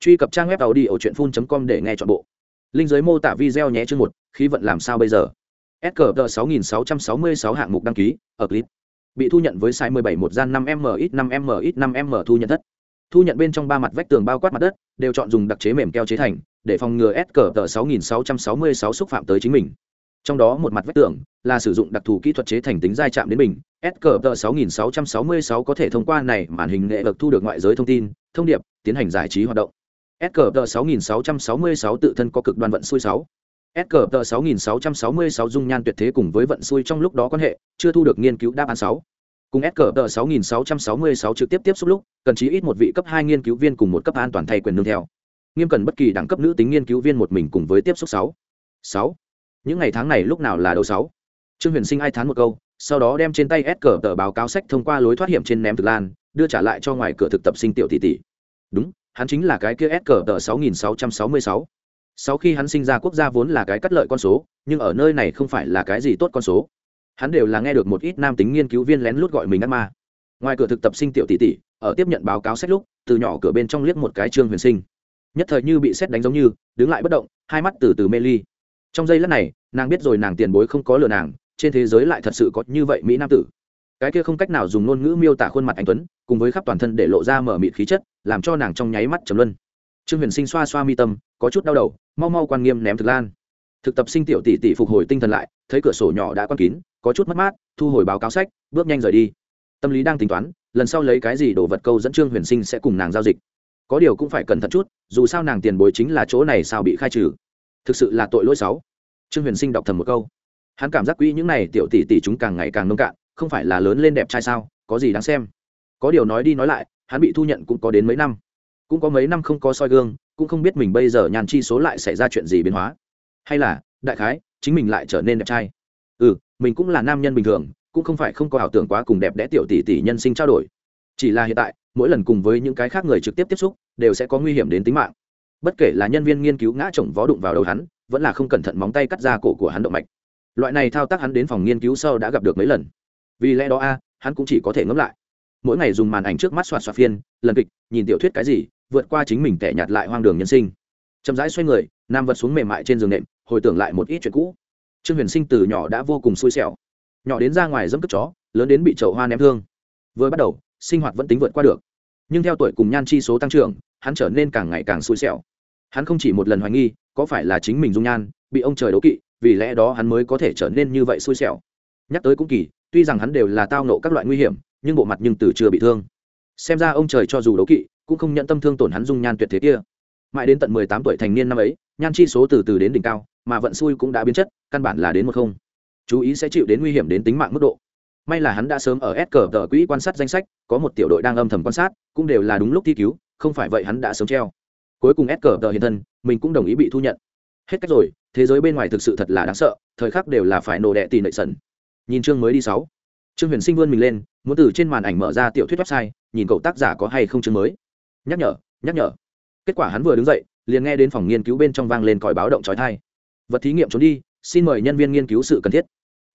truy cập trang web tàu đi ở truyện phun com để nghe chọn bộ. Linh giới mô tả video nhé chương một, khí vận làm sao bây giờ? Sqt 6666 hạng mục đăng ký, ở clip. Bị thu nhận với sai 17 một gian 5 m, ít 5 m, ít 5 m thu nhận thất. Thu nhận bên trong ba mặt vách tường bao quát mặt đất, đều chọn dùng đặc chế mềm keo chế thành, để phòng ngừa sqt 6666 xúc phạm tới chính mình. Trong đó một mặt vách tường là sử dụng đặc thù kỹ thuật chế thành tính dai chạm đến mình. Sqt 6666 có thể thông qua này màn hình nghệ lực thu được ngoại giới thông tin, thông điệp, tiến hành giải trí hoạt động. SCP 6666 tự thân có cực đoan vận xui 6. SCP 6666 dung nhan tuyệt thế cùng với vận xui trong lúc đó quan hệ, chưa thu được nghiên cứu đáp án 6. Cùng SCP 6666 trực tiếp tiếp xúc lúc, cần chí ít một vị cấp 2 nghiên cứu viên cùng một cấp an toàn thay quyền nương theo. Nghiêm cần bất kỳ đẳng cấp nữ tính nghiên cứu viên một mình cùng với tiếp xúc 6. 6. Những ngày tháng này lúc nào là đầu 6. Trương Huyền Sinh ai thán một câu, sau đó đem trên tay SCP báo cáo sách thông qua lối thoát hiểm trên ném thực lan, đưa trả lại cho ngoài cửa thực tập sinh tiểu tỷ tỷ. Đúng, hắn chính là cái kia s cờ tờ sáu nghìn sáu trăm sáu. Mươi sáu sau khi hắn sinh ra quốc gia vốn là cái cắt lợi con số, nhưng ở nơi này không phải là cái gì tốt con số. Hắn đều là nghe được một ít nam tính nghiên cứu viên lén lút gọi mình ác ma. Ngoài cửa thực tập sinh tiểu tỷ tỷ, ở tiếp nhận báo cáo sách lúc, từ nhỏ cửa bên trong liếc một cái trương huyền sinh. Nhất thời như bị xét đánh giống như, đứng lại bất động, hai mắt từ từ mê ly. Trong giây lát này, nàng biết rồi nàng tiền bối không có lừa nàng, trên thế giới lại thật sự có như vậy mỹ nam tử cái kia không cách nào dùng ngôn ngữ miêu tả khuôn mặt anh tuấn, cùng với khắp toàn thân để lộ ra mở mịt khí chất, làm cho nàng trong nháy mắt trầm luân. Trương huyền sinh xoa xoa mi tâm, có chút đau đầu, mau mau quan nghiêm ném thực lan. Thực tập sinh tiểu tỷ tỷ phục hồi tinh thần lại, thấy cửa sổ nhỏ đã quan kín, có chút mất mát, thu hồi báo cáo sách, bước nhanh rời đi. Tâm lý đang tính toán, lần sau lấy cái gì đồ vật câu dẫn trương huyền sinh sẽ cùng nàng giao dịch. Có điều cũng phải cẩn thận chút, dù sao nàng tiền bối chính là chỗ này sao bị khai trừ. Thực sự là tội lỗi sáu trương huyền sinh đọc thầm một câu. Hắn cảm giác quỹ những này tiểu tỷ tỷ chúng càng ngày càng nông cạn không phải là lớn lên đẹp trai sao, có gì đáng xem. Có điều nói đi nói lại, hắn bị thu nhận cũng có đến mấy năm. Cũng có mấy năm không có soi gương, cũng không biết mình bây giờ nhàn chi số lại xảy ra chuyện gì biến hóa. Hay là, đại khái, chính mình lại trở nên đẹp trai. Ừ mình cũng là nam nhân bình thường, cũng không phải không có ảo tưởng quá cùng đẹp đẽ tiểu tỷ tỷ nhân sinh trao đổi. Chỉ là hiện tại, mỗi lần cùng với những cái khác người trực tiếp tiếp xúc, đều sẽ có nguy hiểm đến tính mạng. Bất kể là nhân viên nghiên cứu ngã chồng vó đụng vào đầu hắn, vẫn là không cẩn thận móng tay cắt ra cổ của hắn động mạch. Loại này thao tác hắn đến phòng nghiên cứu sau đã gặp được mấy lần vì lẽ đó a, hắn cũng chỉ có thể ngẫm lại. Mỗi ngày dùng màn ảnh trước mắt soạt soạt phiên, lần kịch, nhìn tiểu thuyết cái gì, vượt qua chính mình tẻ nhạt lại hoang đường nhân sinh. Chậm rãi xoay người, nam vật xuống mềm mại trên giường nệm, hồi tưởng lại một ít chuyện cũ. Trương huyền sinh từ nhỏ đã vô cùng xui xẻo. Nhỏ đến ra ngoài dẫm cất chó, lớn đến bị chậu hoa ném thương. Vừa bắt đầu, sinh hoạt vẫn tính vượt qua được. Nhưng theo tuổi cùng nhan chi số tăng trưởng, hắn trở nên càng ngày càng xui xẻo. Hắn không chỉ một lần hoài nghi, có phải là chính mình dung nhan, bị ông trời đố kỵ, vì lẽ đó hắn mới có thể trở nên như vậy xui xẻo. Nhắc tới cũng kỳ tuy rằng hắn đều là tao nộ các loại nguy hiểm, nhưng bộ mặt nhưng từ chưa bị thương. Xem ra ông trời cho dù đấu kỵ, cũng không nhận tâm thương tổn hắn dung nhan tuyệt thế kia. Mãi đến tận mười tám tuổi thành niên năm ấy, nhan chi số từ từ đến đỉnh cao, mà vận xui cũng đã biến chất, căn bản là đến một không. Chú ý sẽ chịu đến nguy hiểm đến tính mạng mức độ. May là hắn đã sớm ở s cờ tờ quỹ quan sát danh sách, có một tiểu đội đang âm thầm quan sát, cũng đều là đúng lúc thi cứu, không phải vậy hắn đã sớm treo. Cuối cùng s cờ tờ hiện thân, mình cũng đồng ý bị thu nhận. Hết cách rồi, thế giới bên ngoài thực sự thật là đáng sợ, thời khắc đều là phải nổ đẹ tì nệ sần nhìn chương mới đi sáu. Trương huyền sinh vươn mình lên, muốn từ trên màn ảnh mở ra tiểu thuyết website, nhìn cậu tác giả có hay không chương mới. Nhắc nhở nhắc nhở. Kết quả hắn vừa đứng dậy, liền nghe đến phòng nghiên cứu bên trong vang lên còi báo động trói thai vật thí nghiệm trốn đi, xin mời nhân viên nghiên cứu sự cần thiết.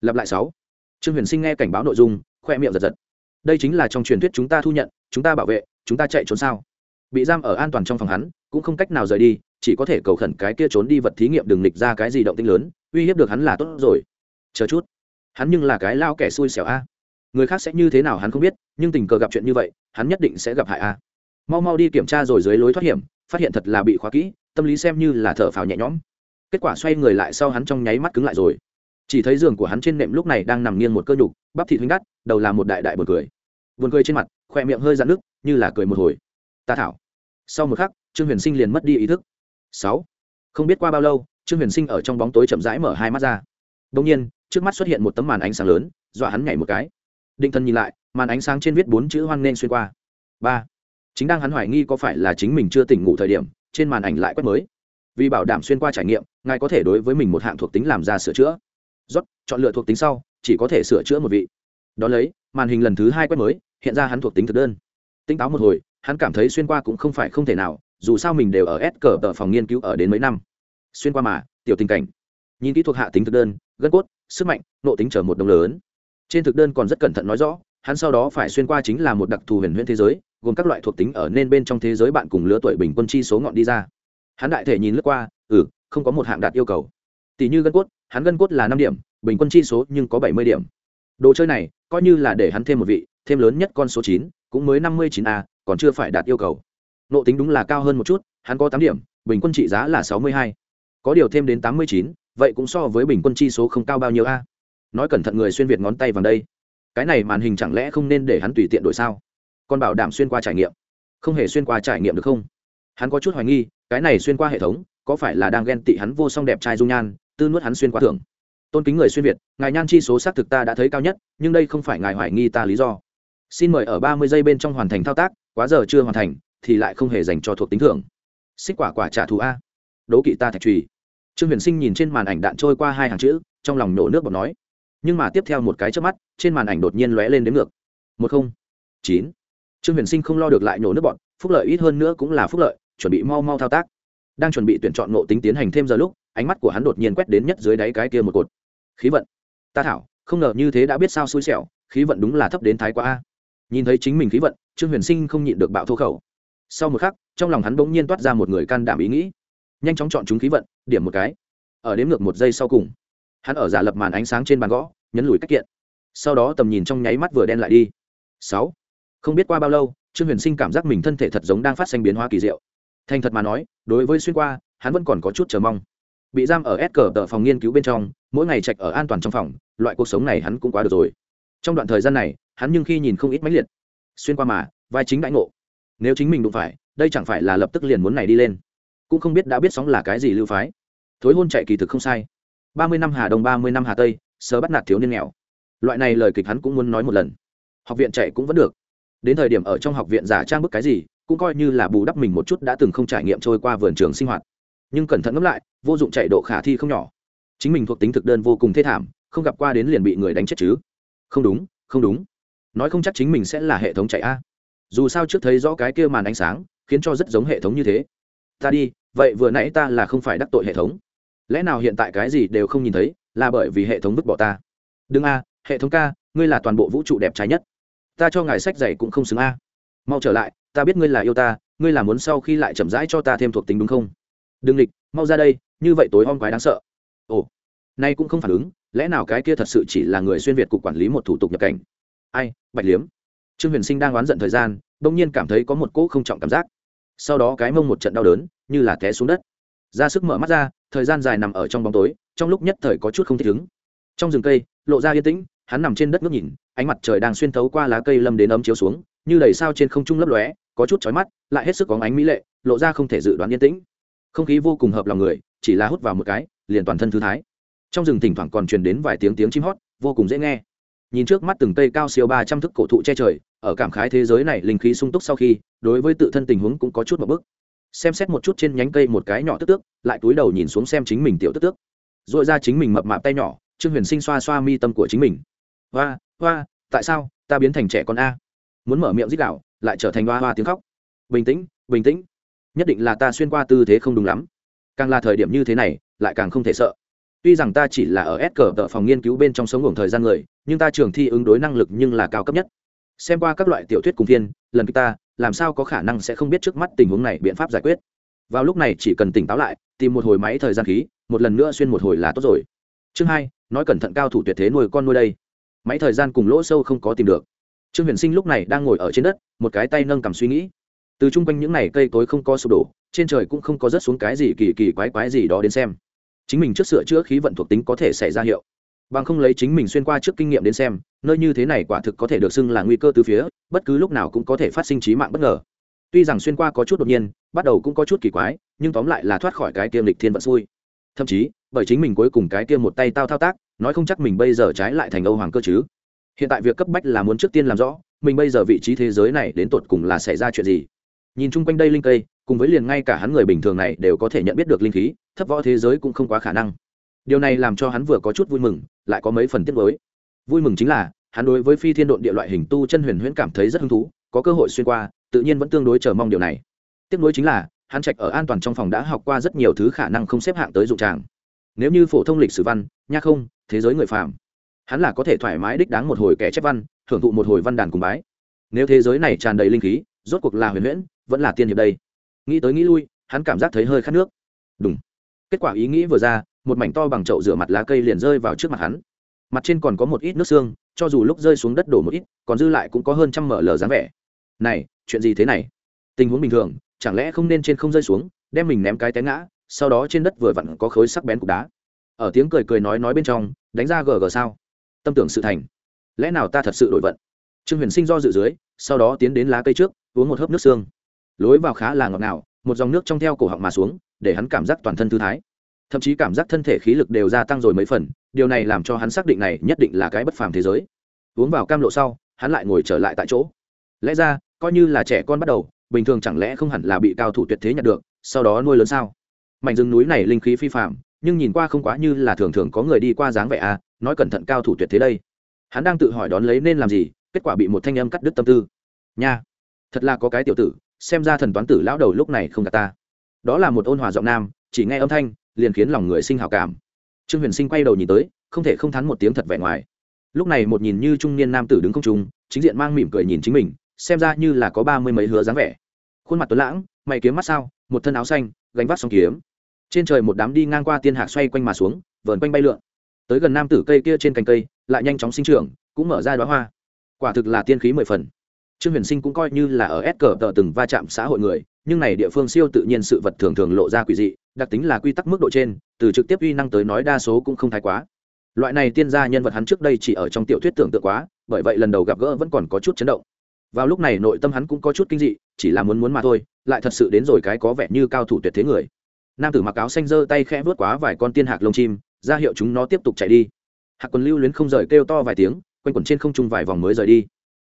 Lặp lại sáu. Trương huyền sinh nghe cảnh báo nội dung, khoe miệng giật giật. Đây chính là trong truyền thuyết chúng ta thu nhận, chúng ta bảo vệ, chúng ta chạy trốn sao? Bị giam ở an toàn trong phòng hắn, cũng không cách nào rời đi, chỉ có thể cầu khẩn cái kia trốn đi vật thí nghiệm đừng lịch ra cái gì động tinh lớn, uy hiếp được hắn là tốt rồi. Chờ chút hắn nhưng là cái lao kẻ xui xẻo a. Người khác sẽ như thế nào hắn không biết, nhưng tình cờ gặp chuyện như vậy, hắn nhất định sẽ gặp hại a. Mau mau đi kiểm tra rồi dưới lối thoát hiểm, phát hiện thật là bị khóa kỹ, tâm lý xem như là thở phào nhẹ nhõm. Kết quả xoay người lại sau hắn trong nháy mắt cứng lại rồi. Chỉ thấy giường của hắn trên nệm lúc này đang nằm nghiêng một cơ nhục, bắp thịt huynh đắt, đầu là một đại đại buồn cười. Buồn cười trên mặt khoe miệng hơi dạn nước như là cười một hồi. Ta thảo. Sau một khắc, trương huyền sinh liền mất đi ý thức. Sáu. Không biết qua bao lâu, trương huyền sinh ở trong bóng tối chậm rãi mở hai mắt ra. Đông nhiên trước mắt xuất hiện một tấm màn ánh sáng lớn, dọa hắn nhảy một cái. Định Thân nhìn lại, màn ánh sáng trên viết bốn chữ hoan nên xuyên qua. Ba. Chính đang hắn hoài nghi có phải là chính mình chưa tỉnh ngủ thời điểm, trên màn ảnh lại quét mới. Vì bảo đảm xuyên qua trải nghiệm, ngài có thể đối với mình một hạng thuộc tính làm ra sửa chữa. Rót chọn lựa thuộc tính sau, chỉ có thể sửa chữa một vị. Đón lấy, màn hình lần thứ hai quét mới, hiện ra hắn thuộc tính thực đơn. Tinh táo một hồi, hắn cảm thấy xuyên qua cũng không phải không thể nào, dù sao mình đều ở s cờ tờ phòng nghiên cứu ở đến mấy năm. Xuyên qua mà, tiểu tình cảnh. Nhìn kỹ thuộc hạ tính thực đơn, gân cốt sức mạnh, nộ tính trở một đồng lớn. Trên thực đơn còn rất cẩn thận nói rõ, hắn sau đó phải xuyên qua chính là một đặc thù huyền huyễn thế giới, gồm các loại thuộc tính ở nên bên trong thế giới bạn cùng lứa tuổi bình quân chi số ngọn đi ra. Hắn đại thể nhìn lướt qua ừ không có một hạng đạt yêu cầu. Tỷ như gân cốt, hắn gân cốt là năm điểm, bình quân chi số nhưng có bảy mươi điểm. Đồ chơi này, coi như là để hắn thêm một vị, thêm lớn nhất con số chín, cũng mới năm mươi chín a, còn chưa phải đạt yêu cầu. Nộ tính đúng là cao hơn một chút, hắn có tám điểm, bình quân trị giá là sáu mươi hai. Có điều thêm đến tám mươi chín vậy cũng so với bình quân chi số không cao bao nhiêu a? Nói cẩn thận người xuyên việt ngón tay vào đây. Cái này màn hình chẳng lẽ không nên để hắn tùy tiện đổi sao? Còn bảo đảm xuyên qua trải nghiệm. Không hề xuyên qua trải nghiệm được không? Hắn có chút hoài nghi, cái này xuyên qua hệ thống, có phải là đang ghen tị hắn vô song đẹp trai dung nhan, tư nuốt hắn xuyên qua thưởng? Tôn kính người xuyên việt, ngài nhan chi số xác thực ta đã thấy cao nhất, nhưng đây không phải ngài hoài nghi ta lý do. Xin mời ở ba mươi giây bên trong hoàn thành thao tác, quá giờ chưa hoàn thành, thì lại không hề dành cho thuộc tính thưởng. Xích quả quả trả thù a. Đố kỵ ta thạch trùy trương huyền sinh nhìn trên màn ảnh đạn trôi qua hai hàng chữ, trong lòng nổ nước bọt nói. Nhưng mà tiếp theo một cái trước mắt, trên màn ảnh đột nhiên lóe lên đến ngược. Một không, chín. Trương huyền sinh không lo được lại nổ nước bọt, phúc lợi ít hơn nữa cũng là phúc lợi, chuẩn bị mau mau thao tác. Đang chuẩn bị tuyển chọn nộ tính tiến hành thêm giờ lúc, ánh mắt của hắn đột nhiên quét đến nhất dưới đáy cái kia một cột. Khí vận. Ta thảo, không ngờ như thế đã biết sao xui xẻo, khí vận đúng là thấp đến thái quá a. Nhìn thấy chính mình khí vận, trương huyền sinh không nhịn được bạo thô khẩu. Sau một khắc, trong lòng hắn bỗng nhiên toát ra một người can đảm ý nghĩ nhanh chóng chọn chúng khí vận, điểm một cái. Ở đếm ngược một giây sau cùng, hắn ở giả lập màn ánh sáng trên bàn gõ, nhấn lùi cách kiện. Sau đó tầm nhìn trong nháy mắt vừa đen lại đi. Sáu. Không biết qua bao lâu, trương huyền sinh cảm giác mình thân thể thật giống đang phát sinh biến hóa kỳ diệu. Thành thật mà nói, đối với xuyên qua, hắn vẫn còn có chút chờ mong. Bị giam ở s cờ tờ phòng nghiên cứu bên trong, mỗi ngày trạch ở an toàn trong phòng, loại cuộc sống này hắn cũng quá được rồi. Trong đoạn thời gian này, hắn nhưng khi nhìn không ít máy liệt. Xuyên qua mà, vai chính đãi ngộ. Nếu chính mình đụng phải, đây chẳng phải là lập tức liền muốn này đi lên cũng không biết đã biết sóng là cái gì lưu phái. Thối hôn chạy kỳ thực không sai. Ba mươi năm hà đông, ba mươi năm hà tây sớ bắt nạt thiếu niên nghèo. Loại này lời kịch hắn cũng muốn nói một lần. Học viện chạy cũng vẫn được. Đến thời điểm ở trong học viện giả trang bức cái gì, cũng coi như là bù đắp mình một chút đã từng không trải nghiệm trôi qua vườn trường sinh hoạt. Nhưng cẩn thận ngẫm lại, vô dụng chạy độ khả thi không nhỏ. Chính mình thuộc tính thực đơn vô cùng thê thảm, không gặp qua đến liền bị người đánh chết chứ. Không đúng không đúng. Nói không chắc chính mình sẽ là hệ thống chạy a. Dù sao trước thấy rõ cái kia màn ánh sáng, khiến cho rất giống hệ thống như thế ta đi, vậy vừa nãy ta là không phải đắc tội hệ thống. Lẽ nào hiện tại cái gì đều không nhìn thấy, là bởi vì hệ thống vứt bỏ ta? Đừng a, hệ thống ca, ngươi là toàn bộ vũ trụ đẹp trái nhất. Ta cho ngài sách giày cũng không xứng a. Mau trở lại, ta biết ngươi là yêu ta, ngươi là muốn sau khi lại chậm rãi cho ta thêm thuộc tính đúng không? Đừng lịch mau ra đây, như vậy tối om quái đáng sợ. Ồ, nay cũng không phản ứng, lẽ nào cái kia thật sự chỉ là người xuyên việt cục quản lý một thủ tục nhập cảnh? Ai, bạch liếm. Trương huyền sinh đang oán giận thời gian, bỗng nhiên cảm thấy có một cỗ không trọng cảm giác sau đó cái mông một trận đau đớn, như là té xuống đất. Ra sức mở mắt ra, thời gian dài nằm ở trong bóng tối, trong lúc nhất thời có chút không thích ứng. Trong rừng cây, lộ ra yên tĩnh, hắn nằm trên đất ngước nhìn, ánh mặt trời đang xuyên thấu qua lá cây lâm đến ấm chiếu xuống, như đầy sao trên không trung lấp lóe, có chút chói mắt, lại hết sức có ánh mỹ lệ, lộ ra không thể dự đoán yên tĩnh. Không khí vô cùng hợp lòng người, chỉ là hút vào một cái, liền toàn thân thư thái. Trong rừng thỉnh thoảng còn truyền đến vài tiếng tiếng chim hót, vô cùng dễ nghe. Nhìn trước mắt từng cây cao siêu ba trăm thức cổ thụ che trời ở cảm khái thế giới này linh khí sung túc sau khi, đối với tự thân tình huống cũng có chút một bức xem xét một chút trên nhánh cây một cái nhỏ tức tước, lại túi đầu nhìn xuống xem chính mình tiểu tức tước. R ồ i ra chính mình mập mạp tay nhỏ, trương huyền sinh xoa xoa mi tâm của chính mình. Hoa hoa, tại sao ta biến thành trẻ con a? Muốn mở miệng dít đạo lại trở thành hoa hoa tiếng khóc. Bình tĩnh bình tĩnh. Nhất định là ta xuyên qua tư thế không đúng lắm. Càng là thời điểm như thế này, lại càng không thể sợ. Tuy rằng ta chỉ là ở s cờ tờ phòng nghiên cứu bên trong sống ngủ thời gian người, nhưng ta trường thi ứng đối năng lực nhưng là cao cấp nhất xem qua các loại tiểu thuyết cùng thiên lần ta, làm sao có khả năng sẽ không biết trước mắt tình huống này biện pháp giải quyết. Vào lúc này chỉ cần tỉnh táo lại, tìm một hồi máy thời gian khí, một lần nữa xuyên một hồi là tốt rồi. Chương hai, nói cẩn thận cao thủ tuyệt thế nuôi con nuôi đây. Máy thời gian cùng lỗ sâu không có tìm được. Trương huyền sinh lúc này đang ngồi ở trên đất, một cái tay nâng cầm suy nghĩ. Từ chung quanh những n à y cây tối không có sụp đổ, trên trời cũng không có rớt xuống cái gì kỳ kỳ quái quái gì đó đến xem. Chính mình trước sửa chữa khí vận thuộc tính có thể xảy ra hiệu bằng không lấy chính mình xuyên qua trước kinh nghiệm đến xem, nơi như thế này quả thực có thể được xưng là nguy cơ từ phía, bất cứ lúc nào cũng có thể phát sinh trí mạng bất ngờ. Tuy rằng xuyên qua có chút đột nhiên, bắt đầu cũng có chút kỳ quái, nhưng tóm lại là thoát khỏi cái kiêm lịch thiên vận xui. Thậm chí, bởi chính mình cuối cùng cái tiêm một tay tao thao tác, nói không chắc mình bây giờ trái lại thành âu hoàng cơ chứ. Hiện tại việc cấp bách là muốn trước tiên làm rõ, mình bây giờ vị trí thế giới này đến tột cùng là xảy ra chuyện gì. Nhìn chung quanh đây linh cây, cùng với liền ngay cả hắn người bình thường này đều có thể nhận biết được linh khí, thấp võ thế giới cũng không quá khả năng. Điều này làm cho hắn vừa có chút vui mừng lại có mấy phần tiết mới vui mừng chính là, hắn đối với phi thiên độn địa loại hình tu chân huyền huyễn cảm thấy rất hứng thú, có cơ hội xuyên qua, tự nhiên vẫn tương đối chờ mong điều này. Tiếp nối chính là, hắn trạch ở an toàn trong phòng đã học qua rất nhiều thứ khả năng không xếp hạng tới dụng tràng. Nếu như phổ thông lịch sử văn, nha không, thế giới người phàm, hắn là có thể thoải mái đích đáng một hồi kẻ chép văn hưởng thụ một hồi văn đàn cùng bái. Nếu thế giới này tràn đầy linh khí, rốt cuộc là huyền huyễn, vẫn là tiên hiệp đây. Nghĩ tới nghĩ lui, hắn cảm giác thấy hơi khát nước. Đúng kết quả ý nghĩ vừa ra một mảnh to bằng chậu rửa mặt lá cây liền rơi vào trước mặt hắn. Mặt trên còn có một ít nước xương, cho dù lúc rơi xuống đất đổ một ít, còn dư lại cũng có hơn trăm mở lờ dáng vẻ. Này, chuyện gì thế này? Tình huống bình thường, chẳng lẽ không nên trên không rơi xuống, đem mình ném cái té ngã, sau đó trên đất vừa vặn có khối sắc bén cục đá. Ở tiếng cười cười nói nói bên trong, đánh ra gờ gờ sao? Tâm tưởng sự thành. Lẽ nào ta thật sự đổi vận? Trương huyền sinh do dự dưới, sau đó tiến đến lá cây trước, uống một hớp nước xương. Lối vào khá là ngọt ngào, một dòng nước trong theo cổ họng mà xuống, để hắn cảm giác toàn thân thư thái thậm chí cảm giác thân thể khí lực đều gia tăng rồi mấy phần, điều này làm cho hắn xác định này nhất định là cái bất phàm thế giới. Uống vào cam lộ sau, hắn lại ngồi trở lại tại chỗ. Lẽ ra, coi như là trẻ con bắt đầu, bình thường chẳng lẽ không hẳn là bị cao thủ tuyệt thế nhận được, sau đó nuôi lớn sao? Mảnh rừng núi này linh khí phi phạm nhưng nhìn qua không quá như là thường thường có người đi qua dáng vẻ à nói cẩn thận cao thủ tuyệt thế đây. Hắn đang tự hỏi đón lấy nên làm gì, kết quả bị một thanh âm cắt đứt tâm tư. Nha, thật là có cái tiểu tử, xem ra thần toán tử lão đầu lúc này không gạt ta. Đó là một ôn hòa giọng nam, chỉ nghe âm thanh liền khiến lòng người sinh hào cảm. Trương huyền sinh quay đầu nhìn tới, không thể không thắn một tiếng thật vẻ ngoài. Lúc này một nhìn như trung niên nam tử đứng không trung, chính diện mang mỉm cười nhìn chính mình, xem ra như là có ba mươi mấy hứa dáng vẻ. Khuôn mặt tuấn lãng, mày kiếm mắt sao, một thân áo xanh, gánh vác song kiếm. Trên trời một đám đi ngang qua tiên hạc xoay quanh mà xuống, vờn quanh bay lượn. Tới gần nam tử cây kia trên cành cây, lại nhanh chóng sinh trưởng, cũng mở ra đoá hoa. Quả thực là tiên khí mười phần. Trương huyền sinh cũng coi như là ở s cờ tờ từng va chạm xã hội người, nhưng này địa phương siêu tự nhiên sự vật thường thường lộ ra quỷ dị đặc tính là quy tắc mức độ trên, từ trực tiếp uy năng tới nói đa số cũng không thái quá. Loại này tiên gia nhân vật hắn trước đây chỉ ở trong tiểu thuyết tưởng tượng quá, bởi vậy lần đầu gặp gỡ vẫn còn có chút chấn động. Vào lúc này nội tâm hắn cũng có chút kinh dị, chỉ là muốn muốn mà thôi, lại thật sự đến rồi cái có vẻ như cao thủ tuyệt thế người. Nam tử mặc áo xanh giơ tay khẽ vớt quá vài con tiên hạc lông chim, ra hiệu chúng nó tiếp tục chạy đi. Hạc quần lưu luyến không rời kêu to vài tiếng, quanh quẩn trên không trung vài vòng mới rời đi.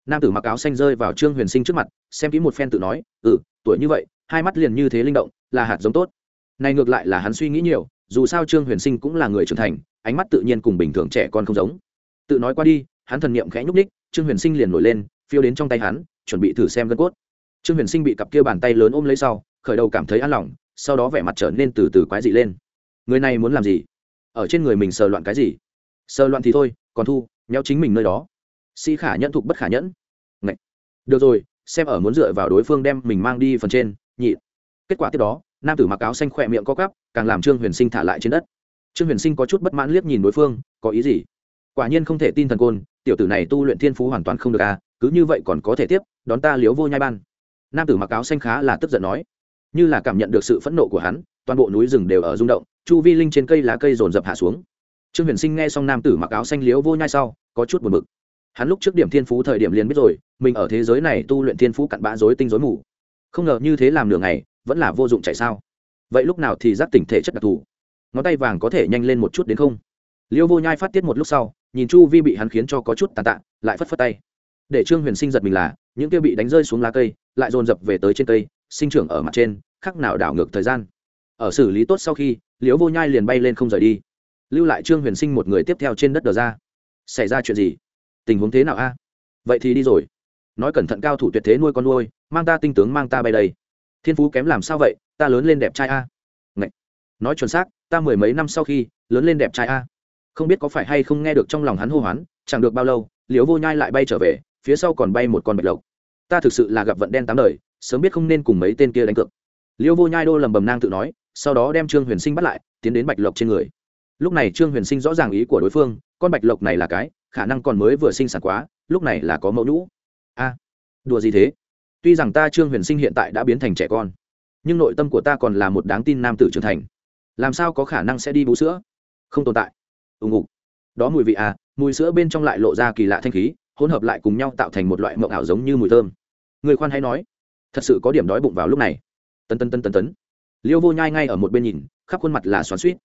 Nam tử mặc áo xanh rơi vào trương huyền sinh trước mặt, xem kỹ một phen tự nói ừ tuổi như vậy, hai mắt liền như thế linh động, là hạt giống tốt này ngược lại là hắn suy nghĩ nhiều, dù sao trương huyền sinh cũng là người trưởng thành, ánh mắt tự nhiên cùng bình thường trẻ con không giống. Tự nói qua đi, hắn thần niệm khẽ nhúc ních trương huyền sinh liền nổi lên, phiêu đến trong tay hắn, chuẩn bị thử xem gân cốt. Trương huyền sinh bị cặp kia bàn tay lớn ôm lấy sau, khởi đầu cảm thấy an lòng, sau đó vẻ mặt trở nên từ từ quái dị lên. Người này muốn làm gì? Ở trên người mình sờ loạn cái gì? Sờ loạn thì thôi, còn thu nhau chính mình nơi đó. Sĩ khả nhẫn thục bất khả nhẫn. Ngậy. được rồi, xem ở muốn dựa vào đối phương đem mình mang đi phần trên, nhị. Kết quả tiếp đó nam tử mặc áo xanh khỏe miệng co cắp càng làm trương huyền sinh thả lại trên đất. Trương huyền sinh có chút bất mãn liếc nhìn đối phương, có ý gì? Quả nhiên không thể tin thần côn, tiểu tử này tu luyện thiên phú hoàn toàn không được à cứ như vậy còn có thể tiếp, đón ta liếu vô nhai ban. Nam tử mặc áo xanh khá là tức giận nói. Như là cảm nhận được sự phẫn nộ của hắn, toàn bộ núi rừng đều ở rung động, chu vi linh trên cây lá cây rồn rập hạ xuống. Trương huyền sinh nghe xong nam tử mặc áo xanh liếu vô nhai sau, có chút buồn bực. Hắn lúc trước điểm thiên phú thời điểm liền biết rồi, mình ở thế giới này tu luyện thiên phú cặn bã dối tinh dối mù. Không ngờ như thế làm nửa ngày vẫn là vô dụng chạy sao? Vậy lúc nào thì giác tỉnh thể chất đặc thù? Ngón tay vàng có thể nhanh lên một chút đến không? Liêu vô nhai phát tiết một lúc sau, nhìn chu vi bị hắn khiến cho có chút tàn tạ, lại phất phất tay. Để trương huyền sinh giật mình là, những kia bị đánh rơi xuống lá cây, lại dồn dập về tới trên cây, sinh trưởng ở mặt trên, khắc nào đảo ngược thời gian. Ở xử lý tốt sau khi liễu vô nhai liền bay lên không rời đi. Lưu lại trương huyền sinh một người tiếp theo trên đất đờ ra. Xảy ra chuyện gì? Tình huống thế nào a? Vậy thì đi rồi. Nói cẩn thận cao thủ tuyệt thế nuôi con nuôi, mang ta tinh tướng mang ta bay đây thiên phú kém làm sao vậy, ta lớn lên đẹp trai a. Ngậy. nói chuẩn xác, ta mười mấy năm sau khi, lớn lên đẹp trai a. Không biết có phải hay không nghe được trong lòng hắn hô hoán, chẳng được bao lâu, liễu vô nhai lại bay trở về, phía sau còn bay một con bạch lộc. Ta thực sự là gặp vận đen tám đời, sớm biết không nên cùng mấy tên kia đánh cược. Liêu vô nhai đô lầm bầm nang tự nói, sau đó đem trương huyền sinh bắt lại, tiến đến bạch lộc trên người. Lúc này trương huyền sinh rõ ràng ý của đối phương, con bạch lộc này là cái, khả năng còn mới vừa sinh sản quá, lúc này là có mẫu nhũ. A. Đùa gì thế? Tuy rằng ta trương huyền sinh hiện tại đã biến thành trẻ con, nhưng nội tâm của ta còn là một đáng tin nam tử trưởng thành. Làm sao có khả năng sẽ đi bú sữa? Không tồn tại. Ùng ục đó mùi vị à mùi sữa bên trong lại lộ ra kỳ lạ thanh khí, hỗn hợp lại cùng nhau tạo thành một loại mộng ảo giống như mùi thơm. Người khoan hay nói, thật sự có điểm đói bụng vào lúc này. Tân tân tân tân tấn. Liêu vô nhai ngay ở một bên nhìn, khắp khuôn mặt là xoắn suýt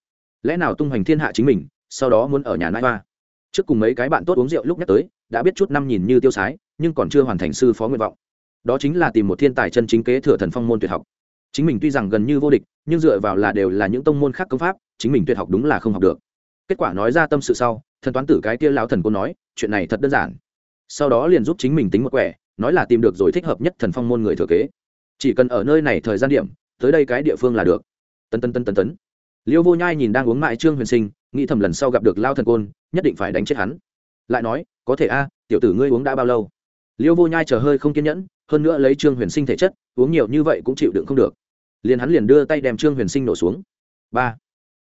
lẽ nào tung hoành thiên hạ chính mình, sau đó muốn ở nhà nai hoa? Trước cùng mấy cái bạn tốt uống rượu lúc nhắc tới, đã biết chút năm nhìn như tiêu sái, nhưng còn chưa hoàn thành sư phó nguyện vọng đó chính là tìm một thiên tài chân chính kế thừa thần phong môn tuyệt học. Chính mình tuy rằng gần như vô địch, nhưng dựa vào là đều là những tông môn khác công pháp, chính mình tuyệt học đúng là không học được. Kết quả nói ra tâm sự sau, thần toán tử cái kia lão thần cô nói, chuyện này thật đơn giản. Sau đó liền giúp chính mình tính một quẻ, nói là tìm được rồi thích hợp nhất thần phong môn người thừa kế. Chỉ cần ở nơi này thời gian điểm, tới đây cái địa phương là được. Tân tân tân tân tấn. Liêu vô nhai nhìn đang uống mại trương huyền sinh, nghĩ thầm lần sau gặp được lao thần côn, nhất định phải đánh chết hắn. Lại nói, có thể a, tiểu tử ngươi uống đã bao lâu? Liêu vô nhai chờ hơi không kiên nhẫn, hơn nữa lấy trương huyền sinh thể chất, uống nhiều như vậy cũng chịu đựng không được. Liền hắn liền đưa tay đem trương huyền sinh nổ xuống. Ba,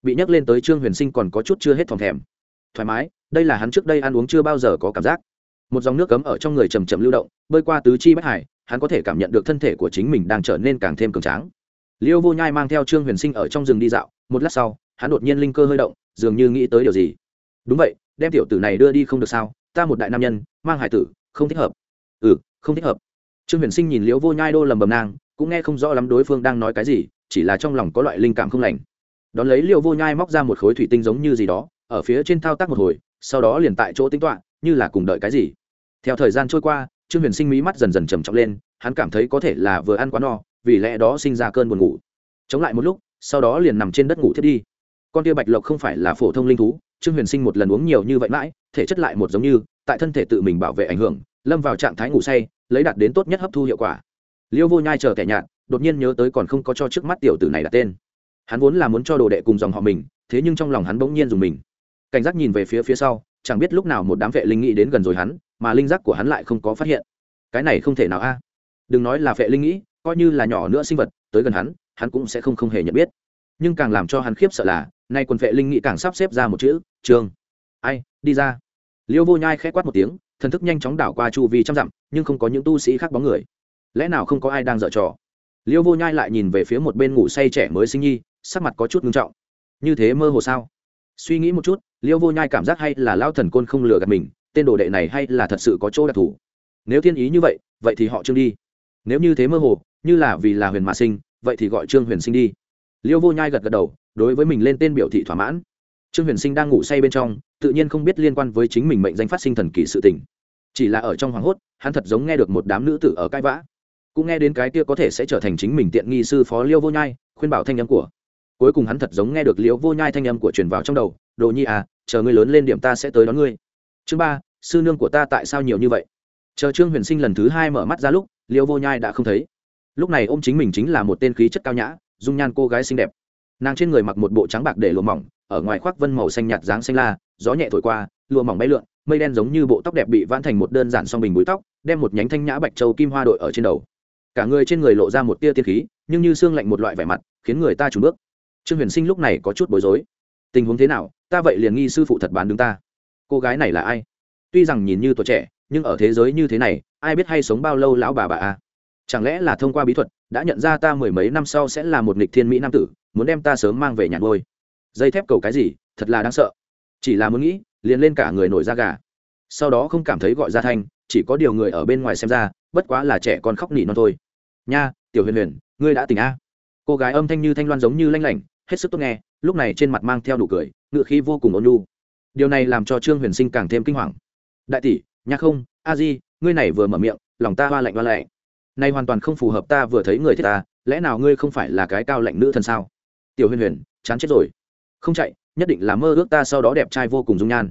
bị nhắc lên tới trương huyền sinh còn có chút chưa hết thòm thèm. Thoải mái, đây là hắn trước đây ăn uống chưa bao giờ có cảm giác. Một dòng nước cấm ở trong người chầm chậm lưu động, bơi qua tứ chi bất hải, hắn có thể cảm nhận được thân thể của chính mình đang trở nên càng thêm cường tráng. Liêu vô nhai mang theo trương huyền sinh ở trong rừng đi dạo, một lát sau, hắn đột nhiên linh cơ hơi động, dường như nghĩ tới điều gì. Đúng vậy, đem tiểu tử này đưa đi không được sao, ta một đại nam nhân, mang hải tử, không thích hợp ừ không thích hợp. Trương huyền sinh nhìn liễu vô nhai đô lầm bầm nang cũng nghe không rõ lắm đối phương đang nói cái gì, chỉ là trong lòng có loại linh cảm không lành. Đón lấy liễu vô nhai móc ra một khối thủy tinh giống như gì đó, ở phía trên thao tác một hồi, sau đó liền tại chỗ tính toạ như là cùng đợi cái gì. Theo thời gian trôi qua, trương huyền sinh mí mắt dần dần trầm trọng lên, hắn cảm thấy có thể là vừa ăn quá no, vì lẽ đó sinh ra cơn buồn ngủ. Chống lại một lúc, sau đó liền nằm trên đất ngủ thiết đi. Con tia bạch lộc không phải là phổ thông linh thú, trương huyền sinh một lần uống nhiều như vậy mãi, thể chất lại một giống như, tại thân thể tự mình bảo vệ ảnh hưởng lâm vào trạng thái ngủ say, lấy đạt đến tốt nhất hấp thu hiệu quả. Liêu vô nhai chờ kẻ nhạt, đột nhiên nhớ tới còn không có cho trước mắt tiểu tử này đặt tên. Hắn vốn là muốn cho đồ đệ cùng dòng họ mình, thế nhưng trong lòng hắn bỗng nhiên dùng mình. Cảnh giác nhìn về phía phía sau, chẳng biết lúc nào một đám vệ linh nghĩ đến gần rồi hắn, mà linh giác của hắn lại không có phát hiện. Cái này không thể nào a. Đừng nói là vệ linh nghĩ, coi như là nhỏ nữa sinh vật, tới gần hắn hắn cũng sẽ không không hề nhận biết. Nhưng càng làm cho hắn khiếp sợ là, nay quần vệ linh nghĩ càng sắp xếp ra một chữ trường ai, đi ra. Liêu vô nhai k h ẽ quát một tiếng thần thức nhanh chóng đảo qua chu vi trăm dặm, nhưng không có những tu sĩ khác bóng người. Lẽ nào không có ai đang dở trò? Liêu vô nhai lại nhìn về phía một bên ngủ say trẻ mới sinh nhi, sắc mặt có chút ngưng trọng. Như thế mơ hồ sao? Suy nghĩ một chút, liêu vô nhai cảm giác hay là lao thần côn không lừa gạt mình, tên đồ đệ này hay là thật sự có chỗ đặc thù? Nếu thiên ý như vậy vậy thì họ trương đi. Nếu như thế mơ hồ, như là vì là huyền mà sinh, vậy thì gọi trương huyền sinh đi. Liêu vô nhai gật gật đầu, đối với mình lên tên biểu thị thỏa mãn trương huyền sinh đang ngủ say bên trong, tự nhiên không biết liên quan với chính mình mệnh danh phát sinh thần kỳ sự tình. Chỉ là ở trong hoảng hốt, hắn thật giống nghe được một đám nữ tử ở cãi vã. Cũng nghe đến cái kia có thể sẽ trở thành chính mình tiện nghi sư phó liêu vô nhai, khuyên bảo thanh âm của. Cuối cùng hắn thật giống nghe được liêu vô nhai thanh âm của truyền vào trong đầu, đồ nhi à chờ ngươi lớn lên điểm ta sẽ tới đón ngươi. Chương ba, sư nương của ta tại sao nhiều như vậy? Chờ trương huyền sinh lần thứ hai mở mắt ra lúc, liêu vô nhai đã không thấy. Lúc này ô m chính mình chính là một tên khí chất cao nhã, dung nhan cô gái xinh đẹp. Nàng trên người mặc một bộ trắng bạc để lộ mỏng ở ngoài khoác vân màu xanh nhạt dáng xanh la, gió nhẹ thổi qua, lụa mỏng bay lượn, mây đen giống như bộ tóc đẹp bị vãn thành một đơn giản song bình búi tóc, đem một nhánh thanh nhã bạch châu kim hoa đội ở trên đầu. Cả người trên người lộ ra một tia tiên khí, nhưng như xương lạnh một loại vẻ mặt, khiến người ta trùn bước. Trương huyền sinh lúc này có chút bối rối. Tình huống thế nào? Ta vậy liền nghi sư phụ thật bán đứng ta. Cô gái này là ai? Tuy rằng nhìn như tuổi trẻ, nhưng ở thế giới như thế này, ai biết hay sống bao lâu lão bà bà a? Chẳng lẽ là thông qua bí thuật, đã nhận ra ta mười mấy năm sau sẽ là một nghịch thiên mỹ nam tử, muốn đem ta sớm mang về nhà ngôi dây thép cầu cái gì, thật là đáng sợ. Chỉ là muốn nghĩ, liền lên cả người nổi da gà. Sau đó không cảm thấy gọi ra thanh, chỉ có điều người ở bên ngoài xem ra, bất quá là trẻ con khóc nỉ non thôi. Nha, tiểu huyền huyền, ngươi đã tỉnh a? Cô gái âm thanh như thanh loan giống như lanh lảnh, hết sức tốt nghe, lúc này trên mặt mang theo đủ cười, ngựa khí vô cùng ôn nhu. Điều này làm cho trương huyền sinh càng thêm kinh hoàng. Đại tỷ, nha không, a di, ngươi này vừa mở miệng, lòng ta hoa lạnh hoa lạnh. Nay hoàn toàn không phù hợp ta vừa thấy người thiết ta, lẽ nào ngươi không phải là cái cao lạnh nữ thần sao? Tiểu huyền huyền, chán chết rồi không chạy, nhất định là mơ ước ta sau đó đẹp trai vô cùng dung nhan.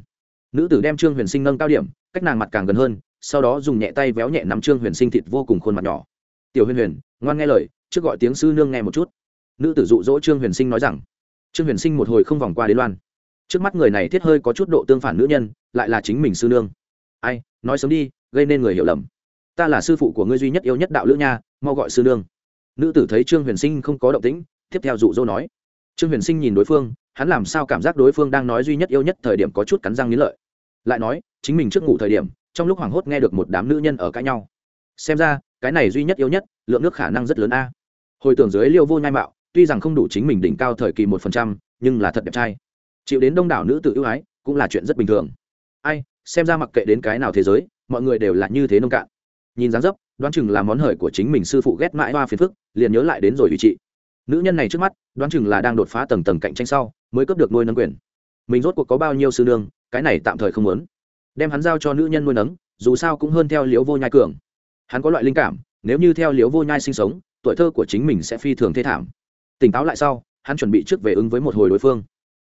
Nữ tử đem trương huyền sinh nâng cao điểm, cách nàng mặt càng gần hơn, sau đó dùng nhẹ tay véo nhẹ nắm trương huyền sinh thịt vô cùng khuôn mặt nhỏ. Tiểu huyền huyền, ngoan nghe lời, trước gọi tiếng sư nương nghe một chút. Nữ tử dụ dỗ trương huyền sinh nói rằng. Trương huyền sinh một hồi không vòng qua đến loan. Trước mắt người này thiết hơi có chút độ tương phản nữ nhân, lại là chính mình sư nương. Ai, nói sớm đi, gây nên người hiểu lầm. Ta là sư phụ của ngươi duy nhất yêu nhất đạo lữ nha, mau gọi sư nương. Nữ tử thấy trương huyền sinh không có động tĩnh, tiếp theo dụ dỗ nói. Trương huyền sinh nhìn đối phương hắn làm sao cảm giác đối phương đang nói duy nhất yêu nhất thời điểm có chút cắn răng nghiến lợi. Lại nói, chính mình trước ngủ thời điểm, trong lúc hoảng hốt nghe được một đám nữ nhân ở cãi nhau. Xem ra, cái này duy nhất yêu nhất, lượng nước khả năng rất lớn a. Hồi tưởng dưới liêu vô nhai mạo, tuy rằng không đủ chính mình đỉnh cao thời kỳ một phần trăm, nhưng là thật đẹp trai. Chịu đến đông đảo nữ tự ưu ái, cũng là chuyện rất bình thường. Ai, xem ra mặc kệ đến cái nào thế giới, mọi người đều là như thế nông cạn. Nhìn dáng dấp, đoán chừng là món hời của chính mình sư phụ ghét mãi hoa phiền phức, liền nhớ lại đến rồi ủy trị nữ nhân này trước mắt, đoán chừng là đang đột phá tầng tầng cạnh tranh sau mới cướp được nuôi nấng quyền. Mình rốt cuộc có bao nhiêu sư nương, cái này tạm thời không muốn. Đem hắn giao cho nữ nhân nuôi nấng, dù sao cũng hơn theo liễu vô nhai cường. Hắn có loại linh cảm, nếu như theo liễu vô nhai sinh sống, tuổi thơ của chính mình sẽ phi thường thê thảm. Tỉnh táo lại sau, hắn chuẩn bị trước về ứng với một hồi đối phương.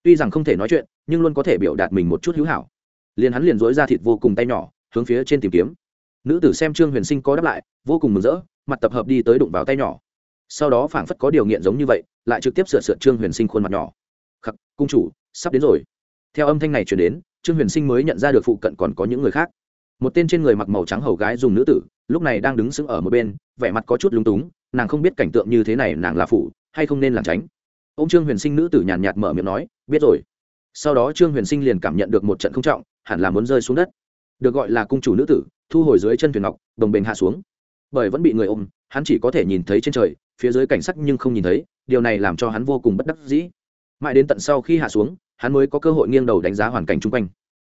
Tuy rằng không thể nói chuyện, nhưng luôn có thể biểu đạt mình một chút hữu hảo. Liền hắn liền dối ra thịt vô cùng tay nhỏ, hướng phía trên tìm kiếm. Nữ tử xem trương huyền sinh có đáp lại, vô cùng mừng rỡ, mặt tập hợp đi tới đụng vào tay nhỏ. Sau đó phảng phất có điều nghiện giống như vậy, lại trực tiếp sửa sượt trương huyền sinh khuôn mặt nhỏ khắc cung chủ, sắp đến rồi. Theo âm thanh này chuyển đến, trương huyền sinh mới nhận ra được phụ cận còn có những người khác. Một tên trên người mặc màu trắng hầu gái dùng nữ tử, lúc này đang đứng sững ở một bên, vẻ mặt có chút lúng túng, nàng không biết cảnh tượng như thế này nàng là phụ hay không nên làm tránh. Ông trương huyền sinh nữ tử nhàn nhạt mở miệng nói, biết rồi. Sau đó trương huyền sinh liền cảm nhận được một trận không trọng, hẳn là muốn rơi xuống đất. Được gọi là cung chủ nữ tử, thu hồi dưới chân thuyền ngọc, đồng bình hạ xuống. Bởi vẫn bị người ôm, hắn chỉ có thể nhìn thấy trên trời, phía dưới cảnh sắc nhưng không nhìn thấy, điều này làm cho hắn vô cùng bất đắc dĩ mãi đến tận sau khi hạ xuống, hắn mới có cơ hội nghiêng đầu đánh giá hoàn cảnh chung quanh.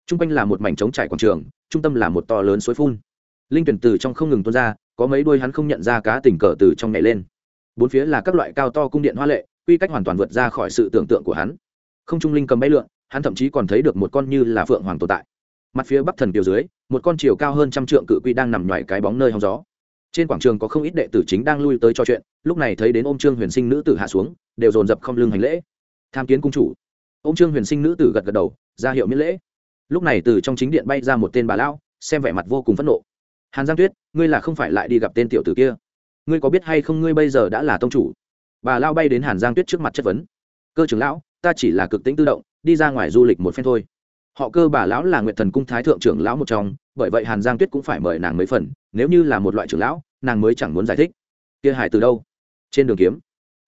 Chung quanh là một mảnh trống trải quảng trường, trung tâm là một to lớn suối phun. Linh tuyển từ trong không ngừng tuôn ra, có mấy đuôi hắn không nhận ra cá tình cờ từ trong nhảy lên. Bốn phía là các loại cao to cung điện hoa lệ, quy cách hoàn toàn vượt ra khỏi sự tưởng tượng của hắn. Không trung linh cầm bay lượn, hắn thậm chí còn thấy được một con như là phượng hoàng tồn tại. Mặt phía bắc thần kiều dưới, một con chiều cao hơn trăm trượng cự quy đang nằm ngoài cái bóng nơi hóng gió. Trên quảng trường có không ít đệ tử chính đang lui tới trò chuyện, lúc này thấy đến ôm trương huyền sinh nữ tử hạ xuống, đều dồn dập không lưng hành lễ tham kiến cung chủ. Ông trương huyền sinh nữ tử gật gật đầu, ra hiệu miễn lễ. Lúc này từ trong chính điện bay ra một tên bà lão, xem vẻ mặt vô cùng phẫn nộ. Hàn giang tuyết, ngươi là không phải lại đi gặp tên tiểu tử kia. Ngươi có biết hay không ngươi bây giờ đã là tông chủ? Bà lao bay đến hàn giang tuyết trước mặt chất vấn. Cơ trưởng lão, ta chỉ là cực tính tự động, đi ra ngoài du lịch một phen thôi. Họ cơ bà lão là nguyện thần cung thái thượng trưởng lão một trong, bởi vậy hàn giang tuyết cũng phải mời nàng mấy phần, nếu như là một loại trưởng lão, nàng mới chẳng muốn giải thích. Kia hải từ đâu? Trên đường kiếm.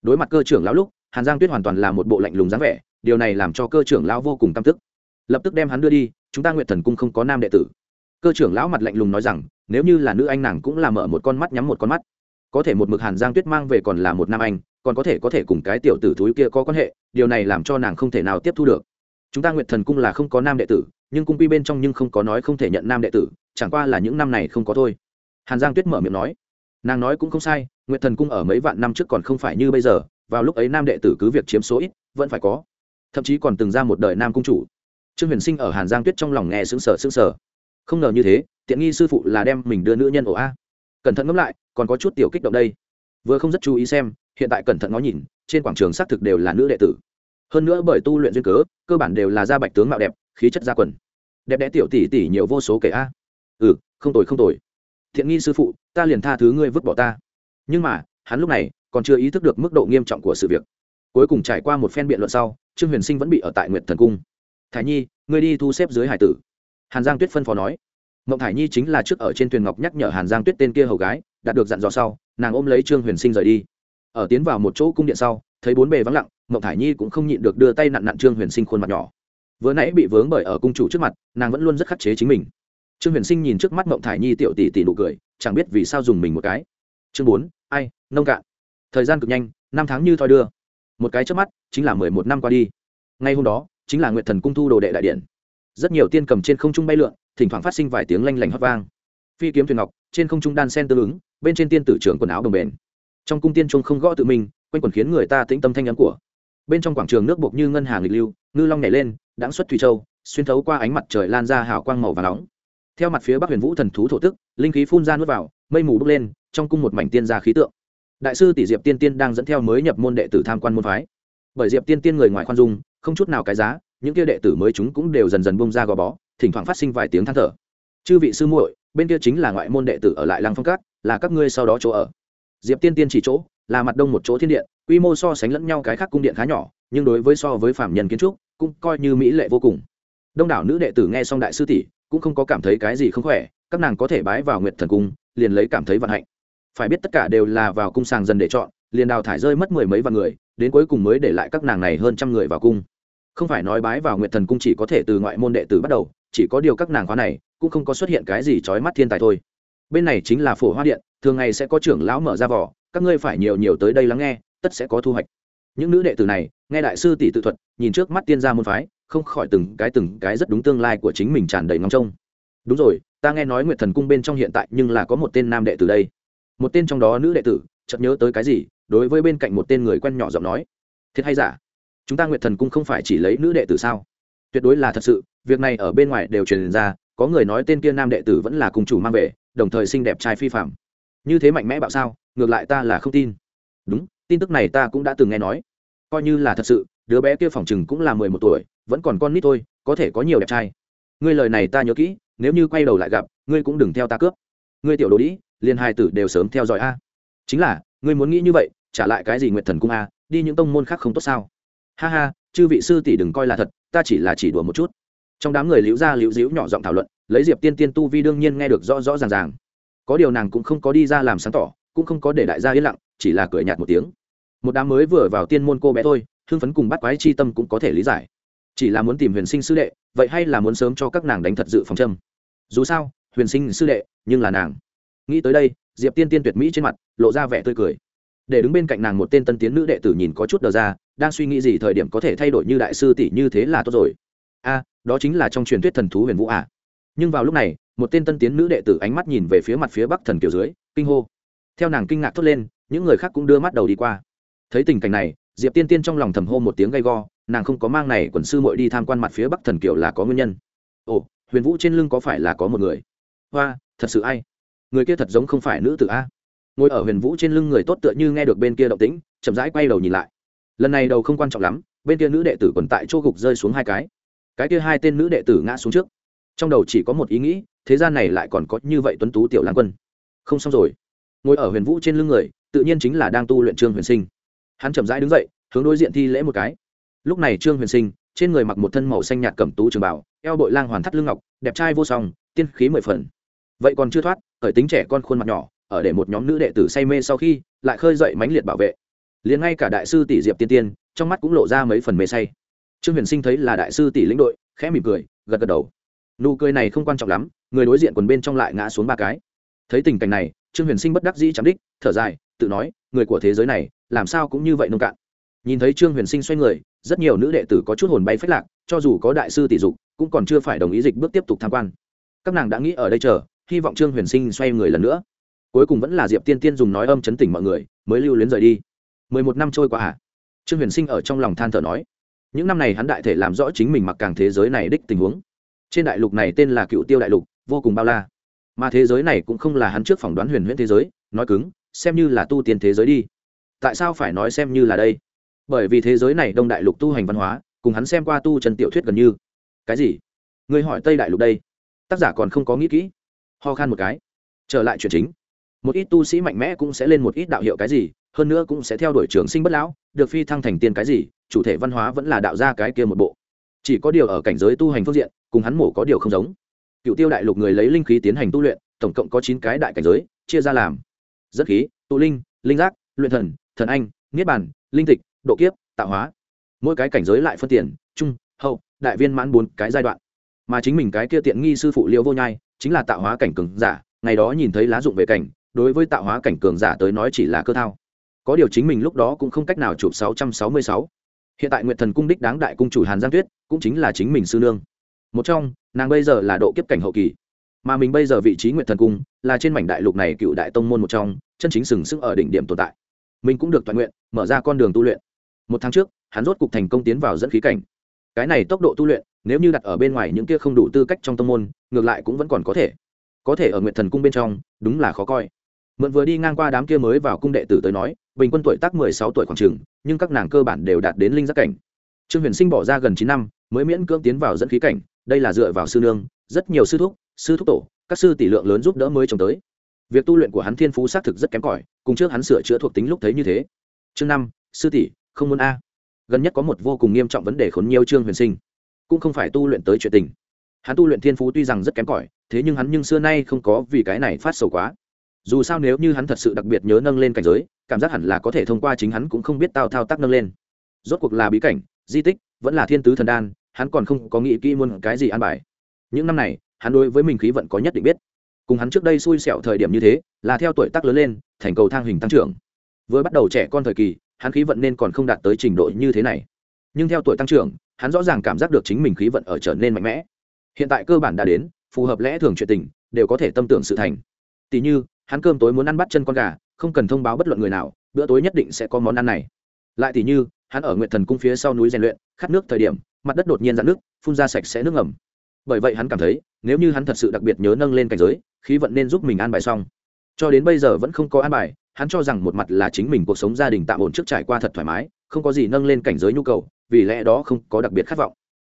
Đối mặt cơ trưởng lão lúc hàn giang tuyết hoàn toàn là một bộ lạnh lùng dáng vẻ, điều này làm cho cơ trưởng lão vô cùng căm tức. Lập tức đem hắn đưa đi, chúng ta nguyện thần cung không có nam đệ tử. Cơ trưởng lão mặt lạnh lùng nói rằng, nếu như là nữ anh nàng cũng là mở một con mắt nhắm một con mắt. Có thể một mực hàn giang tuyết mang về còn là một nam anh, còn có thể có thể cùng cái tiểu tử thúi kia có quan hệ, điều này làm cho nàng không thể nào tiếp thu được. Chúng ta nguyện thần cung là không có nam đệ tử, nhưng cung quy bên trong nhưng không có nói không thể nhận nam đệ tử, chẳng qua là những năm này không có thôi. Hàn giang tuyết mở miệng nói. Nàng nói cũng không sai nguyện thần cung ở mấy vạn năm trước còn không phải như bây giờ vào lúc ấy nam đệ tử cứ việc chiếm số ít, vẫn phải có. Thậm chí còn từng ra một đời nam cung chủ. Trương huyền sinh ở hàn giang tuyết trong lòng nghe sững sờ sững sờ. Không ngờ như thế, tiện nghi sư phụ là đem mình đưa nữ nhân ổ a. Cẩn thận ngẫm lại, còn có chút tiểu kích động đây. Vừa không rất chú ý xem, hiện tại cẩn thận ngó nhìn, trên quảng trường xác thực đều là nữ đệ tử. Hơn nữa bởi tu luyện duyên cớ, cơ bản đều là da bạch tướng mạo đẹp, khí chất da quần. Đẹp đẽ tiểu tỷ tỷ nhiều vô số kể a. Ừ không tồi không tồi. Thiện nghi sư phụ, ta liền tha thứ ngươi vứt bỏ ta. Nhưng mà hắn lúc này còn chưa ý thức được mức độ nghiêm trọng của sự việc. Cuối cùng trải qua một phen biện luận sau, trương huyền sinh vẫn bị ở tại nguyệt thần cung. Thải nhi, ngươi đi thu xếp dưới hải tử. Hàn giang tuyết phân phó nói. Mộng thải nhi chính là trước ở trên thuyền ngọc nhắc nhở hàn giang tuyết tên kia hầu gái, đạt được dặn dò sau, nàng ôm lấy trương huyền sinh rời đi. Ở tiến vào một chỗ cung điện sau, thấy bốn bề vắng lặng, mộng thải nhi cũng không nhịn được đưa tay nặn nặn trương huyền sinh khuôn mặt nhỏ. Vừa nãy bị vướng bởi ở cung chủ trước mặt, nàng vẫn luôn rất khắc chế chính mình. Trương huyền sinh nhìn trước mắt mộng thải nhi tiểu tỷ tỷ nụ cười, chẳng biết vì sao dùng mình một cái. Chương bốn ai, nông cạn. Thời gian cực nhanh, năm tháng như thoi đưa. Một cái trước mắt, chính là mười một năm qua đi. Ngay hôm đó, chính là nguyệt thần cung thu đồ đệ đại điện. Rất nhiều tiên cầm trên không trung bay lượn, thỉnh thoảng phát sinh vài tiếng lanh lảnh hót vang. Phi kiếm thuyền ngọc, trên không trung đan sen tương ứng, bên trên tiên tử trưởng quần áo đồng bền. Trong cung tiên trung không gõ tự mình, quanh quần khiến người ta tĩnh tâm thanh nhắn của. Bên trong quảng trường nước buộc như ngân hàng nghịch lưu, ngư long nhảy lên, đãng xuất thủy châu, xuyên thấu qua ánh mặt trời lan ra hào quang màu và nóng. Theo mặt phía bắc huyền vũ thần thú thổ tức, linh khí phun ra nuốt vào, mây mù bốc lên trong cung một mảnh tiên gia khí tượng. Đại sư tỷ diệp tiên tiên đang dẫn theo mới nhập môn đệ tử tham quan môn phái. Bởi diệp tiên tiên người ngoài khoan dung, không chút nào cái giá, những kia đệ tử mới chúng cũng đều dần dần bông ra gò bó, thỉnh thoảng phát sinh vài tiếng than thở. Chư vị sư muội, bên kia chính là ngoại môn đệ tử ở lại lăng phong cát là các ngươi sau đó chỗ ở. Diệp tiên tiên chỉ chỗ, là mặt đông một chỗ thiên điện, quy mô so sánh lẫn nhau cái khác cung điện khá nhỏ, nhưng đối với so với phạm nhân kiến trúc, cũng coi như mỹ lệ vô cùng. Đông đảo nữ đệ tử nghe xong đại sư tỷ, cũng không có cảm thấy cái gì không khỏe, các nàng có thể bái vào nguyệt thần cung, liền lấy cảm thấy vận hạnh phải biết tất cả đều là vào cung sàng dần để chọn, liền đào thải rơi mất mười mấy vạn người, đến cuối cùng mới để lại các nàng này hơn trăm người vào cung. Không phải nói bái vào nguyệt thần cung chỉ có thể từ ngoại môn đệ tử bắt đầu, chỉ có điều các nàng khóa này, cũng không có xuất hiện cái gì trói mắt thiên tài thôi. Bên này chính là phổ hoa điện, thường ngày sẽ có trưởng lão mở ra vỏ, các ngươi phải nhiều nhiều tới đây lắng nghe, tất sẽ có thu hoạch. Những nữ đệ tử này, nghe đại sư tỷ tự thuật, nhìn trước mắt tiên gia môn phái, không khỏi từng cái từng cái rất đúng tương lai của chính mình tràn đầy ngóng trông. Đúng rồi, ta nghe nói nguyệt thần cung bên trong hiện tại nhưng là có một tên nam đệ tử đây một tên trong đó nữ đệ tử, chợt nhớ tới cái gì, đối với bên cạnh một tên người quen nhỏ giọng nói, thiệt hay giả? Chúng ta nguyệt thần cung không phải chỉ lấy nữ đệ tử sao? Tuyệt đối là thật sự, việc này ở bên ngoài đều truyền ra, có người nói tên kia nam đệ tử vẫn là cung chủ mang về, đồng thời xinh đẹp trai phi phạm như thế mạnh mẽ bạo sao, ngược lại ta là không tin. Đúng, tin tức này ta cũng đã từng nghe nói. Coi như là thật sự, đứa bé kia phòng chừng cũng là mười một tuổi, vẫn còn con nít thôi, có thể có nhiều đẹp trai. Ngươi lời này ta nhớ kỹ, nếu như quay đầu lại gặp, ngươi cũng đừng theo ta cướp. Ngươi tiểu đồ đĩ liền hai tử đều sớm theo dõi a. Chính là, ngươi muốn nghĩ như vậy, trả lại cái gì nguyện thần cung a, đi những tông môn khác không tốt sao? Ha ha, chư vị sư tỷ đừng coi là thật, ta chỉ là chỉ đùa một chút. Trong đám người liễu gia liễu diễu nhỏ giọng thảo luận, lấy diệp tiên tiên tu vi đương nhiên nghe được rõ rõ ràng ràng. Có điều nàng cũng không có đi ra làm sáng tỏ, cũng không có để đại gia yên lặng, chỉ là cười nhạt một tiếng. Một đám mới vừa vào tiên môn cô bé thôi, hưng phấn cùng bắt quái chi tâm cũng có thể lý giải. Chỉ là muốn tìm huyền sinh sư đệ, vậy hay là muốn sớm cho các nàng đánh thật dự phòng châm? Dù sao, huyền sinh sư đệ, nhưng là nàng nghĩ tới đây, diệp tiên tiên tuyệt mỹ trên mặt, lộ ra vẻ tươi cười. Để đứng bên cạnh nàng một tên tân tiến nữ đệ tử nhìn có chút đờ ra, đang suy nghĩ gì thời điểm có thể thay đổi như đại sư tỷ như thế là tốt rồi. A, đó chính là trong truyền thuyết thần thú huyền vũ à. Nhưng vào lúc này, một tên tân tiến nữ đệ tử ánh mắt nhìn về phía mặt phía bắc thần kiều dưới, kinh hô. Theo nàng kinh ngạc thốt lên, những người khác cũng đưa mắt đầu đi qua. Thấy tình cảnh này, diệp tiên tiên trong lòng thầm hô một tiếng gay go, nàng không có mang này, quần sư mội đi tham quan mặt phía bắc thần kiều là có nguyên nhân. Ồ, huyền vũ trên lưng có phải là có một người? Hoa, thật sự ai? Người kia thật giống không phải nữ tử a. Ngồi ở huyền vũ trên lưng người tốt tựa như nghe được bên kia động tĩnh, chậm rãi quay đầu nhìn lại. Lần này đầu không quan trọng lắm, bên kia nữ đệ tử còn tại chỗ gục rơi xuống hai cái. Cái kia hai tên nữ đệ tử ngã xuống trước. Trong đầu chỉ có một ý nghĩ, thế gian này lại còn có như vậy tuấn tú tiểu lãng quân. Không xong rồi. Ngồi ở huyền vũ trên lưng người, tự nhiên chính là đang tu luyện trương huyền sinh. Hắn chậm rãi đứng dậy, hướng đối diện thi lễ một cái. Lúc này trương huyền sinh, trên người mặc một thân màu xanh nhạt cẩm tú trường bảo eo bội lang hoàn thắt lưng ngọc, đẹp trai vô song, tiên khí mười phần vậy còn chưa thoát khởi tính trẻ con khuôn mặt nhỏ, ở để một nhóm nữ đệ tử say mê sau khi, lại khơi dậy mãnh liệt bảo vệ. Liền ngay cả đại sư tỷ diệp tiên tiên, trong mắt cũng lộ ra mấy phần mê say. Trương huyền sinh thấy là đại sư tỷ lĩnh đội, khẽ mỉm cười, gật gật đầu. Nụ cười này không quan trọng lắm, người đối diện quần bên trong lại ngã xuống ba cái. Thấy tình cảnh này, trương huyền sinh bất đắc dĩ chạm đích, thở dài, tự nói, người của thế giới này, làm sao cũng như vậy nông cạn. Nhìn thấy trương huyền sinh xoay người, rất nhiều nữ đệ tử có chút hồn bay phách lạc, cho dù có đại sư tỷ dục, cũng còn chưa phải đồng ý dịch bước tiếp tục tham quan. Các nàng đã nghĩ ở đây chờ hy vọng trương huyền sinh xoay người lần nữa. Cuối cùng vẫn là diệp tiên tiên dùng nói âm chấn tỉnh mọi người, mới lưu luyến rời đi. Mười một năm trôi qua à? Trương huyền sinh ở trong lòng than thở nói. Những năm này hắn đại thể làm rõ chính mình mặc càng thế giới này đích tình huống. Trên đại lục này tên là cựu tiêu đại lục, vô cùng bao la. Mà thế giới này cũng không là hắn trước phỏng đoán huyền huyễn thế giới, nói cứng, xem như là tu tiên thế giới đi. Tại sao phải nói xem như là đây? Bởi vì thế giới này đông đại lục tu hành văn hóa, cùng hắn xem qua tu trần tiểu thuyết gần như. Cái gì? Người hỏi tây đại lục đây. Tác giả còn không có nghĩ kỹ ho khan một cái. Trở lại chuyện chính. Một ít tu sĩ mạnh mẽ cũng sẽ lên một ít đạo hiệu cái gì, hơn nữa cũng sẽ theo đuổi trường sinh bất lão, được phi thăng thành tiên cái gì, chủ thể văn hóa vẫn là đạo ra cái kia một bộ. Chỉ có điều ở cảnh giới tu hành phương diện, cùng hắn mổ có điều không giống. Cựu tiêu đại lục người lấy linh khí tiến hành tu luyện, tổng cộng có chín cái đại cảnh giới, chia ra làm. Dẫn khí, tụ linh linh giác, luyện thần thần anh, niết bàn, linh tịch, độ kiếp, tạo hóa. Mỗi cái cảnh giới lại phân tiền, trung, hậu, đại viên mãn bốn cái giai đoạn. Mà chính mình cái kia tiện nghi sư phụ liễu vô nhai chính là tạo hóa cảnh cường giả, ngày đó nhìn thấy lá dụng về cảnh, đối với tạo hóa cảnh cường giả tới nói chỉ là cơ thao. Có điều chính mình lúc đó cũng không cách nào chụp 666. hiện tại nguyệt thần cung đích đáng đại cung chủ hàn giang tuyết, cũng chính là chính mình sư nương. Một trong, nàng bây giờ là độ kiếp cảnh hậu kỳ. Mà mình bây giờ vị trí nguyệt thần cung, là trên mảnh đại lục này cựu đại tông môn một trong, chân chính sừng sững ở đỉnh điểm tồn tại. Mình cũng được toàn nguyện, mở ra con đường tu luyện. Một tháng trước, hắn rốt cục thành công tiến vào dẫn khí cảnh. Cái này tốc độ tu luyện nếu như đặt ở bên ngoài những kia không đủ tư cách trong tâm môn, ngược lại cũng vẫn còn có thể. Có thể ở nguyện thần cung bên trong, đúng là khó coi. Mượn vừa đi ngang qua đám kia mới vào cung đệ tử tới nói, bình quân tuổi tác mười sáu tuổi khoảng trường nhưng các nàng cơ bản đều đạt đến linh giác cảnh. Trương huyền sinh bỏ ra gần chín năm, mới miễn cưỡng tiến vào dẫn khí cảnh, đây là dựa vào sư nương, rất nhiều sư thúc sư thúc tổ, các sư tỷ lượng lớn giúp đỡ mới trồng tới. Việc tu luyện của hắn thiên phú xác thực rất kém cỏi, cùng trước hắn sửa chữa thuộc tính lúc thấy như thế. Chương năm, sư tỷ, không muốn a. Gần nhất có một vô cùng nghiêm trọng vấn đề khốn nhiều trương huyền sinh cũng không phải tu luyện tới chuyện tình. Hắn tu luyện thiên phú tuy rằng rất kém cỏi, thế nhưng hắn nhưng xưa nay không có vì cái này phát sầu quá. Dù sao nếu như hắn thật sự đặc biệt nhớ nâng lên cảnh giới, cảm giác hẳn là có thể thông qua chính hắn cũng không biết tao thao tác nâng lên. Rốt cuộc là bí cảnh, di tích, vẫn là thiên tứ thần đan, hắn còn không có nghĩ kỹ muôn cái gì an bài. Những năm này, hắn đối với mình khí vận có nhất định biết. Cùng hắn trước đây xui xẻo thời điểm như thế, là theo tuổi tác lớn lên, thành cầu thang hình tăng trưởng. Với bắt đầu trẻ con thời kỳ, hắn khí vận nên còn không đạt tới trình độ như thế này nhưng theo tuổi tăng trưởng, hắn rõ ràng cảm giác được chính mình khí vận ở trở nên mạnh mẽ. Hiện tại cơ bản đã đến, phù hợp lẽ thường chuyện tình, đều có thể tâm tưởng sự thành. Tỷ như, hắn cơm tối muốn ăn bắt chân con gà, không cần thông báo bất luận người nào, bữa tối nhất định sẽ có món ăn này. Lại tỷ như, hắn ở nguyện thần cung phía sau núi rèn luyện, khát nước thời điểm, mặt đất đột nhiên dạn nước, phun ra sạch sẽ nước ngầm. Bởi vậy hắn cảm thấy, nếu như hắn thật sự đặc biệt nhớ nâng lên cảnh giới, khí vận nên giúp mình an bài xong. Cho đến bây giờ vẫn không có an bài, hắn cho rằng một mặt là chính mình cuộc sống gia đình tạm ổn trước trải qua thật thoải mái, không có gì nâng lên cảnh giới nhu cầu vì lẽ đó không có đặc biệt khát vọng.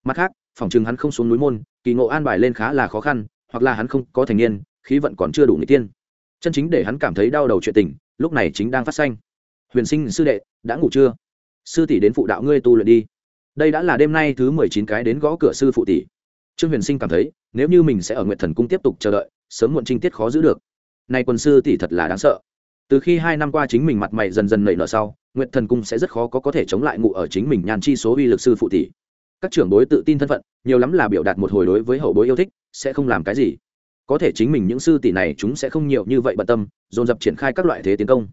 Mặt khác, phòng chừng hắn không xuống núi môn, kỳ ngộ an bài lên khá là khó khăn, hoặc là hắn không có thành niên, khí vận còn chưa đủ người tiên. Chân chính để hắn cảm thấy đau đầu chuyện tình, lúc này chính đang phát xanh huyền sinh sư đệ, đã ngủ chưa? Sư tỷ đến phụ đạo ngươi tu luyện đi. Đây đã là đêm nay thứ mười chín cái đến gõ cửa sư phụ tỷ. Trương huyền sinh cảm thấy, nếu như mình sẽ ở nguyện thần cung tiếp tục chờ đợi, sớm muộn trinh tiết khó giữ được. Nay quân sư tỷ thật là đáng sợ. Từ khi hai năm qua chính mình mặt mày dần dần nảy nở sau nguyện thần cung sẽ rất khó có có thể chống lại ngụ ở chính mình nhàn chi số uy lực sư phụ tỷ. Các trưởng bối tự tin thân phận, nhiều lắm là biểu đạt một hồi đối với hậu bối yêu thích, sẽ không làm cái gì. Có thể chính mình những sư tỷ này chúng sẽ không nhiều như vậy bận tâm, dồn dập triển khai các loại thế tiến công.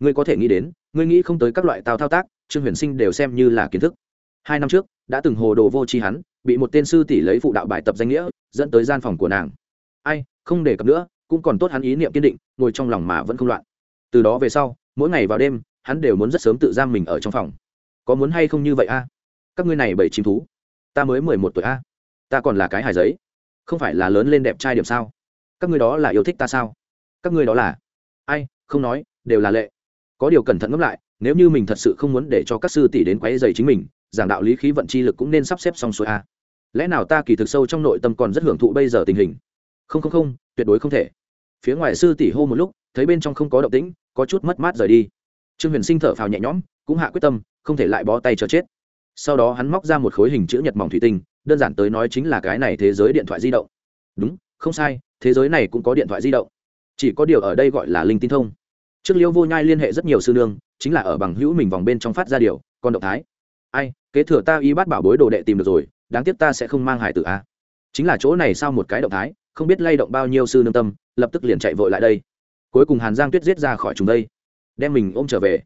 Ngươi có thể nghĩ đến, ngươi nghĩ không tới các loại tao thao tác, trương huyền sinh đều xem như là kiến thức. Hai năm trước, đã từng hồ đồ vô tri hắn, bị một tên sư tỷ lấy phụ đạo bài tập danh nghĩa, dẫn tới gian phòng của nàng. Ai, không đề cập nữa, cũng còn tốt hắn ý niệm kiên định, ngồi trong lòng mà vẫn không loạn. Từ đó về sau, mỗi ngày vào đêm hắn đều muốn rất sớm tự giam mình ở trong phòng. Có muốn hay không như vậy a? Các ngươi này bảy chim thú, ta mới mười một tuổi a. Ta còn là cái hài giấy, không phải là lớn lên đẹp trai điểm sao? Các ngươi đó là yêu thích ta sao? Các ngươi đó là? Ai, không nói, đều là lệ. Có điều cẩn thận ngẫm lại, nếu như mình thật sự không muốn để cho các sư tỷ đến quấy dày chính mình, giảng đạo lý khí vận chi lực cũng nên sắp xếp xong xuôi a. Lẽ nào ta kỳ thực sâu trong nội tâm còn rất hưởng thụ bây giờ tình hình? Không không không, tuyệt đối không thể. Phía ngoài sư tỷ hô một lúc, thấy bên trong không có động tĩnh, có chút mất mát rời đi trương huyền sinh thở phào nhẹ nhõm, cũng hạ quyết tâm, không thể lại bó tay cho chết. Sau đó hắn móc ra một khối hình chữ nhật mỏng thủy tinh, đơn giản tới nói chính là cái này thế giới điện thoại di động. Đúng, không sai, thế giới này cũng có điện thoại di động. Chỉ có điều ở đây gọi là linh tin thông. Trước liêu vô nhai liên hệ rất nhiều sư nương, chính là ở bằng hữu mình vòng bên trong phát ra điều, còn động thái. Ai, kế thừa ta y bắt bảo bối đồ đệ tìm được rồi, đáng tiếc ta sẽ không mang hải tử a. Chính là chỗ này sau một cái động thái, không biết lay động bao nhiêu sư nương tâm, lập tức liền chạy vội lại đây. Cuối cùng hàn giang tuyết giết ra khỏi chúng đây đem mình ôm trở về.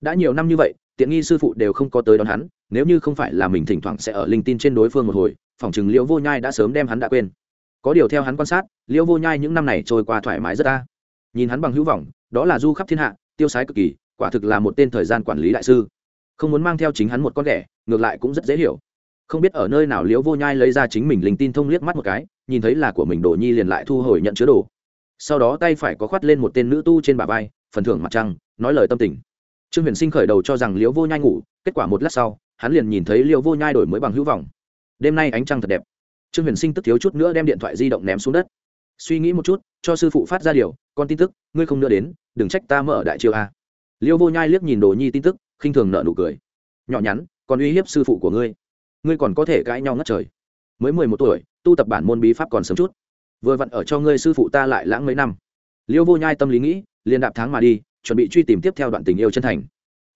Đã nhiều năm như vậy, tiện nghi sư phụ đều không có tới đón hắn, nếu như không phải là mình thỉnh thoảng sẽ ở linh tin trên đối phương một hồi, phỏng chừng liễu vô nhai đã sớm đem hắn đã quên. Có điều theo hắn quan sát, liễu vô nhai những năm này trôi qua thoải mái rất ta nhìn hắn bằng hữu vọng, đó là du khắp thiên hạ, tiêu sái cực kỳ, quả thực là một tên thời gian quản lý đại sư. Không muốn mang theo chính hắn một con ghẻ ngược lại cũng rất dễ hiểu. Không biết ở nơi nào liễu vô nhai lấy ra chính mình linh tin thông liếc mắt một cái, nhìn thấy là của mình đồ nhi liền lại thu hồi nhận chứa đồ. Sau đó tay phải có khoắt lên một tên nữ tu trên bả vai phần thưởng mặt trăng, nói lời tâm tình. Trương huyền sinh khởi đầu cho rằng liễu vô nhai ngủ, kết quả một lát sau, hắn liền nhìn thấy liễu vô nhai đổi mới bằng hữu vọng. Đêm nay ánh trăng thật đẹp. Trương huyền sinh tức thiếu chút nữa đem điện thoại di động ném xuống đất. Suy nghĩ một chút, cho sư phụ phát ra điều, con tin tức, ngươi không nữa đến, đừng trách ta mở đại chiêu a. Liêu vô nhai liếc nhìn đồ nhi tin tức, khinh thường nợ nụ cười. Nhỏ nhắn, còn uy hiếp sư phụ của ngươi. Ngươi còn có thể cãi nhau ngất trời. Mới mười một tuổi, tu tập bản môn bí pháp còn sớm chút. Vừa vặn ở cho ngươi sư phụ ta lại lãng mấy năm. Liêu vô nhai tâm lý nghĩ liền đạp tháng mà đi, chuẩn bị truy tìm tiếp theo đoạn tình yêu chân thành.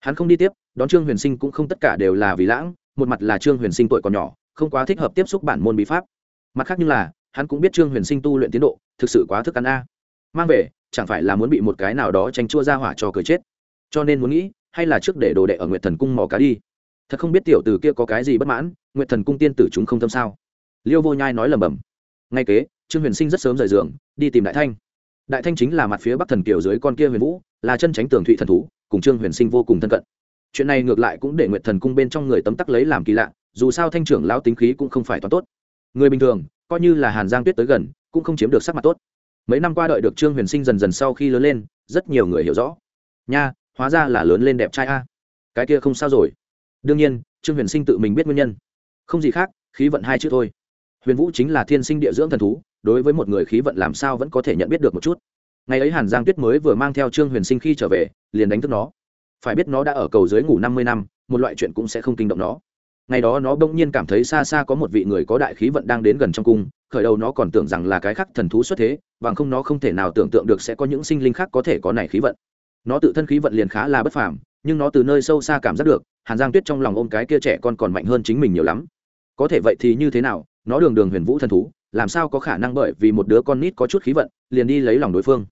Hắn không đi tiếp, đón trương huyền sinh cũng không tất cả đều là vì lãng, một mặt là trương huyền sinh tuổi còn nhỏ, không quá thích hợp tiếp xúc bản môn bí pháp. Mặt khác nhưng là, hắn cũng biết trương huyền sinh tu luyện tiến độ, thực sự quá thức ăn a. Mang về, chẳng phải là muốn bị một cái nào đó tranh chua ra hỏa cho cười chết. Cho nên muốn nghĩ, hay là trước để đồ đệ ở nguyệt thần cung mò cá đi. Thật không biết tiểu từ kia có cái gì bất mãn, nguyệt thần cung tiên tử chúng không tâm sao. Liêu vô nhai nói lầm bầm ngay kế, trương huyền sinh rất sớm rời giường, đi tìm đại thanh đại thanh chính là mặt phía bắc thần kiều dưới con kia huyền vũ, là chân tránh tường thụy thần thú, cùng trương huyền sinh vô cùng thân cận. Chuyện này ngược lại cũng để nguyệt thần cung bên trong người tấm tắc lấy làm kỳ lạ, dù sao thanh trưởng lão tính khí cũng không phải toàn tốt. Người bình thường, coi như là hàn giang tuyết tới gần, cũng không chiếm được sắc mặt tốt. Mấy năm qua đợi được trương huyền sinh dần dần sau khi lớn lên, rất nhiều người hiểu rõ. Nha, hóa ra là lớn lên đẹp trai a. Cái kia không sao rồi. Đương nhiên, trương huyền sinh tự mình biết nguyên nhân. Không gì khác, khí vận hai chữ thôi. Huyền vũ chính là thiên sinh địa dưỡng thần thú đối với một người khí vận làm sao vẫn có thể nhận biết được một chút. Ngày ấy hàn giang tuyết mới vừa mang theo trương huyền sinh khi trở về, liền đánh thức nó. Phải biết nó đã ở cầu dưới ngủ năm mươi năm, một loại chuyện cũng sẽ không kinh động nó. Ngày đó nó bỗng nhiên cảm thấy xa xa có một vị người có đại khí vận đang đến gần trong cung, khởi đầu nó còn tưởng rằng là cái khác thần thú xuất thế, bằng không nó không thể nào tưởng tượng được sẽ có những sinh linh khác có thể có này khí vận. Nó tự thân khí vận liền khá là bất phàm, nhưng nó từ nơi sâu xa cảm giác được, hàn giang tuyết trong lòng ôm cái kia trẻ con còn mạnh hơn chính mình nhiều lắm. Có thể vậy thì như thế nào, nó đường đường huyền vũ thần thú làm sao có khả năng bởi vì một đứa con nít có chút khí vận liền đi lấy lòng đối phương.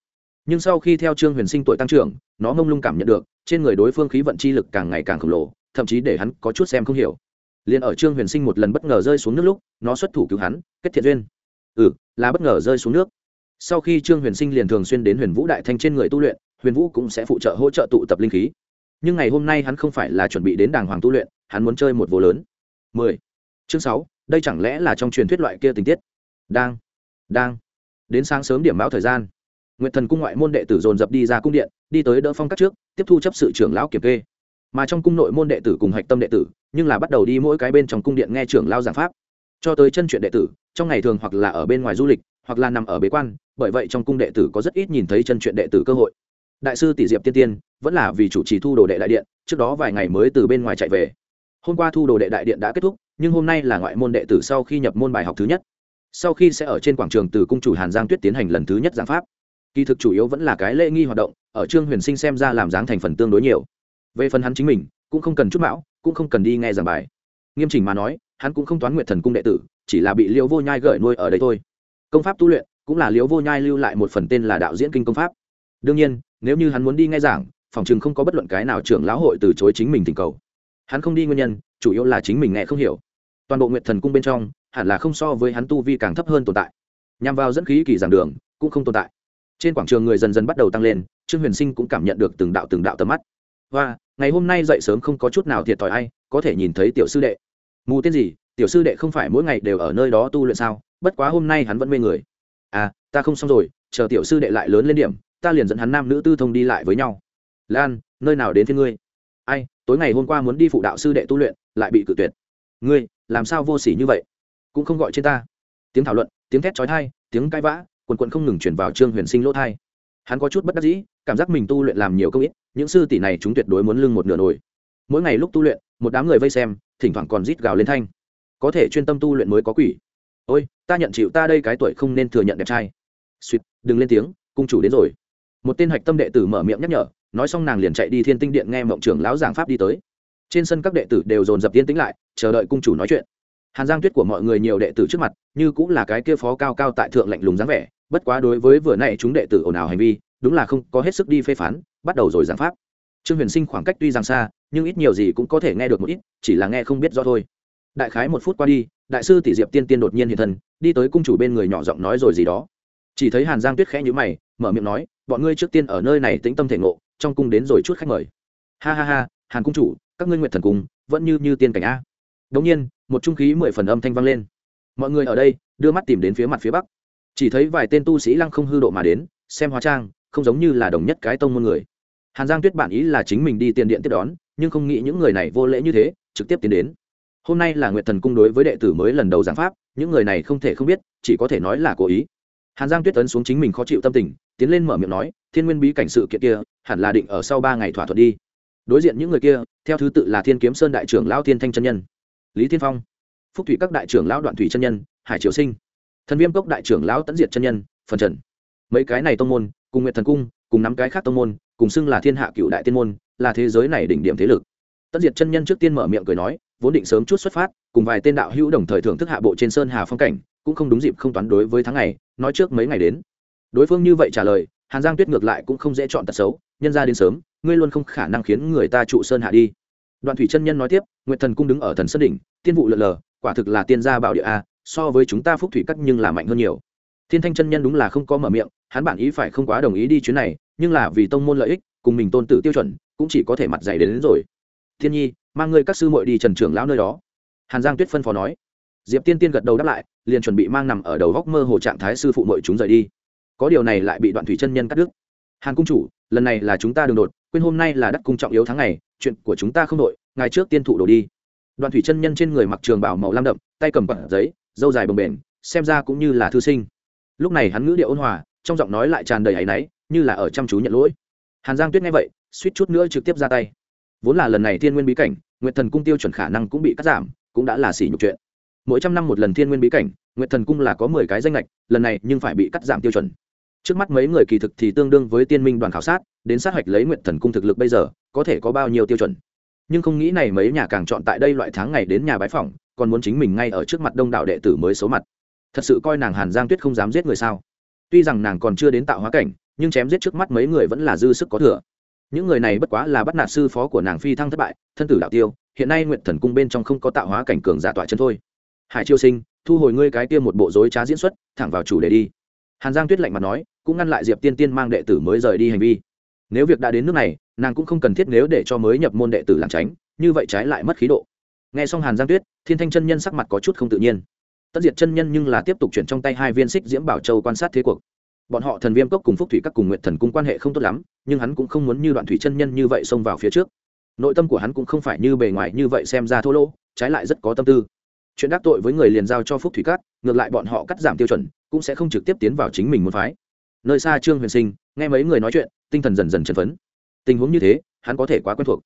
Nhưng sau khi theo trương huyền sinh tuổi tăng trưởng nó mông lung cảm nhận được trên người đối phương khí vận chi lực càng ngày càng khổng lồ thậm chí để hắn có chút xem không hiểu. Liền ở trương huyền sinh một lần bất ngờ rơi xuống nước lúc nó xuất thủ cứu hắn kết thiện duyên. Ừ là bất ngờ rơi xuống nước. Sau khi trương huyền sinh liền thường xuyên đến huyền vũ đại thanh trên người tu luyện huyền vũ cũng sẽ phụ trợ hỗ trợ tụ tập linh khí. Nhưng ngày hôm nay hắn không phải là chuẩn bị đến đàng hoàng tu luyện hắn muốn chơi một vô lớn. 10. chương 6, đây chẳng lẽ là trong truyền thuyết loại kia tình tiết? Đang đang. Đến sáng sớm điểm báo thời gian nguyện thần cung ngoại môn đệ tử dồn dập đi ra cung điện, đi tới đỡ phong các trước, tiếp thu chấp sự trưởng lão kiểm kê. Mà trong cung nội môn đệ tử cùng hạch tâm đệ tử, nhưng là bắt đầu đi mỗi cái bên trong cung điện nghe trưởng lao giảng pháp. Cho tới chân chuyện đệ tử, trong ngày thường hoặc là ở bên ngoài du lịch, hoặc là nằm ở bế quan, bởi vậy trong cung đệ tử có rất ít nhìn thấy chân chuyện đệ tử cơ hội. Đại sư tỷ diệp tiên tiên, vẫn là vì chủ trì thu đồ đệ đại điện, trước đó vài ngày mới từ bên ngoài chạy về. Hôm qua thu đồ đệ đại điện đã kết thúc, nhưng hôm nay là ngoại môn đệ tử sau khi nhập môn bài học thứ nhất sau khi sẽ ở trên quảng trường từ cung chủ hàn giang tuyết tiến hành lần thứ nhất giảng pháp. Kỳ thực chủ yếu vẫn là cái lễ nghi hoạt động, ở trương huyền sinh xem ra làm dáng thành phần tương đối nhiều. Về phần hắn chính mình, cũng không cần chút mão, cũng không cần đi nghe giảng bài. Nghiêm chỉnh mà nói, hắn cũng không toán nguyện thần cung đệ tử, chỉ là bị liễu vô nhai gởi nuôi ở đây thôi. Công pháp tu luyện, cũng là liễu vô nhai lưu lại một phần tên là đạo diễn kinh công pháp. Đương nhiên, nếu như hắn muốn đi nghe giảng, phòng chừng không có bất luận cái nào trưởng lão hội từ chối chính mình tình cầu. Hắn không đi nguyên nhân, chủ yếu là chính mình nghe không hiểu toàn bộ nguyện thần cung bên trong, hẳn là không so với hắn tu vi càng thấp hơn tồn tại. Nhằm vào dẫn khí kỳ giảng đường, cũng không tồn tại. Trên quảng trường người dần dần bắt đầu tăng lên, trương huyền sinh cũng cảm nhận được từng đạo từng đạo tầm mắt. Và ngày hôm nay dậy sớm không có chút nào thiệt thòi ai, có thể nhìn thấy tiểu sư đệ. Mù tên gì, tiểu sư đệ không phải mỗi ngày đều ở nơi đó tu luyện sao? Bất quá hôm nay hắn vẫn mê người. À ta không xong rồi, chờ tiểu sư đệ lại lớn lên điểm, ta liền dẫn hắn nam nữ tư thông đi lại với nhau. Lan, nơi nào đến với ngươi? Ai, tối ngày hôm qua muốn đi phụ đạo sư đệ tu luyện, lại bị cự tuyệt. Ngươi làm sao vô sỉ như vậy? Cũng không gọi trên ta. Tiếng thảo luận, tiếng thét trói thai tiếng cãi vã, quần quận không ngừng chuyển vào trương huyền sinh lỗ thai hắn có chút bất đắc dĩ, cảm giác mình tu luyện làm nhiều công ít, những sư tỷ này chúng tuyệt đối muốn lưng một nửa nồi mỗi ngày lúc tu luyện, một đám người vây xem, thỉnh thoảng còn rít gào lên thanh. Có thể chuyên tâm tu luyện mới có quỷ. Ôi, ta nhận chịu ta đây cái tuổi không nên thừa nhận đẹp trai. Suýt, đừng lên tiếng, cung chủ đến rồi. Một tên hạch tâm đệ tử mở miệng nhắc nhở, nói xong nàng liền chạy đi thiên tinh điện nghe mộng trưởng lão giảng pháp đi tới trên sân các đệ tử đều dồn dập tiên tĩnh lại, chờ đợi cung chủ nói chuyện. Hàn giang tuyết của mọi người nhiều đệ tử trước mặt, như cũng là cái kia phó cao cao tại thượng lạnh lùng dáng vẻ, bất quá đối với vừa nay chúng đệ tử ồn ào hành vi, đúng là không có hết sức đi phê phán, bắt đầu rồi giảng pháp. Trương huyền sinh khoảng cách tuy rằng xa, nhưng ít nhiều gì cũng có thể nghe được một ít, chỉ là nghe không biết rõ thôi. Đại khái một phút qua đi, đại sư tỷ diệp tiên tiên đột nhiên hiện thân, đi tới cung chủ bên người nhỏ giọng nói rồi gì đó. Chỉ thấy hàn giang tuyết khẽ nhữ mày, mở miệng nói, bọn ngươi trước tiên ở nơi này tĩnh tâm thể ngộ, trong cung đến rồi chút khách mời. Ha ha ha, hàn cung chủ các ngươi nguyện thần cung, vẫn như như tiên cảnh a. Đống nhiên, một trung khí mười phần âm thanh vang lên. Mọi người ở đây, đưa mắt tìm đến phía mặt phía bắc. Chỉ thấy vài tên tu sĩ lăng không hư độ mà đến, xem hóa trang, không giống như là đồng nhất cái tông môn người. Hàn giang tuyết bản ý là chính mình đi tiền điện tiếp đón, nhưng không nghĩ những người này vô lễ như thế, trực tiếp tiến đến. Hôm nay là nguyệt thần cung đối với đệ tử mới lần đầu giảng pháp, những người này không thể không biết, chỉ có thể nói là cố ý. Hàn giang tuyết tấn xuống chính mình khó chịu tâm tình, tiến lên mở miệng nói, thiên nguyên bí cảnh sự kiện kia, hẳn là định ở sau ba ngày thỏa thuận đi đối diện những người kia, theo thứ tự là thiên kiếm sơn đại trưởng lão thiên thanh chân nhân, lý thiên phong, phúc thủy các đại trưởng lão đoạn thủy chân nhân, hải triều sinh, thần viêm cốc đại trưởng lão tấn diệt chân nhân, phần trần. Mấy cái này tông môn, cùng nguyện thần cung, cùng nắm cái khác tông môn, cùng xưng là thiên hạ cựu đại tiên môn, là thế giới này đỉnh điểm thế lực. Tấn diệt chân nhân trước tiên mở miệng cười nói, vốn định sớm chút xuất phát, cùng vài tên đạo hữu đồng thời thưởng thức hạ bộ trên sơn hà phong cảnh, cũng không đúng dịp không toán đối với tháng ngày, nói trước mấy ngày đến. Đối phương như vậy trả lời, hàn giang tuyết ngược lại cũng không dễ chọn tật xấu, nhân ra đến sớm ngươi luôn không khả năng khiến người ta trụ sơn hạ đi. Đoạn thủy chân nhân nói tiếp nguyện thần cung đứng ở thần sơn đỉnh tiên vụ lợn lờ quả thực là tiên gia bảo địa a so với chúng ta phúc thủy cắt nhưng là mạnh hơn nhiều. Thiên thanh chân nhân đúng là không có mở miệng hắn bản ý phải không quá đồng ý đi chuyến này nhưng là vì tông môn lợi ích cùng mình tôn tử tiêu chuẩn cũng chỉ có thể mặt dày đến, đến rồi. Thiên nhi mang ngươi các sư muội đi trần trưởng lão nơi đó. Hàn giang tuyết phân phó nói. Diệp tiên tiên gật đầu đáp lại liền chuẩn bị mang nằm ở đầu góc mơ hồ trạng thái sư phụ muội chúng rời đi. Có điều này lại bị đoạn thủy chân nhân cắt đứt. Hàn cung chủ lần này là chúng ta đường đột quên hôm nay là đắc cung trọng yếu tháng ngày, chuyện của chúng ta không đội ngày trước tiên thụ đổ đi. Đoàn thủy chân nhân trên người mặc trường bảo màu lam đậm, tay cầm bản giấy dâu dài bồng bềnh, xem ra cũng như là thư sinh. Lúc này hắn ngữ điệu ôn hòa, trong giọng nói lại tràn đầy áy náy, như là ở chăm chú nhận lỗi. Hàn giang tuyết nghe vậy, suýt chút nữa trực tiếp ra tay. Vốn là lần này thiên nguyên bí cảnh, nguyệt thần cung tiêu chuẩn khả năng cũng bị cắt giảm, cũng đã là xỉ nhục chuyện. Mỗi trăm năm một lần thiên nguyên bí cảnh, nguyệt thần cung là có mười cái danh lệch lần này nhưng phải bị cắt giảm tiêu chuẩn trước mắt mấy người kỳ thực thì tương đương với tiên minh đoàn khảo sát, đến sát hạch lấy nguyệt thần cung thực lực bây giờ, có thể có bao nhiêu tiêu chuẩn. Nhưng không nghĩ này mấy nhà càng chọn tại đây loại tháng ngày đến nhà bái phỏng, còn muốn chính mình ngay ở trước mặt đông đảo đệ tử mới số mặt. Thật sự coi nàng hàn giang tuyết không dám giết người sao. Tuy rằng nàng còn chưa đến tạo hóa cảnh, nhưng chém giết trước mắt mấy người vẫn là dư sức có thừa. Những người này bất quá là bắt nạt sư phó của nàng phi thăng thất bại, thân tử đạo tiêu, hiện nay nguyện thần cung bên trong không có tạo hóa cảnh cường giả tọa chân thôi. Hải chiêu sinh, thu hồi ngươi cái kia một bộ dối trá diễn xuất, thẳng vào chủ đề đi. Hàn giang tuyết lạnh mặt nói cũng ngăn lại diệp tiên tiên mang đệ tử mới rời đi hành vi. Nếu việc đã đến nước này, nàng cũng không cần thiết nếu để cho mới nhập môn đệ tử làm tránh, như vậy trái lại mất khí độ. Nghe xong hàn giang tuyết, thiên thanh chân nhân sắc mặt có chút không tự nhiên. Tất diệt chân nhân nhưng là tiếp tục chuyển trong tay hai viên xích diễm bảo châu quan sát thế cuộc. Bọn họ thần viêm cốc cùng phúc thủy các cùng nguyện thần cung quan hệ không tốt lắm, nhưng hắn cũng không muốn như đoạn thủy chân nhân như vậy xông vào phía trước. Nội tâm của hắn cũng không phải như bề ngoài như vậy xem ra thô lỗ, trái lại rất có tâm tư. Chuyện đắc tội với người liền giao cho phúc thủy cát ngược lại bọn họ cắt giảm tiêu chuẩn, cũng sẽ không trực tiếp tiến vào chính mình muốn phái nơi xa trương huyền sinh nghe mấy người nói chuyện tinh thần dần dần chân phấn tình huống như thế hắn có thể quá quen thuộc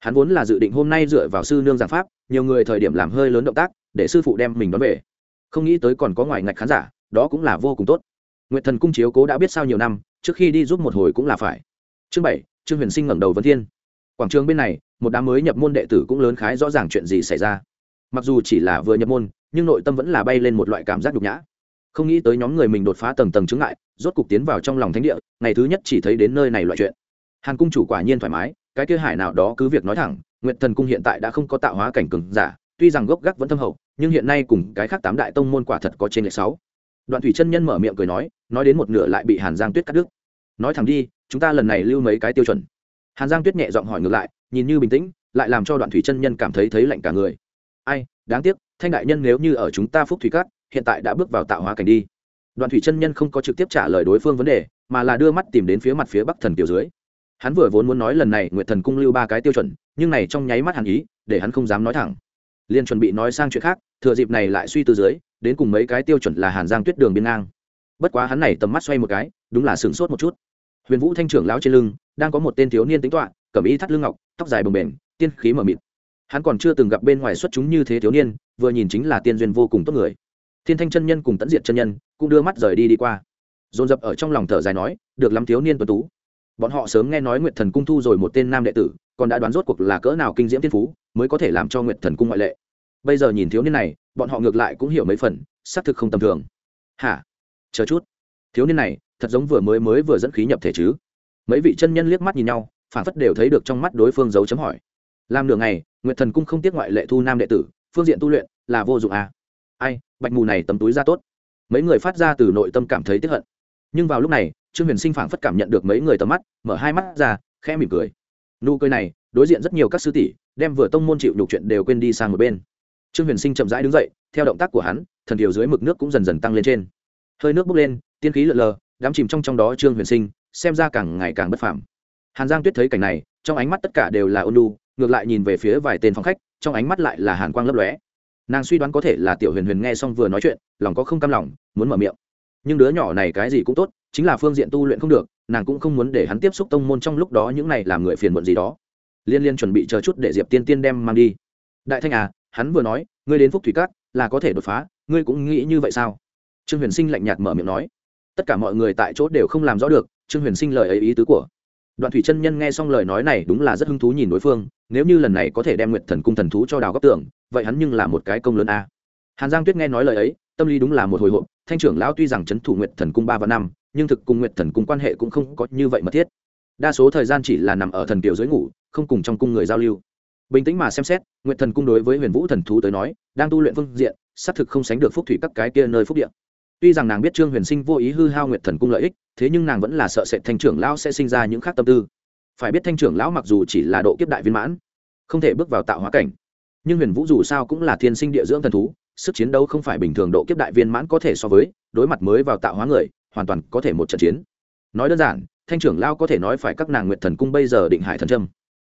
hắn vốn là dự định hôm nay dựa vào sư nương giảng pháp nhiều người thời điểm làm hơi lớn động tác để sư phụ đem mình đón về không nghĩ tới còn có ngoài ngạch khán giả đó cũng là vô cùng tốt nguyện thần cung chiếu cố đã biết sao nhiều năm trước khi đi giúp một hồi cũng là phải chương bảy trương huyền sinh ngẩng đầu vấn thiên quảng trường bên này một đám mới nhập môn đệ tử cũng lớn khái rõ ràng chuyện gì xảy ra mặc dù chỉ là vừa nhập môn nhưng nội tâm vẫn là bay lên một loại cảm giác nhục nhã không nghĩ tới nhóm người mình đột phá tầng tầng chứng ngại rốt cục tiến vào trong lòng thánh địa, ngày thứ nhất chỉ thấy đến nơi này loại chuyện. Hàn cung chủ quả nhiên thoải mái, cái kia hải nào đó cứ việc nói thẳng nguyện thần cung hiện tại đã không có tạo hóa cảnh cường giả, tuy rằng gốc gác vẫn thâm hậu, nhưng hiện nay cùng cái khác tám đại tông môn quả thật có trên lệ sáu. Đoạn thủy chân nhân mở miệng cười nói nói đến một nửa lại bị hàn giang tuyết cắt đứt. Nói thẳng đi, chúng ta lần này lưu mấy cái tiêu chuẩn. Hàn giang tuyết nhẹ giọng hỏi ngược lại, nhìn như bình tĩnh, lại làm cho đoạn thủy chân nhân cảm thấy thấy lạnh cả người. Ai, đáng tiếc, thanh đại nhân nếu như ở chúng ta phúc thủy cát, hiện tại đã bước vào tạo hóa cảnh đi đoạn thủy chân nhân không có trực tiếp trả lời đối phương vấn đề, mà là đưa mắt tìm đến phía mặt phía bắc thần Kiều dưới. Hắn vừa vốn muốn nói lần này nguyệt thần cung lưu ba cái tiêu chuẩn, nhưng này trong nháy mắt hàn ý, để hắn không dám nói thẳng. Liền chuẩn bị nói sang chuyện khác, thừa dịp này lại suy tư dưới, đến cùng mấy cái tiêu chuẩn là hàn giang tuyết đường biên ngang. Bất quá hắn này tầm mắt xoay một cái, đúng là sửng sốt một chút. Huyền vũ thanh trưởng lão trên lưng, đang có một tên thiếu niên tính toạ cẩm y thắt lưng ngọc, tóc dài bồng bềnh, tiên khí mờ mịt. Hắn còn chưa từng gặp bên ngoài xuất chúng như thế thiếu niên, vừa nhìn chính là tiên duyên vô cùng tốt người thiên thanh chân nhân cùng tẫn diện chân nhân cũng đưa mắt rời đi đi qua. Dồn dập ở trong lòng thở dài nói, được lắm thiếu niên tuấn tú. Bọn họ sớm nghe nói nguyệt thần cung thu rồi một tên nam đệ tử, còn đã đoán rốt cuộc là cỡ nào kinh diễm tiên phú mới có thể làm cho nguyệt thần cung ngoại lệ. Bây giờ nhìn thiếu niên này, bọn họ ngược lại cũng hiểu mấy phần, xác thực không tầm thường. Hả? Chờ chút. Thiếu niên này, thật giống vừa mới mới vừa dẫn khí nhập thể chứ? Mấy vị chân nhân liếc mắt nhìn nhau phản phất đều thấy được trong mắt đối phương dấu chấm hỏi. Làm nửa ngày, nguyệt thần cung không tiếc ngoại lệ thu nam đệ tử, phương diện tu luyện là vô dụng à ai, bạch mù này tấm túi ra tốt. Mấy người phát ra từ nội tâm cảm thấy tiếp hận. Nhưng vào lúc này, trương huyền sinh phảng phất cảm nhận được mấy người tầm mắt, mở hai mắt ra, khẽ mỉm cười. Nụ cười này, đối diện rất nhiều các sư tỷ, đem vừa tông môn chịu nhục chuyện đều quên đi sang một bên. Trương huyền sinh chậm rãi đứng dậy, theo động tác của hắn, thần điều dưới mực nước cũng dần dần tăng lên trên. Hơi nước bốc lên, tiên khí lợn lờ, đám chìm trong trong đó trương huyền sinh, xem ra càng ngày càng bất phàm. Hàn giang tuyết thấy cảnh này, trong ánh mắt tất cả đều là ôn lu ngược lại nhìn về phía vài tên phòng khách, trong ánh mắt lại là hàn quang lấp lóe nàng suy đoán có thể là tiểu huyền huyền nghe xong vừa nói chuyện, lòng có không cam lòng, muốn mở miệng. Nhưng đứa nhỏ này cái gì cũng tốt, chính là phương diện tu luyện không được, nàng cũng không muốn để hắn tiếp xúc tông môn trong lúc đó những này làm người phiền muộn gì đó. Liên liên chuẩn bị chờ chút để diệp tiên tiên đem mang đi. Đại thanh à hắn vừa nói, ngươi đến phúc thủy cát, là có thể đột phá, ngươi cũng nghĩ như vậy sao? Trương huyền sinh lạnh nhạt mở miệng nói. Tất cả mọi người tại chỗ đều không làm rõ được, trương huyền sinh lời ấy ý tứ của đoạn thủy chân nhân nghe xong lời nói này đúng là rất hứng thú nhìn đối phương, nếu như lần này có thể đem nguyện thần cung thần thú cho đào góc tưởng vậy hắn nhưng là một cái công lớn a. Hàn giang tuyết nghe nói lời ấy, tâm lý đúng là một hồi hộp, thanh trưởng lão tuy rằng c h ấ n thủ nguyện thần cung ba và năm, nhưng thực cùng nguyện thần cung quan hệ cũng không có như vậy mật thiết. Đa số thời gian chỉ là nằm ở thần kiều dưới ngủ, không cùng trong cung người giao lưu. Bình tĩnh mà xem xét nguyện thần cung đối với huyền vũ thần thú tới nói, đang tu luyện phương diện, xác thực không sánh được phúc thủy các cái kia nơi phúc điện tuy rằng nàng biết trương huyền sinh vô ý hư hao nguyệt thần cung lợi ích, thế nhưng nàng vẫn là sợ sệt thanh trưởng lão sẽ sinh ra những khác tâm tư. Phải biết thanh trưởng lão mặc dù chỉ là độ kiếp đại viên mãn, không thể bước vào tạo hóa cảnh. Nhưng huyền vũ dù sao cũng là thiên sinh địa dưỡng thần thú, sức chiến đấu không phải bình thường độ kiếp đại viên mãn có thể so với, đối mặt mới vào tạo hóa người, hoàn toàn có thể một trận chiến. Nói đơn giản, thanh trưởng lão có thể nói phải các nàng nguyệt thần cung bây giờ định hải thần trâm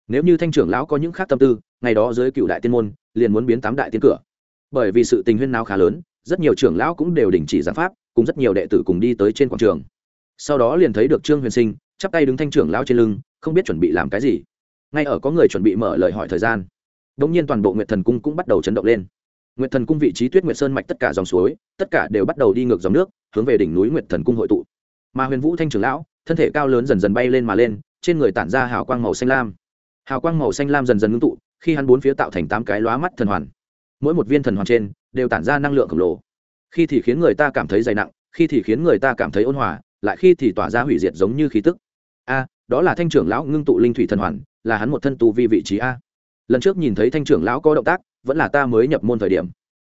nếu như thanh trưởng lão có những khác tâm tư, ngày đó dưới cựu đại tiên môn, liền muốn biến tám đại tiên cửa. Bởi vì sự tình huyên nào khá lớn rất nhiều trưởng lão cũng đều đình chỉ giảng pháp, cùng rất nhiều đệ tử cùng đi tới trên quảng trường. Sau đó liền thấy được trương huyền sinh, chắp tay đứng thanh trưởng lão trên lưng, không biết chuẩn bị làm cái gì. Ngay ở có người chuẩn bị mở lời hỏi thời gian đ ỗ n g nhiên toàn bộ nguyệt thần cung cũng bắt đầu chấn động lên. Nguyệt thần cung vị trí tuyết nguyệt sơn mạch tất cả dòng suối, tất cả đều bắt đầu đi ngược dòng nước, hướng về đỉnh núi nguyệt thần cung hội tụ. Mà huyền vũ thanh trưởng lão, thân thể cao lớn dần dần bay lên mà lên, trên người tản ra hào quang màu xanh lam. Hào quang màu xanh lam dần dần ngưng tụ, khi hắn bốn phía tạo thành tám cái lóa mắt thần hoàn. Mỗi một viên thần hoàn trên đều tản ra năng lượng khổng lồ. Khi thì khiến người ta cảm thấy dày nặng, khi thì khiến người ta cảm thấy ôn hòa, lại khi thì tỏa ra hủy diệt giống như khí tức. A, đó là thanh trưởng lão ngưng tụ linh thủy thần hoàn, là hắn một thân tu vi vị trí a. Lần trước nhìn thấy thanh trưởng lão có động tác, vẫn là ta mới nhập môn thời điểm.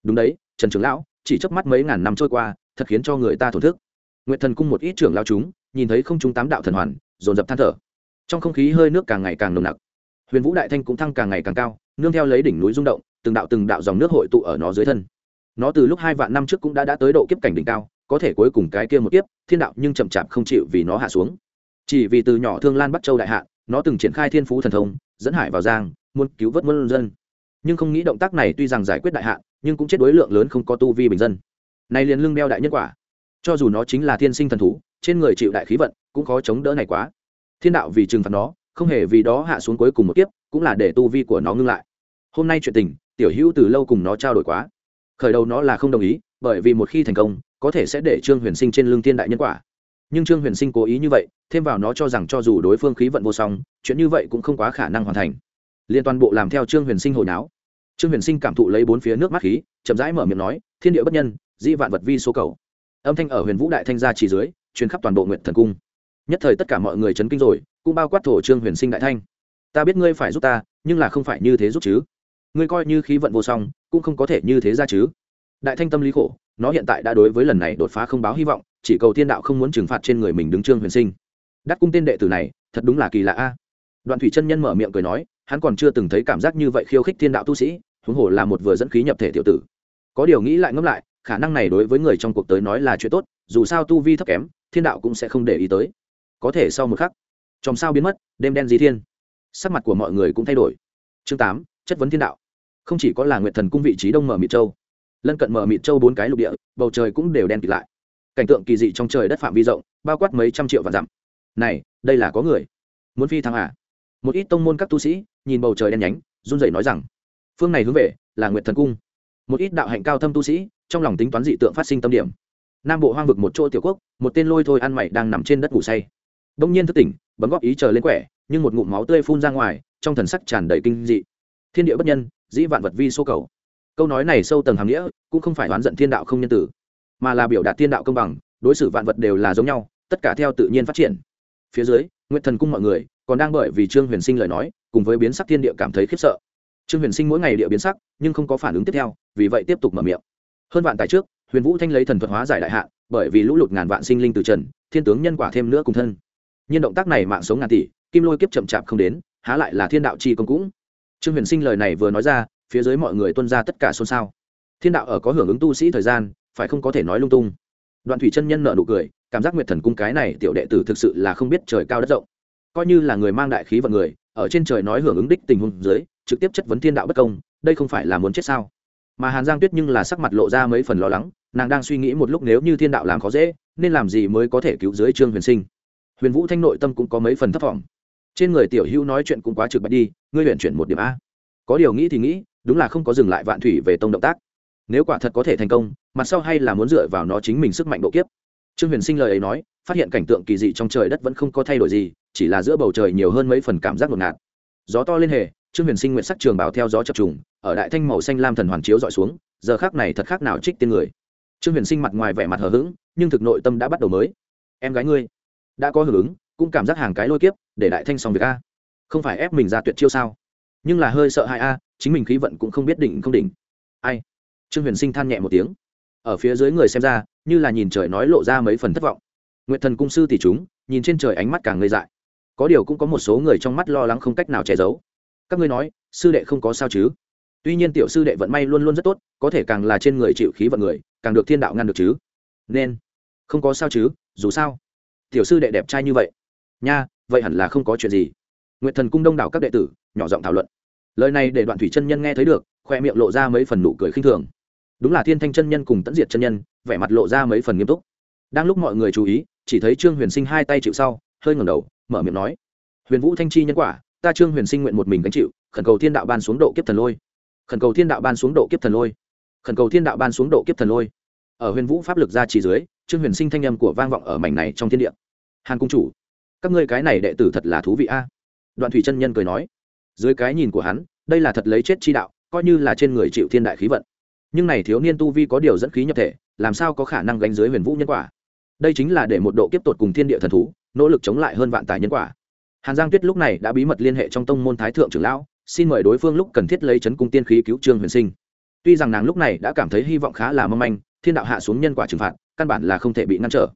Đúng đấy, trần trưởng lão, chỉ chớp mắt mấy ngàn năm trôi qua, thật khiến cho người ta thổn thức. Nguyện thần cung một ít trưởng lão chúng, nhìn thấy không chúng tám đạo thần hoàn, dồn dập than thở. Trong không khí hơi nước càng ngày càng nồng nặc. Huyền vũ đại thanh cũng thăng càng ngày càng cao, nương theo lấy đỉnh núi rung động từng đạo từng đạo dòng nước hội tụ ở nó dưới thân. Nó từ lúc hai vạn năm trước cũng đã đã tới độ kiếp cảnh đỉnh cao, có thể cuối cùng cái kia một kiếp, thiên đạo nhưng chậm chạp không chịu vì nó hạ xuống. Chỉ vì từ nhỏ thương lan bắt châu đại hạ nó từng triển khai thiên phú thần thông, dẫn hải vào giang, muốn cứu vớt muôn dân. Nhưng không nghĩ động tác này tuy rằng giải quyết đại hạ nhưng cũng chết đối lượng lớn không có tu vi bình dân. Này liền lưng đeo đại nhân quả. Cho dù nó chính là thiên sinh thần thú, trên người chịu đại khí vận, cũng khó chống đỡ này quá. Thiên đạo vì trừng phạt nó, không hề vì đó hạ xuống cuối cùng một kiếp, cũng là để tu vi của nó ngưng lại. Hôm nay chuyện tình tiểu hữu từ lâu cùng nó trao đổi quá. Khởi đầu nó là không đồng ý, bởi vì một khi thành công, có thể sẽ để trương huyền sinh trên lưng thiên đại nhân quả. Nhưng trương huyền sinh cố ý như vậy, thêm vào nó cho rằng cho dù đối phương khí vận vô song, chuyện như vậy cũng không quá khả năng hoàn thành. Liên toàn bộ làm theo trương huyền sinh hồi náo. Trương huyền sinh cảm thụ lấy bốn phía nước mắt khí, chậm rãi mở miệng nói, thiên địa bất nhân, dĩ vạn vật vi số cầu. Âm thanh ở huyền vũ đại thanh gia chỉ dưới, truyền khắp toàn bộ nguyện thần cung. Nhất thời tất cả mọi người chấn kinh rồi, cũng bao quát thổ trương huyền sinh đại thanh. Ta biết ngươi phải giúp ta, nhưng là không phải như thế giúp chứ ngươi coi như khí vận vô song, cũng không có thể như thế ra chứ. Đại thanh tâm lý khổ, nó hiện tại đã đối với lần này đột phá không báo hy vọng, chỉ cầu thiên đạo không muốn trừng phạt trên người mình đứng trương huyền sinh. Đắc cung tên đệ tử này, thật đúng là kỳ lạ a. Đoạn thủy chân nhân mở miệng cười nói, hắn còn chưa từng thấy cảm giác như vậy khiêu khích thiên đạo tu sĩ, huống hồ là một vừa dẫn khí nhập thể tiểu tử. Có điều nghĩ lại ngẫm lại, khả năng này đối với người trong cuộc tới nói là chuyện tốt, dù sao tu vi thấp kém, thiên đạo cũng sẽ không để ý tới. Có thể sau một khắc trong sao biến mất, đêm đen di thiên. Sắc mặt của mọi người cũng thay đổi. Chương tám, chất vấn thiên đạo không chỉ có là nguyệt thần cung vị trí đông mở mịt châu, lân cận mở mịt châu bốn cái lục địa, bầu trời cũng đều đen kịt lại. Cảnh tượng kỳ dị trong trời đất phạm vi rộng, bao quát mấy trăm triệu vạn dặm. Này, đây là có người. Muốn phi thăng à? Một ít tông môn các tu sĩ, nhìn bầu trời đen nhánh, run rẩy nói rằng, phương này hướng về, là nguyệt thần cung. Một ít đạo hạnh cao thâm tu sĩ, trong lòng tính toán dị tượng phát sinh tâm điểm. Nam bộ hoang vực một chỗ tiểu quốc, một tên lôi thôi ăn mày đang nằm trên đất ngủ say. Đông nhiên thức tỉnh, bấm góp ý chờ lên quẻ, nhưng một ngụm máu tươi phun ra ngoài, trong thần sắc tràn đầy kinh dị. Thiên địa bất nhân dĩ vạn vật vi số cầu. Câu nói này sâu tầng hàm nghĩa, cũng không phải oán giận thiên đạo không nhân tử, mà là biểu đạt thiên đạo công bằng, đối xử vạn vật đều là giống nhau, tất cả theo tự nhiên phát triển. Phía dưới nguyện thần cung mọi người, còn đang bởi vì trương huyền sinh lời nói, cùng với biến sắc thiên địa cảm thấy khiếp sợ. Trương huyền sinh mỗi ngày địa biến sắc, nhưng không có phản ứng tiếp theo, vì vậy tiếp tục mở miệng. Hơn vạn tài trước, huyền vũ thanh lấy thần thuật hóa giải đại hạ, bởi vì lũ lụt ngàn vạn sinh linh từ trần, thiên tướng nhân quả thêm nữa cùng thân. Nhân động tác này mạng sống ngàn tỷ, kim lôi kiếp chậm chạp không đến, há lại là thiên đạo chi công cũng trương huyền sinh lời này vừa nói ra, phía dưới mọi người tuân ra tất cả xôn xao. Thiên đạo ở có hưởng ứng tu sĩ thời gian, phải không có thể nói lung tung. Đoạn thủy chân nhân nợ nụ cười, cảm giác nguyệt thần cung cái này tiểu đệ tử thực sự là không biết trời cao đất rộng. Coi như là người mang đại khí vận người, ở trên trời nói hưởng ứng đích tình huống dưới, trực tiếp chất vấn thiên đạo bất công, đây không phải là muốn chết sao? Mà hàn giang tuyết nhưng là sắc mặt lộ ra mấy phần lo lắng, nàng đang suy nghĩ một lúc nếu như thiên đạo làm khó dễ, nên làm gì mới có thể cứu dưới trương huyền sinh. Huyền vũ thanh nội tâm cũng có mấy phần thấp t trên người tiểu hữu nói chuyện cũng quá trực bạch đi, ngươi luyện chuyển một điểm a. Có điều nghĩ thì nghĩ, đúng là không có dừng lại vạn thủy về tông động tác. Nếu quả thật có thể thành công, mặt sau hay là muốn dựa vào nó chính mình sức mạnh độ kiếp. Trương huyền sinh lời ấy nói, phát hiện cảnh tượng kỳ dị trong trời đất vẫn không có thay đổi gì, chỉ là giữa bầu trời nhiều hơn mấy phần cảm giác ngột ngạt. Gió to lên hề trương huyền sinh nguyện sắc trường bảo theo gió chập trùng, ở đại thanh màu xanh lam thần hoàn chiếu dọi xuống, giờ khác này thật khác nào trích tiên người. Trương huyền sinh mặt ngoài vẻ mặt hờ hững, nhưng thực nội tâm đã bắt đầu mới. Em gái ngươi, đã có hưởng ứng cũng cảm giác hàng cái lôi kiếp, để đại thanh xong việc a. Không phải ép mình ra tuyệt chiêu sao? Nhưng là hơi sợ hãi a, chính mình khí vận cũng không biết định không đỉnh. Ai? Trương huyền sinh than nhẹ một tiếng. Ở phía dưới người xem ra, như là nhìn trời nói lộ ra mấy phần thất vọng. Nguyện thần cung sư tỷ chúng, nhìn trên trời ánh mắt càng ngây dại. Có điều cũng có một số người trong mắt lo lắng không cách nào che giấu. Các ngươi nói, sư đệ không có sao chứ? Tuy nhiên tiểu sư đệ vận may luôn luôn rất tốt, có thể càng là trên người chịu khí vận người, càng được thiên đạo ngăn được chứ? Nên, không có sao chứ, dù sao. Tiểu sư đệ đẹp trai như vậy nha, vậy hẳn là không có chuyện gì. Nguyện thần cung đông đảo các đệ tử, nhỏ giọng thảo luận. Lời này để đoạn thủy chân nhân nghe thấy được, khoe miệng lộ ra mấy phần nụ cười khinh thường. Đúng là thiên thanh chân nhân cùng tẫn diệt chân nhân, vẻ mặt lộ ra mấy phần nghiêm túc. Đang lúc mọi người chú ý, chỉ thấy trương huyền sinh hai tay chịu sau, hơi ngẩng đầu, mở miệng nói, huyền vũ thanh chi nhân quả, ta trương huyền sinh nguyện một mình gánh chịu, khẩn cầu thiên đạo ban xuống độ kiếp thần lôi. Khẩn cầu thiên đạo ban xuống độ kiếp thần lôi. Khẩn cầu thiên đạo ban xuống độ kiếp thần lôi. Ở huyền vũ pháp lực ra chỉ dưới, trương huyền sinh thanh âm của vang vọng ở mảnh này trong thiên địa. Hàn cung chủ các ngươi cái này đệ tử thật là thú vị a. Đoạn thủy chân nhân cười nói, dưới cái nhìn của hắn, đây là thật lấy chết chi đạo, coi như là trên người chịu thiên đại khí vận. Nhưng này thiếu niên tu vi có điều dẫn khí nhập thể, làm sao có khả năng gánh dưới huyền vũ nhân quả? Đây chính là để một độ kiếp tột cùng thiên địa thần thú, nỗ lực chống lại hơn vạn tài nhân quả. Hàn giang tuyết lúc này đã bí mật liên hệ trong tông môn thái thượng trưởng lão, xin mời đối phương lúc cần thiết lấy chấn cung tiên khí cứu trương huyền sinh. Tuy rằng nàng lúc này đã cảm thấy hy vọng khá là mâm manh, thiên đạo hạ xuống nhân quả trừng phạt, căn bản là không thể bị ngăn trở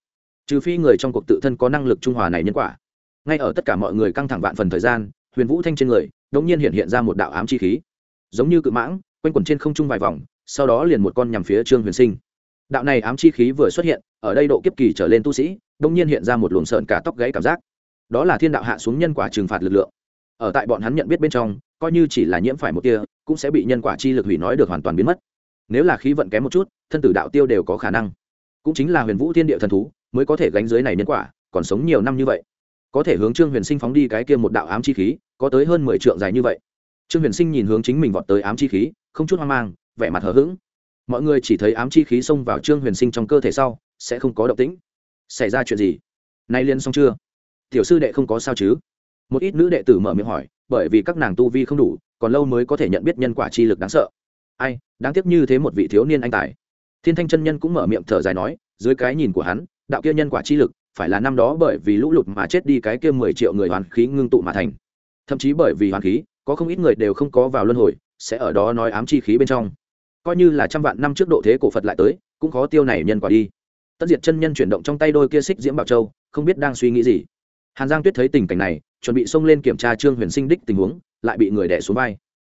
trừ phi người trong cuộc tự thân có năng lực trung hòa này nhân quả. Ngay ở tất cả mọi người căng thẳng vạn phần thời gian, huyền vũ thanh trên người đ ỗ n g nhiên hiện hiện ra một đạo ám chi khí. Giống như cự mãng, quanh quẩn trên không trung vài vòng, sau đó liền một con nhằm phía trương huyền sinh. Đạo này ám chi khí vừa xuất hiện, ở đây độ kiếp kỳ trở lên tu sĩ đ ỗ n g nhiên hiện ra một luồng sợn cả tóc gãy cảm giác. Đó là thiên đạo hạ xuống nhân quả trừng phạt lực lượng. Ở tại bọn hắn nhận biết bên trong, coi như chỉ là nhiễm phải một tia, cũng sẽ bị nhân quả chi lực hủy nói được hoàn toàn biến mất. Nếu là khí vận kém một chút, thân tử đạo tiêu đều có khả năng. Cũng chính là huyền vũ thiên địa thần thú mới có thể gánh dưới này nhân quả, còn sống nhiều năm như vậy. Có thể hướng trương huyền sinh phóng đi cái kia một đạo ám chi khí, có tới hơn mười trượng dài như vậy. Trương huyền sinh nhìn hướng chính mình vọt tới ám chi khí, không chút hoang mang, vẻ mặt hờ hững. Mọi người chỉ thấy ám chi khí xông vào trương huyền sinh trong cơ thể sau, sẽ không có động tĩnh. Xảy ra chuyện gì? Nay liên xong chưa? Tiểu sư đệ không có sao chứ? Một ít nữ đệ tử mở miệng hỏi, bởi vì các nàng tu vi không đủ, còn lâu mới có thể nhận biết nhân quả chi lực đáng sợ. Ai, đáng tiếc như thế một vị thiếu niên anh tài. Thiên thanh chân nhân cũng mở miệng thở dài nói, dưới cái nhìn của hắn đạo kia nhân quả chi lực, phải là năm đó bởi vì lũ lụt mà chết đi cái kia mười triệu người hoàn khí ngưng tụ mà thành. Thậm chí bởi vì hoàn khí, có không ít người đều không có vào luân hồi, sẽ ở đó nói ám chi khí bên trong. Coi như là trăm vạn năm trước độ thế cổ phật lại tới, cũng khó tiêu này nhân quả đi. Tất diệt chân nhân chuyển động trong tay đôi kia xích diễm bảo châu, không biết đang suy nghĩ gì. Hàn giang tuyết thấy tình cảnh này, chuẩn bị xông lên kiểm tra trương huyền sinh đích tình huống, lại bị người đẻ xuống vai.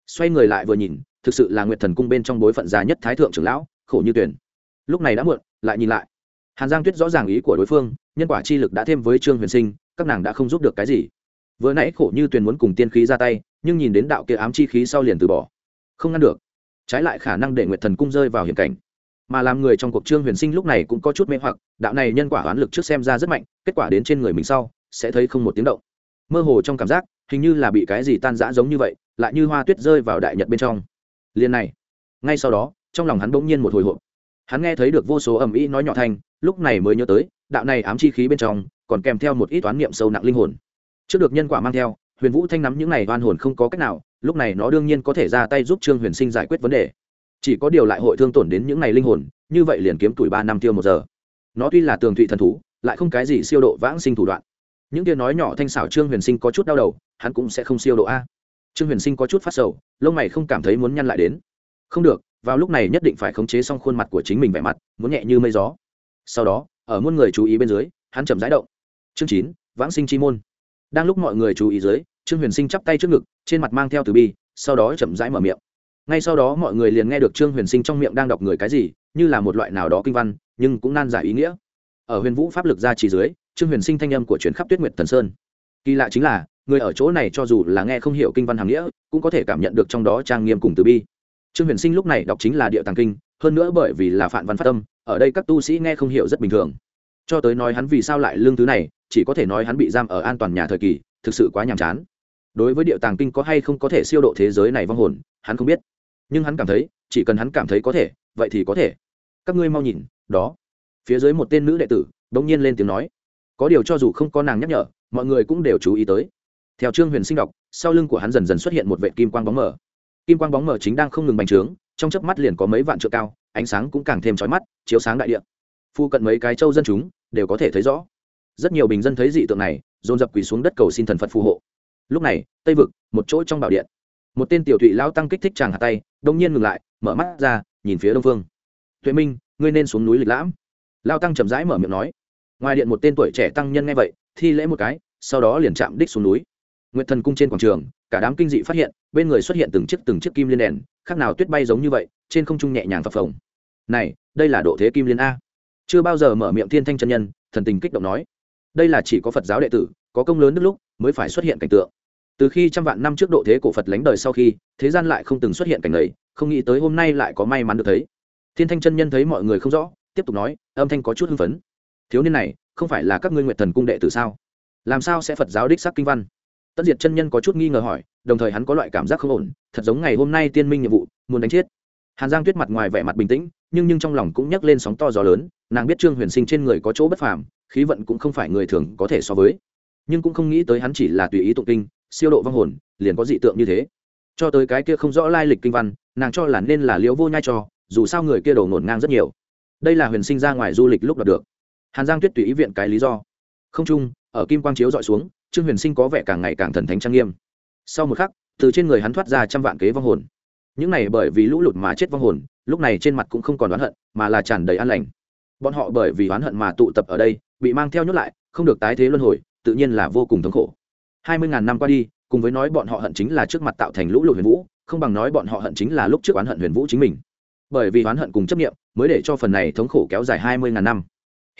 Xoay người lại vừa nhìn, thực sự là nguyệt thần cung bên trong bối phận già nhất thái thượng trưởng lão, khổ như tuyển. Lúc này đã muộn, lại nhìn lại hàn giang tuyết rõ ràng ý của đối phương, nhân quả chi lực đã thêm với trương huyền sinh, các nàng đã không giúp được cái gì. Vừa nãy khổ như tuyền muốn cùng tiên khí ra tay, nhưng nhìn đến đạo kia ám chi khí sau liền từ bỏ. Không ngăn được. Trái lại khả năng để nguyệt thần cung rơi vào hiểm cảnh. Mà làm người trong cuộc trương huyền sinh lúc này cũng có chút mê hoặc, đạo này nhân quả oán lực trước xem ra rất mạnh, kết quả đến trên người mình sau, sẽ thấy không một tiếng động. Mơ hồ trong cảm giác, hình như là bị cái gì tan rã giống như vậy, lại như hoa tuyết rơi vào đại nhật bên trong. Liền này, ngay sau đó, trong lòng hắn bỗng nhiên một hồi hộp hắn nghe thấy được vô số ầm ĩ nói nhỏ thanh, lúc này mới nhớ tới, đạo này ám chi khí bên trong, còn kèm theo một ít toán niệm sâu nặng linh hồn. Trước được nhân quả mang theo, huyền vũ thanh nắm những này oan hồn không có cách nào, lúc này nó đương nhiên có thể ra tay giúp trương huyền sinh giải quyết vấn đề. Chỉ có điều lại hội thương tổn đến những này linh hồn, như vậy liền kiếm tuổi ba năm tiêu một giờ. Nó tuy là tường thụy thần thú, lại không cái gì siêu độ vãng sinh thủ đoạn. Những kia nói nhỏ thanh xảo trương huyền sinh có chút đau đầu, hắn cũng sẽ không siêu độ a. Trương huyền sinh có chút phát sầu, lông mày không cảm thấy muốn nhăn lại đến. Không được vào lúc này nhất định phải khống chế xong khuôn mặt của chính mình vẻ mặt, muốn nhẹ như mây gió. Sau đó, ở muôn người chú ý bên dưới, hắn chậm rãi động. Chương chín, vãng sinh chi môn. Đang lúc mọi người chú ý dưới, trương huyền sinh chắp tay trước ngực, trên mặt mang theo từ bi, sau đó chậm rãi mở miệng. Ngay sau đó mọi người liền nghe được trương huyền sinh trong miệng đang đọc người cái gì, như là một loại nào đó kinh văn, nhưng cũng nan giải ý nghĩa. Ở huyền vũ pháp lực ra chỉ dưới, trương huyền sinh thanh âm của chuyến khắp tuyết nguyệt thần sơn. Kỳ lạ chính là, người ở chỗ này cho dù là nghe không hiểu kinh văn hàm nghĩa, cũng có thể cảm nhận được trong đó trang nghiêm cùng từ bi trương huyền sinh lúc này đọc chính là địa tàng kinh, hơn nữa bởi vì là phản văn phát tâm ở đây các tu sĩ nghe không hiểu rất bình thường. Cho tới nói hắn vì sao lại lương thứ này, chỉ có thể nói hắn bị giam ở an toàn nhà thời kỳ, thực sự quá nhàm chán. Đối với địa tàng kinh có hay không có thể siêu độ thế giới này vong hồn, hắn không biết. Nhưng hắn cảm thấy, chỉ cần hắn cảm thấy có thể, vậy thì có thể. Các ngươi mau nhìn, đó. Phía dưới một tên nữ đệ tử đ ỗ n g nhiên lên tiếng nói. Có điều cho dù không có nàng nhắc nhở, mọi người cũng đều chú ý tới. Theo trương huyền sinh đọc, sau lưng của hắn dần dần xuất hiện một vệ kim quang bóng mờ kim quang bóng mở chính đang không ngừng bành trướng, trong chớp mắt liền có mấy vạn trượng cao, ánh sáng cũng càng thêm trói mắt, chiếu sáng đại địa. Phu cận mấy cái châu dân chúng đều có thể thấy rõ. Rất nhiều bình dân thấy dị tượng này, dồn dập quỳ xuống đất cầu xin thần phật phù hộ. Lúc này, tây vực, một chỗ trong bảo điện. Một tên tiểu thụy lao tăng kích thích chàng hạt tay, đông nhiên ngừng lại, mở mắt ra, nhìn phía đông phương. Tuệ minh, ngươi nên xuống núi lịch lãm. Lao tăng chậm rãi mở miệng nói. Ngoài điện một tên tuổi trẻ tăng nhân nghe vậy, thi lễ một cái, sau đó liền chạm đích xuống núi. Nguyện thần cung trên quảng trường cả đám kinh dị phát hiện, bên người xuất hiện từng chiếc từng chiếc kim liên đèn, khác nào tuyết bay giống như vậy, trên không trung nhẹ nhàng phập phồng. Này, đây là độ thế kim liên a. Chưa bao giờ mở miệng thiên thanh chân nhân, thần tình kích động nói. Đây là chỉ có phật giáo đệ tử, có công lớn đức lúc mới phải xuất hiện cảnh tượng. Từ khi trăm vạn năm trước độ thế cổ phật lánh đời sau khi, thế gian lại không từng xuất hiện cảnh ấy không nghĩ tới hôm nay lại có may mắn được thấy. Thiên thanh chân nhân thấy mọi người không rõ, tiếp tục nói, âm thanh có chút hưng phấn. Thiếu niên này, không phải là các ngươi nguyện thần cung đệ tử sao? Làm sao sẽ phật giáo đích sắc kinh văn? Tất diệt chân nhân có chút nghi ngờ hỏi, đồng thời hắn có loại cảm giác không ổn, thật giống ngày hôm nay tiên minh nhiệm vụ, muốn đánh chết. Hàn giang tuyết mặt ngoài vẻ mặt bình tĩnh, nhưng nhưng trong lòng cũng nhấc lên sóng to gió lớn, nàng biết trương huyền sinh trên người có chỗ bất phàm, khí vận cũng không phải người thường có thể so với. Nhưng cũng không nghĩ tới hắn chỉ là tùy ý tụng kinh, siêu độ vong hồn, liền có dị tượng như thế. Cho tới cái kia không rõ lai lịch kinh văn, nàng cho là nên là liễu vô nhai cho, dù sao người kia đầu ngổn ngang rất nhiều. Đây là huyền sinh ra ngoài du lịch lúc đạt được. Hàn giang tuyết tùy ý viện cái lý do. Không chung, ở kim quang chiếu dọi xuống trương huyền sinh có vẻ càng ngày càng thần thánh trang nghiêm. Sau một khắc, từ trên người hắn thoát ra trăm vạn kế vong hồn. Những này bởi vì lũ lụt mà chết vong hồn, lúc này trên mặt cũng không còn oán hận, mà là tràn đầy an lành. Bọn họ bởi vì oán hận mà tụ tập ở đây, bị mang theo nhốt lại, không được tái thế luân hồi, tự nhiên là vô cùng thống khổ. Hai mươi ngàn năm qua đi, cùng với nói bọn họ hận chính là trước mặt tạo thành lũ lụt huyền vũ, không bằng nói bọn họ hận chính là lúc trước oán hận huyền vũ chính mình. Bởi vì oán hận cùng chấp nghiệm mới để cho phần này thống khổ kéo dài hai mươi ngàn năm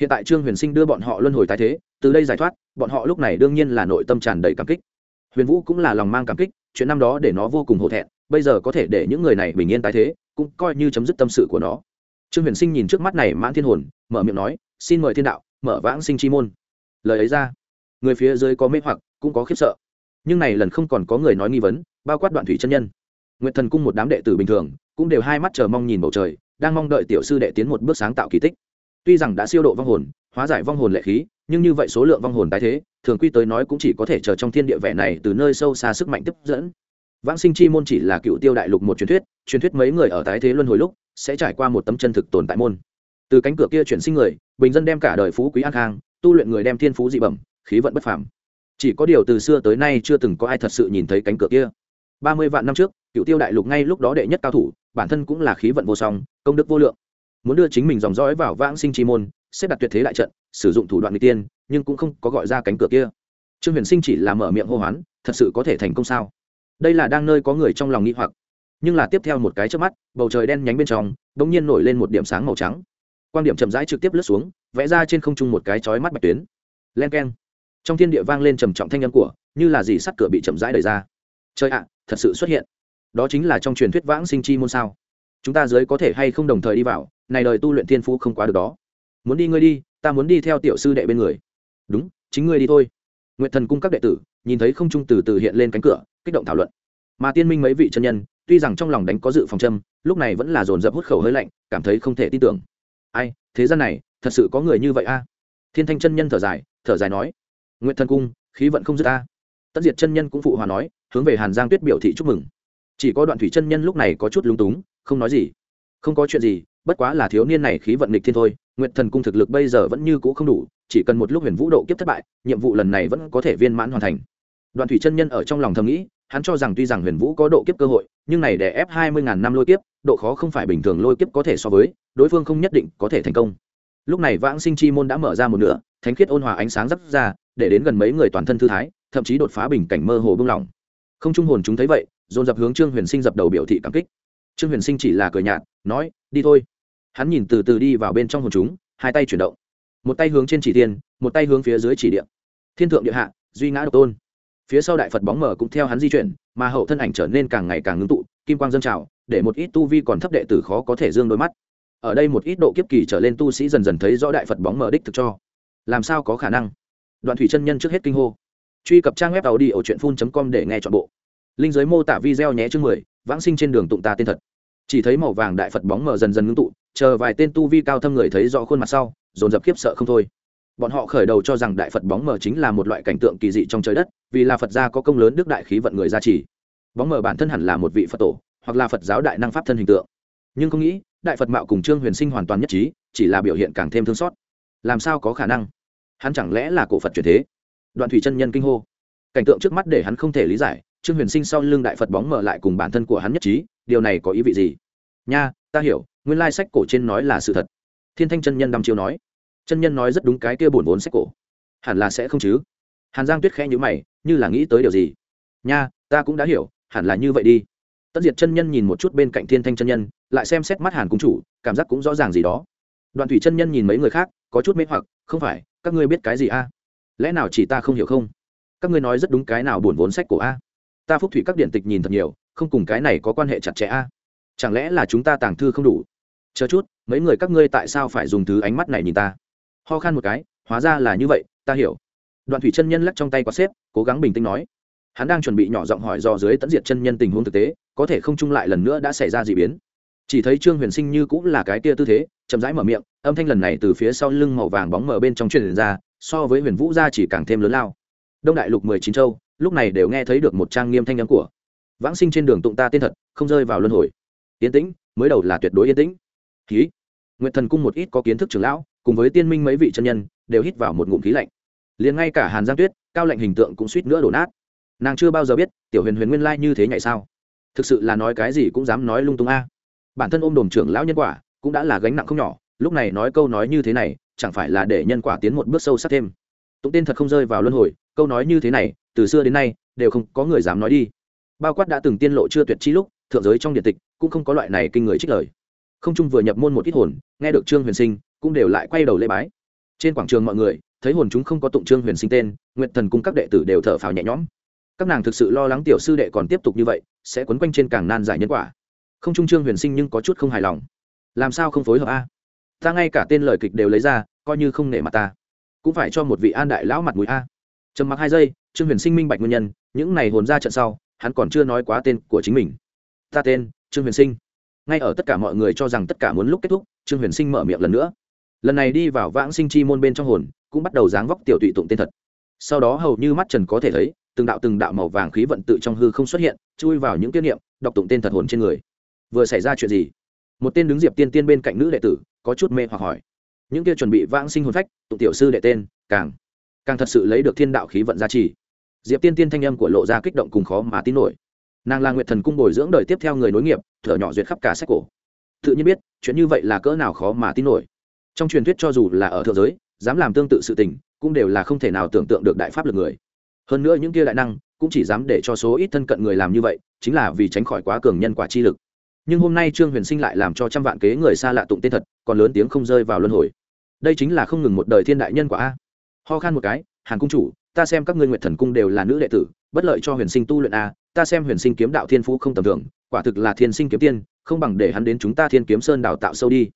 hiện tại trương huyền sinh đưa bọn họ luân hồi tái thế, từ đây giải thoát, bọn họ lúc này đương nhiên là nội tâm tràn đầy cảm kích. Huyền vũ cũng là lòng mang cảm kích, chuyện năm đó để nó vô cùng hổ thẹn, bây giờ có thể để những người này bình yên tái thế, cũng coi như chấm dứt tâm sự của nó. Trương huyền sinh nhìn trước mắt này mãn thiên hồn, mở miệng nói, xin mời thiên đạo, mở vãng sinh chi môn. Lời ấy ra, người phía dưới có mê hoặc, cũng có khiếp sợ. Nhưng này lần không còn có người nói nghi vấn, bao quát đoạn thủy chân nhân. Nguyện thần cung một đám đệ tử bình thường, cũng đều hai mắt chờ mong nhìn bầu trời, đang mong đợi tiểu sư đệ tiến một bước sáng tạo kỳ tích tuy rằng đã siêu độ vong hồn, hóa giải vong hồn lệ khí, nhưng như vậy số lượng vong hồn tái thế, thường quy tới nói cũng chỉ có thể chờ trong thiên địa vẻ này từ nơi sâu xa sức mạnh tiếp dẫn. Vãng sinh chi môn chỉ là cựu tiêu đại lục một truyền thuyết truyền thuyết mấy người ở tái thế luân hồi lúc sẽ trải qua một tấm chân thực tồn tại môn. Từ cánh cửa kia chuyển sinh người, bình dân đem cả đời phú quý an khang, tu luyện người đem thiên phú dị bẩm, khí vận bất phàm. Chỉ có điều từ xưa tới nay chưa từng có ai thật sự nhìn thấy cánh cửa kia. Ba mươi vạn năm trước, cựu tiêu đại lục ngay lúc đó đệ nhất cao thủ, bản thân cũng là khí vận vô song, công đức vô lượng muốn đưa chính mình dòng dõi vào vãng sinh chi môn, xếp đặt tuyệt thế đại trận, sử dụng thủ đoạn n tiên, nhưng cũng không có gọi ra cánh cửa kia. Trương huyền sinh chỉ là mở miệng hô hoán, thật sự có thể thành công sao? Đây là đang nơi có người trong lòng nghĩ hoặc. Nhưng là tiếp theo một cái trước mắt, bầu trời đen nhánh bên trong đ ỗ n g nhiên nổi lên một điểm sáng màu trắng. Quan điểm chậm rãi trực tiếp lướt xuống, vẽ ra trên không trung một cái chói mắt bạch tuyến. Len k e n trong thiên địa vang lên trầm trọng thanh âm của, như là gì sắt cửa bị chậm rãi đẩy ra. Trời ạ, thật sự xuất hiện. Đó chính là trong truyền thuyết vãng sinh chi môn sao? Chúng ta dưới có thể hay không đồng thời đi vào, này đời tu luyện thiên phú không quá được đó. Muốn đi ngươi đi, ta muốn đi theo tiểu sư đệ bên người. Đúng, chính ngươi đi thôi. Nguyện thần cung các đệ tử, nhìn thấy không trung từ từ hiện lên cánh cửa, kích động thảo luận. Mà tiên minh mấy vị chân nhân, tuy rằng trong lòng đánh có dự phòng châm, lúc này vẫn là dồn dập hút khẩu hơi lạnh, cảm thấy không thể tin tưởng. Ai, thế gian này, thật sự có người như vậy a? Thiên thanh chân nhân thở dài thở dài nói. Nguyện thần cung, khí vận không dứt ta tất diệt chân nhân cũng phụ hòa nói, hướng về hàn giang tuyết biểu thị chúc mừng. Chỉ có đoạn thủy chân nhân lúc này có chút lúng túng không nói gì. Không có chuyện gì, bất quá là thiếu niên này khí vận nghịch thiên thôi nguyện thần cung thực lực bây giờ vẫn như cũ không đủ, chỉ cần một lúc huyền vũ độ kiếp thất bại, nhiệm vụ lần này vẫn có thể viên mãn hoàn thành. Đoàn thủy chân nhân ở trong lòng thầm nghĩ, hắn cho rằng tuy rằng huyền vũ có độ kiếp cơ hội, nhưng này để ép hai mươi ngàn năm lôi kiếp, độ khó không phải bình thường lôi kiếp có thể so với, đối phương không nhất định có thể thành công. Lúc này vãng sinh chi môn đã mở ra một nửa, thánh khiết ôn hòa ánh sáng dắp ra, để đến gần mấy người toàn thân thư thái, thậm chí đột phá bình cảnh mơ hồ bưng lỏng không trung hồn chúng thấy vậy, dồn dập hướng trương huyền sinh dập đầu biểu thị cảm kích trương huyền sinh chỉ là cười nhạt, nói, đi thôi. Hắn nhìn từ từ đi vào bên trong hồn chúng, hai tay chuyển động. Một tay hướng trên chỉ tiên một tay hướng phía dưới chỉ điện thiên thượng địa hạ, duy ngã độc tôn. Phía sau đại phật bóng mở cũng theo hắn di chuyển, mà hậu thân ảnh trở nên càng ngày càng ngưng tụ, kim quang dân trào, để một ít tu vi còn thấp đệ tử khó có thể dương đôi mắt. Ở đây một ít độ kiếp kỳ trở lên tu sĩ dần dần thấy rõ đại phật bóng mở đích thực cho. Làm sao có khả năng? Đoạn thủy chân nhân trước hết kinh hô. Truy cập trang web tàu đi ở truyện phun com để nghe chọn bộ. Linh giới mô tả video nhé chương mười vãng sinh trên đường tụng ta tên thật. Chỉ thấy màu vàng đại phật bóng mờ dần dần ngưng tụ, chờ vài tên tu vi cao thâm người thấy rõ khuôn mặt sau, dồn dập khiếp sợ không thôi. Bọn họ khởi đầu cho rằng đại phật bóng mờ chính là một loại cảnh tượng kỳ dị trong trời đất, vì là phật gia có công lớn đức đại khí vận người gia trì. Bóng mờ bản thân hẳn là một vị phật tổ, hoặc là phật giáo đại năng pháp thân hình tượng. Nhưng không nghĩ, đại phật mạo cùng trương huyền sinh hoàn toàn nhất trí, chỉ là biểu hiện càng thêm thương xót. Làm sao có khả năng? Hắn chẳng lẽ là cổ phật truyền thế? Đoạn thủy chân nhân kinh hô. Cảnh tượng trước mắt để hắn không thể lý giải trương huyền sinh sau lưng đại phật bóng mở lại cùng bản thân của hắn nhất trí, điều này có ý vị gì? Nha, ta hiểu, nguyên lai sách cổ trên nói là sự thật. Thiên thanh chân nhân đăm chiêu nói. Chân nhân nói rất đúng cái kia buồn vốn sách cổ. Hẳn là sẽ không chứ? Hàn giang tuyết khẽ nhữ mày, như là nghĩ tới điều gì? Nha, ta cũng đã hiểu, hẳn là như vậy đi. Tất diệt chân nhân nhìn một chút bên cạnh thiên thanh chân nhân, lại xem xét mắt hàn cung chủ, cảm giác cũng rõ ràng gì đó. Đoạn thủy chân nhân nhìn mấy người khác, có chút mê hoặc, không phải, các ngươi biết cái gì a? Lẽ nào chỉ ta không hiểu không? Các ngươi nói rất đúng cái nào buồn vốn sách cổ a? Ta phúc thủy các điện tịch nhìn thật nhiều, không cùng cái này có quan hệ chặt chẽ a. Chẳng lẽ là chúng ta tàng thư không đủ? Chờ chút, mấy người các ngươi tại sao phải dùng thứ ánh mắt này nhìn ta? Ho khan một cái, hóa ra là như vậy, ta hiểu. Đoạn thủy chân nhân lắc trong tay quá xếp, cố gắng bình tĩnh nói. Hắn đang chuẩn bị nhỏ giọng hỏi do dưới tận diệt chân nhân tình huống thực tế, có thể không chung lại lần nữa đã xảy ra d ị biến. Chỉ thấy trương huyền sinh như cũng là cái tia tư thế, chậm rãi mở miệng, âm thanh lần này từ phía sau lưng màu vàng bóng mở bên trong truyền ra, so với huyền vũ gia chỉ càng thêm lớn lao. Đông đại lục mười chín châu lúc này đều nghe thấy được một trang nghiêm thanh âm của. Vãng sinh trên đường tụng ta tên thật, không rơi vào luân hồi. Yên tĩnh, mới đầu là tuyệt đối yên tĩnh. Khí. Nguyện thần cung một ít có kiến thức trưởng lão, cùng với tiên minh mấy vị chân nhân, đều hít vào một ngụm khí lạnh. Liền ngay cả hàn giang tuyết, cao lạnh hình tượng cũng suýt nữa đổ nát. Nàng chưa bao giờ biết, tiểu huyền huyền nguyên lai như thế nhảy sao. Thực sự là nói cái gì cũng dám nói lung tung a. Bản thân ôm đồm trưởng lão nhân quả, cũng đã là gánh nặng không nhỏ, lúc này nói câu nói như thế này, chẳng phải là để nhân quả tiến một bước sâu sắc thêm. Tụng tên thật không rơi vào luân hồi, câu nói như thế này từ xưa đến nay, đều không có người dám nói đi. Bao quát đã từng tiên lộ chưa tuyệt chi lúc, thượng giới trong điện tịch, cũng không có loại này kinh người trích lời. Không trung vừa nhập môn một ít hồn, nghe được trương huyền sinh, cũng đều lại quay đầu lễ bái. Trên quảng trường mọi người, thấy hồn chúng không có tụng trương huyền sinh tên nguyện thần cung các đệ tử đều thở phào nhẹ nhõm. Các nàng thực sự lo lắng tiểu sư đệ còn tiếp tục như vậy, sẽ quấn quanh trên càng nan giải nhân quả. Không trung trương huyền sinh nhưng có chút không hài lòng. Làm sao không phối hợp a? Ta ngay cả tên lời kịch đều lấy ra, coi như không nể mặt ta. Cũng phải cho một vị an đại lão mặt mũi a trầm mặc hai giây, trương huyền sinh minh bạch nguyên nhân, những này hồn ra trận sau, hắn còn chưa nói quá tên của chính mình. Ta tên, trương huyền sinh. Ngay ở tất cả mọi người cho rằng tất cả muốn lúc kết thúc, trương huyền sinh mở miệng lần nữa. Lần này đi vào vãng sinh chi môn bên trong hồn, cũng bắt đầu dáng vóc tiểu tụy tụng tên thật. Sau đó hầu như mắt trần có thể thấy, từng đạo từng đạo màu vàng khí vận tự trong hư không xuất hiện, chui vào những tiết niệm, đọc tụng tên thật hồn trên người. Vừa xảy ra chuyện gì? Một tên đứng diệp tiên tiên bên cạnh nữ đệ tử, có chút mê hoặc hỏi. Những kia chuẩn bị vãng sinh hồn phách, tụng tiểu sư đệ tên, càng càng thật sự lấy được thiên đạo khí vận gia trì. Diệp tiên tiên thanh âm của lộ ra kích động cùng khó mà tin nổi. Nàng là nguyệt thần cung bồi dưỡng đời tiếp theo người nối nghiệp, thở nhỏ duyệt khắp cả sách cổ. Tự nhiên biết, chuyện như vậy là cỡ nào khó mà tin nổi. Trong truyền thuyết cho dù là ở thượng giới, dám làm tương tự sự tình, cũng đều là không thể nào tưởng tượng được đại pháp lực người. Hơn nữa những kia đại năng, cũng chỉ dám để cho số ít thân cận người làm như vậy, chính là vì tránh khỏi quá cường nhân quả chi lực. Nhưng hôm nay trương huyền sinh lại làm cho trăm vạn kế người xa lạ tụng tên thật, còn lớn tiếng không rơi vào luân hồi. Đây chính là không ngừng một đời thiên đại nhân quả a ho khan một cái, hàn cung chủ, ta xem các ngươi nguyện thần cung đều là nữ đệ tử, bất lợi cho huyền sinh tu luyện a, ta xem huyền sinh kiếm đạo thiên phú không tầm thường, quả thực là thiên sinh kiếm tiên, không bằng để hắn đến chúng ta thiên kiếm sơn đào tạo sâu đi.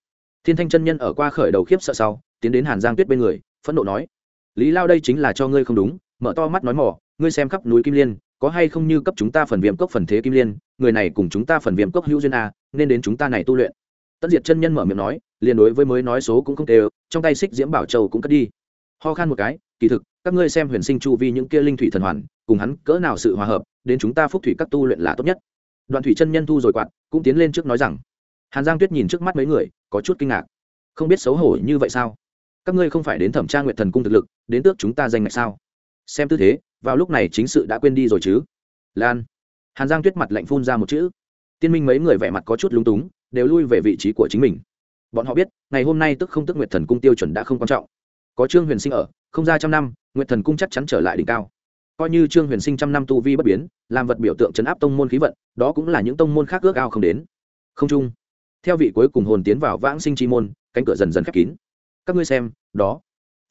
Thiên thanh chân nhân ở qua khởi đầu khiếp sợ sau, tiến đến hàn giang tuyết bên người, phẫn nộ nói, lý lao đây chính là cho ngươi không đúng, mở to mắt nói mỏ, ngươi xem khắp núi kim liên, có hay không như cấp chúng ta phần viêm cốc phần thế kim liên, người này cùng chúng ta phần viêm cốc hữu duyên a, nên đến chúng ta này tu luyện. Tất diệt chân nhân mở miệng nói, liền đối với mới nói số cũng không đều trong tay xích diễm bảo châu cũng cất đi ho khan một cái, kỳ thực, các ngươi xem huyền sinh chu vi những kia linh thủy thần hoàn, cùng hắn cỡ nào sự hòa hợp, đến chúng ta phúc thủy các tu luyện là tốt nhất. Đoạn thủy chân nhân thu rồi quạt, cũng tiến lên trước nói rằng, hàn giang tuyết nhìn trước mắt mấy người, có chút kinh ngạc. Không biết xấu hổ như vậy sao? Các ngươi không phải đến thẩm tra nguyện thần cung thực lực, đến tước chúng ta danh ngạch sao? Xem tư thế, vào lúc này chính sự đã quên đi rồi chứ? Lan. Hàn giang tuyết mặt lạnh phun ra một chữ. Tiên minh mấy người vẻ mặt có chút lúng túng, đều lui về vị trí của chính mình. Bọn họ biết, ngày hôm nay tức không tức nguyệt thần cung tiêu chuẩn đã không quan trọng có trương huyền sinh ở, không ra trăm năm, nguyệt thần cung chắc chắn trở lại đỉnh cao. Coi như trương huyền sinh trăm năm tu vi bất biến, làm vật biểu tượng chấn áp tông môn khí vận, đó cũng là những tông môn khác ước ao không đến. Không chung. Theo vị cuối cùng hồn tiến vào vãng sinh chi môn, cánh cửa dần dần khép kín. Các ngươi xem, đó.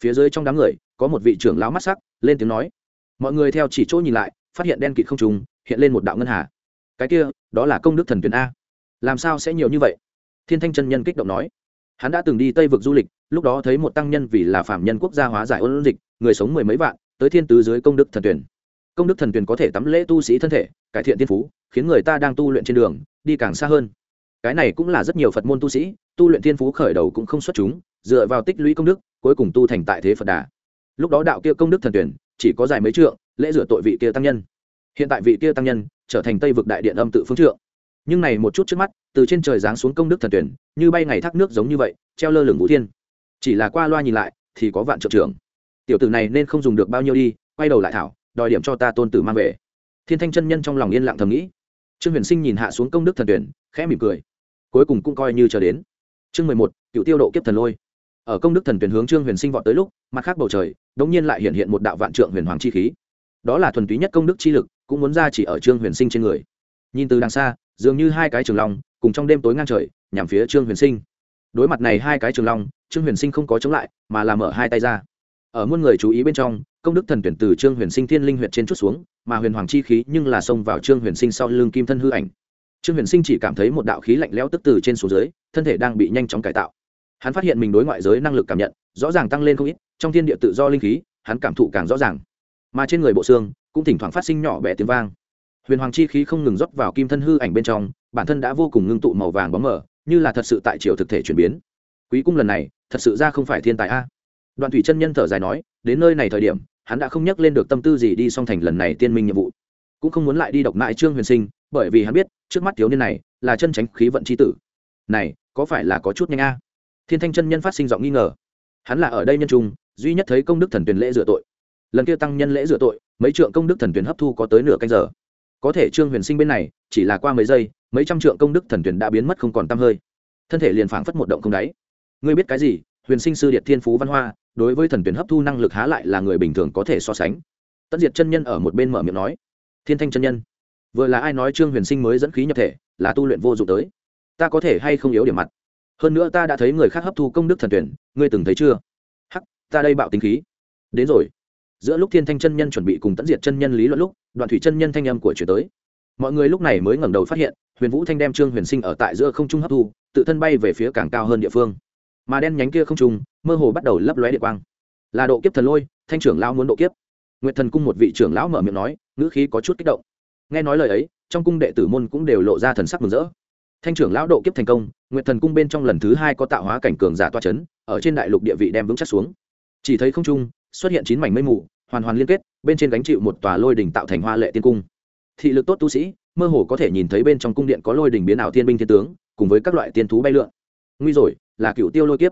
Phía dưới trong đám người, có một vị trưởng lão mắt sắc, lên tiếng nói. Mọi người theo chỉ chỗ nhìn lại, phát hiện đen kịt không trùng, hiện lên một đạo ngân hà. Cái kia, đó là công đức thần tuyển a. Làm sao sẽ nhiều như vậy? Thiên thanh chân nhân kích động nói hắn đã từng đi tây vực du lịch, lúc đó thấy một tăng nhân vì là phạm nhân quốc gia hóa giải ôn dịch, người sống mười mấy vạn, tới thiên tứ dưới công đức thần tuyển. Công đức thần tuyển có thể tắm lễ tu sĩ thân thể, cải thiện tiên phú, khiến người ta đang tu luyện trên đường, đi càng xa hơn. Cái này cũng là rất nhiều phật môn tu sĩ, tu luyện tiên phú khởi đầu cũng không xuất chúng, dựa vào tích lũy công đức, cuối cùng tu thành tại thế phật đà. Lúc đó đạo kia công đức thần tuyển, chỉ có dài mấy trượng, lễ rửa tội vị kia tăng nhân. Hiện tại vị kia tăng nhân, trở thành tây vực đại điện âm tự phương trượng. Nhưng này một chút trước mắt từ trên trời giáng xuống công đức thần tuyển, như bay ngày thác nước giống như vậy, treo lơ lửng vũ thiên. Chỉ là qua loa nhìn lại, thì có vạn trợ trưởng. Tiểu tử này nên không dùng được bao nhiêu đi, quay đầu lại thảo, đòi điểm cho ta tôn tử mang về. Thiên thanh chân nhân trong lòng yên lặng thầm nghĩ. Trương huyền sinh nhìn hạ xuống công đức thần tuyển, khẽ mỉm cười. Cuối cùng cũng coi như chờ đến. Chương mười một, cựu tiêu độ kiếp thần lôi. Ở công đức thần tuyển hướng trương huyền sinh vọt tới lúc, mặt khác bầu trời, đống nhiên lại hiện hiện một đạo vạn trượng huyền hoàng chi khí. Đó là thuần túy nhất công đức chi lực, cũng muốn ra chỉ ở trương huyền sinh trên người. Nhìn từ đằng xa, dường như hai cái trường long cùng trong đêm tối ngang trời, nhằm phía trương huyền sinh. Đối mặt này hai cái trường long, trương huyền sinh không có chống lại, mà làm mở hai tay ra. Ở muôn người chú ý bên trong, công đức thần tuyển từ trương huyền sinh thiên linh huyện trên chút xuống, mà huyền hoàng chi khí nhưng là xông vào trương huyền sinh sau lưng kim thân hư ảnh. Trương huyền sinh chỉ cảm thấy một đạo khí lạnh lẽo tức từ trên xuống dưới, thân thể đang bị nhanh chóng cải tạo. Hắn phát hiện mình đối ngoại giới năng lực cảm nhận, rõ ràng tăng lên không ít, trong thiên địa tự do linh khí, hắn cảm thụ càng rõ ràng. Mà trên người bộ xương, cũng thỉnh thoảng phát sinh nhỏ bẻ tiếng vang huyền hoàng chi khí không ngừng rót vào kim thân hư ảnh bên trong, bản thân đã vô cùng ngưng tụ màu vàng bóng mờ, như là thật sự tại triều thực thể chuyển biến. Quý cung lần này, thật sự ra không phải thiên tài a. Đoạn thủy chân nhân thở dài nói, đến nơi này thời điểm, hắn đã không nhắc lên được tâm tư gì đi song thành lần này tiên minh nhiệm vụ. Cũng không muốn lại đi độc mại trương huyền sinh, bởi vì hắn biết, trước mắt thiếu niên này, là chân tránh khí vận c h i tử. Này, có phải là có chút nhanh a? Thiên thanh chân nhân phát sinh giọng nghi ngờ. Hắn là ở đây nhân trung, duy nhất thấy công đức thần tuyển lễ rửa tội. Lần kia tăng nhân lễ rửa tội, mấy trượng công đức thần tuyển hấp thu có tới nửa canh giờ có thể trương huyền sinh bên này, chỉ là qua mấy giây, mấy trăm trượng công đức thần tuyển đã biến mất không còn t hơi. Thân thể liền phảng phất một động không đáy. Ngươi biết cái gì? Huyền sinh sư điện thiên phú văn hoa, đối với thần tuyển hấp thu năng lực há lại là người bình thường có thể so sánh. Tất diệt chân nhân ở một bên mở miệng nói. Thiên thanh chân nhân. Vừa là ai nói trương huyền sinh mới dẫn khí nhập thể, là tu luyện vô dụng tới. Ta có thể hay không yếu điểm mặt? Hơn nữa ta đã thấy người khác hấp thu công đức thần tuyển, ngươi từng thấy chưa? Hắc, ta đây bạo tính khí. Đến rồi giữa lúc thiên thanh chân nhân chuẩn bị cùng tận diệt chân nhân lý luận lúc, đoạn thủy chân nhân thanh âm của chuyển tới. Mọi người lúc này mới ngẩng đầu phát hiện, huyền vũ thanh đem trương huyền sinh ở tại giữa không trung hấp thu, tự thân bay về phía càng cao hơn địa phương. Mà đen nhánh kia không trung, mơ hồ bắt đầu lấp lóe địa quang. Là độ kiếp thần lôi, thanh trưởng lão muốn độ kiếp. Nguyệt thần cung một vị trưởng lão mở miệng nói, ngữ khí có chút kích động. Nghe nói lời ấy, trong cung đệ tử môn cũng đều lộ ra thần sắc mừng rỡ. Thanh trưởng lão độ kiếp thành công, nguyệt thần cung bên trong lần thứ hai có tạo hóa cảnh cường giả toa c h ấ n ở trên đại lục địa vị đem vững chắc xuống. Chỉ thấy không trung xuất hiện chín mảnh mây mù, hoàn hoàn liên kết, bên trên gánh chịu một tòa lôi đỉnh tạo thành hoa lệ tiên cung. Thị lực tốt tu sĩ, mơ hồ có thể nhìn thấy bên trong cung điện có lôi đỉnh biến ảo thiên binh thiên tướng, cùng với các loại tiên thú bay lượn. Nguy rồi, là cựu tiêu lôi kiếp.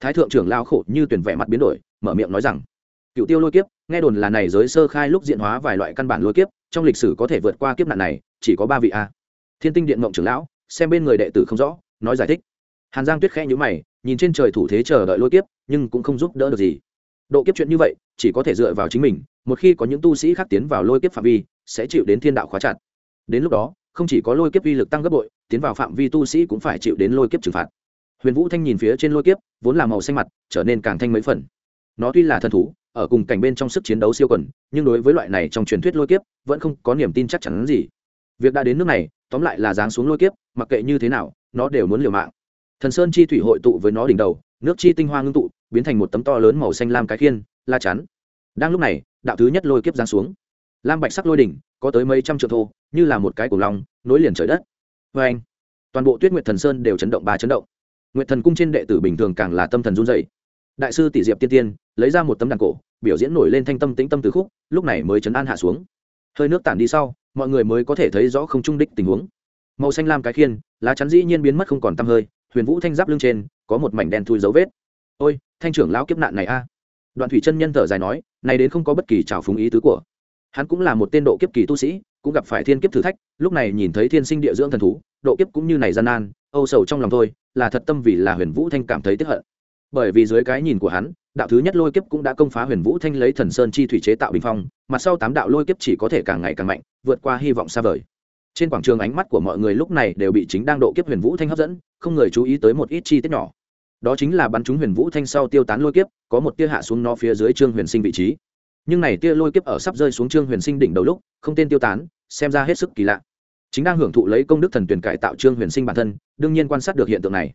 Thái thượng trưởng lao khổ như tuyển vẻ mặt biến đổi, mở miệng nói rằng, cựu tiêu lôi kiếp, nghe đồn là này giới sơ khai lúc diện hóa vài loại căn bản lôi kiếp, trong lịch sử có thể vượt qua kiếp nạn này, chỉ có ba vị a. Thiên tinh điện mộng trưởng lão, xem bên người đệ tử không rõ, nói giải thích. Hàn giang tuyết khẽ nhữ mày, nhìn trên trời thủ thế chờ đợi lôi kiếp, nhưng cũng không giúp đỡ được gì độ kiếp chuyện như vậy, chỉ có thể dựa vào chính mình, một khi có những tu sĩ khác tiến vào lôi kiếp phạm vi, sẽ chịu đến thiên đạo khóa chặt. Đến lúc đó, không chỉ có lôi kiếp uy lực tăng gấp bội, tiến vào phạm vi tu sĩ cũng phải chịu đến lôi kiếp trừng phạt. Huyền vũ thanh nhìn phía trên lôi kiếp, vốn là màu xanh mặt, trở nên càng thanh mấy phần. Nó tuy là thần thú, ở cùng cảnh bên trong sức chiến đấu siêu quần, nhưng đối với loại này trong truyền thuyết lôi kiếp, vẫn không có niềm tin chắc chắn gì. Việc đã đến nước này, tóm lại là giáng xuống lôi kiếp, mặc kệ như thế nào, nó đều muốn liều mạng. Thần sơn chi thủy hội tụ với nó đỉnh đầu nước chi tinh hoa ngưng tụ, biến thành một tấm to lớn màu xanh lam cái khiên, la chắn. Đang lúc này, đạo thứ nhất lôi kiếp giáng xuống. Lam bạch sắc lôi đỉnh, có tới mấy trăm triệu thô, như là một cái cổ lòng nối liền trời đất. Vê anh, toàn bộ tuyết nguyệt thần sơn đều chấn động ba chấn động. Nguyệt thần cung trên đệ tử bình thường càng là tâm thần run dày đại sư tỷ diệp tiên tiên, lấy ra một tấm đàn cổ, biểu diễn nổi lên thanh tâm tĩnh tâm từ khúc, lúc này mới chấn an hạ xuống. Hơi nước tản đi sau, mọi người mới có thể thấy rõ không trung đích tình huống. Màu xanh lam cái khiên, lá chắn dĩ nhiên biến mất không còn tăm hơi huyền vũ thanh giáp lưng trên, có một mảnh đen thui dấu vết. Ôi, thanh trưởng lão kiếp nạn này a. Đoạn thủy chân nhân thở dài nói, này đến không có bất kỳ trào phúng ý tứ của. Hắn cũng là một tên độ kiếp kỳ tu sĩ, cũng gặp phải thiên kiếp thử thách, lúc này nhìn thấy thiên sinh địa dưỡng thần thú, độ kiếp cũng như này gian nan, âu sầu trong lòng thôi, là thật tâm vì là huyền vũ thanh cảm thấy tiếc hận. Bởi vì dưới cái nhìn của hắn, đạo thứ nhất lôi kiếp cũng đã công phá huyền vũ thanh lấy thần sơn chi thủy chế tạo bình phong mặt sau tám đạo lôi kiếp chỉ có thể càng ngày càng mạnh, vượt qua hy vọng xa vời trên quảng trường ánh mắt của mọi người lúc này đều bị chính đang độ kiếp huyền vũ thanh hấp dẫn, không người chú ý tới một ít chi tiết nhỏ. Đó chính là bắn trúng huyền vũ thanh sau tiêu tán lôi kiếp, có một tia hạ xuống nó phía dưới trương huyền sinh vị trí. Nhưng này tia lôi kiếp ở sắp rơi xuống trương huyền sinh đỉnh đầu lúc, không tên tiêu tán, xem ra hết sức kỳ lạ. Chính đang hưởng thụ lấy công đức thần tuyển cải tạo trương huyền sinh bản thân, đương nhiên quan sát được hiện tượng này.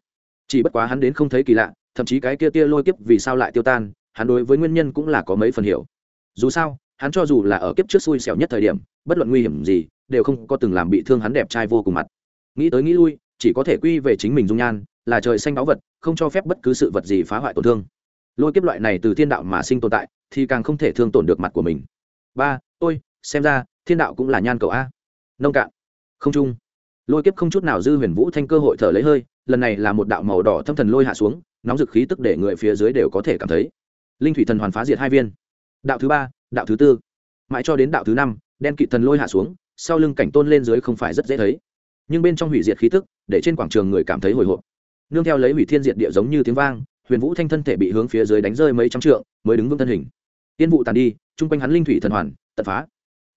Chỉ bất quá hắn đến không thấy kỳ lạ, thậm chí cái kia tia lôi kiếp vì sao lại tiêu tan, hắn đối với nguyên nhân cũng là có mấy phần hiểu. Dù sao, hắn cho dù là ở kiếp trước xui xẻo nhất thời điểm, bất luận nguy hiểm gì đều không có từng làm bị thương hắn đẹp trai vô cùng mặt. Nghĩ tới nghĩ lui, chỉ có thể quy về chính mình dung nhan, là trời xanh báu vật, không cho phép bất cứ sự vật gì phá hoại tổn thương. Lôi kiếp loại này từ thiên đạo mà sinh tồn tại, thì càng không thể thương tổn được mặt của mình. Ba ôi xem ra, thiên đạo cũng là nhan cầu a. Nông cạn. Không trung lôi kiếp không chút nào dư huyền vũ thanh cơ hội thở lấy hơi, lần này là một đạo màu đỏ thâm thần lôi hạ xuống, nóng dực khí tức để người phía dưới đều có thể cảm thấy. Linh thủy thần hoàn phá diệt hai viên. Đạo thứ ba, đạo thứ tư. Mãi cho đến đạo thứ năm, đen kịt thần lôi hạ xuống sau lưng cảnh tôn lên dưới không phải rất dễ thấy. Nhưng bên trong hủy diệt khí tức, để trên quảng trường người cảm thấy hồi hộp. Nương theo lấy hủy thiên diệt địa giống như tiếng vang, huyền vũ thanh thân thể bị hướng phía dưới đánh rơi mấy trăm trượng, mới đứng vững thân hình. Tiên vụ tàn đi, chung quanh hắn linh thủy thần hoàn tận phá.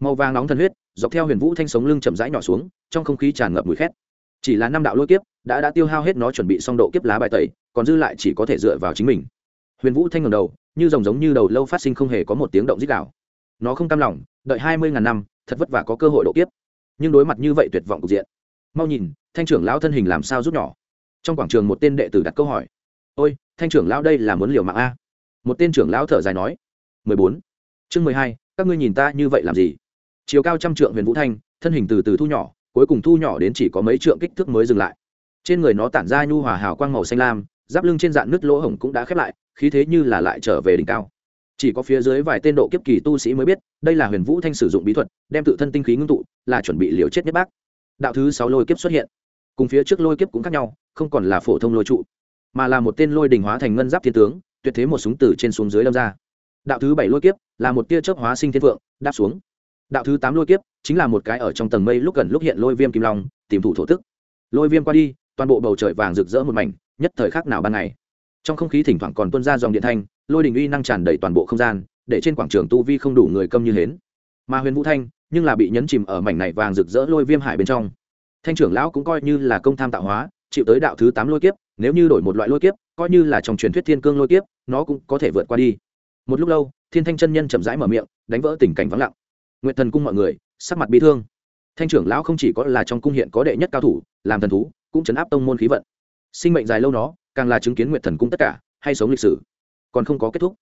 Màu vàng nóng thần huyết, dọc theo huyền vũ thanh sống lưng chậm rãi nhỏ xuống, trong không khí tràn ngập mùi khét. Chỉ là năm đạo lôi kiếp, đã đã tiêu hao hết nó chuẩn bị xong độ kiếp lá bài tẩy, còn dư lại chỉ có thể dựa vào chính mình. Huyền vũ thanh ngầm đầu, như rồng giống như đầu lâu phát sinh không hề có một tiếng động dích đạo nó không cam lòng, đợi hai mươi ngàn năm, thật vất vả có cơ hội độ kiếp. Nhưng đối mặt như vậy tuyệt vọng cục diện, mau nhìn, thanh trưởng lão thân hình làm sao rút nhỏ. Trong quảng trường một tên đệ tử đặt câu hỏi. Ôi, thanh trưởng lão đây là muốn liều mạng a? Một tên trưởng lão thở dài nói. Mười bốn. Chương mười hai, các ngươi nhìn ta như vậy làm gì? Chiều cao trăm trượng huyền vũ thanh, thân hình từ từ thu nhỏ, cuối cùng thu nhỏ đến chỉ có mấy trượng kích thước mới dừng lại. Trên người nó tản ra nhu hòa hào quang màu xanh lam, giáp lưng trên dạng nước lỗ hổng cũng đã khép lại, khí thế như là lại trở về đỉnh cao chỉ có phía dưới vài tên độ kiếp kỳ tu sĩ mới biết, đây là huyền vũ thanh sử dụng bí thuật, đem tự thân tinh khí ngưng tụ, là chuẩn bị liều chết nhất bác. Đạo thứ sáu lôi kiếp xuất hiện. Cùng phía trước lôi kiếp cũng khác nhau, không còn là phổ thông lôi trụ, mà là một tên lôi đình hóa thành ngân giáp thiên tướng, tuyệt thế một súng từ trên xuống dưới đâm ra. Đạo thứ bảy lôi kiếp là một tia chớp hóa sinh thiên vượng đáp xuống. Đạo thứ tám lôi kiếp chính là một cái ở trong tầng mây lúc gần lúc hiện lôi viêm kim long, tìm thủ thổ tức. Lôi viêm qua đi, toàn bộ bầu trời vàng rực rỡ một mảnh, nhất thời khác nào ban ngày. Trong không khí thỉnh thoảng còn tuôn ra dòng điện thanh lôi đình uy năng tràn đầy toàn bộ không gian, để trên quảng trường tu vi không đủ người câm như hến. Mà huyền vũ thanh, nhưng là bị nhấn chìm ở mảnh này vàng rực rỡ lôi viêm hải bên trong. Thanh trưởng lão cũng coi như là công tham tạo hóa, chịu tới đạo thứ tám lôi kiếp, nếu như đổi một loại lôi kiếp, coi như là trong truyền thuyết thiên cương lôi kiếp, nó cũng có thể vượt qua đi. Một lúc lâu, thiên thanh chân nhân chậm rãi mở miệng, đánh vỡ tình cảnh vắng lặng. Nguyện thần cung mọi người, sắc mặt bi thương. Thanh trưởng lão không chỉ có là trong cung hiện có đệ nhất cao thủ, làm thần thú, cũng chấn áp tông môn khí vận. Sinh mệnh dài lâu nó, càng là chứng kiến nguyện thần cung tất cả, hay sống lịch sử còn không có kết thúc.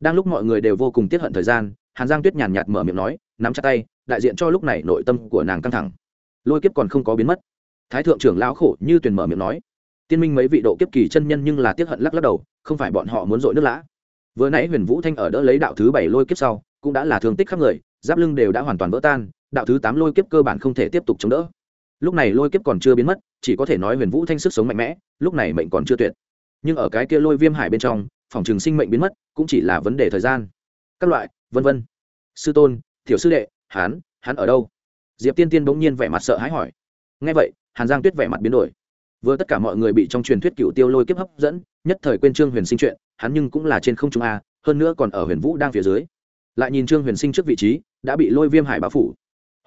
Đang lúc mọi người đều vô cùng tiết hận thời gian, hàn giang tuyết nhàn nhạt mở miệng nói, nắm chặt tay, đại diện cho lúc này nội tâm của nàng căng thẳng. Lôi kiếp còn không có biến mất. Thái thượng trưởng lão khổ như tuyền mở miệng nói, tiên minh mấy vị độ kiếp kỳ chân nhân nhưng là tiết hận lắc lắc đầu, không phải bọn họ muốn dội nước lã. Vừa nãy huyền vũ thanh ở đỡ lấy đạo thứ bảy lôi kiếp sau, cũng đã là thương tích khắp người, giáp lưng đều đã hoàn toàn vỡ tan, đạo thứ tám lôi kiếp cơ bản không thể tiếp tục chống đỡ. Lúc này lôi kiếp còn chưa biến mất, chỉ có thể nói huyền vũ thanh sức sống mạnh mẽ, lúc này mệnh còn chưa tuyệt. Nhưng ở cái kia lôi viêm hải bên trong phòng trường sinh mệnh biến mất, cũng chỉ là vấn đề thời gian. Các loại, vân vân. Sư tôn, tiểu sư đệ, hán, hắn ở đâu? Diệp tiên tiên bỗng nhiên vẻ mặt sợ hãi hỏi. Ngay vậy, hàn giang tuyết vẻ mặt biến đổi. Vừa tất cả mọi người bị trong truyền thuyết cựu tiêu lôi kiếp hấp dẫn, nhất thời quên trương huyền sinh chuyện, hắn nhưng cũng là trên không trung a, hơn nữa còn ở huyền vũ đang phía dưới. Lại nhìn trương huyền sinh trước vị trí, đã bị lôi viêm hải báo phủ.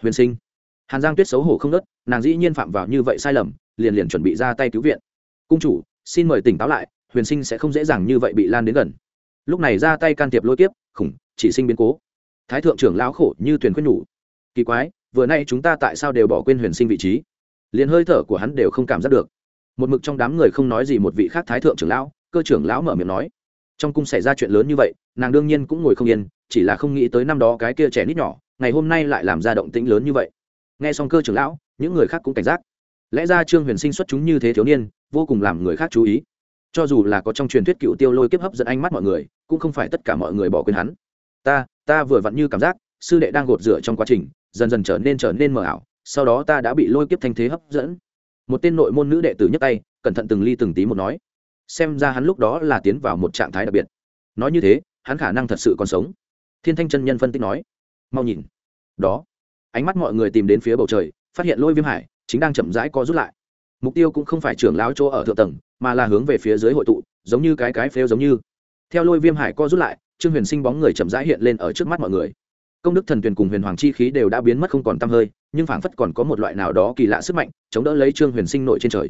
Huyền sinh. Hàn giang tuyết xấu hổ không nớt, nàng dĩ nhiên phạm vào như vậy sai lầm, liền liền chuẩn bị ra tay cứu viện. Cung chủ, xin mời tỉnh táo lại huyền sinh sẽ không dễ dàng như vậy bị lan đến gần. Lúc này ra tay can thiệp lôi tiếp, khủng chỉ sinh biến cố. Thái thượng trưởng lão khổ như thuyền khuyên nhủ. Kỳ quái vừa nay chúng ta tại sao đều bỏ quên huyền sinh vị trí? Liền hơi thở của hắn đều không cảm giác được. Một mực trong đám người không nói gì một vị khác thái thượng trưởng lão cơ trưởng lão mở miệng nói. Trong cung xảy ra chuyện lớn như vậy nàng đương nhiên cũng ngồi không yên chỉ là không nghĩ tới năm đó cái kia trẻ nít nhỏ ngày hôm nay lại làm ra động tĩnh lớn như vậy. Nghe xong cơ trưởng lão những người khác cũng cảnh giác. Lẽ ra trương huyền sinh xuất chúng như thế thiếu niên vô cùng làm người khác chú ý cho dù là có trong truyền thuyết cựu tiêu lôi kiếp hấp dẫn ánh mắt mọi người, cũng không phải tất cả mọi người bỏ quên hắn. Ta ta vừa vặn như cảm giác, sư đệ đang gột rửa trong quá trình, dần dần trở nên trở nên mờ ảo, sau đó ta đã bị lôi kiếp thanh thế hấp dẫn. Một tên nội môn nữ đệ tử nhấc tay, cẩn thận từng ly từng tí một nói. Xem ra hắn lúc đó là tiến vào một trạng thái đặc biệt. Nói như thế, hắn khả năng thật sự còn sống. Thiên thanh chân nhân phân tích nói. Mau nhìn. Đó. Ánh mắt mọi người tìm đến phía bầu trời, phát hiện lôi viêm hải, chính đang chậm rãi co rút lại. Mục tiêu cũng không phải trưởng lão chỗ ở thượng tầng mà là hướng về phía dưới hội tụ, giống như cái cái phêu giống như. Theo lôi viêm hải co rút lại, trương huyền sinh bóng người chậm rãi hiện lên ở trước mắt mọi người. Công đức thần tuyền cùng huyền hoàng chi khí đều đã biến mất không còn t hơi, nhưng phảng phất còn có một loại nào đó kỳ lạ sức mạnh, chống đỡ lấy trương huyền sinh nội trên trời.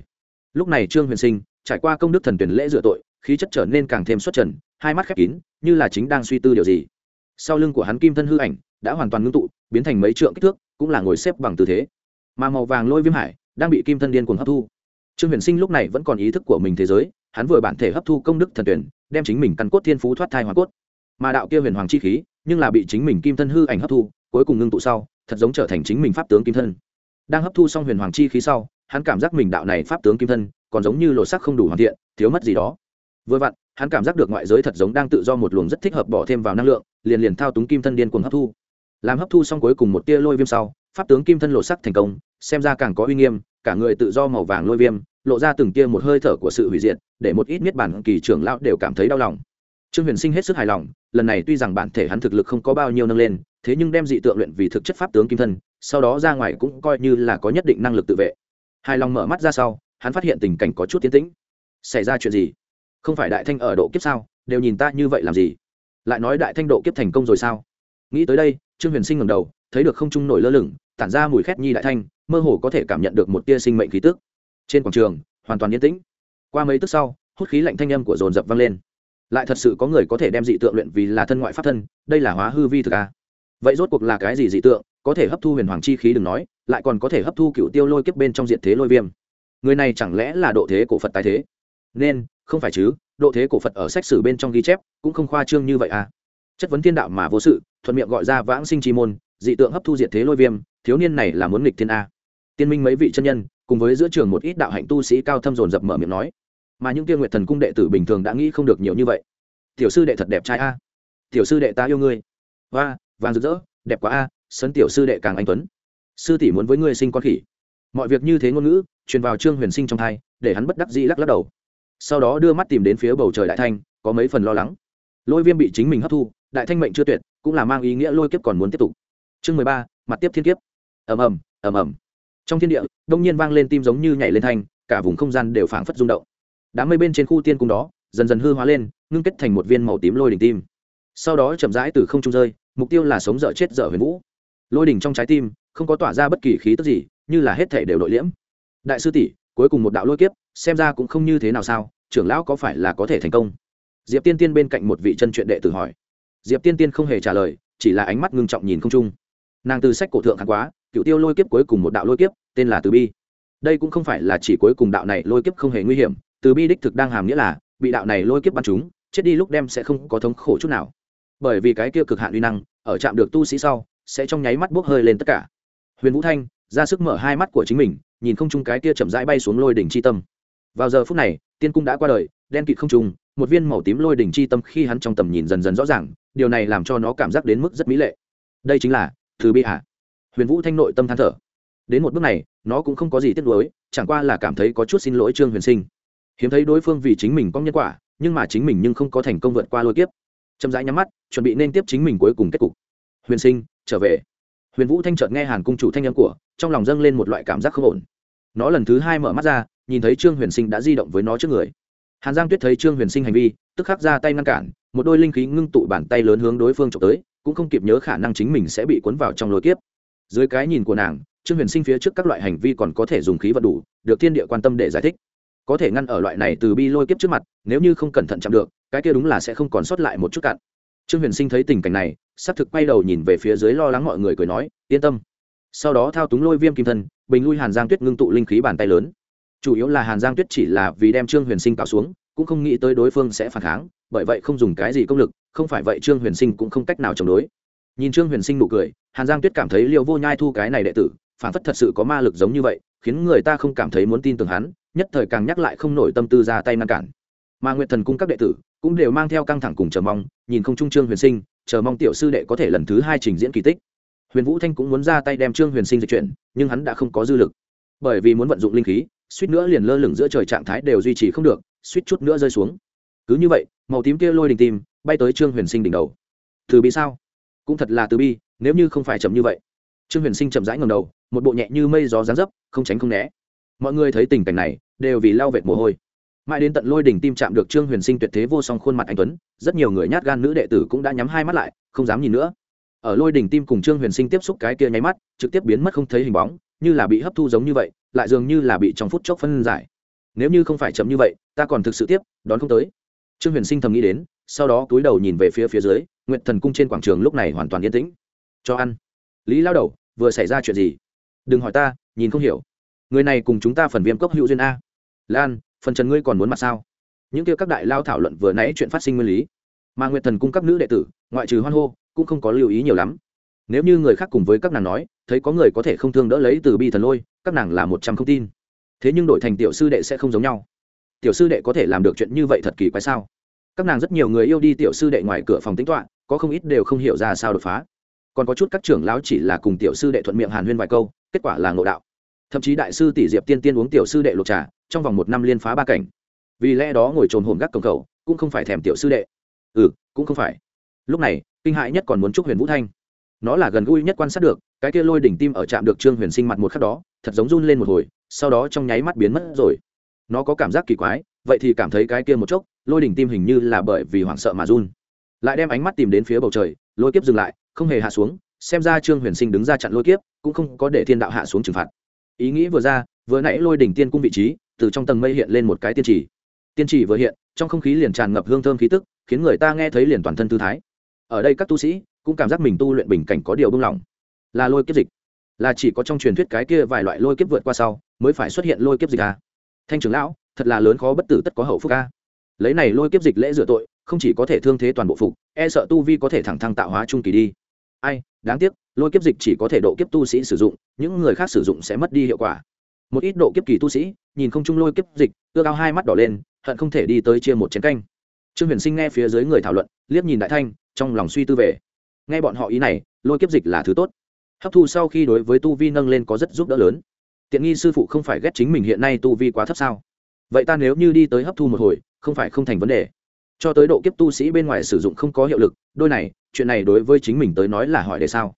Lúc này trương huyền sinh trải qua công đức thần tuyển lễ dựa tội, khí chất trở nên càng thêm xuất trần, hai mắt khép kín, như là chính đang suy tư điều gì. Sau lưng của hắn kim thân hư ảnh đã hoàn toàn ngưng tụ, biến thành mấy trượng kích thước, cũng là ngồi xếp bằng tư thế. Mà màu vàng lôi viêm hải đang bị kim thân điên cuồng hấp thu trương huyền sinh lúc này vẫn còn ý thức của mình thế giới, hắn vừa bản thể hấp thu công đức thần tuyển, đem chính mình căn cốt thiên phú thoát thai hoàng cốt. Mà đạo kia huyền hoàng chi khí, nhưng là bị chính mình kim thân hư ảnh hấp thu, cuối cùng ngưng tụ sau, thật giống trở thành chính mình pháp tướng kim thân. Đang hấp thu xong huyền hoàng chi khí sau, hắn cảm giác mình đạo này pháp tướng kim thân, còn giống như lộ sắc không đủ hoàn thiện, thiếu mất gì đó. Vừa vặn, hắn cảm giác được ngoại giới thật giống đang tự do một luồng rất thích hợp bỏ thêm vào năng lượng, liền liền thao túng kim thân điên cuồng hấp thu. Làm hấp thu xong cuối cùng một tia lôi viêm sau, pháp tướng kim thân lộ sắc thành công, xem ra càng có uy nghiêm cả người tự do màu vàng lôi viêm, lộ ra từng tia một hơi thở của sự hủy diệt, để một ít miết bản kỳ trưởng lão đều cảm thấy đau lòng. Trương huyền sinh hết sức hài lòng, lần này tuy rằng bản thể hắn thực lực không có bao nhiêu nâng lên, thế nhưng đem dị tượng luyện vì thực chất pháp tướng kim thân, sau đó ra ngoài cũng coi như là có nhất định năng lực tự vệ. Hài lòng mở mắt ra sau, hắn phát hiện tình cảnh có chút tiến tĩnh. Xảy ra chuyện gì? Không phải đại thanh ở độ kiếp sao? Đều nhìn ta như vậy làm gì? Lại nói đại thanh độ kiếp thành công rồi sao? Nghĩ tới đây, trương huyền sinh ngầm đầu, thấy được không trung nổi lơ lửng, tản ra mùi khét nhi đại thanh mơ hồ có thể cảm nhận được một tia sinh mệnh khí tức. Trên quảng trường, hoàn toàn yên tĩnh. Qua mấy tức sau, hút khí lạnh thanh âm của dồn dập vang lên. Lại thật sự có người có thể đem dị tượng luyện vì là thân ngoại pháp thân, đây là hóa hư vi thực a. Vậy rốt cuộc là cái gì dị tượng, có thể hấp thu huyền hoàng chi khí đừng nói, lại còn có thể hấp thu cựu tiêu lôi kiếp bên trong diện thế lôi viêm. Người này chẳng lẽ là độ thế cổ phật tái thế? Nên, không phải chứ, độ thế cổ phật ở sách sử bên trong ghi chép, cũng không khoa trương như vậy à. Chất vấn thiên đạo mà vô sự, thuận miệng gọi ra vãng sinh chi môn, dị tượng hấp thu diệt thế lôi viêm, thiếu niên này là muốn nghịch thiên a tiên minh mấy vị chân nhân, cùng với giữa trường một ít đạo hạnh tu sĩ cao thâm dồn dập mở miệng nói. Mà những tiên nguyện thần cung đệ tử bình thường đã nghĩ không được nhiều như vậy. Tiểu sư đệ thật đẹp trai a. Tiểu sư đệ ta yêu ngươi. Và vàng rực rỡ, đẹp quá a, sấn tiểu sư đệ càng anh tuấn. Sư tỷ muốn với ngươi sinh con khỉ. Mọi việc như thế ngôn ngữ, truyền vào trương huyền sinh trong thai, để hắn bất đắc dĩ lắc lắc đầu. Sau đó đưa mắt tìm đến phía bầu trời đại thanh, có mấy phần lo lắng. Lôi viêm bị chính mình hấp thu, đại thanh mệnh chưa tuyệt, cũng là mang ý nghĩa lôi kiếp còn muốn tiếp tục. Chương mười ba, mặt tiếp thiên kiếp. Ầm ầm ầm ầm trong thiên địa, đông nhiên vang lên tim giống như nhảy lên thanh, cả vùng không gian đều phảng phất rung động. Đám mây bên trên khu tiên cung đó, dần dần hư hóa lên, ngưng kết thành một viên màu tím lôi đỉnh tim. Sau đó chậm rãi từ không trung rơi, mục tiêu là sống dở chết dở huyền vũ. Lôi đỉnh trong trái tim, không có tỏa ra bất kỳ khí tức gì, như là hết thể đều nội liễm. Đại sư tỷ, cuối cùng một đạo lôi kiếp, xem ra cũng không như thế nào sao, trưởng lão có phải là có thể thành công? Diệp tiên tiên bên cạnh một vị chân truyện đệ tử hỏi. Diệp tiên tiên không hề trả lời, chỉ là ánh mắt ngưng trọng nhìn không trung. Nàng từ sách cổ thượng kháng quá cựu tiêu lôi kiếp cuối cùng một đạo lôi kiếp, tên là từ bi. Đây cũng không phải là chỉ cuối cùng đạo này lôi kiếp không hề nguy hiểm, từ bi đích thực đang hàm nghĩa là, bị đạo này lôi kiếp bắn chúng chết đi lúc đem sẽ không có thống khổ chút nào. Bởi vì cái kia cực hạn uy năng, ở chạm được tu sĩ sau, sẽ trong nháy mắt bốc hơi lên tất cả. Huyền vũ thanh, ra sức mở hai mắt của chính mình, nhìn không chung cái kia chậm rãi bay xuống lôi đỉnh chi tâm. Vào giờ phút này, tiên cung đã qua đời, đen kịt không trùng, một viên màu tím lôi đỉnh chi tâm khi hắn trong tầm nhìn dần dần rõ ràng, điều này làm cho nó cảm giác đến mức rất mỹ lệ. Đây chính là từ bi hạ huyền vũ thanh nội tâm than thở. Đến một bước này, nó cũng không có gì tiếc nuối, chẳng qua là cảm thấy có chút xin lỗi trương huyền sinh. Hiếm thấy đối phương vì chính mình có nhân quả, nhưng mà chính mình nhưng không có thành công vượt qua lôi kiếp. Chậm rãi nhắm mắt, chuẩn bị nên tiếp chính mình cuối cùng kết cục. Huyền sinh, trở về. Huyền vũ thanh chợt nghe hàn cung chủ thanh âm của, trong lòng dâng lên một loại cảm giác không ổn. Nó lần thứ hai mở mắt ra, nhìn thấy trương huyền sinh đã di động với nó trước người. Hàn giang tuyết thấy trương huyền sinh hành vi, tức khắc ra tay ngăn cản, một đôi linh khí ngưng tụ bàn tay lớn hướng đối phương trộm tới, cũng không kịp nhớ khả năng chính mình sẽ bị cuốn vào trong lôi kiếp dưới cái nhìn của nàng, trương huyền sinh phía trước các loại hành vi còn có thể dùng khí vật đủ, được thiên địa quan tâm để giải thích. Có thể ngăn ở loại này từ bi lôi kiếp trước mặt, nếu như không cẩn thận chạm được, cái kia đúng là sẽ không còn sót lại một chút cạn. Trương huyền sinh thấy tình cảnh này, sắp thực quay đầu nhìn về phía dưới lo lắng mọi người cười nói, yên tâm. Sau đó thao túng lôi viêm kim thân, bình lui hàn giang tuyết ngưng tụ linh khí bàn tay lớn. Chủ yếu là hàn giang tuyết chỉ là vì đem trương huyền sinh tạo xuống, cũng không nghĩ tới đối phương sẽ phản kháng, bởi vậy không dùng cái gì công lực, không phải vậy trương huyền sinh cũng không cách nào chống đối nhìn trương huyền sinh nụ cười, hàn giang tuyết cảm thấy liều vô nhai thu cái này đệ tử, phản phất thật sự có ma lực giống như vậy, khiến người ta không cảm thấy muốn tin tưởng hắn, nhất thời càng nhắc lại không nổi tâm tư ra tay ngăn cản. Mà nguyện thần cung các đệ tử cũng đều mang theo căng thẳng cùng chờ mong, nhìn không trung trương huyền sinh, chờ mong tiểu sư đệ có thể lần thứ hai trình diễn kỳ tích. Huyền vũ thanh cũng muốn ra tay đem trương huyền sinh dịch chuyển, nhưng hắn đã không có dư lực. Bởi vì muốn vận dụng linh khí, suýt nữa liền lơ lửng giữa trời trạng thái đều duy trì không được, suýt chút nữa rơi xuống. Cứ như vậy, màu tím kia lôi đình tim bay tới trương huyền sinh đỉnh đầu. Từ bị sao? Cũng thật là từ bi, nếu như không phải chậm như vậy. Trương huyền sinh chậm rãi ngầm đầu, một bộ nhẹ như mây gió rán dấp, không tránh không né. Mọi người thấy tình cảnh này, đều vì lau vệt mồ hôi. Mãi đến tận lôi đỉnh tim chạm được trương huyền sinh tuyệt thế vô song khuôn mặt anh tuấn, rất nhiều người nhát gan nữ đệ tử cũng đã nhắm hai mắt lại, không dám nhìn nữa. Ở lôi đỉnh tim cùng trương huyền sinh tiếp xúc cái kia nháy mắt, trực tiếp biến mất không thấy hình bóng, như là bị hấp thu giống như vậy, lại dường như là bị trong phút chốc phân giải. Nếu như không phải chậm như vậy, ta còn thực sự tiếp, đón không tới. Trương huyền sinh thầm nghĩ đến sau đó túi đầu nhìn về phía phía dưới nguyện thần cung trên quảng trường lúc này hoàn toàn yên tĩnh. Cho ăn. Lý lao đầu, vừa xảy ra chuyện gì? Đừng hỏi ta, nhìn không hiểu. Người này cùng chúng ta phần viêm cốc hữu duyên a. Lan, phần trần ngươi còn muốn mặt sao? Những kia các đại lao thảo luận vừa nãy chuyện phát sinh nguyên lý. Mà nguyệt thần cung các nữ đệ tử, ngoại trừ hoan hô, cũng không có lưu ý nhiều lắm. Nếu như người khác cùng với các nàng nói, thấy có người có thể không thương đỡ lấy từ bi thần lôi, các nàng là một trăm không tin. Thế nhưng đổi thành tiểu sư đệ sẽ không giống nhau. Tiểu sư đệ có thể làm được chuyện như vậy thật kỳ quái sao? Các nàng rất nhiều người yêu đi tiểu sư đệ ngoài cửa phòng tính toạ có không ít đều không hiểu ra sao đột phá. Còn có chút các trưởng lão chỉ là cùng tiểu sư đệ thuận miệng hàn huyên vài câu, kết quả là ngộ đạo. Thậm chí đại sư tỷ diệp tiên tiên uống tiểu sư đệ lục trà, trong vòng một năm liên phá ba cảnh. Vì lẽ đó ngồi trồn hồn gác cổng khẩu, cũng không phải thèm tiểu sư đệ. Ừ cũng không phải. Lúc này, kinh hại nhất còn muốn chúc huyền vũ thanh. Nó là gần gũi nhất quan sát được, cái kia lôi đỉnh tim ở trạm được trương huyền sinh mặt một khắc đó, thật giống run lên một hồi, sau đó trong nháy mắt biến mất rồi. Nó có cảm giác kỳ quái, vậy thì cảm thấy cái kia một chốc lôi đỉnh tim hình như là bởi vì hoảng sợ mà run. Lại đem ánh mắt tìm đến phía bầu trời, lôi kiếp dừng lại, không hề hạ xuống, xem ra trương huyền sinh đứng ra chặn lôi kiếp, cũng không có để thiên đạo hạ xuống trừng phạt. Ý nghĩ vừa ra, vừa nãy lôi đỉnh tiên cung vị trí, từ trong tầng mây hiện lên một cái tiên trì. Tiên trì vừa hiện, trong không khí liền tràn ngập hương thơm khí tức, khiến người ta nghe thấy liền toàn thân tư thái. Ở đây các tu sĩ cũng cảm giác mình tu luyện bình cảnh có điều bưng lỏng là lôi kiếp dịch. Là chỉ có trong truyền thuyết cái kia vài loại lôi kiếp vượt qua sau, mới phải xuất hiện lôi kiếp dịch à. thanh trưởng lão, thật là lớn khó bất tử tất có hậu phúc a lấy này lôi kiếp dịch lễ rửa tội, không chỉ có thể thương thế toàn bộ phục e sợ tu vi có thể thẳng thăng tạo hóa trung kỳ đi. Ai, đáng tiếc, lôi kiếp dịch chỉ có thể độ kiếp tu sĩ sử dụng, những người khác sử dụng sẽ mất đi hiệu quả. Một ít độ kiếp kỳ tu sĩ, nhìn không trung lôi kiếp dịch, ưa cao hai mắt đỏ lên, hận không thể đi tới chia một chén canh. Trương huyền sinh nghe phía dưới người thảo luận, liếc nhìn đại thanh, trong lòng suy tư về. Nghe bọn họ ý này, lôi kiếp dịch là thứ tốt. Hấp thu sau khi đối với tu vi nâng lên có rất giúp đỡ lớn. Tiện nghi sư phụ không phải ghét chính mình hiện nay tu vi quá thấp sao? Vậy ta nếu như đi tới hấp thu một hồi không phải không thành vấn đề. Cho tới độ kiếp tu sĩ bên ngoài sử dụng không có hiệu lực, đôi này, chuyện này đối với chính mình tới nói là hỏi để sao?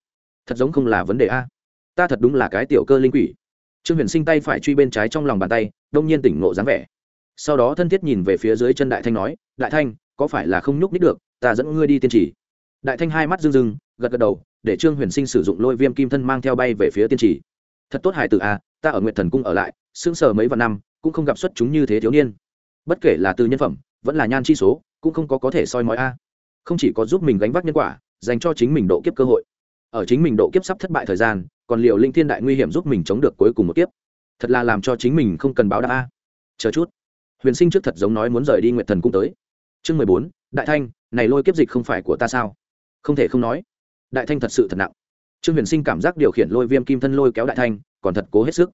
Thật giống không là vấn đề a. Ta thật đúng là cái tiểu cơ linh quỷ. Trương huyền sinh tay phải truy bên trái trong lòng bàn tay, đông nhiên tỉnh ngộ dáng vẻ. Sau đó thân thiết nhìn về phía dưới chân đại thanh nói, đại thanh, có phải là không nhúc nít được? Ta dẫn ngươi đi tiên trì. Đại thanh hai mắt rưng rưng, gật gật đầu, để trương huyền sinh sử dụng lôi viêm kim thân mang theo bay về phía tiên trì. Thật tốt hải tử a, ta ở nguyện thần cung ở lại, sững sờ mấy vạn năm, cũng không gặp xuất chúng như thế thiếu niên bất kể là từ nhân phẩm, vẫn là nhan chi số, cũng không có có thể soi mói a. Không chỉ có giúp mình gánh vác nhân quả, dành cho chính mình độ kiếp cơ hội. Ở chính mình độ kiếp sắp thất bại thời gian, còn liệu linh thiên đại nguy hiểm giúp mình chống được cuối cùng một kiếp. Thật là làm cho chính mình không cần báo đáp a. Chờ chút. Huyền sinh trước thật giống nói muốn rời đi nguyện thần cung tới. Chương mười bốn, đại thanh, này lôi kiếp dịch không phải của ta sao? Không thể không nói. Đại thanh thật sự thật nặng. Trương huyền sinh cảm giác điều khiển lôi viêm kim thân lôi kéo đại thanh, còn thật cố hết sức.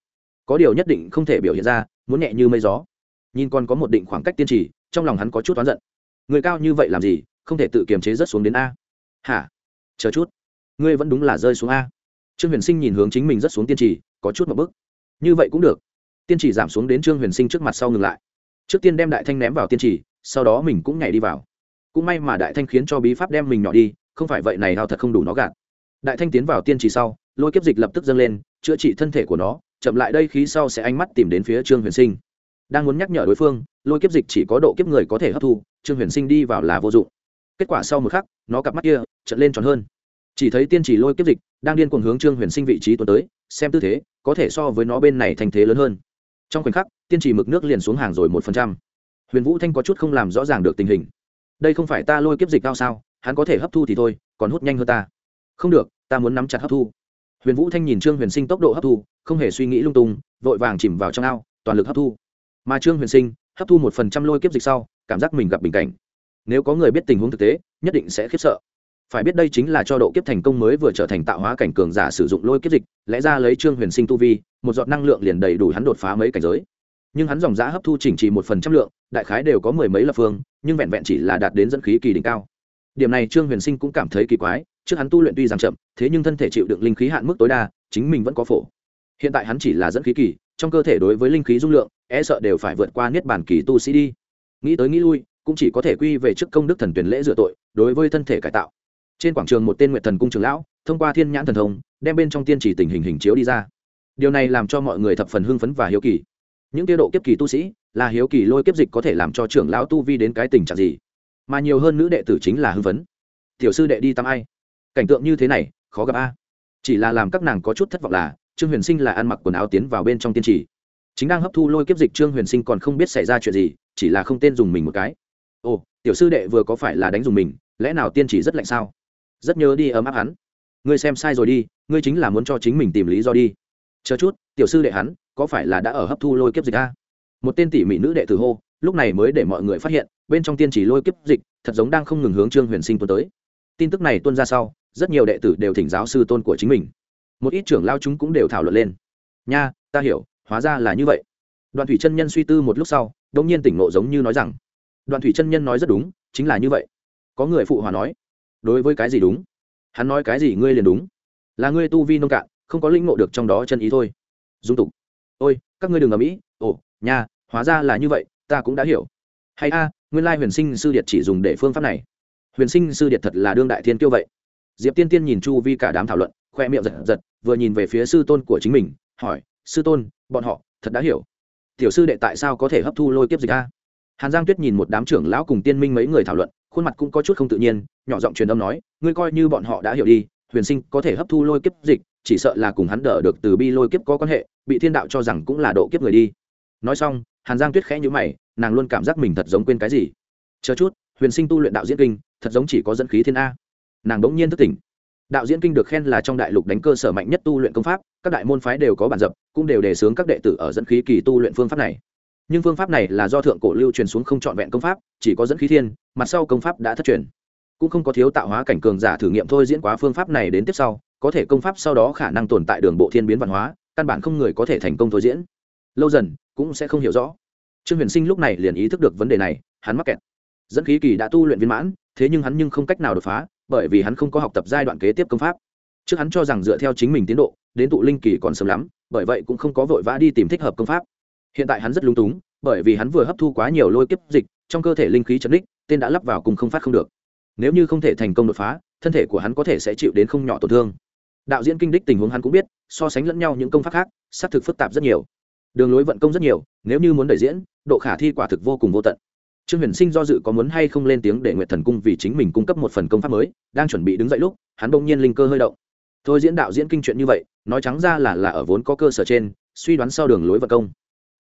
Có điều nhất định không thể biểu hiện ra, muốn nhẹ như mây gió nhìn còn có một định khoảng cách tiên trì, trong lòng hắn có chút oán giận. Người cao như vậy làm gì, không thể tự kiềm chế rất xuống đến a. Hả? Chờ chút. Ngươi vẫn đúng là rơi xuống a. Trương huyền sinh nhìn hướng chính mình rất xuống tiên trì, có chút một bức. Như vậy cũng được. Tiên trì giảm xuống đến trương huyền sinh trước mặt sau ngừng lại. Trước tiên đem đại thanh ném vào tiên trì, sau đó mình cũng nhảy đi vào. Cũng may mà đại thanh khiến cho bí pháp đem mình nhỏ đi, không phải vậy này hao thật không đủ nó gạt. Đại thanh tiến vào tiên trì sau, lôi kiếp dịch lập tức dâng lên, chữa trị thân thể của nó, chậm lại đây khí sau sẽ ánh mắt tìm đến phía trương huyền sinh đang muốn nhắc nhở đối phương, lôi kiếp dịch chỉ có độ kiếp người có thể hấp thu, trương huyền sinh đi vào là vô dụng. Kết quả sau một khắc, nó cặp mắt kia trận lên tròn hơn. Chỉ thấy tiên chỉ lôi kiếp dịch đang điên cuồng hướng trương huyền sinh vị trí tuần tới, xem tư thế, có thể so với nó bên này thành thế lớn hơn. Trong khoảnh khắc, tiên chỉ mực nước liền xuống hàng rồi một phần trăm. Huyền vũ thanh có chút không làm rõ ràng được tình hình. Đây không phải ta lôi kiếp dịch cao sao, hắn có thể hấp thu thì thôi, còn hút nhanh hơn ta. Không được, ta muốn nắm chặt hấp thu. Huyền vũ thanh nhìn trương huyền sinh tốc độ hấp thu, không hề suy nghĩ lung tung, vội vàng chìm vào trong ao, toàn lực hấp thu mà trương huyền sinh, hấp thu một phần trăm lôi kiếp dịch sau, cảm giác mình gặp bình cảnh. Nếu có người biết tình huống thực tế, nhất định sẽ khiếp sợ. Phải biết đây chính là cho độ kiếp thành công mới vừa trở thành tạo hóa cảnh cường giả sử dụng lôi kiếp dịch, lẽ ra lấy trương huyền sinh tu vi, một giọt năng lượng liền đầy đủ hắn đột phá mấy cảnh giới. Nhưng hắn dòng giã hấp thu chỉnh chỉ một phần trăm lượng, đại khái đều có mười mấy lập phương, nhưng vẹn vẹn chỉ là đạt đến dẫn khí kỳ đỉnh cao. Điểm này trương huyền sinh cũng cảm thấy kỳ quái, trước hắn tu luyện tuy rằng chậm, thế nhưng thân thể chịu đựng linh khí hạn mức tối đa, chính mình vẫn có phổ. Hiện tại hắn chỉ là dẫn khí kỳ trong cơ thể đối với linh khí dung lượng e sợ đều phải vượt qua niết bản kỳ tu sĩ đi. Nghĩ tới nghĩ lui, cũng chỉ có thể quy về trước công đức thần tuyển lễ dựa tội, đối với thân thể cải tạo. Trên quảng trường một tên nguyện thần cung trường lão, thông qua thiên nhãn thần thông, đem bên trong tiên chỉ tình hình hình chiếu đi ra. Điều này làm cho mọi người thập phần hưng phấn và hiếu kỳ. Những tiêu độ kiếp kỳ tu sĩ, là hiếu kỳ lôi kiếp dịch có thể làm cho trưởng lão tu vi đến cái tình trạng gì? Mà nhiều hơn nữ đệ tử chính là hưng phấn. Tiểu sư đệ đi tăm ai? Cảnh tượng như thế này, khó gặp a. Chỉ là làm các nàng có chút thất vọng là trương huyền sinh là ăn mặc quần áo tiến vào bên trong tiên trì. Chính đang hấp thu lôi kiếp dịch, trương huyền sinh còn không biết xảy ra chuyện gì, chỉ là không tên dùng mình một cái. Ồ, tiểu sư đệ vừa có phải là đánh dùng mình, lẽ nào tiên chỉ rất lạnh sao? Rất nhớ đi ấm áp hắn. Ngươi xem sai rồi đi, ngươi chính là muốn cho chính mình tìm lý do đi. Chờ chút, tiểu sư đệ hắn, có phải là đã ở hấp thu lôi kiếp dịch a? Một tên tỉ mỉ nữ đệ tử hô, lúc này mới để mọi người phát hiện, bên trong tiên chỉ lôi kiếp dịch, thật giống đang không ngừng hướng trương huyền sinh tuân tới. Tin tức này tuân ra sau, rất nhiều đệ tử đều thỉnh giáo sư tôn của chính mình một ít trưởng lao chúng cũng đều thảo luận lên. Nha, ta hiểu, hóa ra là như vậy. Đoàn thủy chân nhân suy tư một lúc sau đông nhiên tỉnh ngộ giống như nói rằng đoàn thủy chân nhân nói rất đúng, chính là như vậy. Có người phụ hòa nói, đối với cái gì đúng? Hắn nói cái gì ngươi liền đúng. Là ngươi tu vi nông cạn, không có linh ngộ được trong đó chân ý thôi. Dung tục, ôi, các ngươi đừng ở mỹ ồ, nha, hóa ra là như vậy, ta cũng đã hiểu. Hay a, nguyên lai huyền sinh sư điệt chỉ dùng để phương pháp này. Huyền sinh sư điệt thật là đương đại thiên kiêu vậy. Diệp tiên tiên nhìn chu vi cả đám thảo luận khoe miệng giật giật, vừa nhìn về phía sư tôn của chính mình, hỏi, sư tôn, bọn họ thật đã hiểu. Tiểu sư đệ tại sao có thể hấp thu lôi kiếp dịch a? Hàn giang tuyết nhìn một đám trưởng lão cùng tiên minh mấy người thảo luận, khuôn mặt cũng có chút không tự nhiên, nhỏ giọng truyền âm nói, ngươi coi như bọn họ đã hiểu đi, huyền sinh có thể hấp thu lôi kiếp dịch, chỉ sợ là cùng hắn đỡ được từ bi lôi kiếp có quan hệ, bị thiên đạo cho rằng cũng là độ kiếp người đi. Nói xong, hàn giang tuyết khẽ nhữ mày, nàng luôn cảm giác mình thật giống quên cái gì. Chờ chút, huyền sinh tu luyện đạo diễn kinh, thật giống chỉ có dẫn khí thiên a. Nàng đ ỗ n g nhiên thức tỉnh đạo diễn kinh được khen là trong đại lục đánh cơ sở mạnh nhất tu luyện công pháp, các đại môn phái đều có bản dập, cũng đều đề xướng các đệ tử ở dẫn khí kỳ tu luyện phương pháp này. Nhưng phương pháp này là do thượng cổ lưu truyền xuống không trọn vẹn công pháp, chỉ có dẫn khí thiên, mặt sau công pháp đã thất truyền. Cũng không có thiếu tạo hóa cảnh cường giả thử nghiệm thôi diễn quá phương pháp này đến tiếp sau, có thể công pháp sau đó khả năng tồn tại đường bộ thiên biến văn hóa, căn bản không người có thể thành công thôi diễn. Lâu dần, cũng sẽ không hiểu rõ. Trương huyền sinh lúc này liền ý thức được vấn đề này, hắn mắc kẹt. Dẫn khí kỳ đã tu luyện viên mãn, thế nhưng hắn nhưng không cách nào đột phá bởi vì hắn không có học tập giai đoạn kế tiếp công pháp. Trước hắn cho rằng dựa theo chính mình tiến độ, đến tụ linh kỳ còn sớm lắm, bởi vậy cũng không có vội vã đi tìm thích hợp công pháp. Hiện tại hắn rất lung túng, bởi vì hắn vừa hấp thu quá nhiều lôi kiếp dịch, trong cơ thể linh khí chấn đích, tên đã lắp vào cùng không phát không được. Nếu như không thể thành công đột phá, thân thể của hắn có thể sẽ chịu đến không nhỏ tổn thương. Đạo diễn kinh đích tình huống hắn cũng biết, so sánh lẫn nhau những công pháp khác, xác thực phức tạp rất nhiều. Đường lối vận công rất nhiều, nếu như muốn đẩy diễn, độ khả thi quả thực vô cùng vô tận trương huyền sinh do dự có muốn hay không lên tiếng để nguyện thần cung vì chính mình cung cấp một phần công pháp mới, đang chuẩn bị đứng dậy lúc, hắn bỗng nhiên linh cơ hơi động. Thôi diễn đạo diễn kinh chuyện như vậy, nói trắng ra là là ở vốn có cơ sở trên, suy đoán sau đường lối và công.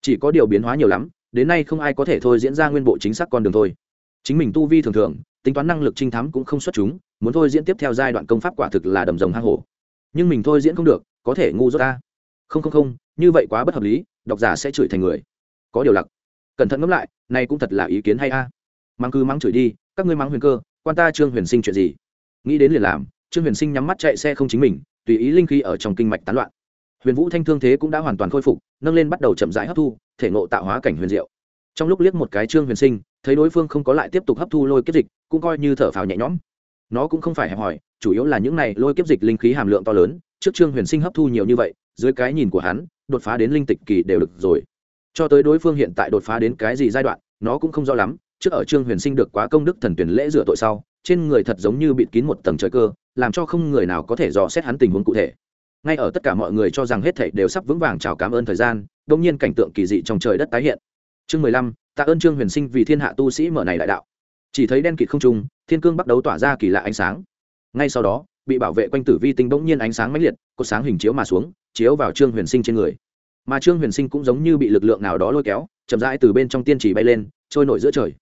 Chỉ có điều biến hóa nhiều lắm, đến nay không ai có thể thôi diễn ra nguyên bộ chính xác con đường thôi. Chính mình tu vi thường thường, tính toán năng lực trinh thám cũng không xuất chúng, muốn thôi diễn tiếp theo giai đoạn công pháp quả thực là đầm rồng hang hổ. Nhưng mình thôi diễn không được, có thể ngu dốt ta. Không không không, như vậy quá bất hợp lý, độc giả sẽ chửi thành người. Có điều lặc. Cẩn thận ngẫm lại này cũng thật là ý kiến hay a. À. mắng cứ mắng chửi đi, các ngươi mắng huyền cơ, quan ta trương huyền sinh chuyện gì? Nghĩ đến liền làm, trương huyền sinh nhắm mắt chạy xe không chính mình, tùy ý linh khí ở trong kinh mạch tán loạn. Huyền vũ thanh thương thế cũng đã hoàn toàn khôi phục, nâng lên bắt đầu chậm rãi hấp thu, thể ngộ tạo hóa cảnh huyền diệu. Trong lúc liếc một cái trương huyền sinh, thấy đối phương không có lại tiếp tục hấp thu lôi kiếp dịch, cũng coi như thở phào nhẹ nhõm. Nó cũng không phải hẹp hòi chủ yếu là những này lôi kiếp dịch linh khí hàm lượng to lớn, trước trương huyền sinh hấp thu nhiều như vậy, dưới cái nhìn của hắn, đột phá đến linh tịch kỳ đều được rồi cho tới đối phương hiện tại đột phá đến cái gì giai đoạn, nó cũng không rõ lắm, trước ở trương huyền sinh được quá công đức thần tuyển lễ rửa tội sau, trên người thật giống như bịt kín một tầng trời cơ, làm cho không người nào có thể dò xét hắn tình huống cụ thể. Ngay ở tất cả mọi người cho rằng hết thảy đều sắp vững vàng chào cảm ơn thời gian đông nhiên cảnh tượng kỳ dị trong trời đất tái hiện. Chương mười lăm, tạ ơn trương huyền sinh vì thiên hạ tu sĩ mở này đại đạo. Chỉ thấy đen kịt không trung, thiên cương bắt đầu tỏa ra kỳ lạ ánh sáng. Ngay sau đó, bị bảo vệ quanh tử vi tinh bỗng nhiên ánh sáng mãnh liệt, có sáng hình chiếu mà xuống, chiếu vào trương huyền sinh trên người mà trương huyền sinh cũng giống như bị lực lượng nào đó lôi kéo, chậm rãi từ bên trong tiên chỉ bay lên, trôi nổi giữa trời.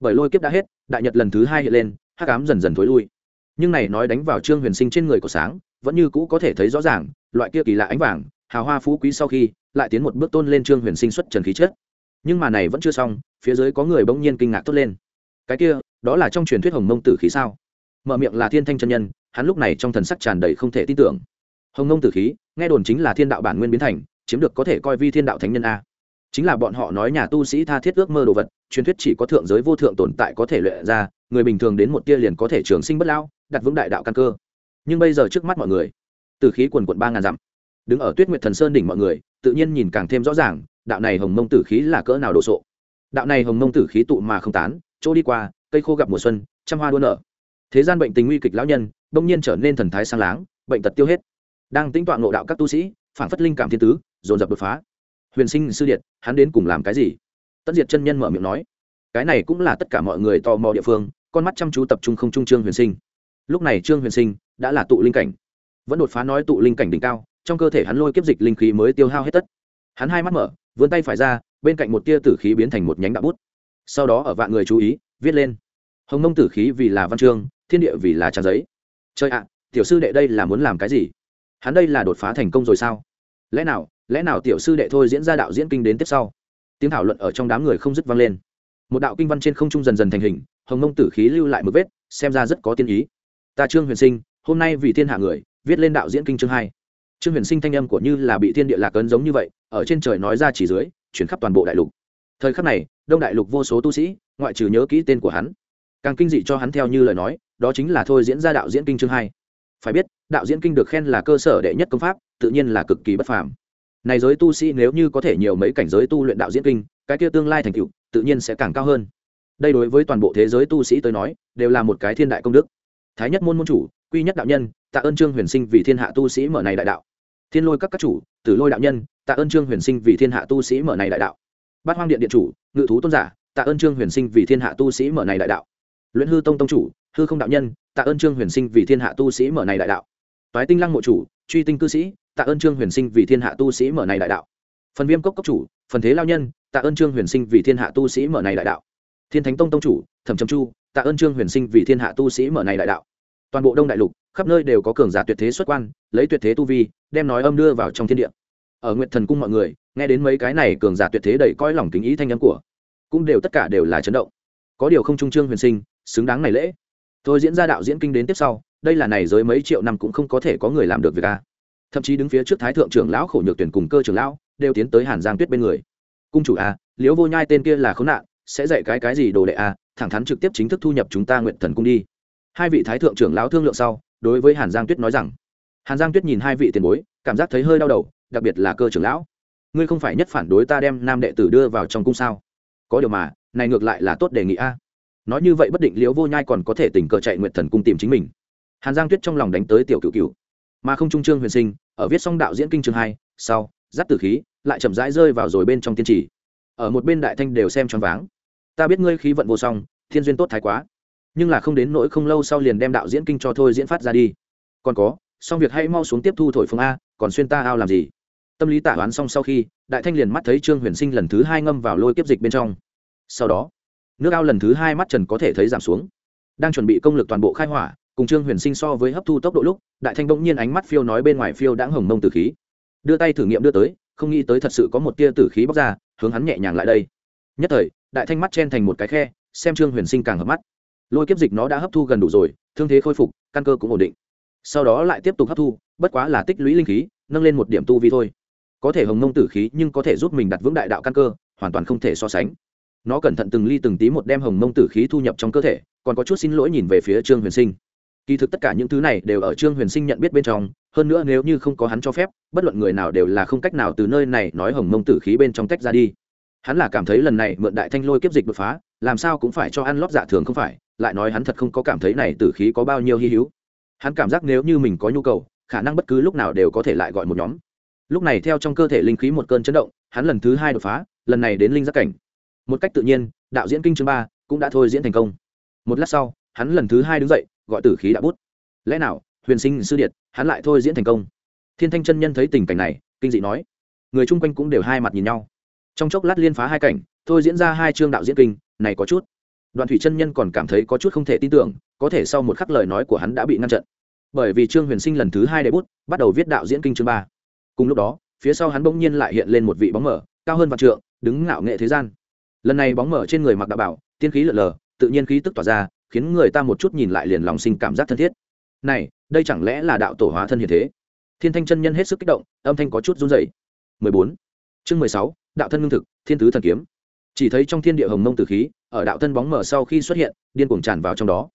Bởi lôi kiếp đã hết, đại nhật lần thứ hai hiện lên, hắc ám dần dần thối lui. Nhưng này nói đánh vào trương huyền sinh trên người của sáng, vẫn như cũ có thể thấy rõ ràng, loại kia kỳ lạ ánh vàng, hào hoa phú quý sau khi, lại tiến một bước tôn lên trương huyền sinh xuất trần khí chết nhưng mà này vẫn chưa xong, phía dưới có người bỗng nhiên kinh ngạc tốt lên. Cái kia, đó là trong truyền thuyết hồng mông tử khí sao? Mở miệng là thiên thanh chân nhân, hắn lúc này trong thần sắc tràn đầy không thể tin tưởng. Hồng mông tử khí, nghe đồn chính là thiên đạo bản nguyên biến thành chiếm được có thể coi vi thiên đạo thánh nhân a. Chính là bọn họ nói nhà tu sĩ tha thiết ước mơ đồ vật, truyền thuyết chỉ có thượng giới vô thượng tồn tại có thể luyện ra, người bình thường đến một tia liền có thể trường sinh bất lao đặt vững đại đạo căn cơ. Nhưng bây giờ trước mắt mọi người, từ khí quần quận ba ngàn dặm, đứng ở tuyết nguyệt thần sơn đỉnh mọi người, tự nhiên nhìn càng thêm rõ ràng, đạo này hồng mông tử khí là cỡ nào đồ sộ. Đạo này hồng mông tử khí tụ mà không tán, chỗ đi qua, cây khô gặp mùa xuân, trăm hoa đua nở. Thế gian bệnh tình nguy kịch lão nhân đông nhiên trở nên thần thái sang láng, bệnh tật tiêu hết. Đang tính toán ngộ đạo các tu sĩ phản phất linh cảm thiên tứ dồn dập đột phá. Huyền sinh sư điện, hắn đến cùng làm cái gì? Tất diệt chân nhân mở miệng nói, cái này cũng là tất cả mọi người tò mò địa phương, con mắt chăm chú tập trung không trung trương huyền sinh. Lúc này trương huyền sinh đã là tụ linh cảnh, vẫn đột phá nói tụ linh cảnh đỉnh cao, trong cơ thể hắn lôi kiếp dịch linh khí mới tiêu hao hết tất. Hắn hai mắt mở, vươn tay phải ra, bên cạnh một tia tử khí biến thành một nhánh đạo bút. Sau đó ở vạn người chú ý, viết lên, hồng mông tử khí vì là văn chương, thiên địa vì là trang giấy. Chơi ạ, tiểu sư đệ đây là muốn làm cái gì? Hắn đây là đột phá thành công rồi sao? Lẽ nào lẽ nào tiểu sư đệ thôi diễn ra đạo diễn kinh đến tiếp sau? Tiếng thảo luận ở trong đám người không dứt vang lên. Một đạo kinh văn trên không trung dần dần thành hình, hồng mông tử khí lưu lại một vết, xem ra rất có tiên ý. Ta trương huyền sinh, hôm nay vì thiên hạ người, viết lên đạo diễn kinh chương hai. Trương huyền sinh thanh âm của như là bị thiên địa lạc ấn giống như vậy, ở trên trời nói ra chỉ dưới, chuyển khắp toàn bộ đại lục. Thời khắc này, đông đại lục vô số tu sĩ, ngoại trừ nhớ kỹ tên của hắn, càng kinh dị cho hắn theo như lời nói, đó chính là thôi diễn ra đạo diễn kinh chương hai. Phải biết, đạo diễn kinh được khen là cơ sở đệ nhất công pháp, tự nhiên là cực kỳ bất phàm này giới tu sĩ nếu như có thể nhiều mấy cảnh giới tu luyện đạo diễn kinh, cái kia tương lai thành tựu, tự nhiên sẽ càng cao hơn. Đây đối với toàn bộ thế giới tu sĩ tới nói, đều là một cái thiên đại công đức. Thái nhất môn môn chủ, quy nhất đạo nhân, tạ ơn trương huyền sinh vì thiên hạ tu sĩ mở này đại đạo. Thiên lôi các các chủ, tử lôi đạo nhân, tạ ơn trương huyền sinh vì thiên hạ tu sĩ mở này đại đạo. Bát hoang điện điện chủ, ngự thú tôn giả, tạ ơn trương huyền sinh vì thiên hạ tu sĩ mở này đại đạo. Luyện hư tông tông chủ, hư không đạo nhân, tạ ơn trương huyền sinh vì thiên hạ tu sĩ mở này đại đạo. Toái tinh lăng mộ chủ truy tinh cư sĩ, tạ ơn trương huyền sinh vì thiên hạ tu sĩ mở này đại đạo. Phần viêm cốc cốc chủ, phần thế lao nhân, tạ ơn trương huyền sinh vì thiên hạ tu sĩ mở này đại đạo. Thiên thánh tông tông chủ, thẩm trầm chu, tạ ơn trương huyền sinh vì thiên hạ tu sĩ mở này đại đạo. Toàn bộ đông đại lục, khắp nơi đều có cường giả tuyệt thế xuất quan, lấy tuyệt thế tu vi, đem nói âm đưa vào trong thiên địa. Ở nguyện thần cung mọi người, nghe đến mấy cái này cường giả tuyệt thế đầy coi lòng kính ý thanh âm của, cũng đều tất cả đều là chấn động. Có điều không trung trương huyền sinh, xứng đáng này lễ tôi diễn ra đạo diễn kinh đến tiếp sau, đây là này giới mấy triệu năm cũng không có thể có người làm được việc a thậm chí đứng phía trước thái thượng trưởng lão khổ nhược tuyển cùng cơ trưởng lão đều tiến tới hàn giang tuyết bên người. Cung chủ à, a liếu vô nhai tên kia là khốn nạn, sẽ dạy cái cái gì đồ đệ a thẳng thắn trực tiếp chính thức thu nhập chúng ta nguyện thần cung đi. Hai vị thái thượng trưởng lão thương lượng sau, đối với hàn giang tuyết nói rằng, hàn giang tuyết nhìn hai vị tiền bối, cảm giác thấy hơi đau đầu, đặc biệt là cơ trưởng lão. Ngươi không phải nhất phản đối ta đem nam đệ tử đưa vào trong cung sao? Có điều mà, này ngược lại là tốt đề nghị a nói như vậy bất định liễu vô nhai còn có thể tình cờ chạy nguyện thần cung tìm chính mình. Hàn giang tuyết trong lòng đánh tới tiểu cựu cựu mà không trung trương huyền sinh, ở viết xong đạo diễn kinh chương hai, sau, giáp tử khí, lại chậm rãi rơi vào rồi bên trong tiên trì. Ở một bên đại thanh đều xem choáng váng. Ta biết ngươi khí vận vô song, thiên duyên tốt thái quá. Nhưng là không đến nỗi không lâu sau liền đem đạo diễn kinh cho thôi diễn phát ra đi. Còn có xong việc hãy mau xuống tiếp thu thổi phương a, còn xuyên ta ao làm gì? Tâm lý tả đoán xong sau khi, đại thanh liền mắt thấy trương huyền sinh lần thứ hai ngâm vào lôi kiếp dịch bên trong. Sau đó nước ao lần thứ hai mắt trần có thể thấy giảm xuống. Đang chuẩn bị công lực toàn bộ khai hỏa, cùng trương huyền sinh so với hấp thu tốc độ lúc, đại thanh bỗng nhiên ánh mắt phiêu nói bên ngoài phiêu đãng hồng mông tử khí. Đưa tay thử nghiệm đưa tới, không nghĩ tới thật sự có một tia tử khí bóc ra, hướng hắn nhẹ nhàng lại đây. Nhất thời, đại thanh mắt chen thành một cái khe, xem trương huyền sinh càng hợp mắt. Lôi kiếp dịch nó đã hấp thu gần đủ rồi, thương thế khôi phục, căn cơ cũng ổn định. Sau đó lại tiếp tục hấp thu, bất quá là tích lũy linh khí, nâng lên một điểm tu vi thôi. Có thể hồng mông tử khí nhưng có thể giúp mình đặt vững đại đạo căn cơ, hoàn toàn không thể so sánh nó cẩn thận từng ly từng tí một đem hồng mông tử khí thu nhập trong cơ thể, còn có chút xin lỗi nhìn về phía trương huyền sinh. Kỳ thực tất cả những thứ này đều ở trương huyền sinh nhận biết bên trong, hơn nữa nếu như không có hắn cho phép, bất luận người nào đều là không cách nào từ nơi này nói hồng mông tử khí bên trong tách ra đi. Hắn là cảm thấy lần này mượn đại thanh lôi kiếp dịch đột phá, làm sao cũng phải cho ăn lót dạ thường không phải, lại nói hắn thật không có cảm thấy này tử khí có bao nhiêu hy hữu. Hắn cảm giác nếu như mình có nhu cầu, khả năng bất cứ lúc nào đều có thể lại gọi một nhóm. Lúc này theo trong cơ thể linh khí một cơn chấn động, hắn lần thứ hai đột phá, lần này đến linh giác cảnh một cách tự nhiên, đạo diễn kinh chương ba cũng đã thôi diễn thành công. Một lát sau, hắn lần thứ hai đứng dậy, gọi tử khí đã bút. Lẽ nào, huyền sinh sư điện hắn lại thôi diễn thành công? Thiên thanh chân nhân thấy tình cảnh này, kinh dị nói. Người chung quanh cũng đều hai mặt nhìn nhau. Trong chốc lát liên phá hai cảnh, thôi diễn ra hai chương đạo diễn kinh, này có chút. Đoàn thủy chân nhân còn cảm thấy có chút không thể tin tưởng, có thể sau một khắc lời nói của hắn đã bị ngăn chặn. Bởi vì trương huyền sinh lần thứ hai đệ bút, bắt đầu viết đạo diễn kinh chương ba. Cùng lúc đó, phía sau hắn bỗng nhiên lại hiện lên một vị bóng mở cao hơn vạn trượng, đứng ngạo nghệ thế gian lần này bóng mở trên người mặc đạo bảo tiên khí lợn lờ tự nhiên khí tức tỏa ra khiến người ta một chút nhìn lại liền lòng sinh cảm giác thân thiết. Này đây chẳng lẽ là đạo tổ hóa thân hiện thế? Thiên thanh chân nhân hết sức kích động âm thanh có chút run rẩy. 14. chương 16, đạo thân ngưng thực thiên tứ thần kiếm. Chỉ thấy trong thiên địa hồng mông tử khí ở đạo thân bóng mở sau khi xuất hiện điên cuồng tràn vào trong đó.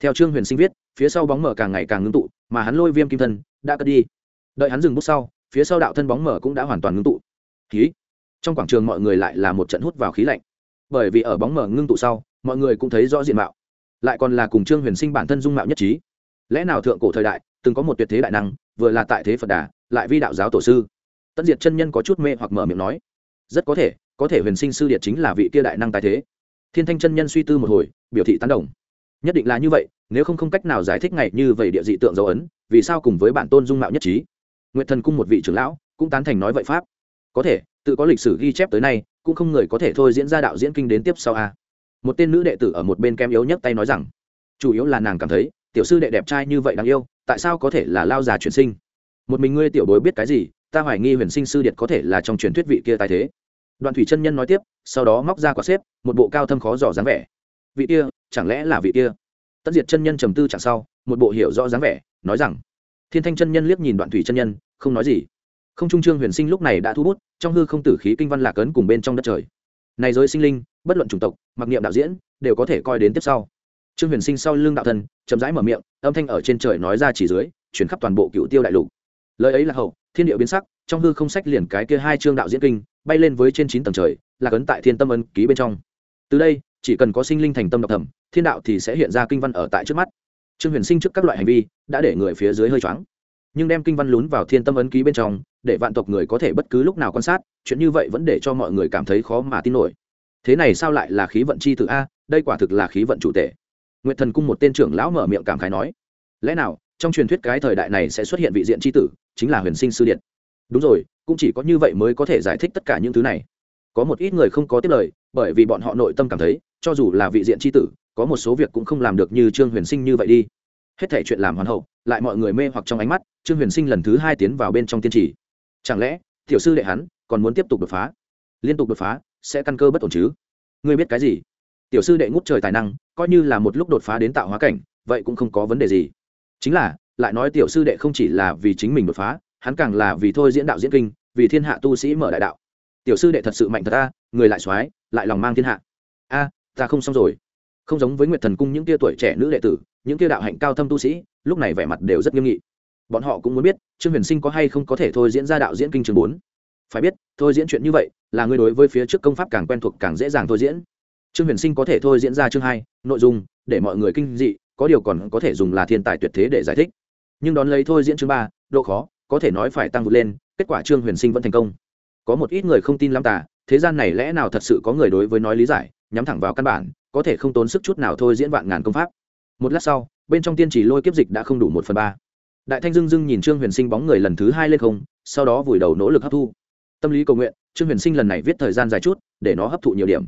Theo trương huyền sinh viết phía sau bóng mở càng ngày càng ngưng tụ mà hắn lôi viêm kim thân đã cất đi. Đợi hắn dừng bút sau phía sau đạo thân bóng mở cũng đã hoàn toàn ngưng tụ. Khí. Trong quảng trường mọi người lại là một trận hút vào khí lạnh bởi vì ở bóng mở ngưng tụ sau, mọi người cũng thấy rõ diện mạo. Lại còn là cùng trương huyền sinh bản thân dung mạo nhất trí. Lẽ nào thượng cổ thời đại, từng có một tuyệt thế đại năng, vừa là tại thế phật đà, lại vi đạo giáo tổ sư? Tất diệt chân nhân có chút mê hoặc mở miệng nói. Rất có thể có thể huyền sinh sư điệt chính là vị kia đại năng tài thế. Thiên thanh chân nhân suy tư một hồi, biểu thị tán đồng. Nhất định là như vậy, nếu không không cách nào giải thích ngày như vậy địa dị tượng dấu ấn, vì sao cùng với bản tôn dung mạo nhất trí? Nguyện thần cung một vị trưởng lão cũng tán thành nói vậy pháp. Có thể, tự có lịch sử ghi chép tới nay cũng không người có thể thôi diễn ra đạo diễn kinh đến tiếp sau a. Một tên nữ đệ tử ở một bên kem yếu nhất tay nói rằng, chủ yếu là nàng cảm thấy, tiểu sư đệ đẹp trai như vậy đáng yêu, tại sao có thể là lao già chuyển sinh? Một mình ngươi tiểu bối biết cái gì, ta hoài nghi huyền sinh sư điệt có thể là trong truyền thuyết vị kia tài thế. Đoạn thủy chân nhân nói tiếp, sau đó móc ra quả xếp, một bộ cao thâm khó dò dáng vẻ. Vị kia, chẳng lẽ là vị kia? Tất diệt chân nhân trầm tư chẳng sau, một bộ hiểu rõ dáng vẻ, nói rằng, thiên thanh chân nhân liếc nhìn đoạn thủy chân nhân, không nói gì không trung trương huyền sinh lúc này đã thu bút, trong hư không tử khí kinh văn lạc ấn cùng bên trong đất trời. Này giới sinh linh, bất luận chủng tộc, mặc niệm đạo diễn, đều có thể coi đến tiếp sau. Trương huyền sinh sau lưng đạo thân chậm rãi mở miệng, âm thanh ở trên trời nói ra chỉ dưới, chuyển khắp toàn bộ cựu tiêu đại lục. Lời ấy là hậu, thiên địa biến sắc, trong hư không sách liền cái kia hai chương đạo diễn kinh, bay lên với trên chín tầng trời là cấn tại thiên tâm ân ký bên trong. Từ đây, chỉ cần có sinh linh thành tâm độc thẩm, thiên đạo thì sẽ hiện ra kinh văn ở tại trước mắt. Trương huyền sinh trước các loại hành vi, đã để người phía dưới hơi choáng. Nhưng đem kinh văn lún vào thiên tâm ấn ký bên trong để vạn tộc người có thể bất cứ lúc nào quan sát, chuyện như vậy vẫn để cho mọi người cảm thấy khó mà tin nổi. Thế này sao lại là khí vận chi tự a, đây quả thực là khí vận chủ tể. T thần cung một tên trưởng lão mở miệng cảm khái nói, lẽ nào, trong truyền thuyết cái thời đại này sẽ xuất hiện vị diện chi tử, chính là huyền sinh sư điện? Đúng rồi, cũng chỉ có như vậy mới có thể giải thích tất cả những thứ này. Có một ít người không có tiếp lời, bởi vì bọn họ nội tâm cảm thấy, cho dù là vị diện chi tử, có một số việc cũng không làm được như trương huyền sinh như vậy đi. Hết thể chuyện làm hoàn hậu, lại mọi người mê hoặc trong ánh mắt, trương huyền sinh lần thứ hai tiến vào bên trong tiên trì chẳng lẽ, tiểu sư đệ hắn còn muốn tiếp tục đột phá? Liên tục đột phá sẽ căn cơ bất ổn chứ? Ngươi biết cái gì? Tiểu sư đệ ngút trời tài năng, coi như là một lúc đột phá đến tạo hóa cảnh, vậy cũng không có vấn đề gì. Chính là, lại nói tiểu sư đệ không chỉ là vì chính mình đột phá, hắn càng là vì thôi diễn đạo diễn kinh, vì thiên hạ tu sĩ mở đại đạo. Tiểu sư đệ thật sự mạnh thật ta, người lại soái lại lòng mang thiên hạ. A, ta không xong rồi. Không giống với nguyệt thần cung những tia tuổi trẻ nữ đệ tử, những tia đạo hạnh cao thâm tu sĩ, lúc này vẻ mặt đều rất nghiêm nghị bọn họ cũng muốn biết, trương huyền sinh có hay không có thể thôi diễn ra đạo diễn kinh chương bốn. Phải biết, thôi diễn chuyện như vậy, là người đối với phía trước công pháp càng quen thuộc càng dễ dàng thôi diễn. Trương huyền sinh có thể thôi diễn ra chương hai, nội dung, để mọi người kinh dị, có điều còn có thể dùng là thiên tài tuyệt thế để giải thích. Nhưng đón lấy thôi diễn chương ba, độ khó, có thể nói phải tăng vượt lên, kết quả trương huyền sinh vẫn thành công. Có một ít người không tin lắm tà, thế gian này lẽ nào thật sự có người đối với nói lý giải, nhắm thẳng vào căn bản, có thể không tốn sức chút nào thôi diễn vạn ngàn công pháp. Một lát sau, bên trong tiên chỉ lôi kiếp dịch đã không đủ một phần ba đại thanh dưng dưng nhìn trương huyền sinh bóng người lần thứ hai lên không, sau đó vùi đầu nỗ lực hấp thu. Tâm lý cầu nguyện, trương huyền sinh lần này viết thời gian dài chút, để nó hấp thụ nhiều điểm.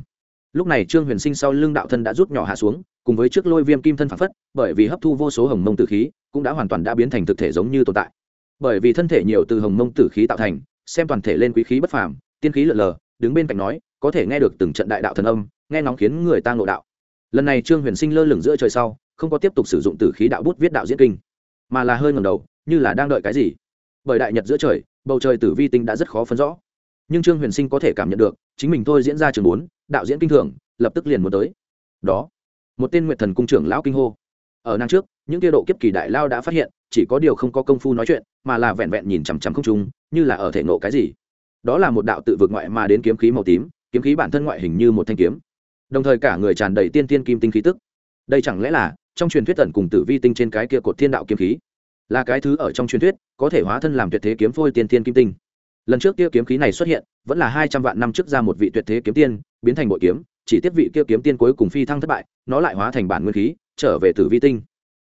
Lúc này trương huyền sinh sau lưng đạo thân đã rút nhỏ hạ xuống, cùng với trước lôi viêm kim thân phản phất, bởi vì hấp thu vô số hồng mông tử khí, cũng đã hoàn toàn đã biến thành thực thể giống như tồn tại. Bởi vì thân thể nhiều từ hồng mông tử khí tạo thành, xem toàn thể lên quý khí bất phàm, tiên khí lợn lờ, đứng bên cạnh nói, có thể nghe được từng trận đại đạo thần âm, nghe nóng khiến người ta ngộ đạo. Lần này trương huyền sinh lơ lửng giữa trời sau, không có tiếp tục sử dụng tử khí đạo bút viết đạo diễn kinh mà là hơi ngầm đầu, như là đang đợi cái gì. Bởi đại nhật giữa trời, bầu trời tử vi tinh đã rất khó phân rõ. Nhưng trương huyền sinh có thể cảm nhận được, chính mình thôi diễn ra trường bốn, đạo diễn kinh thường, lập tức liền muốn tới. Đó, một tên nguyện thần cung trưởng lão kinh hô. Ở năng trước, những tiêu độ kiếp kỳ đại lao đã phát hiện, chỉ có điều không có công phu nói chuyện, mà là vẹn vẹn nhìn chằm chằm không trung, như là ở thể nộ cái gì. Đó là một đạo tự vượt ngoại mà đến kiếm khí màu tím, kiếm khí bản thân ngoại hình như một thanh kiếm. Đồng thời cả người tràn đầy tiên tiên kim tinh khí tức. Đây chẳng lẽ là trong truyền thuyết tận cùng tử vi tinh trên cái kia cột thiên đạo kiếm khí. Là cái thứ ở trong truyền thuyết, có thể hóa thân làm tuyệt thế kiếm phôi tiên thiên kim tinh. Lần trước kia kiếm khí này xuất hiện, vẫn là hai trăm vạn năm trước ra một vị tuyệt thế kiếm tiên, biến thành bội kiếm, chỉ tiếp vị kia kiếm tiên cuối cùng phi thăng thất bại, nó lại hóa thành bản nguyên khí, trở về tử vi tinh.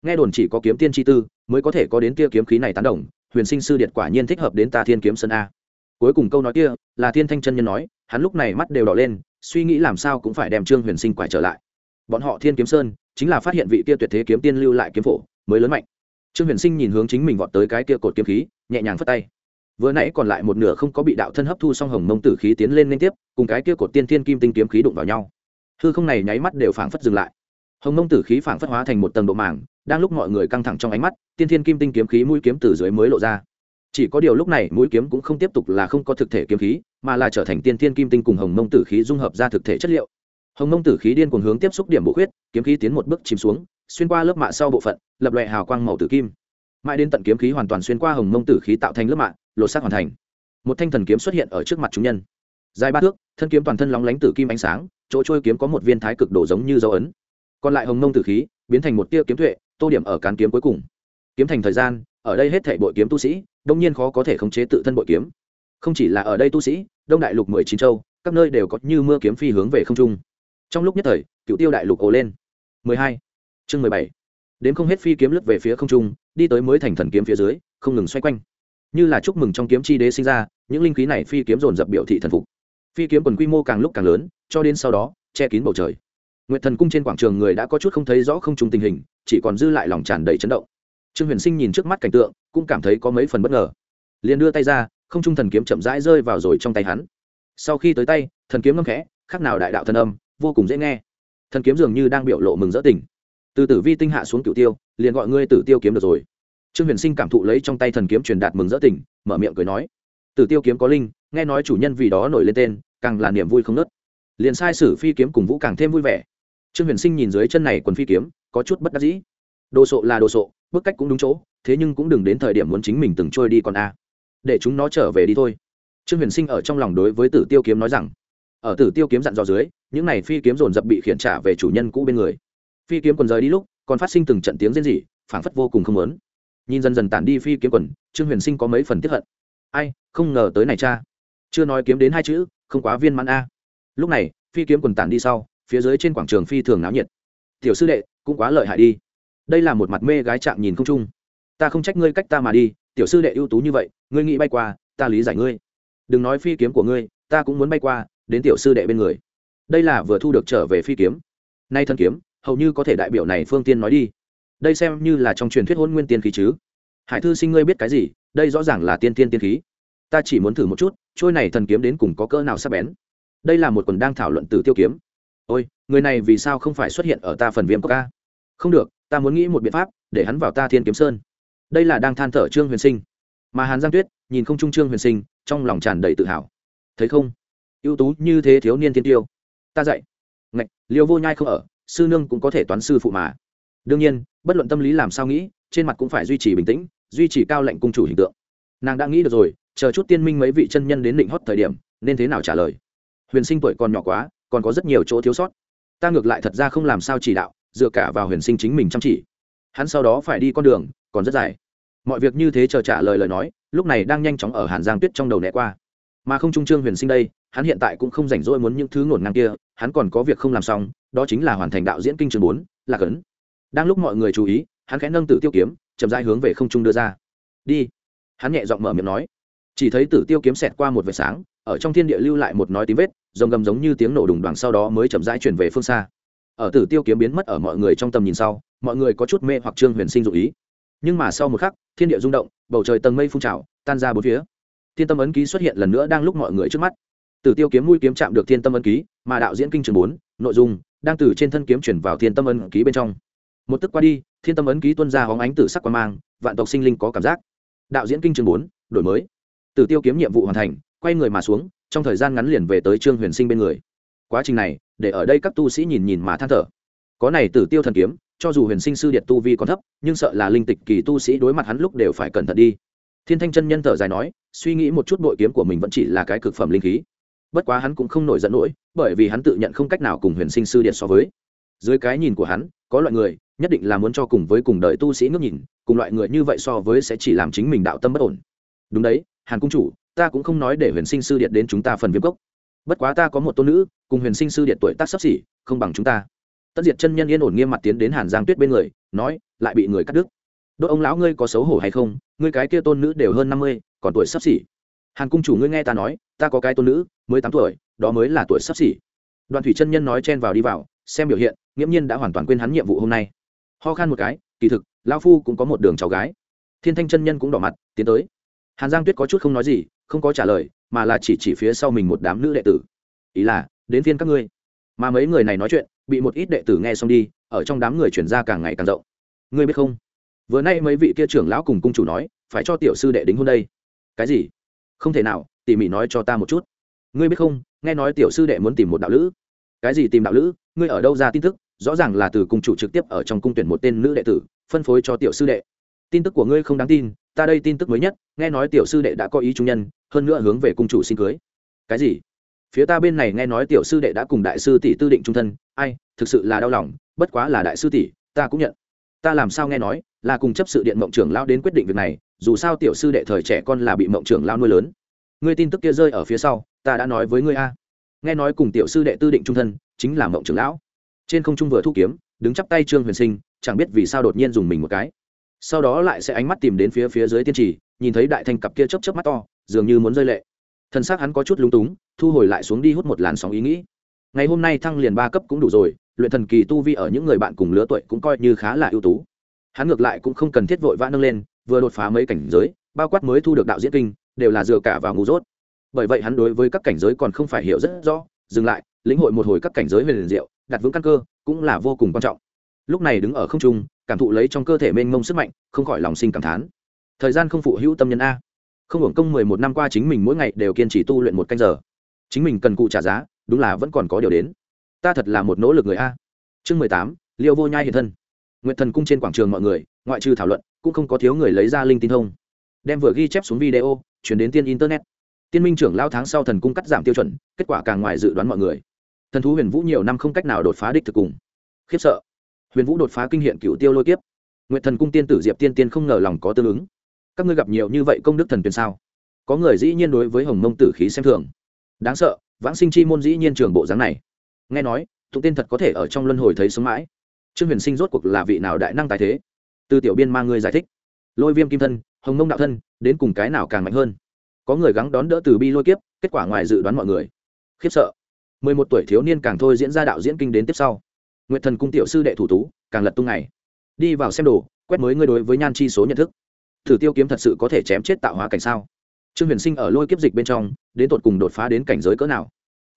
Nghe đồn chỉ có kiếm tiên chi tư, mới có thể có đến kia kiếm khí này tán đồng, huyền sinh sư điện quả nhiên thích hợp đến ta thiên kiếm sơn a. Cuối cùng câu nói kia, là thiên thanh chân nhân nói, hắn lúc này mắt đều đỏ lên, suy nghĩ làm sao cũng phải đem trương huyền sinh quải trở lại. Bọn họ thiên kiếm sơn chính là phát hiện vị kia tuyệt thế kiếm tiên lưu lại kiếm phổ mới lớn mạnh. Trương huyền sinh nhìn hướng chính mình vọt tới cái kia cột kiếm khí, nhẹ nhàng phất tay. Vừa nãy còn lại một nửa không có bị đạo thân hấp thu song hồng mông tử khí tiến lên liên tiếp, cùng cái kia cột tiên thiên kim tinh kiếm khí đụng vào nhau. Hư không này nháy mắt đều phảng phất dừng lại. Hồng mông tử khí phảng phất hóa thành một tầng độ màng, đang lúc mọi người căng thẳng trong ánh mắt, tiên thiên kim tinh kiếm khí mũi kiếm từ dưới mới lộ ra. Chỉ có điều lúc này, mũi kiếm cũng không tiếp tục là không có thực thể kiếm khí, mà là trở thành tiên thiên kim tinh cùng hồng mông tử khí dung hợp ra thực thể chất liệu hồng mông tử khí điên cuồng hướng tiếp xúc điểm bộ khuyết, kiếm khí tiến một bước chìm xuống, xuyên qua lớp mạ sau bộ phận, lập loại hào quang màu tử kim. Mãi đến tận kiếm khí hoàn toàn xuyên qua hồng mông tử khí tạo thành lớp mạ, lột xác hoàn thành. Một thanh thần kiếm xuất hiện ở trước mặt chúng nhân. Dài ba thước, thân kiếm toàn thân lóng lánh tử kim ánh sáng, chỗ trôi kiếm có một viên thái cực đổ giống như dấu ấn. Còn lại hồng mông tử khí, biến thành một tia kiếm tuệ, tô điểm ở cán kiếm cuối cùng. Kiếm thành thời gian, ở đây hết thảy bội kiếm tu sĩ, đông nhiên khó có thể khống chế tự thân bội kiếm. Không chỉ là ở đây tu sĩ, đông đại lục mười chín châu, các nơi đều có như mưa kiếm phi hướng về không trung trong lúc nhất thời, cựu tiêu đại lục ồ lên. Mười hai, chương mười bảy. Đến không hết phi kiếm lướt về phía không trung, đi tới mới thành thần kiếm phía dưới, không ngừng xoay quanh. Như là chúc mừng trong kiếm chi đế sinh ra, những linh khí này phi kiếm dồn dập biểu thị thần phục. Phi kiếm quần quy mô càng lúc càng lớn, cho đến sau đó, che kín bầu trời. Nguyệt thần cung trên quảng trường người đã có chút không thấy rõ không trùng tình hình, chỉ còn dư lại lòng tràn đầy chấn động. Trương huyền sinh nhìn trước mắt cảnh tượng, cũng cảm thấy có mấy phần bất ngờ. Liền đưa tay ra, không trung thần kiếm chậm rãi rơi vào rồi trong tay hắn. Sau khi tới tay, thần kiếm ngâm khẽ khác nào đại đạo thần âm vô cùng dễ nghe. Thần kiếm dường như đang biểu lộ mừng rỡ tỉnh từ tử vi tinh hạ xuống cựu tiêu, liền gọi ngươi tử tiêu kiếm được rồi. Trương huyền sinh cảm thụ lấy trong tay thần kiếm truyền đạt mừng rỡ tỉnh mở miệng cười nói, tử tiêu kiếm có linh, nghe nói chủ nhân vì đó nổi lên tên, càng là niềm vui không nớt liền sai sử phi kiếm cùng vũ càng thêm vui vẻ. Trương huyền sinh nhìn dưới chân này quần phi kiếm, có chút bất đắc dĩ. Đồ sộ là đồ sộ, bức cách cũng đúng chỗ, thế nhưng cũng đừng đến thời điểm muốn chính mình từng trôi đi còn a. Để chúng nó trở về đi thôi. Trương huyền sinh ở trong lòng đối với tử tiêu kiếm nói rằng ở tử tiêu kiếm dặn dò dưới, những này phi kiếm dồn dập bị khiển trả về chủ nhân cũ bên người. Phi kiếm quần rời đi lúc, còn phát sinh từng trận tiếng rên rỉ, phảng phất vô cùng không lớn nhìn dần dần tản đi phi kiếm quần, trương huyền sinh có mấy phần tiếp hận. Ai, không ngờ tới này cha. Chưa nói kiếm đến hai chữ, không quá viên mãn a. Lúc này, phi kiếm quần tản đi sau, phía dưới trên quảng trường phi thường náo nhiệt. Tiểu sư đệ, cũng quá lợi hại đi. Đây là một mặt mê gái chạm nhìn không chung. Ta không trách ngươi cách ta mà đi, tiểu sư đệ ưu tú như vậy, ngươi nghĩ bay qua, ta lý giải ngươi. Đừng nói phi kiếm của ngươi, ta cũng muốn bay qua đến tiểu sư đệ bên người. Đây là vừa thu được trở về phi kiếm. Nay thân kiếm, hầu như có thể đại biểu này phương tiên nói đi. Đây xem như là trong truyền thuyết hôn nguyên tiên khí chứ. Hải thư sinh ngươi biết cái gì, đây rõ ràng là tiên tiên tiên khí. Ta chỉ muốn thử một chút, trôi này thần kiếm đến cùng có cỡ nào sắp bén. Đây là một quần đang thảo luận từ tiêu kiếm. Ôi, người này vì sao không phải xuất hiện ở ta phần viêm ca không được, ta muốn nghĩ một biện pháp, để hắn vào ta thiên kiếm sơn. Đây là đang than thở trương huyền sinh. Mà hàn giang tuyết, nhìn không trung trương huyền sinh, trong lòng tràn đầy tự hào. Thấy không? Ưu tú như thế thiếu niên tiên tiêu. Ta dạy. Ngạch, liêu vô nhai không ở, sư nương cũng có thể toán sư phụ mà. Đương nhiên, bất luận tâm lý làm sao nghĩ, trên mặt cũng phải duy trì bình tĩnh, duy trì cao lệnh cung chủ hình tượng. Nàng đã nghĩ được rồi, chờ chút tiên minh mấy vị chân nhân đến định hót thời điểm, nên thế nào trả lời? Huyền sinh tuổi còn nhỏ quá, còn có rất nhiều chỗ thiếu sót. Ta ngược lại thật ra không làm sao chỉ đạo, dựa cả vào huyền sinh chính mình chăm chỉ. Hắn sau đó phải đi con đường, còn rất dài. Mọi việc như thế chờ trả lời lời nói, lúc này đang nhanh chóng ở hàn giang tuyết trong đầu né qua mà không trung trương huyền sinh đây, hắn hiện tại cũng không rảnh rỗi muốn những thứ ngổn ngang kia, hắn còn có việc không làm xong, đó chính là hoàn thành đạo diễn kinh trường bốn là cấn đang lúc mọi người chú ý, hắn khẽ nâng tử tiêu kiếm, chậm rãi hướng về không trung đưa ra. Đi. Hắn nhẹ giọng mở miệng nói. Chỉ thấy tử tiêu kiếm xẹt qua một vệt sáng, ở trong thiên địa lưu lại một nói tím vết, rồng gầm giống như tiếng nổ đùng đoàn sau đó mới chậm rãi chuyển về phương xa. Ở tử tiêu kiếm biến mất ở mọi người trong tầm nhìn sau, mọi người có chút mê hoặc trương huyền sinh dụ ý. Nhưng mà sau một khắc, thiên địa rung động, bầu trời tầng mây phun trào, tan ra bốn phía thiên tâm ấn ký xuất hiện lần nữa đang lúc mọi người trước mắt. Tử tiêu kiếm mũi kiếm chạm được thiên tâm ấn ký, mà đạo diễn kinh trường bốn, nội dung, đang từ trên thân kiếm chuyển vào thiên tâm ấn ký bên trong. Một tức qua đi, thiên tâm ấn ký tuân ra hóng ánh tử sắc quan mang, vạn tộc sinh linh có cảm giác. Đạo diễn kinh trường bốn, đổi mới. Tử tiêu kiếm nhiệm vụ hoàn thành, quay người mà xuống, trong thời gian ngắn liền về tới trương huyền sinh bên người. Quá trình này, để ở đây các tu sĩ nhìn nhìn mà than thở. Có này tử tiêu thần kiếm, cho dù huyền sinh sư điện tu vi còn thấp, nhưng sợ là linh tịch kỳ tu sĩ đối mặt hắn lúc đều phải cẩn thận đi thiên thanh chân nhân thở dài nói, suy nghĩ một chút bội kiếm của mình vẫn chỉ là cái cực phẩm linh khí. Bất quá hắn cũng không nổi giận nổi bởi vì hắn tự nhận không cách nào cùng huyền sinh sư điện so với. Dưới cái nhìn của hắn, có loại người, nhất định là muốn cho cùng với cùng đời tu sĩ ngước nhìn, cùng loại người như vậy so với sẽ chỉ làm chính mình đạo tâm bất ổn. Đúng đấy, hàn cung chủ, ta cũng không nói để huyền sinh sư điện đến chúng ta phần viêm cốc. Bất quá ta có một tôn nữ, cùng huyền sinh sư điện tuổi tác sắp xỉ, không bằng chúng ta. Tất diệt chân nhân yên ổn nghiêm mặt tiến đến hàn giang tuyết bên người, nói, lại bị người cắt đứt đôi ông lão ngươi có xấu hổ hay không? Ngươi cái kia tôn nữ đều hơn năm mươi, còn tuổi sắp xỉ. Hàn cung chủ ngươi nghe ta nói, ta có cái tôn nữ, mới tám tuổi, đó mới là tuổi sắp xỉ. Đoàn thủy chân nhân nói chen vào đi vào, xem biểu hiện, nghiễm nhiên đã hoàn toàn quên hắn nhiệm vụ hôm nay. Ho khan một cái, kỳ thực lao phu cũng có một đường cháu gái. Thiên thanh chân nhân cũng đỏ mặt, tiến tới. Hàn giang tuyết có chút không nói gì, không có trả lời, mà là chỉ chỉ phía sau mình một đám nữ đệ tử. Ý là, đến phiên các ngươi. Mà mấy người này nói chuyện, bị một ít đệ tử nghe xong đi, ở trong đám người chuyển ra càng ngày càng rộng. Ngươi biết không? Vừa nay mấy vị kia trưởng lão cùng cung chủ nói, phải cho tiểu sư đệ đính hôn đây. Cái gì? Không thể nào, tỉ mỉ nói cho ta một chút. Ngươi biết không, nghe nói tiểu sư đệ muốn tìm một đạo lữ. Cái gì tìm đạo lữ? Ngươi ở đâu ra tin tức? Rõ ràng là từ cung chủ trực tiếp ở trong cung tuyển một tên nữ đệ tử, phân phối cho tiểu sư đệ. Tin tức của ngươi không đáng tin, ta đây tin tức mới nhất, nghe nói tiểu sư đệ đã có ý trung nhân, hơn nữa hướng về cung chủ xin cưới. Cái gì? Phía ta bên này nghe nói tiểu sư đệ đã cùng đại sư tỷ tư định trung thân. Ai, thực sự là đau lòng, bất quá là đại sư tỷ, ta cũng nhận. Ta làm sao nghe nói là cùng chấp sự điện mộng trưởng lao đến quyết định việc này, dù sao tiểu sư đệ thời trẻ con là bị mộng trưởng lao nuôi lớn. Ngươi tin tức kia rơi ở phía sau, ta đã nói với ngươi a. Nghe nói cùng tiểu sư đệ tư định trung thân, chính là mộng trưởng lão. Trên không trung vừa thu kiếm, đứng chắp tay trương huyền sinh, chẳng biết vì sao đột nhiên dùng mình một cái. Sau đó lại sẽ ánh mắt tìm đến phía phía dưới tiên trì, nhìn thấy đại thanh cặp kia chấp chấp mắt to, dường như muốn rơi lệ. Thân xác hắn có chút lúng túng, thu hồi lại xuống đi hút một làn sóng ý nghĩ. Ngày hôm nay thăng liền ba cấp cũng đủ rồi, luyện thần kỳ tu vi ở những người bạn cùng lứa tuổi cũng coi như khá là ưu tú hắn ngược lại cũng không cần thiết vội vã nâng lên, vừa đột phá mấy cảnh giới, bao quát mới thu được đạo diễn kinh, đều là dựa cả vào ngu dốt. Bởi vậy hắn đối với các cảnh giới còn không phải hiểu rất rõ, dừng lại, lĩnh hội một hồi các cảnh giới về liền diệu, đặt vững căn cơ, cũng là vô cùng quan trọng. Lúc này đứng ở không trung, cảm thụ lấy trong cơ thể mênh mông sức mạnh, không khỏi lòng sinh cảm thán. Thời gian không phụ hữu tâm nhân a. Không hưởng công mười một năm qua chính mình mỗi ngày đều kiên trì tu luyện một canh giờ. Chính mình cần cụ trả giá, đúng là vẫn còn có điều đến. Ta thật là một nỗ lực người a. Chương mười tám, liêu vô nhai hiện thân nguyện thần cung trên quảng trường mọi người, ngoại trừ thảo luận, cũng không có thiếu người lấy ra linh tin thông. Đem vừa ghi chép xuống video, chuyển đến tiên internet. Tiên minh trưởng lao tháng sau thần cung cắt giảm tiêu chuẩn, kết quả càng ngoài dự đoán mọi người. Thần thú huyền vũ nhiều năm không cách nào đột phá đích thực cùng. Khiếp sợ. Huyền vũ đột phá kinh hiện cựu tiêu lôi kiếp. Nguyện thần cung tiên tử diệp tiên tiên không ngờ lòng có tương ứng. Các ngươi gặp nhiều như vậy công đức thần tuyển sao? Có người dĩ nhiên đối với hồng mông tử khí xem thường. Đáng sợ, vãng sinh chi môn dĩ nhiên trường bộ dáng này. Nghe nói, tụng tiên thật có thể ở trong luân hồi thấy sống mãi trương huyền sinh rốt cuộc là vị nào đại năng tài thế? Từ tiểu biên mang người giải thích. Lôi viêm kim thân, hồng mông đạo thân, đến cùng cái nào càng mạnh hơn? Có người gắng đón đỡ từ bi lôi kiếp, kết quả ngoài dự đoán mọi người. Khiếp sợ. Mười một tuổi thiếu niên càng thôi diễn ra đạo diễn kinh đến tiếp sau. Nguyện thần cung tiểu sư đệ thủ tú, càng lật tung ngày. Đi vào xem đồ, quét mới ngươi đối với nhan chi số nhận thức. Thử tiêu kiếm thật sự có thể chém chết tạo hóa cảnh sao? Trương huyền sinh ở lôi kiếp dịch bên trong, đến tột cùng đột phá đến cảnh giới cỡ nào?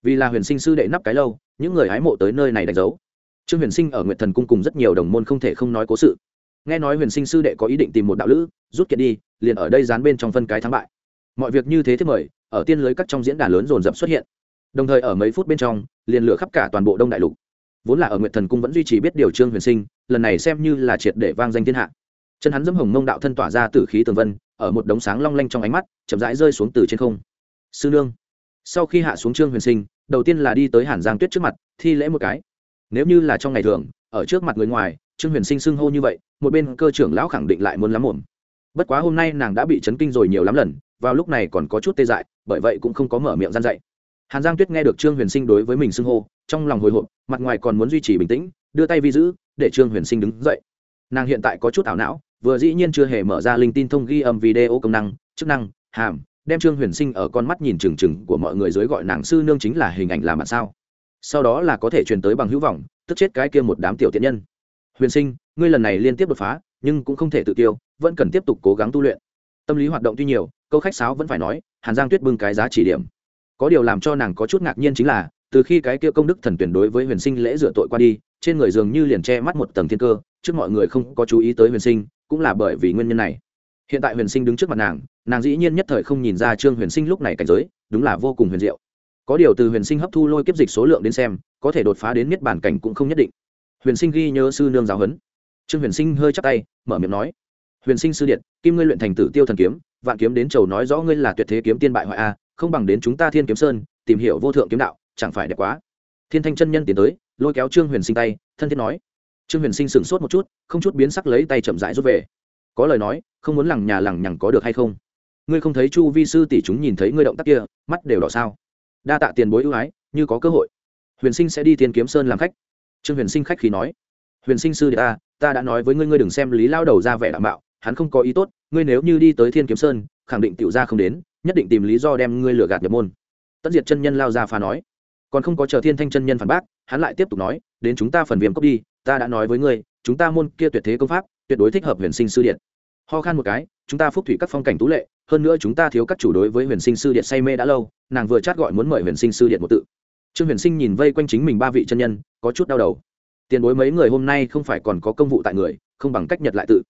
Vì là huyền sinh sư đệ nắp cái lâu, những người hái mộ tới nơi này đánh dấu trương huyền sinh ở nguyện thần cung cùng rất nhiều đồng môn không thể không nói cố sự. Nghe nói huyền sinh sư đệ có ý định tìm một đạo lữ, rút kiện đi, liền ở đây dán bên trong phân cái thắng bại. Mọi việc như thế thiết mời, ở tiên lưới các trong diễn đàn lớn dồn dập xuất hiện. Đồng thời ở mấy phút bên trong, liền lửa khắp cả toàn bộ đông đại lục. Vốn là ở nguyện thần cung vẫn duy trì biết điều trương huyền sinh, lần này xem như là triệt để vang danh thiên hạ. Chân hắn dẫm hồng mông đạo thân tỏa ra từ khí tường vân, ở một đống sáng long lanh trong ánh mắt, chậm rãi rơi xuống từ trên không. Sư nương, sau khi hạ xuống trương huyền sinh, đầu tiên là đi tới hàn giang tuyết trước mặt, thi lễ một cái nếu như là trong ngày thường, ở trước mặt người ngoài, trương huyền sinh xưng hô như vậy, một bên cơ trưởng lão khẳng định lại muốn lắm mồm bất quá hôm nay nàng đã bị chấn kinh rồi nhiều lắm lần, vào lúc này còn có chút tê dại, bởi vậy cũng không có mở miệng gian dạy. Hàn giang tuyết nghe được trương huyền sinh đối với mình xưng hô, trong lòng hồi hộp, mặt ngoài còn muốn duy trì bình tĩnh, đưa tay vi giữ, để trương huyền sinh đứng dậy. Nàng hiện tại có chút ảo não, vừa dĩ nhiên chưa hề mở ra linh tin thông ghi âm video công năng, chức năng, hàm, đem trương huyền sinh ở con mắt nhìn trừng trừng của mọi người dưới gọi nàng sư nương chính là hình ảnh làm bạn sao sau đó là có thể truyền tới bằng hữu vọng, tức chết cái kia một đám tiểu tiện nhân. Huyền sinh, ngươi lần này liên tiếp đột phá, nhưng cũng không thể tự tiêu, vẫn cần tiếp tục cố gắng tu luyện. Tâm lý hoạt động tuy nhiều, câu khách sáo vẫn phải nói, hàn giang tuyết bưng cái giá chỉ điểm. Có điều làm cho nàng có chút ngạc nhiên chính là, từ khi cái kia công đức thần tuyển đối với huyền sinh lễ rửa tội qua đi, trên người dường như liền che mắt một tầng thiên cơ, trước mọi người không có chú ý tới huyền sinh, cũng là bởi vì nguyên nhân này. Hiện tại huyền sinh đứng trước mặt nàng nàng dĩ nhiên nhất thời không nhìn ra trương huyền sinh lúc này cảnh giới, đúng là vô cùng huyền diệu có điều từ huyền sinh hấp thu lôi kiếp dịch số lượng đến xem, có thể đột phá đến miết bản cảnh cũng không nhất định. Huyền sinh ghi nhớ sư nương giáo huấn. Trương huyền sinh hơi chắc tay, mở miệng nói, huyền sinh sư điện, kim ngươi luyện thành tử tiêu thần kiếm, vạn kiếm đến chầu nói rõ ngươi là tuyệt thế kiếm tiên bại hoại a, không bằng đến chúng ta thiên kiếm sơn, tìm hiểu vô thượng kiếm đạo, chẳng phải đẹp quá. Thiên thanh chân nhân tiến tới, lôi kéo trương huyền sinh tay, thân thiết nói, trương huyền sinh sửng sốt một chút, không chút biến sắc lấy tay chậm rãi rút về. Có lời nói, không muốn lằng nhà lằng nhằng có được hay không? Ngươi không thấy chu vi sư tỷ chúng nhìn thấy ngươi động tác kia, mắt đều đỏ sao? Đa tạ tiền bối ưu ái, như có cơ hội. Huyền sinh sẽ đi thiên kiếm sơn làm khách. Trương huyền sinh khách khí nói. Huyền sinh sư đệ ta ta đã nói với ngươi ngươi đừng xem lý lao đầu ra vẻ đảm bảo hắn không có ý tốt, ngươi nếu như đi tới thiên kiếm sơn, khẳng định tiểu ra không đến, nhất định tìm lý do đem ngươi lừa gạt nhập môn. Tất diệt chân nhân lao ra phá nói. Còn không có chờ thiên thanh chân nhân phản bác, hắn lại tiếp tục nói, đến chúng ta phần viêm cốc đi, ta đã nói với ngươi, chúng ta môn kia tuyệt thế công pháp, tuyệt đối thích hợp huyền sinh sư điện. Ho khan một cái chúng ta phúc thủy các phong cảnh tú lệ, hơn nữa chúng ta thiếu các chủ đối với huyền sinh sư điện say mê đã lâu, nàng vừa chát gọi muốn mời huyền sinh sư điện một tự. Trương huyền sinh nhìn vây quanh chính mình ba vị chân nhân, có chút đau đầu. Tiền bối mấy người hôm nay không phải còn có công vụ tại người, không bằng cách nhật lại tự.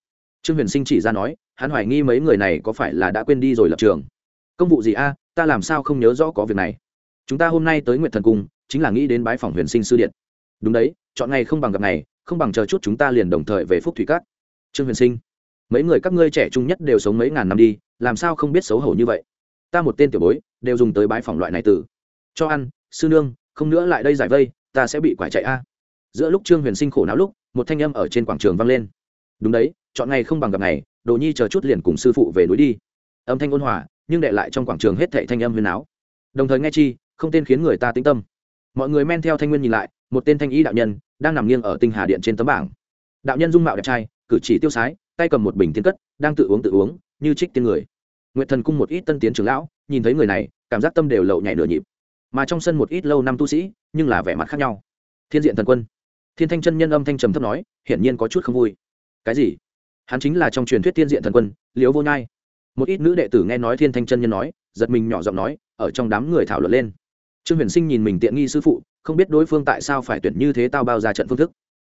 Trương huyền sinh chỉ ra nói, hắn hoài nghi mấy người này có phải là đã quên đi rồi lập trường. Công vụ gì a, ta làm sao không nhớ rõ có việc này. Chúng ta hôm nay tới nguyện thần cung, chính là nghĩ đến bái phòng huyền sinh sư điện. Đúng đấy, chọn ngày không bằng gặp ngày, không bằng chờ chút chúng ta liền đồng thời về phúc thủy cát trương huyền sinh mấy người các ngươi trẻ trung nhất đều sống mấy ngàn năm đi, làm sao không biết xấu hổ như vậy? Ta một tên tiểu bối, đều dùng tới bái phòng loại này từ. Cho ăn, sư nương, không nữa lại đây giải vây, ta sẽ bị quải chạy a. Giữa lúc trương huyền sinh khổ não lúc, một thanh âm ở trên quảng trường vang lên. Đúng đấy, chọn ngày không bằng gặp ngày, đồ nhi chờ chút liền cùng sư phụ về núi đi. Âm thanh ôn hòa, nhưng đệ lại trong quảng trường hết thệ thanh âm huyền áo. Đồng thời nghe chi, không tên khiến người ta tĩnh tâm. Mọi người men theo thanh nguyên nhìn lại, một tên thanh y đạo nhân, đang nằm nghiêng ở tinh hà điện trên tấm bảng. Đạo nhân dung mạo đẹp trai, cử chỉ tiêu sái tay cầm một bình tiên cất, đang tự uống tự uống, như trích tiên người. Nguyệt thần cung một ít tân tiến trưởng lão, nhìn thấy người này, cảm giác tâm đều lậu nhảy nửa nhịp. Mà trong sân một ít lâu năm tu sĩ, nhưng là vẻ mặt khác nhau. Thiên diện thần quân. Thiên thanh chân nhân âm thanh trầm thấp nói, hiển nhiên có chút không vui. Cái gì? Hắn chính là trong truyền thuyết thiên diện thần quân liếu vô nhai. Một ít nữ đệ tử nghe nói thiên thanh chân nhân nói, giật mình nhỏ giọng nói, ở trong đám người thảo luận lên. Trương huyền sinh nhìn mình tiện nghi sư phụ, không biết đối phương tại sao phải tuyển như thế tao bao ra trận phương thức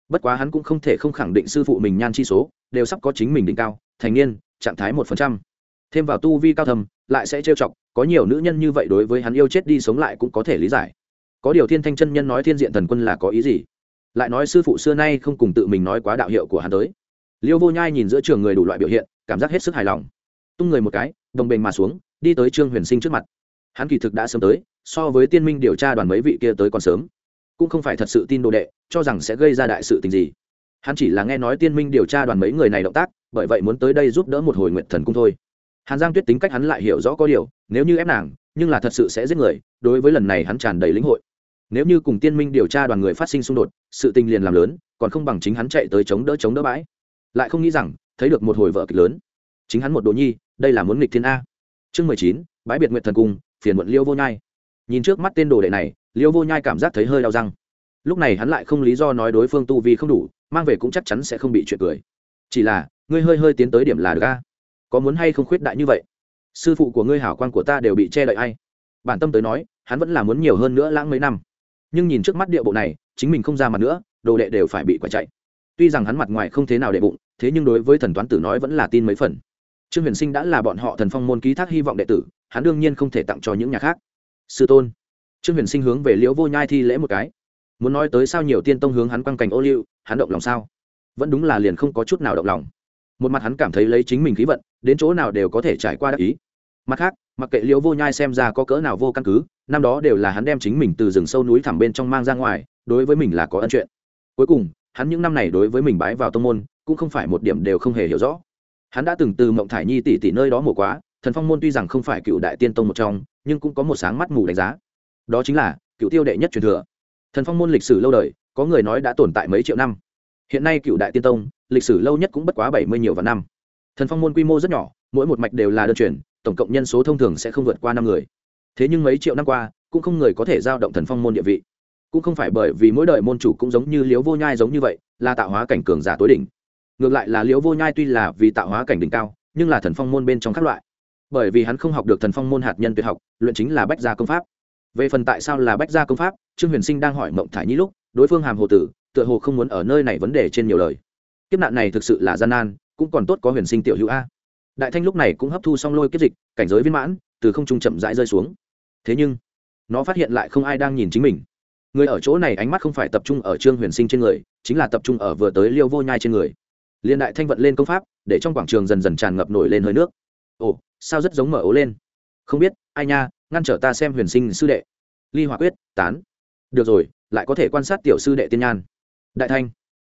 bất quá hắn cũng không thể không khẳng định sư phụ mình nhan chi số, đều sắp có chính mình đỉnh cao, thành niên, trạng thái một phần trăm. Thêm vào tu vi cao thầm, lại sẽ trêu chọc, có nhiều nữ nhân như vậy đối với hắn yêu chết đi sống lại cũng có thể lý giải. Có điều thiên thanh chân nhân nói thiên diện thần quân là có ý gì? Lại nói sư phụ xưa nay không cùng tự mình nói quá đạo hiệu của hắn tới. Liêu vô nhai nhìn giữa trường người đủ loại biểu hiện, cảm giác hết sức hài lòng. Tung người một cái, đồng bền mà xuống, đi tới trương huyền sinh trước mặt. Hắn kỳ thực đã sớm tới, so với tiên minh điều tra đoàn mấy vị kia tới còn sớm cũng không phải thật sự tin đồ đệ, cho rằng sẽ gây ra đại sự tình gì. Hắn chỉ là nghe nói tiên minh điều tra đoàn mấy người này động tác, bởi vậy muốn tới đây giúp đỡ một hồi nguyện thần cung thôi. Hàn giang tuyết tính cách hắn lại hiểu rõ có điều, nếu như ép nàng, nhưng là thật sự sẽ giết người, đối với lần này hắn tràn đầy lĩnh hội. Nếu như cùng tiên minh điều tra đoàn người phát sinh xung đột, sự tình liền làm lớn, còn không bằng chính hắn chạy tới chống đỡ chống đỡ bãi. Lại không nghĩ rằng, thấy được một hồi vợ kịch lớn. Chính hắn một đồ nhi, đây là muốn nghịch thiên a. Chương mười chín, bãi biệt nguyện thần cung, phiền muộn liêu vô nhai. Nhìn trước mắt tên đồ đệ này liêu vô nhai cảm giác thấy hơi đau răng. Lúc này hắn lại không lý do nói đối phương tu vi không đủ, mang về cũng chắc chắn sẽ không bị chuyện cười. Chỉ là, ngươi hơi hơi tiến tới điểm là được a? Có muốn hay không khuyết đại như vậy? Sư phụ của ngươi hảo quan của ta đều bị che đậy hay bản tâm tới nói, hắn vẫn là muốn nhiều hơn nữa lãng mấy năm. Nhưng nhìn trước mắt địa bộ này, chính mình không ra mặt nữa, đồ đệ đều phải bị quả chạy. Tuy rằng hắn mặt ngoài không thế nào đệ bụng, thế nhưng đối với thần toán tử nói vẫn là tin mấy phần. Trương huyền sinh đã là bọn họ thần phong môn ký thác hy vọng đệ tử, hắn đương nhiên không thể tặng cho những nhà khác. Sư tôn trương huyền sinh hướng về liễu vô nhai thi lễ một cái. Muốn nói tới sao nhiều tiên tông hướng hắn quăng cành ô liu, hắn động lòng sao? Vẫn đúng là liền không có chút nào động lòng. Một mặt hắn cảm thấy lấy chính mình khí vận, đến chỗ nào đều có thể trải qua đắc ý. Mặt khác, mặc kệ liễu vô nhai xem ra có cỡ nào vô căn cứ, năm đó đều là hắn đem chính mình từ rừng sâu núi thẳm bên trong mang ra ngoài, đối với mình là có ân chuyện. Cuối cùng, hắn những năm này đối với mình bái vào tông môn, cũng không phải một điểm đều không hề hiểu rõ. Hắn đã từng từ mộng thải nhi tỷ tỷ nơi đó mổ quá, thần phong môn tuy rằng không phải cựu đại tiên tông một trong, nhưng cũng có một sáng mắt mù đánh giá đó chính là cựu tiêu đệ nhất truyền thừa. Thần phong môn lịch sử lâu đời, có người nói đã tồn tại mấy triệu năm. Hiện nay cựu đại tiên tông, lịch sử lâu nhất cũng bất quá bảy mươi nhiều vạn năm. Thần phong môn quy mô rất nhỏ, mỗi một mạch đều là đơn truyền, tổng cộng nhân số thông thường sẽ không vượt qua năm người. Thế nhưng mấy triệu năm qua, cũng không người có thể giao động thần phong môn địa vị. Cũng không phải bởi vì mỗi đời môn chủ cũng giống như liếu vô nhai giống như vậy, là tạo hóa cảnh cường giả tối đỉnh. Ngược lại là liếu vô nhai tuy là vì tạo hóa cảnh đỉnh cao, nhưng là thần phong môn bên trong các loại. Bởi vì hắn không học được thần phong môn hạt nhân tuyệt học, luyện chính là bách gia công pháp về phần tại sao là bách gia công pháp, trương huyền sinh đang hỏi mộng thải nhi lúc, đối phương hàm hồ tử, tựa hồ không muốn ở nơi này vấn đề trên nhiều lời. Kiếp nạn này thực sự là gian nan, cũng còn tốt có huyền sinh tiểu hữu a. Đại thanh lúc này cũng hấp thu xong lôi kiếp dịch, cảnh giới viên mãn, từ không trung chậm rãi rơi xuống. Thế nhưng, nó phát hiện lại không ai đang nhìn chính mình. Người ở chỗ này ánh mắt không phải tập trung ở trương huyền sinh trên người, chính là tập trung ở vừa tới liêu vô nhai trên người. Liên đại thanh vận lên công pháp, để trong quảng trường dần dần tràn ngập nổi lên hơi nước. Ồ, sao rất giống mở ố lên? Không biết, ai nha ngăn trở ta xem huyền sinh sư đệ. Ly hỏa quyết, tán. Được rồi, lại có thể quan sát tiểu sư đệ tiên nhan. Đại thanh,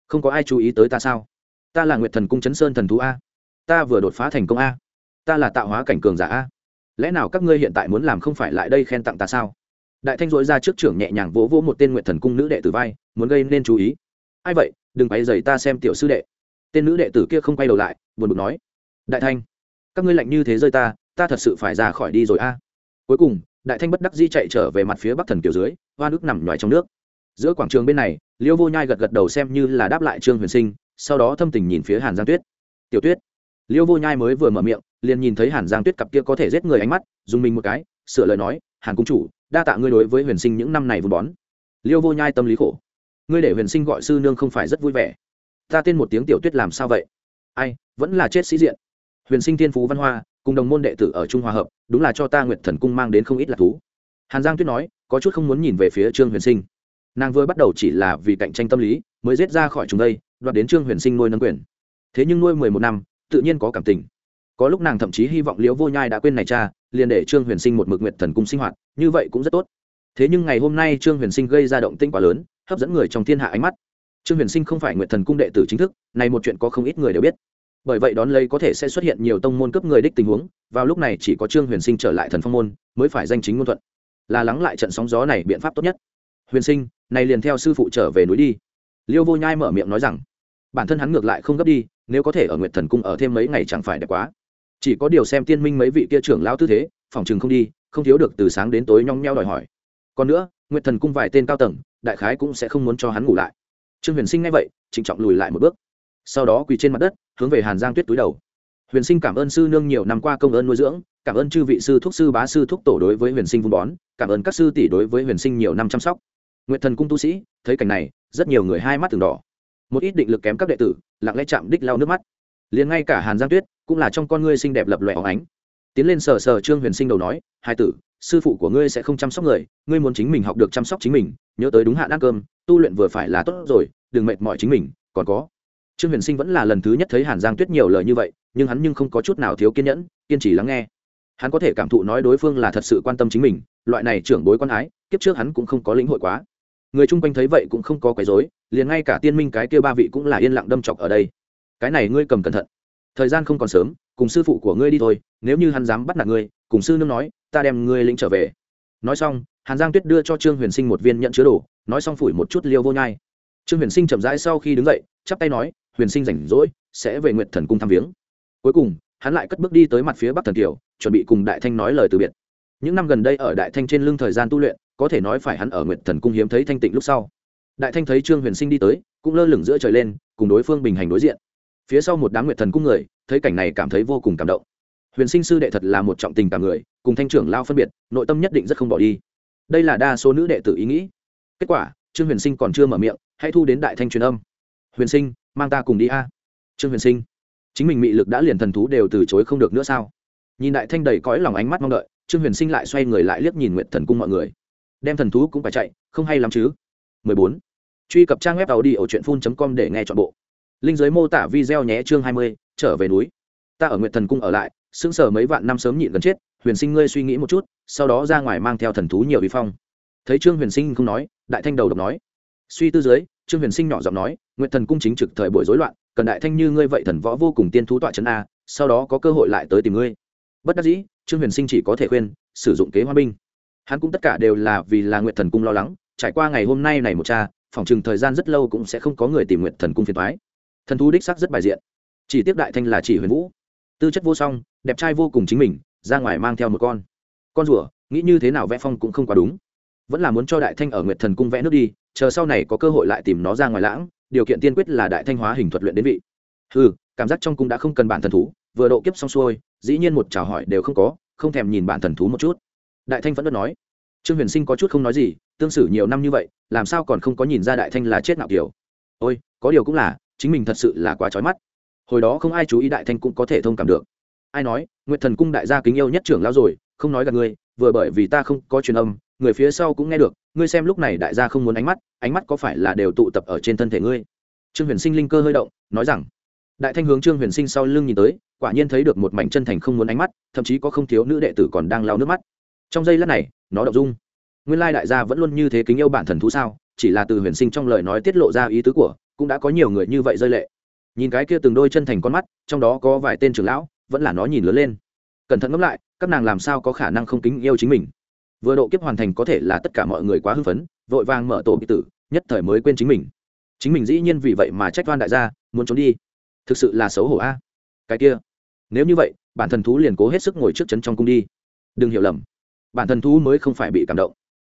không có ai chú ý tới ta sao? Ta là nguyệt thần cung chấn sơn thần thú a. Ta vừa đột phá thành công a. Ta là tạo hóa cảnh cường giả a. Lẽ nào các ngươi hiện tại muốn làm không phải lại đây khen tặng ta sao? Đại thanh dội ra trước trưởng nhẹ nhàng vỗ vỗ một tên nguyệt thần cung nữ đệ tử vai, muốn gây nên chú ý. Ai vậy? Đừng bay dày ta xem tiểu sư đệ. Tên nữ đệ tử kia không quay đầu lại, buồn bực nói. Đại thanh, các ngươi lạnh như thế rơi ta ta thật sự phải ra khỏi đi rồi a cuối cùng, đại thanh bất đắc di chạy trở về mặt phía bắc thần kiểu dưới, hoa nước nằm ngoài trong nước. Giữa quảng trường bên này, liêu vô nhai gật gật đầu xem như là đáp lại trương huyền sinh, sau đó thâm tình nhìn phía hàn giang tuyết. Tiểu tuyết. Liêu vô nhai mới vừa mở miệng, liền nhìn thấy hàn giang tuyết cặp kia có thể giết người ánh mắt, dùng mình một cái, sửa lời nói, hàn cung chủ, đa tạ ngươi đối với huyền sinh những năm này vun bón. Liêu vô nhai tâm lý khổ. Ngươi để huyền sinh gọi sư nương không phải rất vui vẻ. Ta tên một tiếng tiểu tuyết làm sao vậy? Ai, vẫn là chết sĩ diện. Huyền sinh thiên phú văn hoa cùng đồng môn đệ tử ở trung hòa hợp, đúng là cho ta nguyệt thần cung mang đến không ít lạc thú. Hàn giang tuyết nói, có chút không muốn nhìn về phía trương huyền sinh. Nàng vừa bắt đầu chỉ là vì cạnh tranh tâm lý, mới giết ra khỏi chúng đây, đoạt đến trương huyền sinh nuôi nâng quyền. Thế nhưng nuôi mười một năm, tự nhiên có cảm tình. Có lúc nàng thậm chí hy vọng liễu vô nhai đã quên này cha, liền để trương huyền sinh một mực nguyệt thần cung sinh hoạt, như vậy cũng rất tốt. Thế nhưng ngày hôm nay trương huyền sinh gây ra động tinh quá lớn, hấp dẫn người trong thiên hạ ánh mắt. Trương huyền sinh không phải nguyệt thần cung đệ tử chính thức, này một chuyện có không ít người đều biết bởi vậy đón lấy có thể sẽ xuất hiện nhiều tông môn cấp người đích tình huống, vào lúc này chỉ có trương huyền sinh trở lại thần phong môn, mới phải danh chính ngôn thuận. Là lắng lại trận sóng gió này biện pháp tốt nhất. Huyền sinh, này liền theo sư phụ trở về núi đi. Liêu vô nhai mở miệng nói rằng, bản thân hắn ngược lại không gấp đi, nếu có thể ở nguyệt thần cung ở thêm mấy ngày chẳng phải đẹp quá. Chỉ có điều xem tiên minh mấy vị kia trưởng lao tư thế, phòng chừng không đi, không thiếu được từ sáng đến tối nhong nheo đòi hỏi. Còn nữa, nguyệt thần cung vài tên cao tầng, đại khái cũng sẽ không muốn cho hắn ngủ lại. Trương huyền sinh nghe vậy, trịnh trọng lùi lại một bước sau đó quỳ trên mặt đất, hướng về hàn giang tuyết túi đầu. Huyền sinh cảm ơn sư nương nhiều năm qua công ơn nuôi dưỡng, cảm ơn chư vị sư thúc sư bá sư thúc tổ đối với huyền sinh vun bón, cảm ơn các sư tỷ đối với huyền sinh nhiều năm chăm sóc. Nguyện thần cung tu sĩ, thấy cảnh này, rất nhiều người hai mắt từng đỏ. Một ít định lực kém các đệ tử, lặng lẽ chạm đích lau nước mắt. Liền ngay cả hàn giang tuyết, cũng là trong con ngươi xinh đẹp lập lòe óng ánh. Tiến lên sờ sờ trương huyền sinh đầu nói, hai tử, sư phụ của ngươi sẽ không chăm sóc người, ngươi muốn chính mình học được chăm sóc chính mình, nhớ tới đúng hạn ăn cơm, tu luyện vừa phải là tốt rồi, đừng mệt mỏi chính mình, còn có trương huyền sinh vẫn là lần thứ nhất thấy hàn giang tuyết nhiều lời như vậy, nhưng hắn nhưng không có chút nào thiếu kiên nhẫn, kiên trì lắng nghe. Hắn có thể cảm thụ nói đối phương là thật sự quan tâm chính mình, loại này trưởng bối quan ái, kiếp trước hắn cũng không có lĩnh hội quá. Người chung quanh thấy vậy cũng không có quấy rối, liền ngay cả tiên minh cái kia ba vị cũng là yên lặng đâm chọc ở đây. Cái này ngươi cầm cẩn thận. Thời gian không còn sớm, cùng sư phụ của ngươi đi thôi, nếu như hắn dám bắt nạt ngươi, cùng sư nương nói, ta đem ngươi lĩnh trở về. Nói xong, hàn giang tuyết đưa cho trương huyền sinh một viên nhận chứa đồ, nói xong phủi một chút liêu vô nhai. Trương huyền sinh chậm rãi sau khi đứng dậy, chắp tay nói huyền sinh rảnh rỗi, sẽ về nguyện thần cung thăm viếng. Cuối cùng, hắn lại cất bước đi tới mặt phía bắc thần kiều, chuẩn bị cùng đại thanh nói lời từ biệt. Những năm gần đây ở đại thanh trên lưng thời gian tu luyện, có thể nói phải hắn ở nguyện thần cung hiếm thấy thanh tịnh lúc sau. Đại thanh thấy trương huyền sinh đi tới, cũng lơ lửng giữa trời lên, cùng đối phương bình hành đối diện. Phía sau một đám nguyện thần cung người, thấy cảnh này cảm thấy vô cùng cảm động. Huyền sinh sư đệ thật là một trọng tình cả người, cùng thanh trưởng lao phân biệt, nội tâm nhất định rất không bỏ đi. Đây là đa số nữ đệ tử ý nghĩ. Kết quả, trương huyền sinh còn chưa mở miệng, hãy thu đến đại thanh truyền âm. Huyền sinh mang ta cùng đi a. Trương huyền sinh chính mình mị lực đã liền thần thú đều từ chối không được nữa sao? Nhìn đại thanh đầy cõi lòng ánh mắt mong đợi trương huyền sinh lại xoay người lại liếc nhìn nguyện thần cung mọi người. Đem thần thú cũng phải chạy không hay lắm chứ? 14. truy cập trang web tàu đi ở truyện com để nghe chọn bộ. Linh giới mô tả video nhé chương 20, trở về núi. Ta ở nguyện thần cung ở lại sững sờ mấy vạn năm sớm nhịn gần chết huyền sinh ngươi suy nghĩ một chút sau đó ra ngoài mang theo thần thú nhiều vi phong. Thấy trương huyền sinh không nói đại thanh đầu độc nói. Suy tư dưới trương huyền sinh nhỏ giọng nói nguyện thần cung chính trực thời buổi rối loạn, cần đại thanh như ngươi vậy thần võ vô cùng tiên thú tọa trấn a, sau đó có cơ hội lại tới tìm ngươi. Bất đắc dĩ, trương huyền sinh chỉ có thể khuyên, sử dụng kế hoa binh. Hắn cũng tất cả đều là vì là nguyện thần cung lo lắng, trải qua ngày hôm nay này một cha phòng chừng thời gian rất lâu cũng sẽ không có người tìm nguyện thần cung phiền thoái thần thú đích sắc rất bài diện. Chỉ tiếp đại thanh là chỉ huyền vũ. Tư chất vô song, đẹp trai vô cùng chính mình, ra ngoài mang theo một con. Con rùa, nghĩ như thế nào vẽ phong cũng không quá đúng. Vẫn là muốn cho đại thanh ở nguyệt thần cung vẽ nước đi, chờ sau này có cơ hội lại tìm nó ra ngoài lãng điều kiện tiên quyết là đại thanh hóa hình thuật luyện đến vị. Ừ cảm giác trong cung đã không cần bản thần thú, vừa độ kiếp xong xuôi, dĩ nhiên một chào hỏi đều không có, không thèm nhìn bản thần thú một chút. Đại thanh vẫn luôn nói. Trương huyền sinh có chút không nói gì, tương xử nhiều năm như vậy, làm sao còn không có nhìn ra đại thanh là chết nào kiểu. Ôi, có điều cũng là, chính mình thật sự là quá trói mắt. Hồi đó không ai chú ý đại thanh cũng có thể thông cảm được. Ai nói, nguyệt thần cung đại gia kính yêu nhất trưởng lão rồi, không nói gặp ngươi, vừa bởi vì ta không có truyền âm, người phía sau cũng nghe được ngươi xem lúc này đại gia không muốn ánh mắt ánh mắt có phải là đều tụ tập ở trên thân thể ngươi? Trương huyền sinh linh cơ hơi động, nói rằng, đại thanh hướng trương huyền sinh sau lưng nhìn tới, quả nhiên thấy được một mảnh chân thành không muốn ánh mắt, thậm chí có không thiếu nữ đệ tử còn đang lau nước mắt. Trong giây lát này, nó đọc dung. Nguyên lai đại gia vẫn luôn như thế kính yêu bản thần thú sao? Chỉ là từ huyền sinh trong lời nói tiết lộ ra ý tứ của, cũng đã có nhiều người như vậy rơi lệ. Nhìn cái kia từng đôi chân thành con mắt, trong đó có vài tên trưởng lão, vẫn là nó nhìn lớn lên. Cẩn thận ngẫm lại, các nàng làm sao có khả năng không kính yêu chính mình? Vừa độ kiếp hoàn thành có thể là tất cả mọi người quá hưng phấn, vội vàng mở tổ bị tử, nhất thời mới quên chính mình. Chính mình dĩ nhiên vì vậy mà trách toan đại gia, muốn trốn đi. Thực sự là xấu hổ a. À? Cái kia. Nếu như vậy, bản thần thú liền cố hết sức ngồi trước chấn trong cung đi. Đừng hiểu lầm. Bản thần thú mới không phải bị cảm động.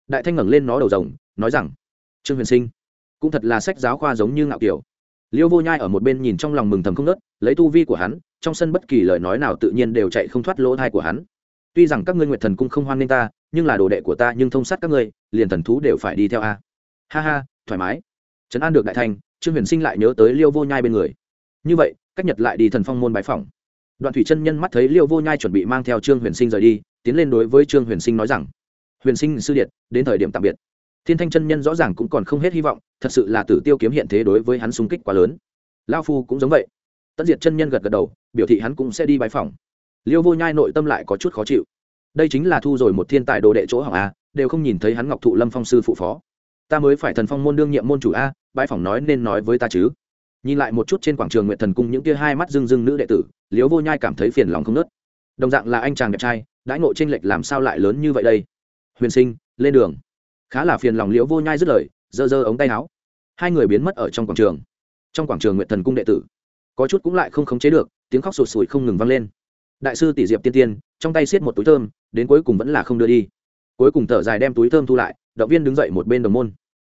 Đại thanh ngẩng lên nó đầu rồng, nói rằng, trương huyền sinh, cũng thật là sách giáo khoa giống như ngạo kiều liêu vô nhai ở một bên nhìn trong lòng mừng thầm không nớt lấy tu vi của hắn, trong sân bất kỳ lời nói nào tự nhiên đều chạy không thoát lỗ thai của hắn tuy rằng các ngươi nguyệt thần cung không hoan nghênh ta nhưng là đồ đệ của ta nhưng thông sát các ngươi liền thần thú đều phải đi theo a. Ha ha thoải mái. Trấn an được đại thành, trương huyền sinh lại nhớ tới liêu vô nhai bên người. Như vậy cách nhật lại đi thần phong môn bái phỏng. Đoạn thủy chân nhân mắt thấy liêu vô nhai chuẩn bị mang theo trương huyền sinh rời đi tiến lên đối với trương huyền sinh nói rằng huyền sinh sư điện đến thời điểm tạm biệt. Thiên thanh chân nhân rõ ràng cũng còn không hết hy vọng thật sự là tử tiêu kiếm hiện thế đối với hắn sung kích quá lớn. Lao phu cũng giống vậy. Tất diệt chân nhân gật gật đầu biểu thị hắn cũng sẽ đi bái phòng liêu vô nhai nội tâm lại có chút khó chịu. Đây chính là thu rồi một thiên tài đồ đệ chỗ hỏng a, đều không nhìn thấy hắn ngọc thụ lâm phong sư phụ phó. Ta mới phải thần phong môn đương nhiệm môn chủ a bãi phỏng nói nên nói với ta chứ. Nhìn lại một chút trên quảng trường nguyện thần cung những kia hai mắt rưng rưng nữ đệ tử, liêu vô nhai cảm thấy phiền lòng không nớt. Đồng dạng là anh chàng đẹp trai, đãi ngộ tranh lệch làm sao lại lớn như vậy đây? Huyền sinh, lên đường. Khá là phiền lòng liễu vô nhai dứt lời, giơ giơ ống tay áo. Hai người biến mất ở trong quảng trường. Trong quảng trường nguyện thần cung đệ tử, có chút cũng lại không khống chế được, tiếng khóc sụt sùi không ngừng vang lên đại sư tỷ diệp tiên tiên trong tay xiết một túi thơm đến cuối cùng vẫn là không đưa đi. Cuối cùng thở dài đem túi thơm thu lại động viên đứng dậy một bên đồng môn.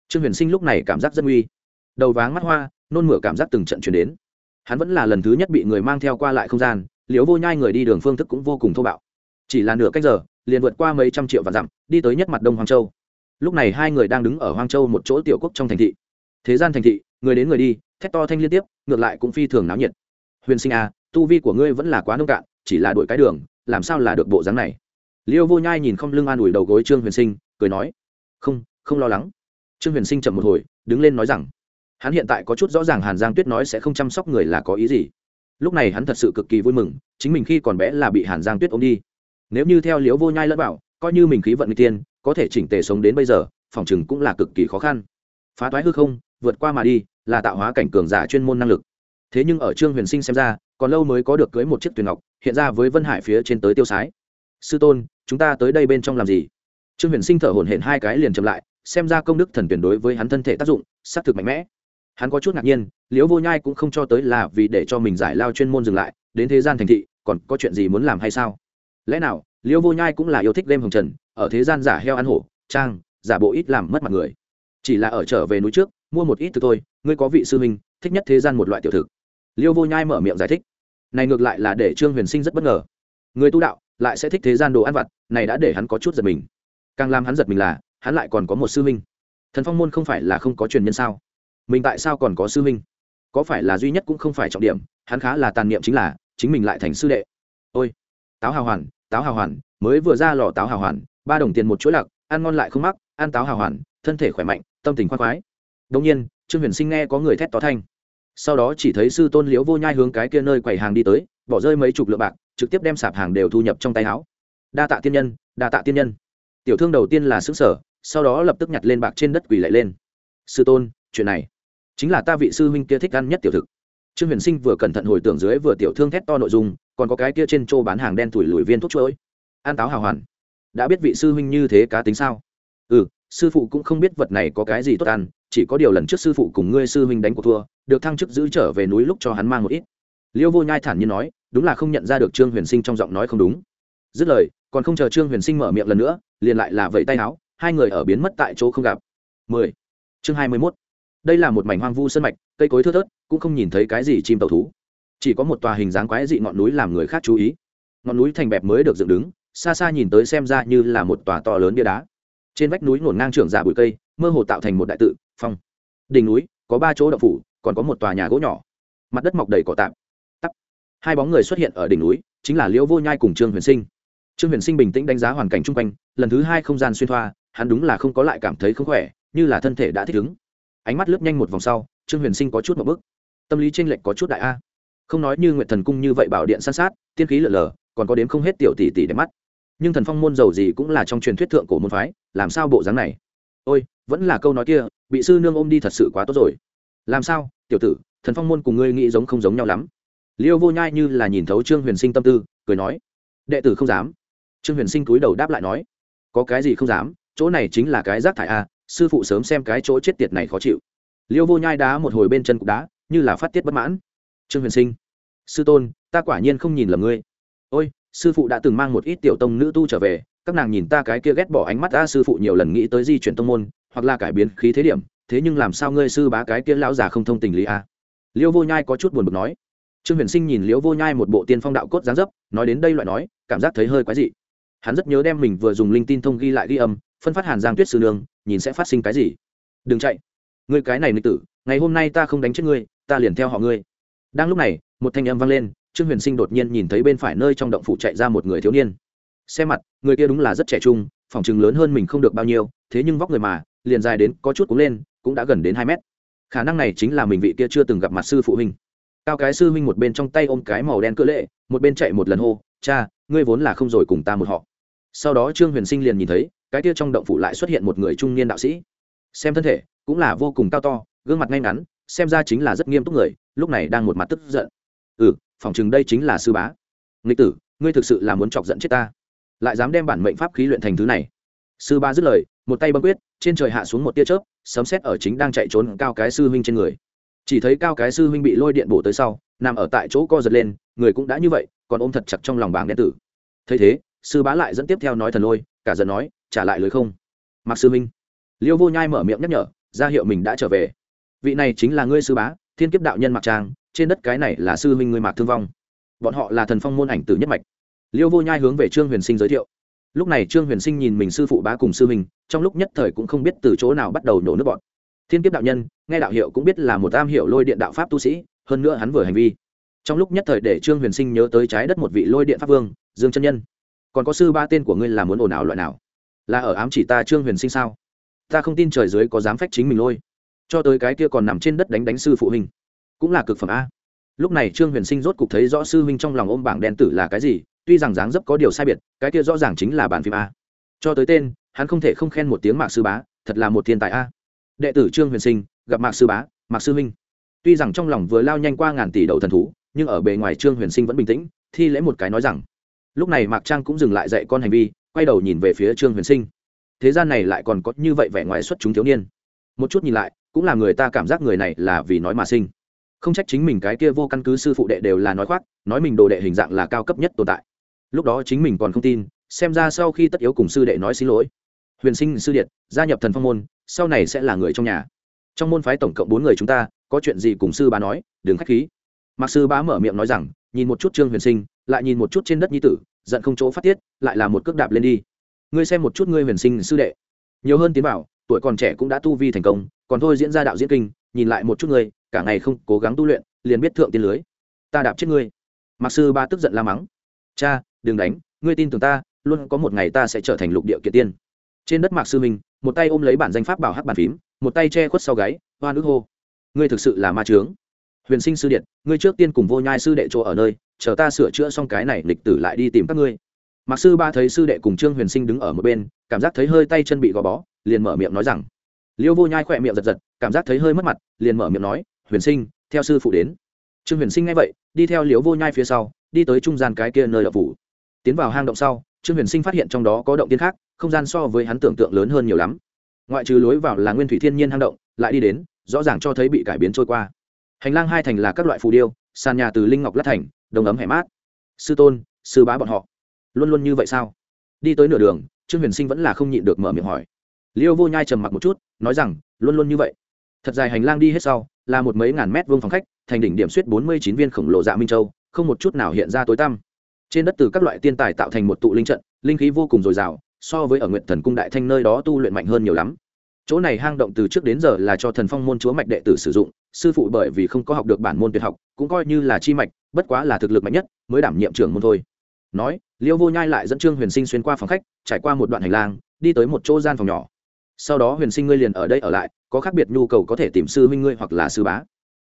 Trương huyền sinh lúc này cảm giác rất uy đầu váng mắt hoa nôn mửa cảm giác từng trận chuyển đến. Hắn vẫn là lần thứ nhất bị người mang theo qua lại không gian liễu vô nhai người đi đường phương thức cũng vô cùng thô bạo. Chỉ là nửa cách giờ liền vượt qua mấy trăm triệu và dặm đi tới nhất mặt đông hoàng châu. Lúc này hai người đang đứng ở hoang châu một chỗ tiểu quốc trong thành thị. Thế gian thành thị người đến người đi thét to thanh liên tiếp ngược lại cũng phi thường náo nhiệt. Huyền sinh à, tu vi của ngươi vẫn là quá nông cạn, chỉ là đổi cái đường, làm sao là được bộ dáng này? Liêu vô nhai nhìn không lưng an ủi đầu gối trương huyền sinh, cười nói, không không lo lắng. Trương huyền sinh chậm một hồi, đứng lên nói rằng, hắn hiện tại có chút rõ ràng hàn giang tuyết nói sẽ không chăm sóc người là có ý gì. Lúc này hắn thật sự cực kỳ vui mừng, chính mình khi còn bé là bị hàn giang tuyết ôm đi. Nếu như theo liễu vô nhai lẫn bảo coi như mình khí vận n g tiên, có thể chỉnh tề sống đến bây giờ, phòng chừng cũng là cực kỳ khó khăn. Phá toái hư không, vượt qua mà đi, là tạo hóa cảnh cường giả chuyên môn năng lực. Thế nhưng ở trương huyền sinh xem ra còn lâu mới có được cưới một chiếc thuyền ngọc, hiện ra với vân hải phía trên tới tiêu sái. Sư tôn, chúng ta tới đây bên trong làm gì? Trương huyền sinh thở hổn hển hai cái liền chậm lại, xem ra công đức thần tuyển đối với hắn thân thể tác dụng, xác thực mạnh mẽ. Hắn có chút ngạc nhiên, liễu vô nhai cũng không cho tới là vì để cho mình giải lao chuyên môn dừng lại, đến thế gian thành thị, còn có chuyện gì muốn làm hay sao? Lẽ nào, liễu vô nhai cũng là yêu thích đêm hồng trần, ở thế gian giả heo ăn hổ, trang, giả bộ ít làm mất mặt người. Chỉ là ở trở về núi trước, mua một ít từ thôi, ngươi có vị sư huynh, thích nhất thế gian một loại tiểu thực. Liêu vô nhai mở miệng giải thích này ngược lại là để trương huyền sinh rất bất ngờ. Người tu đạo lại sẽ thích thế gian đồ ăn vặt này đã để hắn có chút giật mình. Càng làm hắn giật mình là hắn lại còn có một sư minh, thần phong môn không phải là không có truyền nhân sao? Mình tại sao còn có sư minh? có phải là duy nhất cũng không phải trọng điểm hắn khá là tàn niệm chính là chính mình lại thành sư đệ. Ôi! Táo hào hoàn táo hào hoàn mới vừa ra lò táo hào hoàn ba đồng tiền một chuỗi lạc ăn ngon lại không mắc ăn táo hào hoàn thân thể khỏe mạnh tâm tình khoan khoái. Đông nhiên trương huyền sinh nghe có người thét tó thanh sau đó chỉ thấy sư tôn liễu vô nhai hướng cái kia nơi quầy hàng đi tới, bỏ rơi mấy chục lượng bạc, trực tiếp đem sạp hàng đều thu nhập trong tay áo. Đa tạ tiên nhân, đa tạ tiên nhân. Tiểu thương đầu tiên là xứ sở sau đó lập tức nhặt lên bạc trên đất quỳ lại lên. Sư tôn, chuyện này chính là ta vị sư huynh kia thích ăn nhất tiểu thực. Trương huyền sinh vừa cẩn thận hồi tưởng dưới vừa tiểu thương thét to nội dung, còn có cái kia trên chỗ bán hàng đen thủi lùi viên thuốc chuỗi an táo hào hoàn. Đã biết vị sư huynh như thế cá tính sao? Ừ sư phụ cũng không biết vật này có cái gì tốt ăn, chỉ có điều lần trước sư phụ cùng ngươi sư huynh đánh cuộc thua, được thăng chức giữ trở về núi lúc cho hắn mang một ít. Liêu vô nhai thản nhiên nói, đúng là không nhận ra được trương huyền sinh trong giọng nói không đúng. Dứt lời, còn không chờ trương huyền sinh mở miệng lần nữa, liền lại là vẫy tay áo, hai người ở biến mất tại chỗ không gặp. 10. chương 21. đây là một mảnh hoang vu sân mạch, cây cối thưa thớt, cũng không nhìn thấy cái gì chim tàu thú. Chỉ có một tòa hình dáng quái dị ngọn núi làm người khác chú ý. Ngọn núi thành bẹp mới được dựng đứng, xa xa nhìn tới xem ra như là một tòa to lớn bia đá trên vách núi ngổn ngang trưởng giả bụi cây, mơ hồ tạo thành một đại tự, phong. Đỉnh núi, có ba chỗ động phủ, còn có một tòa nhà gỗ nhỏ. Mặt đất mọc đầy cỏ tạm tắp. Hai bóng người xuất hiện ở đỉnh núi, chính là liễu vô nhai cùng trương huyền sinh. Trương huyền sinh bình tĩnh đánh giá hoàn cảnh chung quanh, lần thứ hai không gian xuyên thoa, hắn đúng là không có lại cảm thấy không khỏe, như là thân thể đã thích ứng. Ánh mắt lướt nhanh một vòng sau, trương huyền sinh có chút một bức tâm lý tranh lệch có chút đại a. Không nói như nguyện thần cung như vậy bảo điện san sát, tiên khí lở lờ, còn có đến không hết tiểu tỷ tỷ đẹp mắt nhưng thần phong môn giàu gì cũng là trong truyền thuyết thượng cổ môn phái, làm sao bộ dáng này? Ôi, vẫn là câu nói kia, bị sư nương ôm đi thật sự quá tốt rồi. Làm sao, tiểu tử, thần phong môn cùng ngươi nghĩ giống không giống nhau lắm. Liêu vô nhai như là nhìn thấu trương huyền sinh tâm tư, cười nói, đệ tử không dám. Trương huyền sinh cúi đầu đáp lại nói, có cái gì không dám, chỗ này chính là cái rác thải a, sư phụ sớm xem cái chỗ chết tiệt này khó chịu. Liêu vô nhai đá một hồi bên chân cục đá, như là phát tiết bất mãn. Trương huyền sinh, sư tôn, ta quả nhiên không nhìn lầm ngươi. Ôi sư phụ đã từng mang một ít tiểu tông nữ tu trở về, các nàng nhìn ta cái kia ghét bỏ ánh mắt ta sư phụ nhiều lần nghĩ tới di chuyển tông môn, hoặc là cải biến khí thế điểm, thế nhưng làm sao ngươi sư bá cái kia lão già không thông tình lý a liêu vô nhai có chút buồn bực nói. Trương huyền sinh nhìn liêu vô nhai một bộ tiên phong đạo cốt dáng dấp, nói đến đây loại nói, cảm giác thấy hơi quái dị. Hắn rất nhớ đem mình vừa dùng linh tin thông ghi lại ghi âm, phân phát hàn giang tuyết sư nương, nhìn sẽ phát sinh cái gì. Đừng chạy. Ngươi cái này nịch tử, ngày hôm nay ta không đánh chết ngươi, ta liền theo họ ngươi. Đang lúc này, một thanh âm vang lên trương huyền sinh đột nhiên nhìn thấy bên phải nơi trong động phủ chạy ra một người thiếu niên. Xe mặt, người kia đúng là rất trẻ trung, phòng chừng lớn hơn mình không được bao nhiêu, thế nhưng vóc người mà, liền dài đến có chút cúng lên, cũng đã gần đến hai mét. Khả năng này chính là mình vị kia chưa từng gặp mặt sư phụ huynh. Cao cái sư huynh một bên trong tay ôm cái màu đen cỡ lệ, một bên chạy một lần hô, cha, ngươi vốn là không rồi cùng ta một họ. Sau đó trương huyền sinh liền nhìn thấy, cái kia trong động phủ lại xuất hiện một người trung niên đạo sĩ. Xem thân thể, cũng là vô cùng cao to, gương mặt ngay ngắn, xem ra chính là rất nghiêm túc người, lúc này đang một mặt tức giận. Ừ phỏng chừng đây chính là sư bá. Nghịch tử, ngươi thực sự là muốn chọc giận chết ta. Lại dám đem bản mệnh pháp khí luyện thành thứ này. Sư ba dứt lời, một tay bấm quyết, trên trời hạ xuống một tia chớp, sấm xét ở chính đang chạy trốn cao cái sư huynh trên người. Chỉ thấy cao cái sư huynh bị lôi điện bổ tới sau, nằm ở tại chỗ co giật lên, người cũng đã như vậy, còn ôm thật chặt trong lòng bảng đen tử. Thấy thế, sư bá lại dẫn tiếp theo nói thần lôi, cả giận nói, trả lại lưới không? Mặc sư huynh. Liêu vô nhai mở miệng nhắc nhở, ra hiệu mình đã trở về. Vị này chính là ngươi sư bá, thiên kiếp đạo nhân mặc trang trên đất cái này là sư huynh ngươi mạc thương vong. Bọn họ là thần phong môn ảnh tử nhất mạch. Liêu vô nhai hướng về trương huyền sinh giới thiệu. Lúc này trương huyền sinh nhìn mình sư phụ bá cùng sư huynh, trong lúc nhất thời cũng không biết từ chỗ nào bắt đầu nổ nước bọn. Thiên kiếp đạo nhân, nghe đạo hiệu cũng biết là một am hiệu lôi điện đạo pháp tu sĩ, hơn nữa hắn vừa hành vi. Trong lúc nhất thời để trương huyền sinh nhớ tới trái đất một vị lôi điện pháp vương, dương chân nhân. Còn có sư ba tên của ngươi là muốn ồn ào loại nào? Là ở ám chỉ ta trương huyền sinh sao? Ta không tin trời dưới có dám phách chính mình lôi. Cho tới cái kia còn nằm trên đất đánh đánh sư phụ huynh cũng là cực phẩm a. Lúc này trương huyền sinh rốt cục thấy rõ sư huynh trong lòng ôm bảng đen tử là cái gì, tuy rằng dáng dấp có điều sai biệt, cái kia rõ ràng chính là bản phim a. Cho tới tên, hắn không thể không khen một tiếng mạc sư bá, thật là một thiên tài a. Đệ tử trương huyền sinh, gặp mạc sư bá, mạc sư huynh. Tuy rằng trong lòng vừa lao nhanh qua ngàn tỷ đầu thần thú, nhưng ở bề ngoài trương huyền sinh vẫn bình tĩnh, thi lễ một cái nói rằng, lúc này mạc trang cũng dừng lại dạy con hành vi, quay đầu nhìn về phía trương huyền sinh. Thế gian này lại còn có như vậy vẻ ngoài xuất chúng thiếu niên. Một chút nhìn lại, cũng là người ta cảm giác người này là vì nói mà sinh không trách chính mình cái kia vô căn cứ sư phụ đệ đều là nói khoác, nói mình đồ đệ hình dạng là cao cấp nhất tồn tại. Lúc đó chính mình còn không tin, xem ra sau khi tất yếu cùng sư đệ nói xin lỗi. Huyền sinh sư điện gia nhập thần phong môn, sau này sẽ là người trong nhà. Trong môn phái tổng cộng bốn người chúng ta, có chuyện gì cùng sư bá nói, đừng k h á c h khí. Mặc sư bá mở miệng nói rằng, nhìn một chút trương huyền sinh, lại nhìn một chút trên đất nhi tử, giận không chỗ phát tiết, lại là một cước đạp lên đi. Ngươi xem một chút ngươi huyền sinh sư đệ. Nhiều hơn tiến bảo, tuổi còn trẻ cũng đã tu vi thành công, còn thôi diễn ra đạo diễn kinh nhìn lại một chút ngươi, cả ngày không cố gắng tu luyện, liền biết thượng tiên lưới. Ta đạp chết ngươi. Mặc sư ba tức giận la mắng. Cha, đừng đánh, ngươi tin tưởng ta, luôn có một ngày ta sẽ trở thành lục địa kiệt tiên. Trên đất mạc sư minh, một tay ôm lấy bản danh pháp bảo hắc bàn phím, một tay che khuất sau gáy, hoa nước hô. Ngươi thực sự là ma trướng huyền sinh sư điện, ngươi trước tiên cùng vô nhai sư đệ chỗ ở nơi, chờ ta sửa chữa xong cái này lịch tử lại đi tìm các ngươi. Mặc sư ba thấy sư đệ cùng trương huyền sinh đứng ở một bên, cảm giác thấy hơi tay chân bị gò bó, liền mở miệng nói rằng liêu vô nhai khỏe miệng giật giật, cảm giác thấy hơi mất mặt, liền mở miệng nói, huyền sinh, theo sư phụ đến. Trương huyền sinh nghe vậy, đi theo liêu vô nhai phía sau, đi tới trung gian cái kia nơi đậu phủ. Tiến vào hang động sau, trương huyền sinh phát hiện trong đó có động tiên khác, không gian so với hắn tưởng tượng lớn hơn nhiều lắm. Ngoại trừ lối vào là nguyên thủy thiên nhiên hang động, lại đi đến, rõ ràng cho thấy bị cải biến trôi qua. Hành lang hai thành là các loại phù điêu, sàn nhà từ linh ngọc lát thành, đồng ấm hẻ mát. Sư tôn, sư bá bọn họ, luôn luôn như vậy sao? Đi tới nửa đường, trương huyền sinh vẫn là không nhịn được mở miệng hỏi liêu vô nhai trầm mặc một chút, nói rằng, luôn luôn như vậy. Thật dài hành lang đi hết sau, là một mấy ngàn mét vuông phòng khách, thành đỉnh điểm suýt bốn mươi chín viên khổng lồ dạ minh châu, không một chút nào hiện ra tối tăm. Trên đất từ các loại tiên tài tạo thành một tụ linh trận, linh khí vô cùng dồi dào, so với ở nguyện thần cung đại thanh nơi đó tu luyện mạnh hơn nhiều lắm. Chỗ này hang động từ trước đến giờ là cho thần phong môn chúa mạch đệ tử sử dụng, sư phụ bởi vì không có học được bản môn tuyệt học, cũng coi như là chi mạch, bất quá là thực lực mạnh nhất, mới đảm nhiệm trưởng môn thôi. Nói, liêu vô nhai lại dẫn trương huyền sinh xuyên qua phòng khách, trải qua một đoạn hành lang, đi tới một chỗ gian phòng nhỏ sau đó huyền sinh ngươi liền ở đây ở lại, có khác biệt nhu cầu có thể tìm sư huynh ngươi hoặc là sư bá.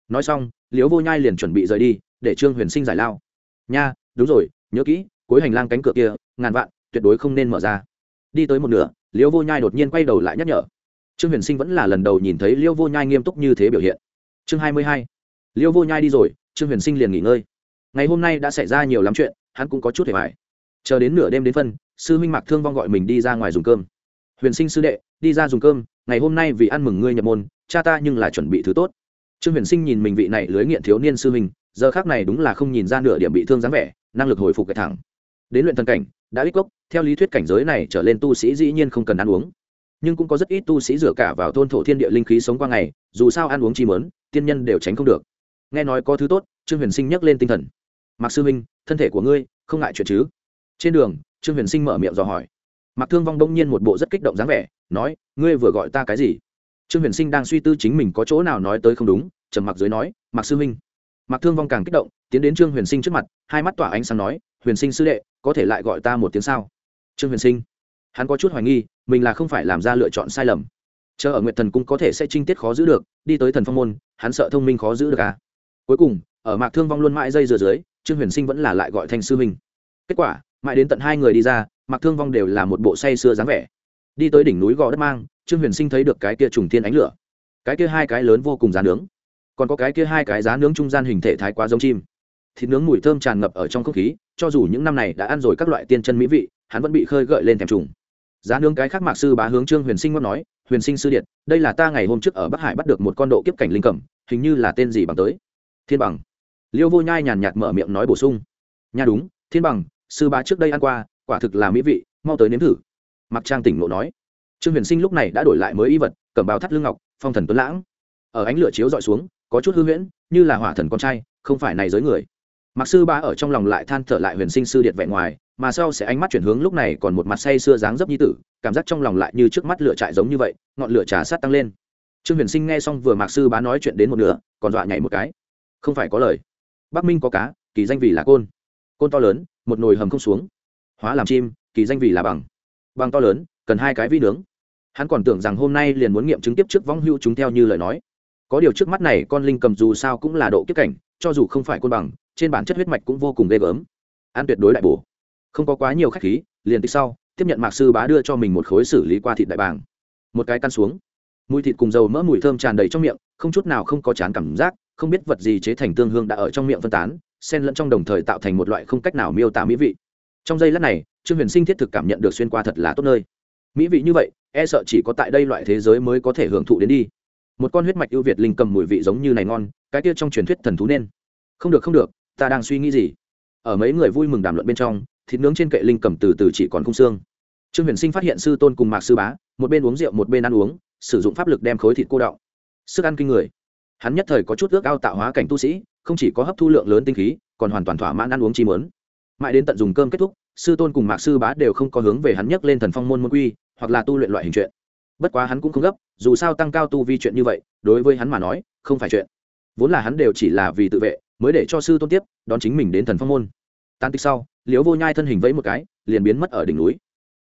Nói xong, liễu vô nhai liền chuẩn bị rời đi, để trương huyền sinh giải lao. Nha, đúng rồi, nhớ kỹ, cuối hành lang cánh cửa kia, ngàn vạn, tuyệt đối không nên mở ra. Đi tới một nửa, liễu vô nhai đột nhiên quay đầu lại nhắc nhở. Trương huyền sinh vẫn là lần đầu nhìn thấy liễu vô nhai nghiêm túc như thế biểu hiện. Chương hai mươi hai. Liễu vô nhai đi rồi, trương huyền sinh liền nghỉ ngơi. Ngày hôm nay đã xảy ra nhiều lắm chuyện, hắn cũng có chút hề hoài. Chờ đến nửa đêm đến phân, sư huynh mạc thương vong gọi mình đi ra ngoài dùng cơm huyền sinh sư đệ, đi ra dùng cơm, ngày hôm nay vì ăn mừng ngươi nhập môn, cha ta nhưng là chuẩn bị thứ tốt. Trương huyền sinh nhìn mình vị này lưới nghiện thiếu niên sư huynh, giờ khác này đúng là không nhìn ra nửa điểm bị thương dáng vẻ, năng lực hồi phục cái thẳng. Đến luyện thần cảnh, đã ít gốc, theo lý thuyết cảnh giới này trở lên tu sĩ dĩ nhiên không cần ăn uống. Nhưng cũng có rất ít tu sĩ dựa cả vào thôn thổ thiên địa linh khí sống qua ngày, dù sao ăn uống chi mớn, tiên nhân đều tránh không được. Nghe nói có thứ tốt, trương huyền sinh nhắc lên tinh thần. Mặc sư huynh, thân thể của ngươi, không ngại chuyện chứ? Trên đường, trương huyền sinh mở miệng dò hỏi mạc thương vong đông nhiên một bộ rất kích động dáng vẻ, nói, ngươi vừa gọi ta cái gì? Trương huyền sinh đang suy tư chính mình có chỗ nào nói tới không đúng, trầm mặc dưới nói, mạc sư huynh mạc thương vong càng kích động, tiến đến trương huyền sinh trước mặt, hai mắt tỏa ánh sáng nói, huyền sinh sư đệ, có thể lại gọi ta một tiếng sao? Trương huyền sinh, hắn có chút hoài nghi, mình là không phải làm ra lựa chọn sai lầm. Chờ ở nguyệt thần cung có thể sẽ trinh tiết khó giữ được, đi tới thần phong môn, hắn sợ thông minh khó giữ được à? Cuối cùng, ở mạc thương vong luôn mãi dây dừa dưới, trương huyền sinh vẫn là lại gọi thanh sư minh. Kết quả, mãi đến tận hai người đi ra mặc thương vong đều là một bộ say sưa dáng vẻ. Đi tới đỉnh núi gò đất mang, trương huyền sinh thấy được cái kia trùng thiên ánh lửa. Cái kia hai cái lớn vô cùng giá nướng. Còn có cái kia hai cái giá nướng trung gian hình thể thái quá giống chim. Thịt nướng mùi thơm tràn ngập ở trong không khí, cho dù những năm này đã ăn rồi các loại tiên chân mỹ vị, hắn vẫn bị khơi gợi lên thèm trùng. Giá nướng cái khác mạc sư bá hướng trương huyền sinh ngót nói, huyền sinh sư điện, đây là ta ngày hôm trước ở bắc hải bắt được một con độ kiếp cảnh linh cẩm, hình như là tên gì bằng tới? Thiên bằng. Liêu vô nhai nhàn nhạt mở miệng nói bổ sung. Nha đúng, thiên bằng, sư bá trước đây ăn qua quả thực là mỹ vị, mau tới nếm thử. Mặc trang tỉnh lộ nói. Trương huyền sinh lúc này đã đổi lại mới y vật, cầm bào thắt lưng ngọc, phong thần tuấn lãng. Ở ánh lửa chiếu dọi xuống, có chút hư huyễn, như là hỏa thần con trai, không phải này giới người. Mặc sư bá ở trong lòng lại than thở lại huyền sinh sư điện vẹn ngoài, mà sau sẽ ánh mắt chuyển hướng lúc này còn một mặt say sưa dáng dấp như tử, cảm giác trong lòng lại như trước mắt lửa trại giống như vậy, ngọn lửa trà sát tăng lên. Trương huyền sinh nghe xong vừa mạc sư bá nói chuyện đến một nửa, còn dọa nhảy một cái. Không phải có lời. Bắc minh có cá, kỳ danh vì là côn. Côn to lớn, một nồi hầm không xuống hóa làm chim, kỳ danh vì là bằng. Bằng to lớn, cần hai cái vi nướng. Hắn còn tưởng rằng hôm nay liền muốn nghiệm chứng tiếp trước vong hưu chúng theo như lời nói. Có điều trước mắt này, con linh cầm dù sao cũng là độ kiếp cảnh, cho dù không phải côn bằng, trên bản chất huyết mạch cũng vô cùng ghê gớm. Ăn tuyệt đối đại bổ. Không có quá nhiều khách khí, liền tích sau, tiếp nhận mạc sư bá đưa cho mình một khối xử lý qua thịt đại bàng. Một cái căn xuống. Mùi thịt cùng dầu mỡ mùi thơm tràn đầy trong miệng, không chút nào không có chán cảm giác, không biết vật gì chế thành tương hương đã ở trong miệng phân tán, xen lẫn trong đồng thời tạo thành một loại không cách nào miêu tả mỹ vị trong giây lát này, trương huyền sinh thiết thực cảm nhận được xuyên qua thật là tốt nơi. Mỹ vị như vậy e sợ chỉ có tại đây loại thế giới mới có thể hưởng thụ đến đi. Một con huyết mạch ưu việt linh cầm mùi vị giống như này ngon, cái kia trong truyền thuyết thần thú nên. Không được không được, ta đang suy nghĩ gì? Ở mấy người vui mừng đàm luận bên trong, thịt nướng trên kệ linh cầm từ từ chỉ còn không xương. Trương huyền sinh phát hiện sư tôn cùng mạc sư bá, một bên uống rượu, một bên ăn uống, sử dụng pháp lực đem khối thịt cô đọng. Sức ăn kinh người. Hắn nhất thời có chút ước ao tạo hóa cảnh tu sĩ, không chỉ có hấp thu lượng lớn tinh khí, còn hoàn toàn thỏa mãn ăn uống chi mớn mãi đến tận dùng cơm kết thúc, sư tôn cùng mạc sư bá đều không có hướng về hắn nhắc lên thần phong môn môn quy, hoặc là tu luyện loại hình chuyện. Bất quá hắn cũng không gấp, dù sao tăng cao tu vi chuyện như vậy, đối với hắn mà nói, không phải chuyện. Vốn là hắn đều chỉ là vì tự vệ, mới để cho sư tôn tiếp, đón chính mình đến thần phong môn. Tan tích sau liếu vô nhai thân hình vẫy một cái, liền biến mất ở đỉnh núi.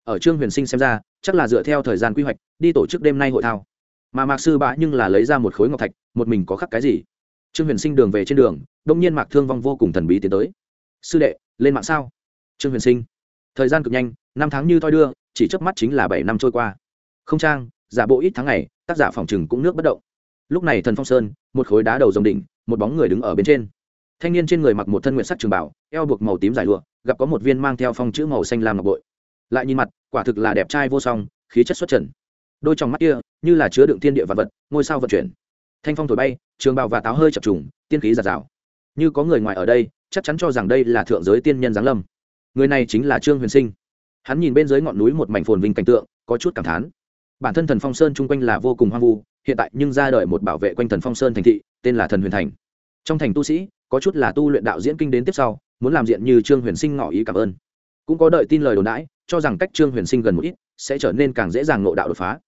Ở trương huyền sinh xem ra, chắc là dựa theo thời gian quy hoạch, đi tổ chức đêm nay hội thao. Mà mạc sư bá nhưng là lấy ra một khối ngọc thạch, một mình có khắc cái gì? Trương huyền sinh đường về trên đường, đông nhiên mạc thương vong vô cùng thần bí tiến tới. Sư đệ lên mạng sao? Trương huyền sinh. Thời gian cực nhanh, năm tháng như thoi đưa, chỉ chớp mắt chính là bảy năm trôi qua. Không trang, giả bộ ít tháng ngày, tác giả phòng chừng cũng nước bất động. Lúc này thần phong sơn, một khối đá đầu dòng đỉnh, một bóng người đứng ở bên trên. Thanh niên trên người mặc một thân nguyện sắc trường bảo, eo buộc màu tím dài lụa, gặp có một viên mang theo phong chữ màu xanh lam ngọc bội. Lại nhìn mặt, quả thực là đẹp trai vô song, khí chất xuất trần. Đôi trong mắt kia, như là chứa đựng thiên địa vật vật, ngôi sao vận chuyển. Thanh phong thổi bay, trường bào và táo hơi chập trùng, tiên khí giạt rào. Như có người ngoài ở đây chắc chắn cho rằng đây là thượng giới tiên nhân giáng lâm. Người này chính là trương huyền sinh. Hắn nhìn bên dưới ngọn núi một mảnh phồn vinh cảnh tượng, có chút cảm thán. Bản thân thần phong sơn chung quanh là vô cùng hoang vu, hiện tại nhưng ra đời một bảo vệ quanh thần phong sơn thành thị, tên là thần huyền thành. Trong thành tu sĩ, có chút là tu luyện đạo diễn kinh đến tiếp sau, muốn làm diện như trương huyền sinh ngỏ ý cảm ơn. Cũng có đợi tin lời đồn đãi, cho rằng cách trương huyền sinh gần một ít, sẽ trở nên càng dễ dàng ngộ đạo đột phá.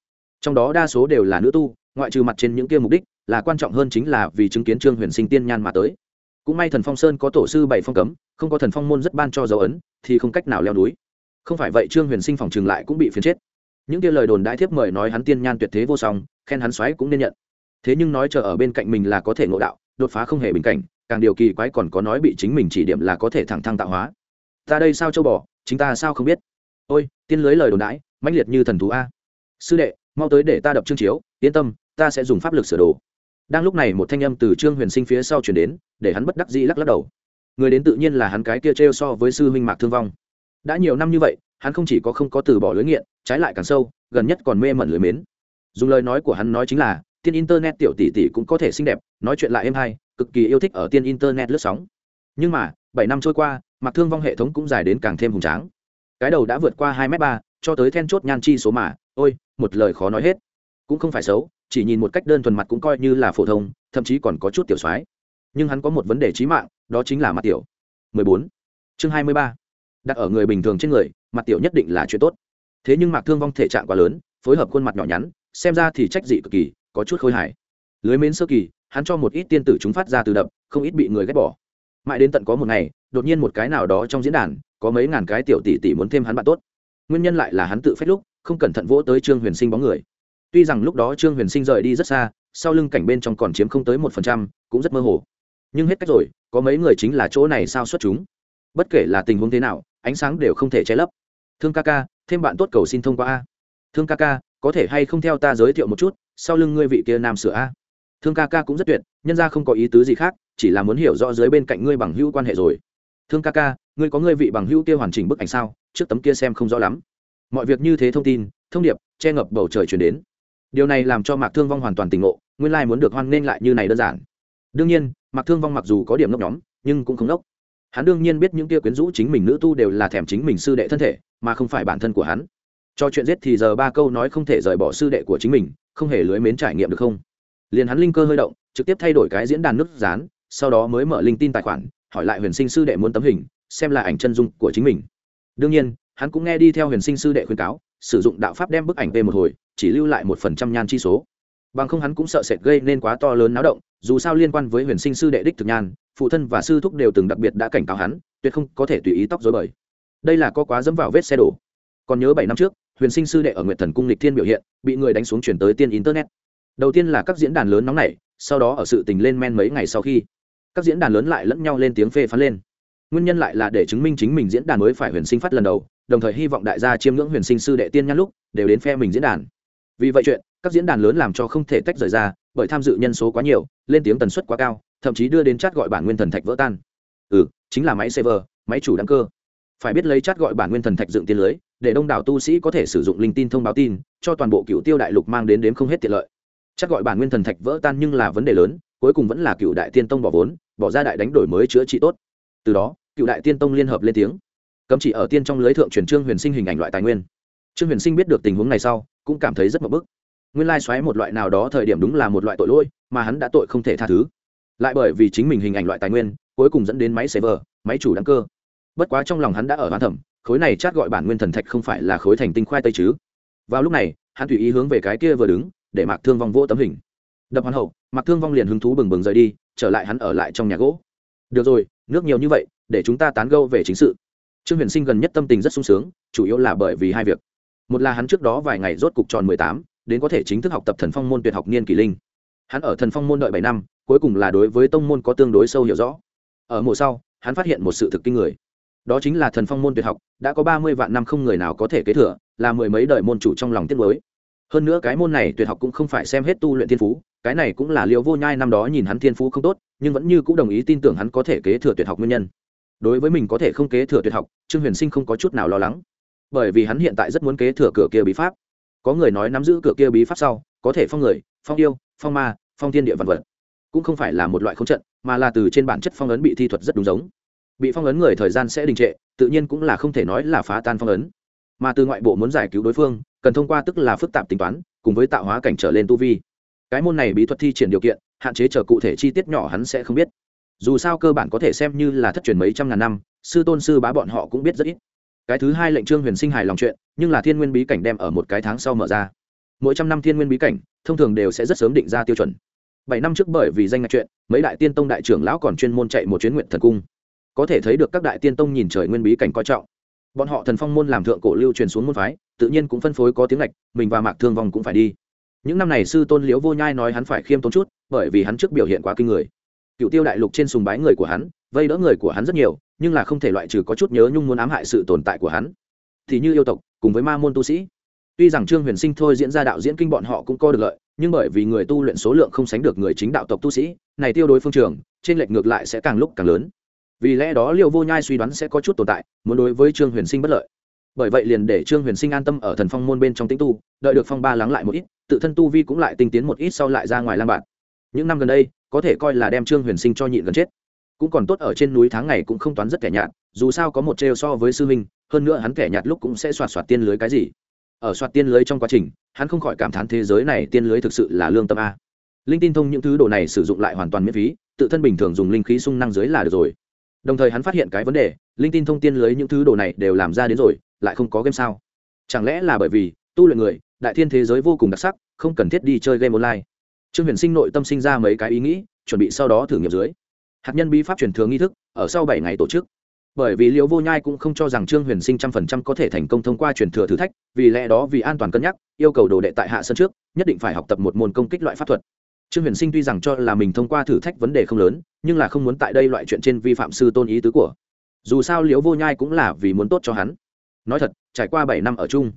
Trong đó đa số đều là nữ tu, ngoại trừ mặt trên những kia mục đích, là quan trọng hơn chính là vì chứng kiến trương huyền sinh tiên nhan mà tới cũng may thần phong sơn có tổ sư bảy phong cấm không có thần phong môn rất ban cho dấu ấn thì không cách nào leo núi. Không phải vậy trương huyền sinh phòng trường lại cũng bị phiến chết. Những kia lời đồn đãi thiếp mời nói hắn tiên nhan tuyệt thế vô song khen hắn xoáy cũng nên nhận. Thế nhưng nói chờ ở bên cạnh mình là có thể ngộ đạo đột phá không hề bình cảnh càng điều kỳ quái còn có nói bị chính mình chỉ điểm là có thể thẳng thăng tạo hóa. Ta đây sao châu bỏ, chính ta sao không biết? Ôi tiên lưới lời đồn đãi mãnh liệt như thần thú a. Sư đệ mau tới để ta đập chương chiếu yên tâm ta sẽ dùng pháp lực sửa đồ đang lúc này một thanh âm từ trương huyền sinh phía sau chuyển đến, để hắn bất đắc dĩ lắc lắc đầu. Người đến tự nhiên là hắn cái kia t so với sư huynh mạc thương vong. Đã nhiều năm như vậy, hắn không chỉ có không có từ bỏ lưới nghiện, trái lại càng sâu, gần nhất còn mê mẩn lưới mến. Dùng lời nói của hắn nói chính là, tiên internet tiểu tỷ tỷ cũng có thể xinh đẹp, nói chuyện lại êm hay, cực kỳ yêu thích ở tiên internet lướt sóng. Nhưng mà, bảy năm trôi qua mặc thương vong hệ thống cũng dài đến càng thêm hùng tráng. Cái đầu đã vượt qua hai m ba, cho tới then chốt nhan chi số mà, ôi, một lời khó nói hết. Cũng không phải xấu chỉ nhìn một cách đơn thuần mặt cũng coi như là phổ thông, thậm chí còn có chút tiểu soái. Nhưng hắn có một vấn đề trí mạng, đó chính là mặt tiểu. 14. chương 23. đặt ở người bình thường trên người, mặt tiểu nhất định là chuyện tốt. Thế nhưng mạc thương vong thể trạng quá lớn, phối hợp khuôn mặt nhỏ nhắn, xem ra thì trách dị cực kỳ, có chút khôi hài. Lưới mến sơ kỳ, hắn cho một ít tiên tử chúng phát ra từ đập, không ít bị người ghét bỏ. Mãi đến tận có một ngày, đột nhiên một cái nào đó trong diễn đàn, có mấy ngàn cái tiểu tỷ tỷ muốn thêm hắn bạn tốt. Nguyên nhân lại là hắn tự phép lúc, không cẩn thận vỗ tới trương huyền sinh bóng người tuy rằng lúc đó trương huyền sinh rời đi rất xa, sau lưng cảnh bên trong còn chiếm không tới một phần trăm, cũng rất mơ hồ. Nhưng hết cách rồi, có mấy người chính là chỗ này sao xuất chúng. Bất kể là tình huống thế nào, ánh sáng đều không thể che lấp. Thương ca ca, thêm bạn tốt cầu xin thông qua a. Thương ca ca, có thể hay không theo ta giới thiệu một chút, sau lưng ngươi vị kia nam sửa a? Thương ca ca cũng rất tuyệt, nhân ra không có ý tứ gì khác, chỉ là muốn hiểu rõ dưới bên cạnh ngươi bằng hữu quan hệ rồi. Thương ca ca, ngươi có ngươi vị bằng hữu kia hoàn chỉnh bức ảnh sao? Trước tấm kia xem không rõ lắm. Mọi việc như thế thông tin, thông điệp, che ngập bầu trời chuyển đến điều này làm cho mạc thương vong hoàn toàn tỉnh ngộ, nguyên lai muốn được hoan nghênh lại như này đơn giản. Đương nhiên, mạc thương vong mặc dù có điểm ngốc nhóm, nhưng cũng không ngốc. Hắn đương nhiên biết những kia quyến rũ chính mình nữ tu đều là thèm chính mình sư đệ thân thể, mà không phải bản thân của hắn. Cho chuyện giết thì giờ ba câu nói không thể rời bỏ sư đệ của chính mình, không hề lưới mến trải nghiệm được không? Liền hắn linh cơ hơi động, trực tiếp thay đổi cái diễn đàn nước dán, sau đó mới mở linh tin tài khoản, hỏi lại huyền sinh sư đệ muốn tấm hình, xem là ảnh chân dung của chính mình. Đương nhiên, hắn cũng nghe đi theo huyền sinh sư đệ khuyên cáo, sử dụng đạo pháp đem bức ảnh về một hồi chỉ lưu lại một phần trăm nhan chi số. Bằng không hắn cũng sợ sệt gây nên quá to lớn náo động, dù sao liên quan với huyền sinh sư đệ đích thực nhan, phụ thân và sư thúc đều từng đặc biệt đã cảnh cáo hắn, tuyệt không có thể tùy ý tóc dối bời. Đây là có quá dẫm vào vết xe đổ. Còn nhớ bảy năm trước, huyền sinh sư đệ ở nguyệt thần cung lịch thiên biểu hiện, bị người đánh xuống chuyển tới tiên internet. Đầu tiên là các diễn đàn lớn nóng này sau đó ở sự tình lên men mấy ngày sau khi, các diễn đàn lớn lại lẫn nhau lên tiếng phê phán lên. Nguyên nhân lại là để chứng minh chính mình diễn đàn mới phải huyền sinh phát lần đầu, đồng thời hy vọng đại gia chiêm ngưỡng huyền sinh sư đệ tiên nhãn lúc, đều đến phe mình diễn đàn vì vậy chuyện, các diễn đàn lớn làm cho không thể tách rời ra, bởi tham dự nhân số quá nhiều, lên tiếng tần suất quá cao, thậm chí đưa đến chat gọi bản nguyên thần thạch vỡ tan. Ừ chính là máy server, máy chủ đăng cơ. Phải biết lấy chat gọi bản nguyên thần thạch dựng tiên lưới, để đông đảo tu sĩ có thể sử dụng linh tin thông báo tin, cho toàn bộ cựu tiêu đại lục mang đến đếm không hết tiện lợi. Chắc gọi bản nguyên thần thạch vỡ tan nhưng là vấn đề lớn, cuối cùng vẫn là cựu đại tiên tông bỏ vốn, bỏ ra đại đánh đổi mới chữa trị tốt. Từ đó, cựu đại tiên tông liên hợp lên tiếng. Cấm chỉ ở tiên trong lưới thượng truyền trương huyền sinh hình ảnh loại tài nguyên. Trương huyền sinh biết được tình huống này sau cũng cảm thấy rất mập bức. Nguyên lai xoáy một loại nào đó thời điểm đúng là một loại tội lỗi, mà hắn đã tội không thể tha thứ. Lại bởi vì chính mình hình ảnh loại tài nguyên, cuối cùng dẫn đến máy server, máy chủ đăng cơ. Bất quá trong lòng hắn đã ở hoán thẩm khối này chát gọi bản nguyên thần thạch không phải là khối thành tinh khoai tây chứ. Vào lúc này, hắn tùy ý hướng về cái kia vừa đứng, để mạc thương vong vô tấm hình. Đập hoàn hậu, mạc thương vong liền hứng thú bừng bừng rời đi, trở lại hắn ở lại trong nhà gỗ. Được rồi, nước nhiều như vậy, để chúng ta tán gâu về chính sự. Trương huyền sinh gần nhất tâm tình rất sung sướng, chủ yếu là bởi vì hai việc một là hắn trước đó vài ngày rốt cục tròn mười tám, đến có thể chính thức học tập thần phong môn tuyệt học niên kỳ linh. Hắn ở thần phong môn đợi bảy năm, cuối cùng là đối với tông môn có tương đối sâu hiểu rõ. Ở mùa sau, hắn phát hiện một sự thực kinh người. Đó chính là thần phong môn tuyệt học, đã có ba mươi vạn năm không người nào có thể kế thừa, là mười mấy đời môn chủ trong lòng tiết mới hơn nữa cái môn này tuyệt học cũng không phải xem hết tu luyện thiên phú, cái này cũng là liệu vô nhai năm đó nhìn hắn thiên phú không tốt, nhưng vẫn như cũng đồng ý tin tưởng hắn có thể kế thừa tuyệt học nguyên nhân. Đối với mình có thể không kế thừa tuyệt học, trương huyền sinh không có chút nào lo lắng bởi vì hắn hiện tại rất muốn kế thừa cửa kia bí pháp. Có người nói nắm giữ cửa kia bí pháp sau, có thể phong người, phong yêu, phong ma, phong thiên địa vân vật. Cũng không phải là một loại không trận, mà là từ trên bản chất phong ấn bị thi thuật rất đúng giống. Bị phong ấn người thời gian sẽ đình trệ, tự nhiên cũng là không thể nói là phá tan phong ấn. Mà từ ngoại bộ muốn giải cứu đối phương, cần thông qua tức là phức tạp tính toán, cùng với tạo hóa cảnh trở lên tu vi. Cái môn này bí thuật thi triển điều kiện, hạn chế chờ cụ thể chi tiết nhỏ hắn sẽ không biết. Dù sao cơ bản có thể xem như là thất truyền mấy trăm ngàn năm, sư tôn sư bá bọn họ cũng biết rất ít cái thứ hai lệnh trương huyền sinh hài lòng chuyện, nhưng là thiên nguyên bí cảnh đem ở một cái tháng sau mở ra. Mỗi trăm năm thiên nguyên bí cảnh, thông thường đều sẽ rất sớm định ra tiêu chuẩn. Bảy năm trước bởi vì danh ngạch chuyện, mấy đại tiên tông đại trưởng lão còn chuyên môn chạy một chuyến nguyện thần cung. Có thể thấy được các đại tiên tông nhìn trời nguyên bí cảnh coi trọng. Bọn họ thần phong môn làm thượng cổ lưu truyền xuống môn phái, tự nhiên cũng phân phối có tiếng lệch mình và mạc thương vong cũng phải đi. Những năm này sư tôn liễu vô nhai nói hắn phải khiêm tốn chút, bởi vì hắn trước biểu hiện quá kinh người. Cựu tiêu đại lục trên sùng bái người của hắn, vây đỡ người của hắn rất nhiều nhưng là không thể loại trừ có chút nhớ nhung muốn ám hại sự tồn tại của hắn. Thì như yêu tộc, cùng với ma môn tu sĩ. Tuy rằng trương huyền sinh thôi diễn ra đạo diễn kinh bọn họ cũng có được lợi, nhưng bởi vì người tu luyện số lượng không sánh được người chính đạo tộc tu sĩ, này tiêu đối phương trường, trên lệch ngược lại sẽ càng lúc càng lớn. Vì lẽ đó liệu vô nhai suy đoán sẽ có chút tồn tại, muốn đối với trương huyền sinh bất lợi. Bởi vậy liền để trương huyền sinh an tâm ở thần phong môn bên trong tĩnh tu, đợi được phong ba lắng lại một ít, tự thân tu vi cũng lại tinh tiến một ít sau lại ra ngoài lang bạn. Những năm gần đây, có thể coi là đem trương huyền sinh cho nhịn gần chết cũng còn tốt ở trên núi tháng ngày cũng không toán rất kẻ nhạt, dù sao có một trêu so với sư huynh, hơn nữa hắn kẻ nhạt lúc cũng sẽ soạt soạt tiên lưới cái gì. Ở soạt tiên lưới trong quá trình, hắn không khỏi cảm thán thế giới này tiên lưới thực sự là lương tâm a. Linh tin thông những thứ đồ này sử dụng lại hoàn toàn miễn phí, tự thân bình thường dùng linh khí sung năng dưới là được rồi. Đồng thời hắn phát hiện cái vấn đề, linh tin thông tiên lưới những thứ đồ này đều làm ra đến rồi, lại không có game sao? Chẳng lẽ là bởi vì, tu luyện người, đại thiên thế giới vô cùng đặc sắc, không cần thiết đi chơi game online. Trương huyền sinh nội tâm sinh ra mấy cái ý nghĩ, chuẩn bị sau đó thử nghiệm dưới hạt nhân bí pháp truyền thừa nghi thức, ở sau bảy ngày tổ chức. Bởi vì liễu vô nhai cũng không cho rằng trương huyền sinh trăm phần trăm có thể thành công thông qua truyền thừa thử thách, vì lẽ đó vì an toàn cân nhắc, yêu cầu đồ đệ tại hạ sân trước, nhất định phải học tập một môn công kích loại pháp thuật. Trương huyền sinh tuy rằng cho là mình thông qua thử thách vấn đề không lớn, nhưng là không muốn tại đây loại chuyện trên vi phạm sư tôn ý tứ của. Dù sao liễu vô nhai cũng là vì muốn tốt cho hắn. Nói thật, trải qua bảy năm ở chung,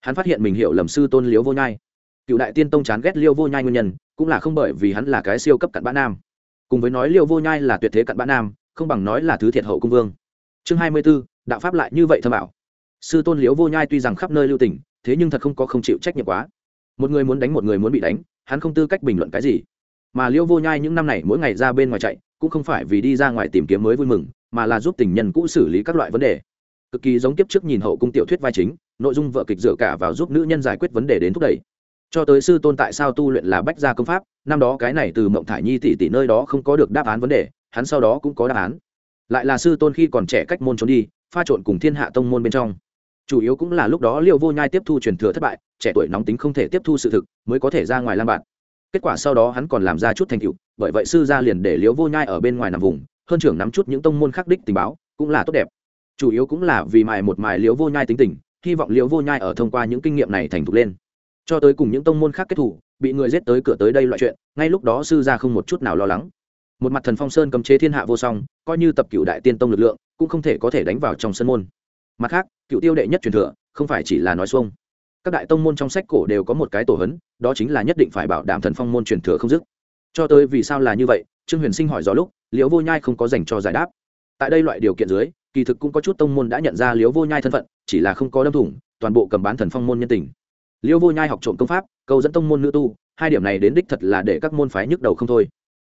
hắn phát hiện mình hiểu lầm sư tôn liễu vô nhai. Cựu đại tiên tông chán ghét liêu vô nhai nguyên nhân, cũng là không bởi vì hắn là cái siêu cấp cặn bã nam cùng với nói liêu vô nhai là tuyệt thế cặn bã nam, không bằng nói là thứ thiệt hậu cung vương. Chương hai mươi b ố đạo pháp lại như vậy thâm ảo. Sư tôn liễu vô nhai tuy rằng khắp nơi lưu tỉnh thế nhưng thật không có không chịu trách nhiệm quá. Một người muốn đánh một người muốn bị đánh, hắn không tư cách bình luận cái gì. Mà liễu vô nhai những năm này mỗi ngày ra bên ngoài chạy, cũng không phải vì đi ra ngoài tìm kiếm mới vui mừng, mà là giúp tình nhân cũ xử lý các loại vấn đề. Cực kỳ giống kiếp trước nhìn hậu cung tiểu thuyết vai chính, nội dung vợ kịch dựa cả vào giúp nữ nhân giải quyết vấn đề đến thúc đẩy cho tới sư tôn tại sao tu luyện là bách gia công pháp, năm đó cái này từ mộng thải nhi tỷ tỷ nơi đó không có được đáp án vấn đề, hắn sau đó cũng có đáp án. Lại là sư tôn khi còn trẻ cách môn trốn đi, pha trộn cùng thiên hạ tông môn bên trong. Chủ yếu cũng là lúc đó liệu vô nhai tiếp thu truyền thừa thất bại, trẻ tuổi nóng tính không thể tiếp thu sự thực, mới có thể ra ngoài lam bạn. Kết quả sau đó hắn còn làm ra chút thành tựu, bởi vậy sư gia liền để liễu vô nhai ở bên ngoài nằm vùng, hơn trưởng nắm chút những tông môn khắc đích tình báo, cũng là tốt đẹp. Chủ yếu cũng là vì mài một mài liễu vô nhai tính tình, hy vọng liễu vô nhai ở thông qua những kinh nghiệm này thành thục lên cho tới cùng những tông môn khác kết thủ, bị người giết tới cửa tới đây loại chuyện, ngay lúc đó sư gia không một chút nào lo lắng. Một mặt thần phong sơn cấm chế thiên hạ vô song, coi như tập cựu đại tiên tông lực lượng, cũng không thể có thể đánh vào trong sân môn. Mặt khác cựu tiêu đệ nhất truyền thừa, không phải chỉ là nói xuông. Các đại tông môn trong sách cổ đều có một cái tổ hấn, đó chính là nhất định phải bảo đảm thần phong môn truyền thừa không dứt. Cho tới vì sao là như vậy, trương huyền sinh hỏi rõ lúc, liễu vô nhai không có dành cho giải đáp. Tại đây loại điều kiện dưới, kỳ thực cũng có chút tông môn đã nhận ra liễu vô nhai thân phận, chỉ là không có đâm thủng, toàn bộ cầm bán thần phong môn nhân tình. Liêu vô nhai học trộm công pháp, câu dẫn tông môn nữ tu, hai điểm này đến đích thật là để các môn phái nhức đầu không thôi.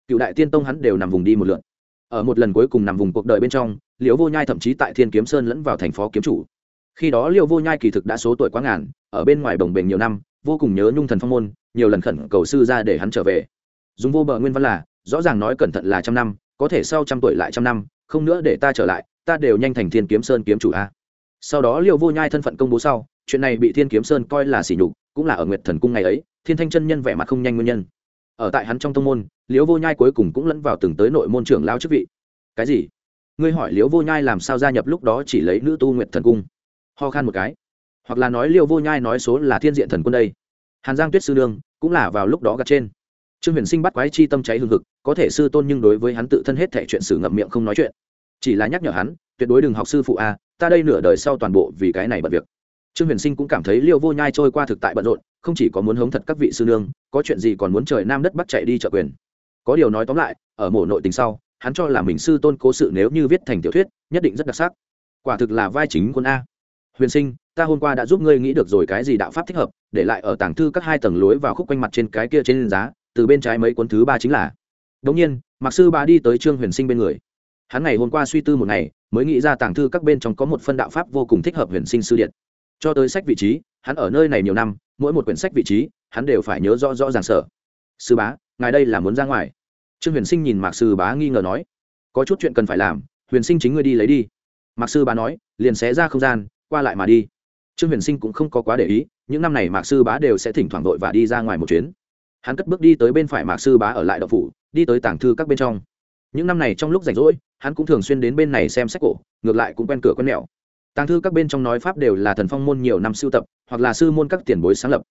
Cựu đại tiên tông hắn đều nằm vùng đi một lượn. Ở một lần cuối cùng nằm vùng cuộc đời bên trong liễu vô nhai thậm chí tại thiên kiếm sơn lẫn vào thành phó kiếm chủ. Khi đó liễu vô nhai kỳ thực đã số tuổi quá ngàn, ở bên ngoài đồng bềnh nhiều năm, vô cùng nhớ nhung thần phong môn, nhiều lần khẩn cầu sư ra để hắn trở về. Dùng vô bờ nguyên văn là, rõ ràng nói cẩn thận là trăm năm, có thể sau trăm tuổi lại trăm năm, không nữa để ta trở lại, ta đều nhanh thành thiên kiếm sơn kiếm chủ a. Sau đó liễu vô nhai thân phận công bố sau chuyện này bị thiên kiếm sơn coi là sỉ nhục, cũng là ở nguyệt thần cung ngày ấy, thiên thanh chân nhân vẻ mặt không nhanh nguyên nhân. Ở tại hắn trong tông môn, liễu vô nhai cuối cùng cũng lẫn vào từng tới nội môn trưởng lao chức vị. Cái gì? Ngươi hỏi liễu vô nhai làm sao gia nhập lúc đó chỉ lấy nữ tu nguyệt thần cung? Ho khan một cái. Hoặc là nói liễu vô nhai nói số là thiên diện thần quân đây. Hàn giang tuyết sư đương cũng là vào lúc đó gặt trên. Trương huyền sinh bắt quái chi tâm cháy hương thực có thể sư tôn nhưng đối với hắn tự thân hết thể chuyện sử ngậm miệng không nói chuyện. Chỉ là nhắc nhở hắn, tuyệt đối đừng học sư phụ a, ta đây nửa đời sau toàn bộ vì cái này bận việc trương huyền sinh cũng cảm thấy liêu vô nhai trôi qua thực tại bận rộn, không chỉ có muốn hống thật các vị sư nương, có chuyện gì còn muốn trời nam đất bắc chạy đi trợ quyền. Có điều nói tóm lại, ở mổ nội tình sau, hắn cho là mình sư tôn cố sự nếu như viết thành tiểu thuyết, nhất định rất đặc sắc. Quả thực là vai chính quân a. Huyền sinh, ta hôm qua đã giúp ngươi nghĩ được rồi cái gì đạo pháp thích hợp, để lại ở tảng thư các hai tầng lối vào khúc quanh mặt trên cái kia trên giá, từ bên trái mấy cuốn thứ ba chính là. Đống nhiên mặc sư ba đi tới trương huyền sinh bên người. Hắn ngày hôm qua suy tư một ngày, mới nghĩ ra tảng thư các bên trong có một phân đạo pháp vô cùng thích hợp huyền sinh sư điện cho tới sách vị trí, hắn ở nơi này nhiều năm, mỗi một quyển sách vị trí, hắn đều phải nhớ rõ rõ ràng sở. Sư bá, ngài đây là muốn ra ngoài. Trương huyền sinh nhìn mạc sư bá nghi ngờ nói, có chút chuyện cần phải làm, huyền sinh chính ngươi đi lấy đi. Mạc sư bá nói, liền xé ra không gian, qua lại mà đi. Trương huyền sinh cũng không có quá để ý, những năm này mạc sư bá đều sẽ thỉnh thoảng vội và đi ra ngoài một chuyến. Hắn cất bước đi tới bên phải mạc sư bá ở lại đậu phủ, đi tới tảng thư các bên trong. Những năm này trong lúc rảnh rỗi, hắn cũng thường xuyên đến bên này xem sách cổ, ngược lại cũng quen cửa quen mẹo tàng thư các bên trong nói pháp đều là thần phong môn nhiều năm sưu tập, hoặc là sư môn các tiền bối sáng lập.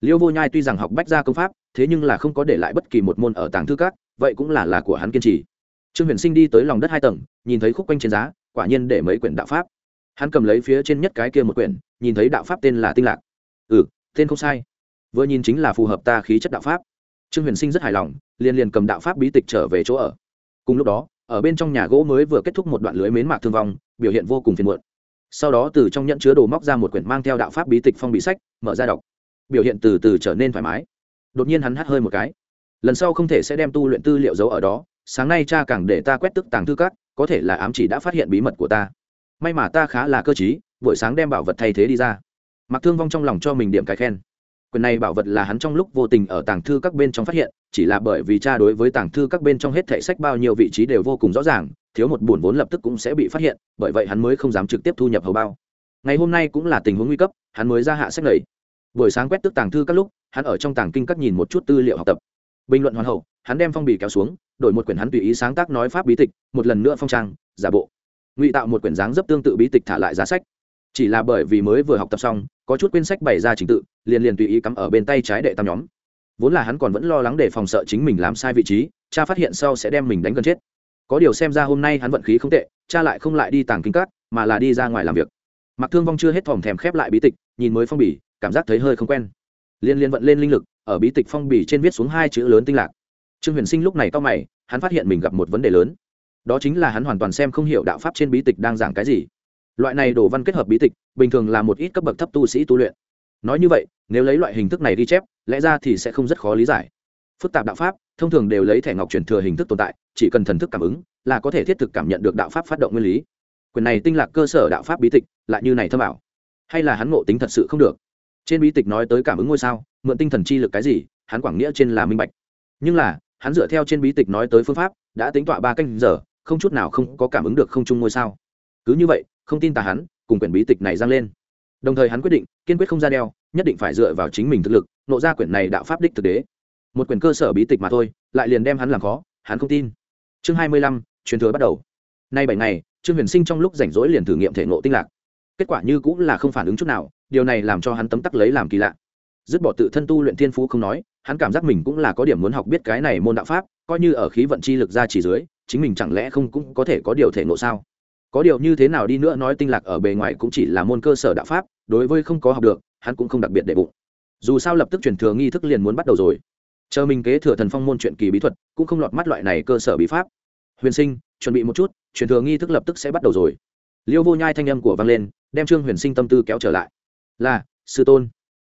Liêu vô nhai tuy rằng học bách gia công pháp, thế nhưng là không có để lại bất kỳ một môn ở tàng thư các, vậy cũng là là của hắn kiên trì. Trương huyền sinh đi tới lòng đất hai tầng, nhìn thấy khúc quanh trên giá, quả nhiên để mấy quyển đạo pháp. Hắn cầm lấy phía trên nhất cái kia một quyển, nhìn thấy đạo pháp tên là tinh lạc. Ừ tên không sai. Vừa nhìn chính là phù hợp ta khí chất đạo pháp. Trương huyền sinh rất hài lòng, liền liền cầm đạo pháp bí tịch trở về chỗ ở. Cùng lúc đó, ở bên trong nhà gỗ mới vừa kết thúc một đoạn lưới mến mạc thương vong, biểu hiện vô cùng phiền muộn sau đó từ trong nhẫn chứa đồ móc ra một quyển mang theo đạo pháp bí tịch phong bị sách, mở ra đọc. Biểu hiện từ từ trở nên thoải mái. Đột nhiên hắn hắt hơi một cái. Lần sau không thể sẽ đem tu luyện tư liệu giấu ở đó, sáng nay cha càng để ta quét tức tàng thư các, có thể là ám chỉ đã phát hiện bí mật của ta. May mà ta khá là cơ t buổi sáng đem bảo vật thay thế đi ra. Mặc thương vong trong lòng cho mình điểm cái khen. Quyền này bảo vật là hắn trong lúc vô tình ở tàng thư các bên trong phát hiện, chỉ là bởi vì cha đối với tàng thư các bên trong hết thảy sách bao nhiêu vị trí đều vô cùng rõ ràng thiếu một bổn vốn lập tức cũng sẽ bị phát hiện, bởi vậy hắn mới không dám trực tiếp thu nhập hầu bao. Ngày hôm nay cũng là tình huống nguy cấp, hắn mới ra hạ sách lầy. Buổi sáng quét tức tàng thư các lúc, hắn ở trong tàng kinh các nhìn một chút tư liệu học tập. Bình luận hoàn hậu, hắn đem phong bì kéo xuống, đổi một quyển hắn tùy ý sáng tác nói pháp bí tịch, một lần nữa phong trang, giả bộ. Ngụy tạo một quyển dáng dấp tương tự bí tịch thả lại giá sách. Chỉ là bởi vì mới vừa học tập xong, có chút quyển sách bày ra trình tự, liền liền tùy ý cắm ở bên tay trái đệ tam nhóm. Vốn là hắn còn vẫn lo lắng để phòng sợ chính mình làm sai vị trí, cha phát hiện sau sẽ đem mình đánh gần chết có điều xem ra hôm nay hắn vận khí không tệ, cha lại không lại đi tàng kinh cát mà là đi ra ngoài làm việc. Mặc thương vong chưa hết thòm thèm khép lại bí tịch, nhìn mới phong bì, cảm giác thấy hơi không quen. Liên liên vận lên linh lực, ở bí tịch phong bì trên viết xuống hai chữ lớn tinh lạc. Trương huyền sinh lúc này cao mày, hắn phát hiện mình gặp một vấn đề lớn. Đó chính là hắn hoàn toàn xem không hiểu đạo pháp trên bí tịch đang giảng cái gì. Loại này đồ văn kết hợp bí tịch, bình thường là một ít cấp bậc thấp tu sĩ tu luyện. Nói như vậy, nếu lấy loại hình thức này đi chép, lẽ ra thì sẽ không rất khó lý giải. Phức tạp đạo pháp, thông thường đều lấy thẻ ngọc truyền thừa hình thức tồn tại chỉ cần thần thức cảm ứng, là có thể thiết thực cảm nhận được đạo pháp phát động nguyên lý. Quyền này tinh lạc cơ sở đạo pháp bí tịch, lại như này thâm ảo. Hay là hắn ngộ tính thật sự không được? Trên bí tịch nói tới cảm ứng ngôi sao, mượn tinh thần chi lực cái gì, hắn quảng nghĩa trên là minh bạch. Nhưng là, hắn dựa theo trên bí tịch nói tới phương pháp, đã tính tọa ba canh giờ, không chút nào không có cảm ứng được không chung ngôi sao. Cứ như vậy, không tin tà hắn, cùng quyển bí tịch này giang lên. Đồng thời hắn quyết định, kiên quyết không ra đeo, nhất định phải dựa vào chính mình thực lực, nộ ra quyển này đạo pháp đích thực đế. Một quyển cơ sở bí tịch mà thôi, lại liền đem hắn làm khó, hắn không tin chương hai mươi lăm, truyền thừa bắt đầu. Nay bảy ngày, trương huyền sinh trong lúc rảnh rỗi liền thử nghiệm thể ngộ tinh lạc. Kết quả như cũng là không phản ứng chút nào, điều này làm cho hắn tấm tắc lấy làm kỳ lạ. Dứt bỏ tự thân tu luyện thiên phú không nói, hắn cảm giác mình cũng là có điểm muốn học biết cái này môn đạo pháp, coi như ở khí vận chi lực ra chỉ dưới, chính mình chẳng lẽ không cũng có thể có điều thể ngộ sao? Có điều như thế nào đi nữa nói tinh lạc ở bề ngoài cũng chỉ là môn cơ sở đạo pháp, đối với không có học được, hắn cũng không đặc biệt đệ bụng. Dù sao lập tức truyền thừa nghi thức liền muốn bắt đầu rồi chờ mình kế thừa thần phong môn chuyện kỳ bí thuật, cũng không lọt mắt loại này cơ sở bí pháp. Huyền sinh, chuẩn bị một chút, truyền thừa nghi thức lập tức sẽ bắt đầu rồi. Liêu vô nhai thanh âm của vang lên, đem trương huyền sinh tâm tư kéo trở lại. Là, sư tôn.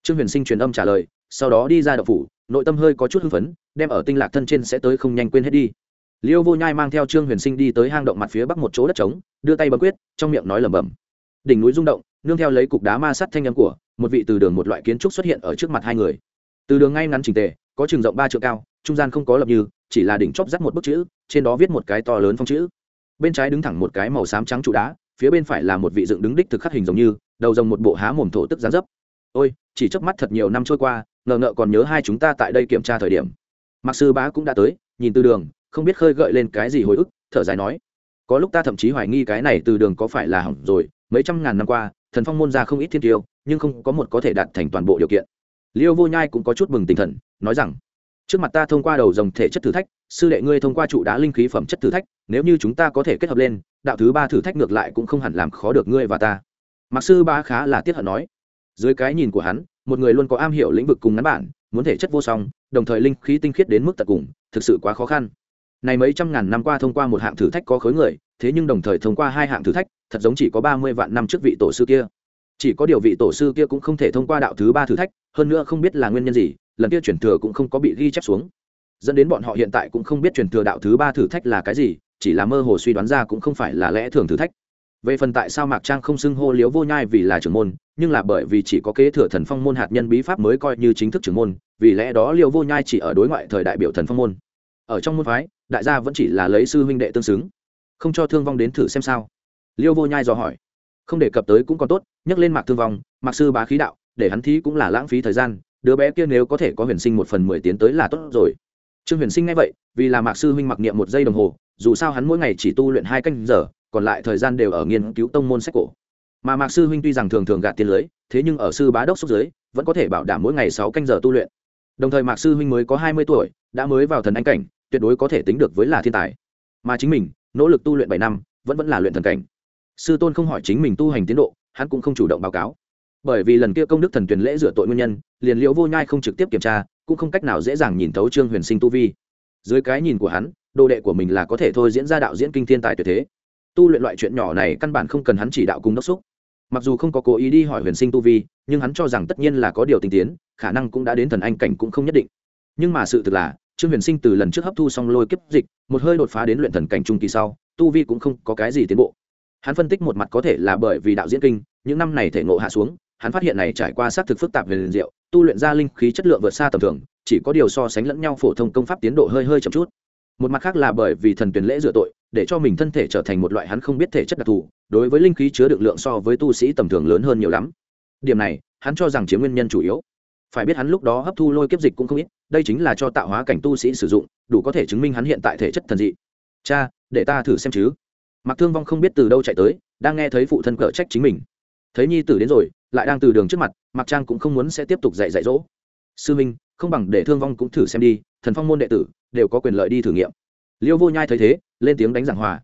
Trương huyền sinh truyền âm trả lời, sau đó đi ra đậu phủ, nội tâm hơi có chút hưng phấn, đem ở tinh lạc thân trên sẽ tới không nhanh quên hết đi. Liêu vô nhai mang theo trương huyền sinh đi tới hang động mặt phía bắc một chỗ đất trống, đưa tay bấm quyết, trong miệng nói lẩm bẩm. Đỉnh núi rung động, nương theo lấy cục đá ma sắt thanh âm của, một vị từ đường một loại kiến trúc xuất hiện ở trước mặt hai người từ đường ngay ngắn trình tề, có trường rộng ba trượng cao, trung gian không có lập như, chỉ là đỉnh chóp dắt một bức chữ, trên đó viết một cái to lớn phong chữ. Bên trái đứng thẳng một cái màu xám trắng trụ đá, phía bên phải là một vị dựng đứng đích thực khắc hình giống như, đầu rồng một bộ há mồm thổ tức giá dấp. Ôi, chỉ chớp mắt thật nhiều năm trôi qua, ngờ ngợ còn nhớ hai chúng ta tại đây kiểm tra thời điểm. Mặc sư bá cũng đã tới, nhìn từ đường, không biết khơi gợi lên cái gì hồi ức, thở dài nói. Có lúc ta thậm chí hoài nghi cái này từ đường có phải là hỏng rồi, mấy trăm ngàn năm qua, thần phong môn ra không ít thiên tiêu, nhưng không có một có thể đạt thành toàn bộ điều kiện liêu vô nhai cũng có chút mừng tinh thần, nói rằng, trước mặt ta thông qua đầu dòng thể chất thử thách, sư đệ ngươi thông qua trụ đá linh khí phẩm chất thử thách, nếu như chúng ta có thể kết hợp lên, đạo thứ ba thử thách ngược lại cũng không hẳn làm khó được ngươi và ta. Mặc sư ba khá là tiếc hận nói. Dưới cái nhìn của hắn, một người luôn có am hiểu lĩnh vực cùng ngắn bản, muốn thể chất vô song, đồng thời linh khí tinh khiết đến mức tận cùng, thực sự quá khó khăn. Này mấy trăm ngàn năm qua thông qua một hạng thử thách có khối người, thế nhưng đồng thời thông qua hai hạng thử thách, thật giống chỉ có ba mươi vạn năm trước vị tổ sư kia chỉ có điều vị tổ sư kia cũng không thể thông qua đạo thứ ba thử thách, hơn nữa không biết là nguyên nhân gì, lần kia chuyển thừa cũng không có bị ghi chép xuống. Dẫn đến bọn họ hiện tại cũng không biết chuyển thừa đạo thứ ba thử thách là cái gì, chỉ là mơ hồ suy đoán ra cũng không phải là lẽ thường thử thách. Về phần tại sao mạc trang không xưng hô liếu vô nhai vì là trưởng môn, nhưng là bởi vì chỉ có kế thừa thần phong môn hạt nhân bí pháp mới coi như chính thức trưởng môn, vì lẽ đó liêu vô nhai chỉ ở đối ngoại thời đại biểu thần phong môn. Ở trong môn phái, đại gia vẫn chỉ là lấy sư huynh đệ tương xứng. Không cho thương vong đến thử xem sao. Liêu vô nhai dò hỏi không đề cập tới cũng còn tốt, nhắc lên mạc thương vong mặc sư bá khí đạo, để hắn thí cũng là lãng phí thời gian, đứa bé kia nếu có thể có huyền sinh một phần mười tiến tới là tốt rồi. Trương huyền sinh nghe vậy, vì là mạc sư huynh mặc niệm một giây đồng hồ, dù sao hắn mỗi ngày chỉ tu luyện hai canh giờ, còn lại thời gian đều ở nghiên cứu tông môn sách cổ. Mà mạc sư huynh tuy rằng thường thường gạt tiền lưới, thế nhưng ở sư bá đốc xúc dưới, vẫn có thể bảo đảm mỗi ngày sáu canh giờ tu luyện. Đồng thời mạc sư huynh mới có hai mươi tuổi, đã mới vào thần anh cảnh, tuyệt đối có thể tính được với là thiên tài. Mà chính mình, nỗ lực tu luyện bảy năm, vẫn vẫn là luyện thần cảnh sư tôn không hỏi chính mình tu hành tiến độ, hắn cũng không chủ động báo cáo. Bởi vì lần kia công đức thần tuyển lễ rửa tội nguyên nhân, liền liễu vô nhai không trực tiếp kiểm tra, cũng không cách nào dễ dàng nhìn thấu trương huyền sinh tu vi. Dưới cái nhìn của hắn, đồ đệ của mình là có thể thôi diễn ra đạo diễn kinh thiên tài tuyệt thế. Tu luyện loại chuyện nhỏ này căn bản không cần hắn chỉ đạo cung đốc xúc. Mặc dù không có cố ý đi hỏi huyền sinh tu vi, nhưng hắn cho rằng tất nhiên là có điều tinh tiến, khả năng cũng đã đến thần anh cảnh cũng không nhất định. Nhưng mà sự thực là, trương huyền sinh từ lần trước hấp thu xong lôi kiếp dịch, một hơi đột phá đến luyện thần cảnh trung kỳ sau, tu vi cũng không có cái gì tiến bộ hắn phân tích một mặt có thể là bởi vì đạo diễn kinh, những năm này thể ngộ hạ xuống, hắn phát hiện này trải qua xác thực phức tạp về liền diệu, tu luyện ra linh khí chất lượng vượt xa tầm thường, chỉ có điều so sánh lẫn nhau phổ thông công pháp tiến độ hơi hơi chậm chút. Một mặt khác là bởi vì thần tuyển lễ rửa tội, để cho mình thân thể trở thành một loại hắn không biết thể chất đặc thù, đối với linh khí chứa được lượng so với tu sĩ tầm thường lớn hơn nhiều lắm. Điểm này, hắn cho rằng chiếm nguyên nhân chủ yếu. Phải biết hắn lúc đó hấp thu lôi kiếp dịch cũng không ít, đây chính là cho tạo hóa cảnh tu sĩ sử dụng, đủ có thể chứng minh hắn hiện tại thể chất thần dị. Cha, để ta thử xem chứ mặc thương vong không biết từ đâu chạy tới, đang nghe thấy phụ thân cở trách chính mình. Thấy nhi tử đến rồi, lại đang từ đường trước mặt mặc trang cũng không muốn sẽ tiếp tục dạy dạy dỗ. Sư minh, không bằng để thương vong cũng thử xem đi, thần phong môn đệ tử đều có quyền lợi đi thử nghiệm. Liêu vô nhai thấy thế, lên tiếng đánh giảng hòa.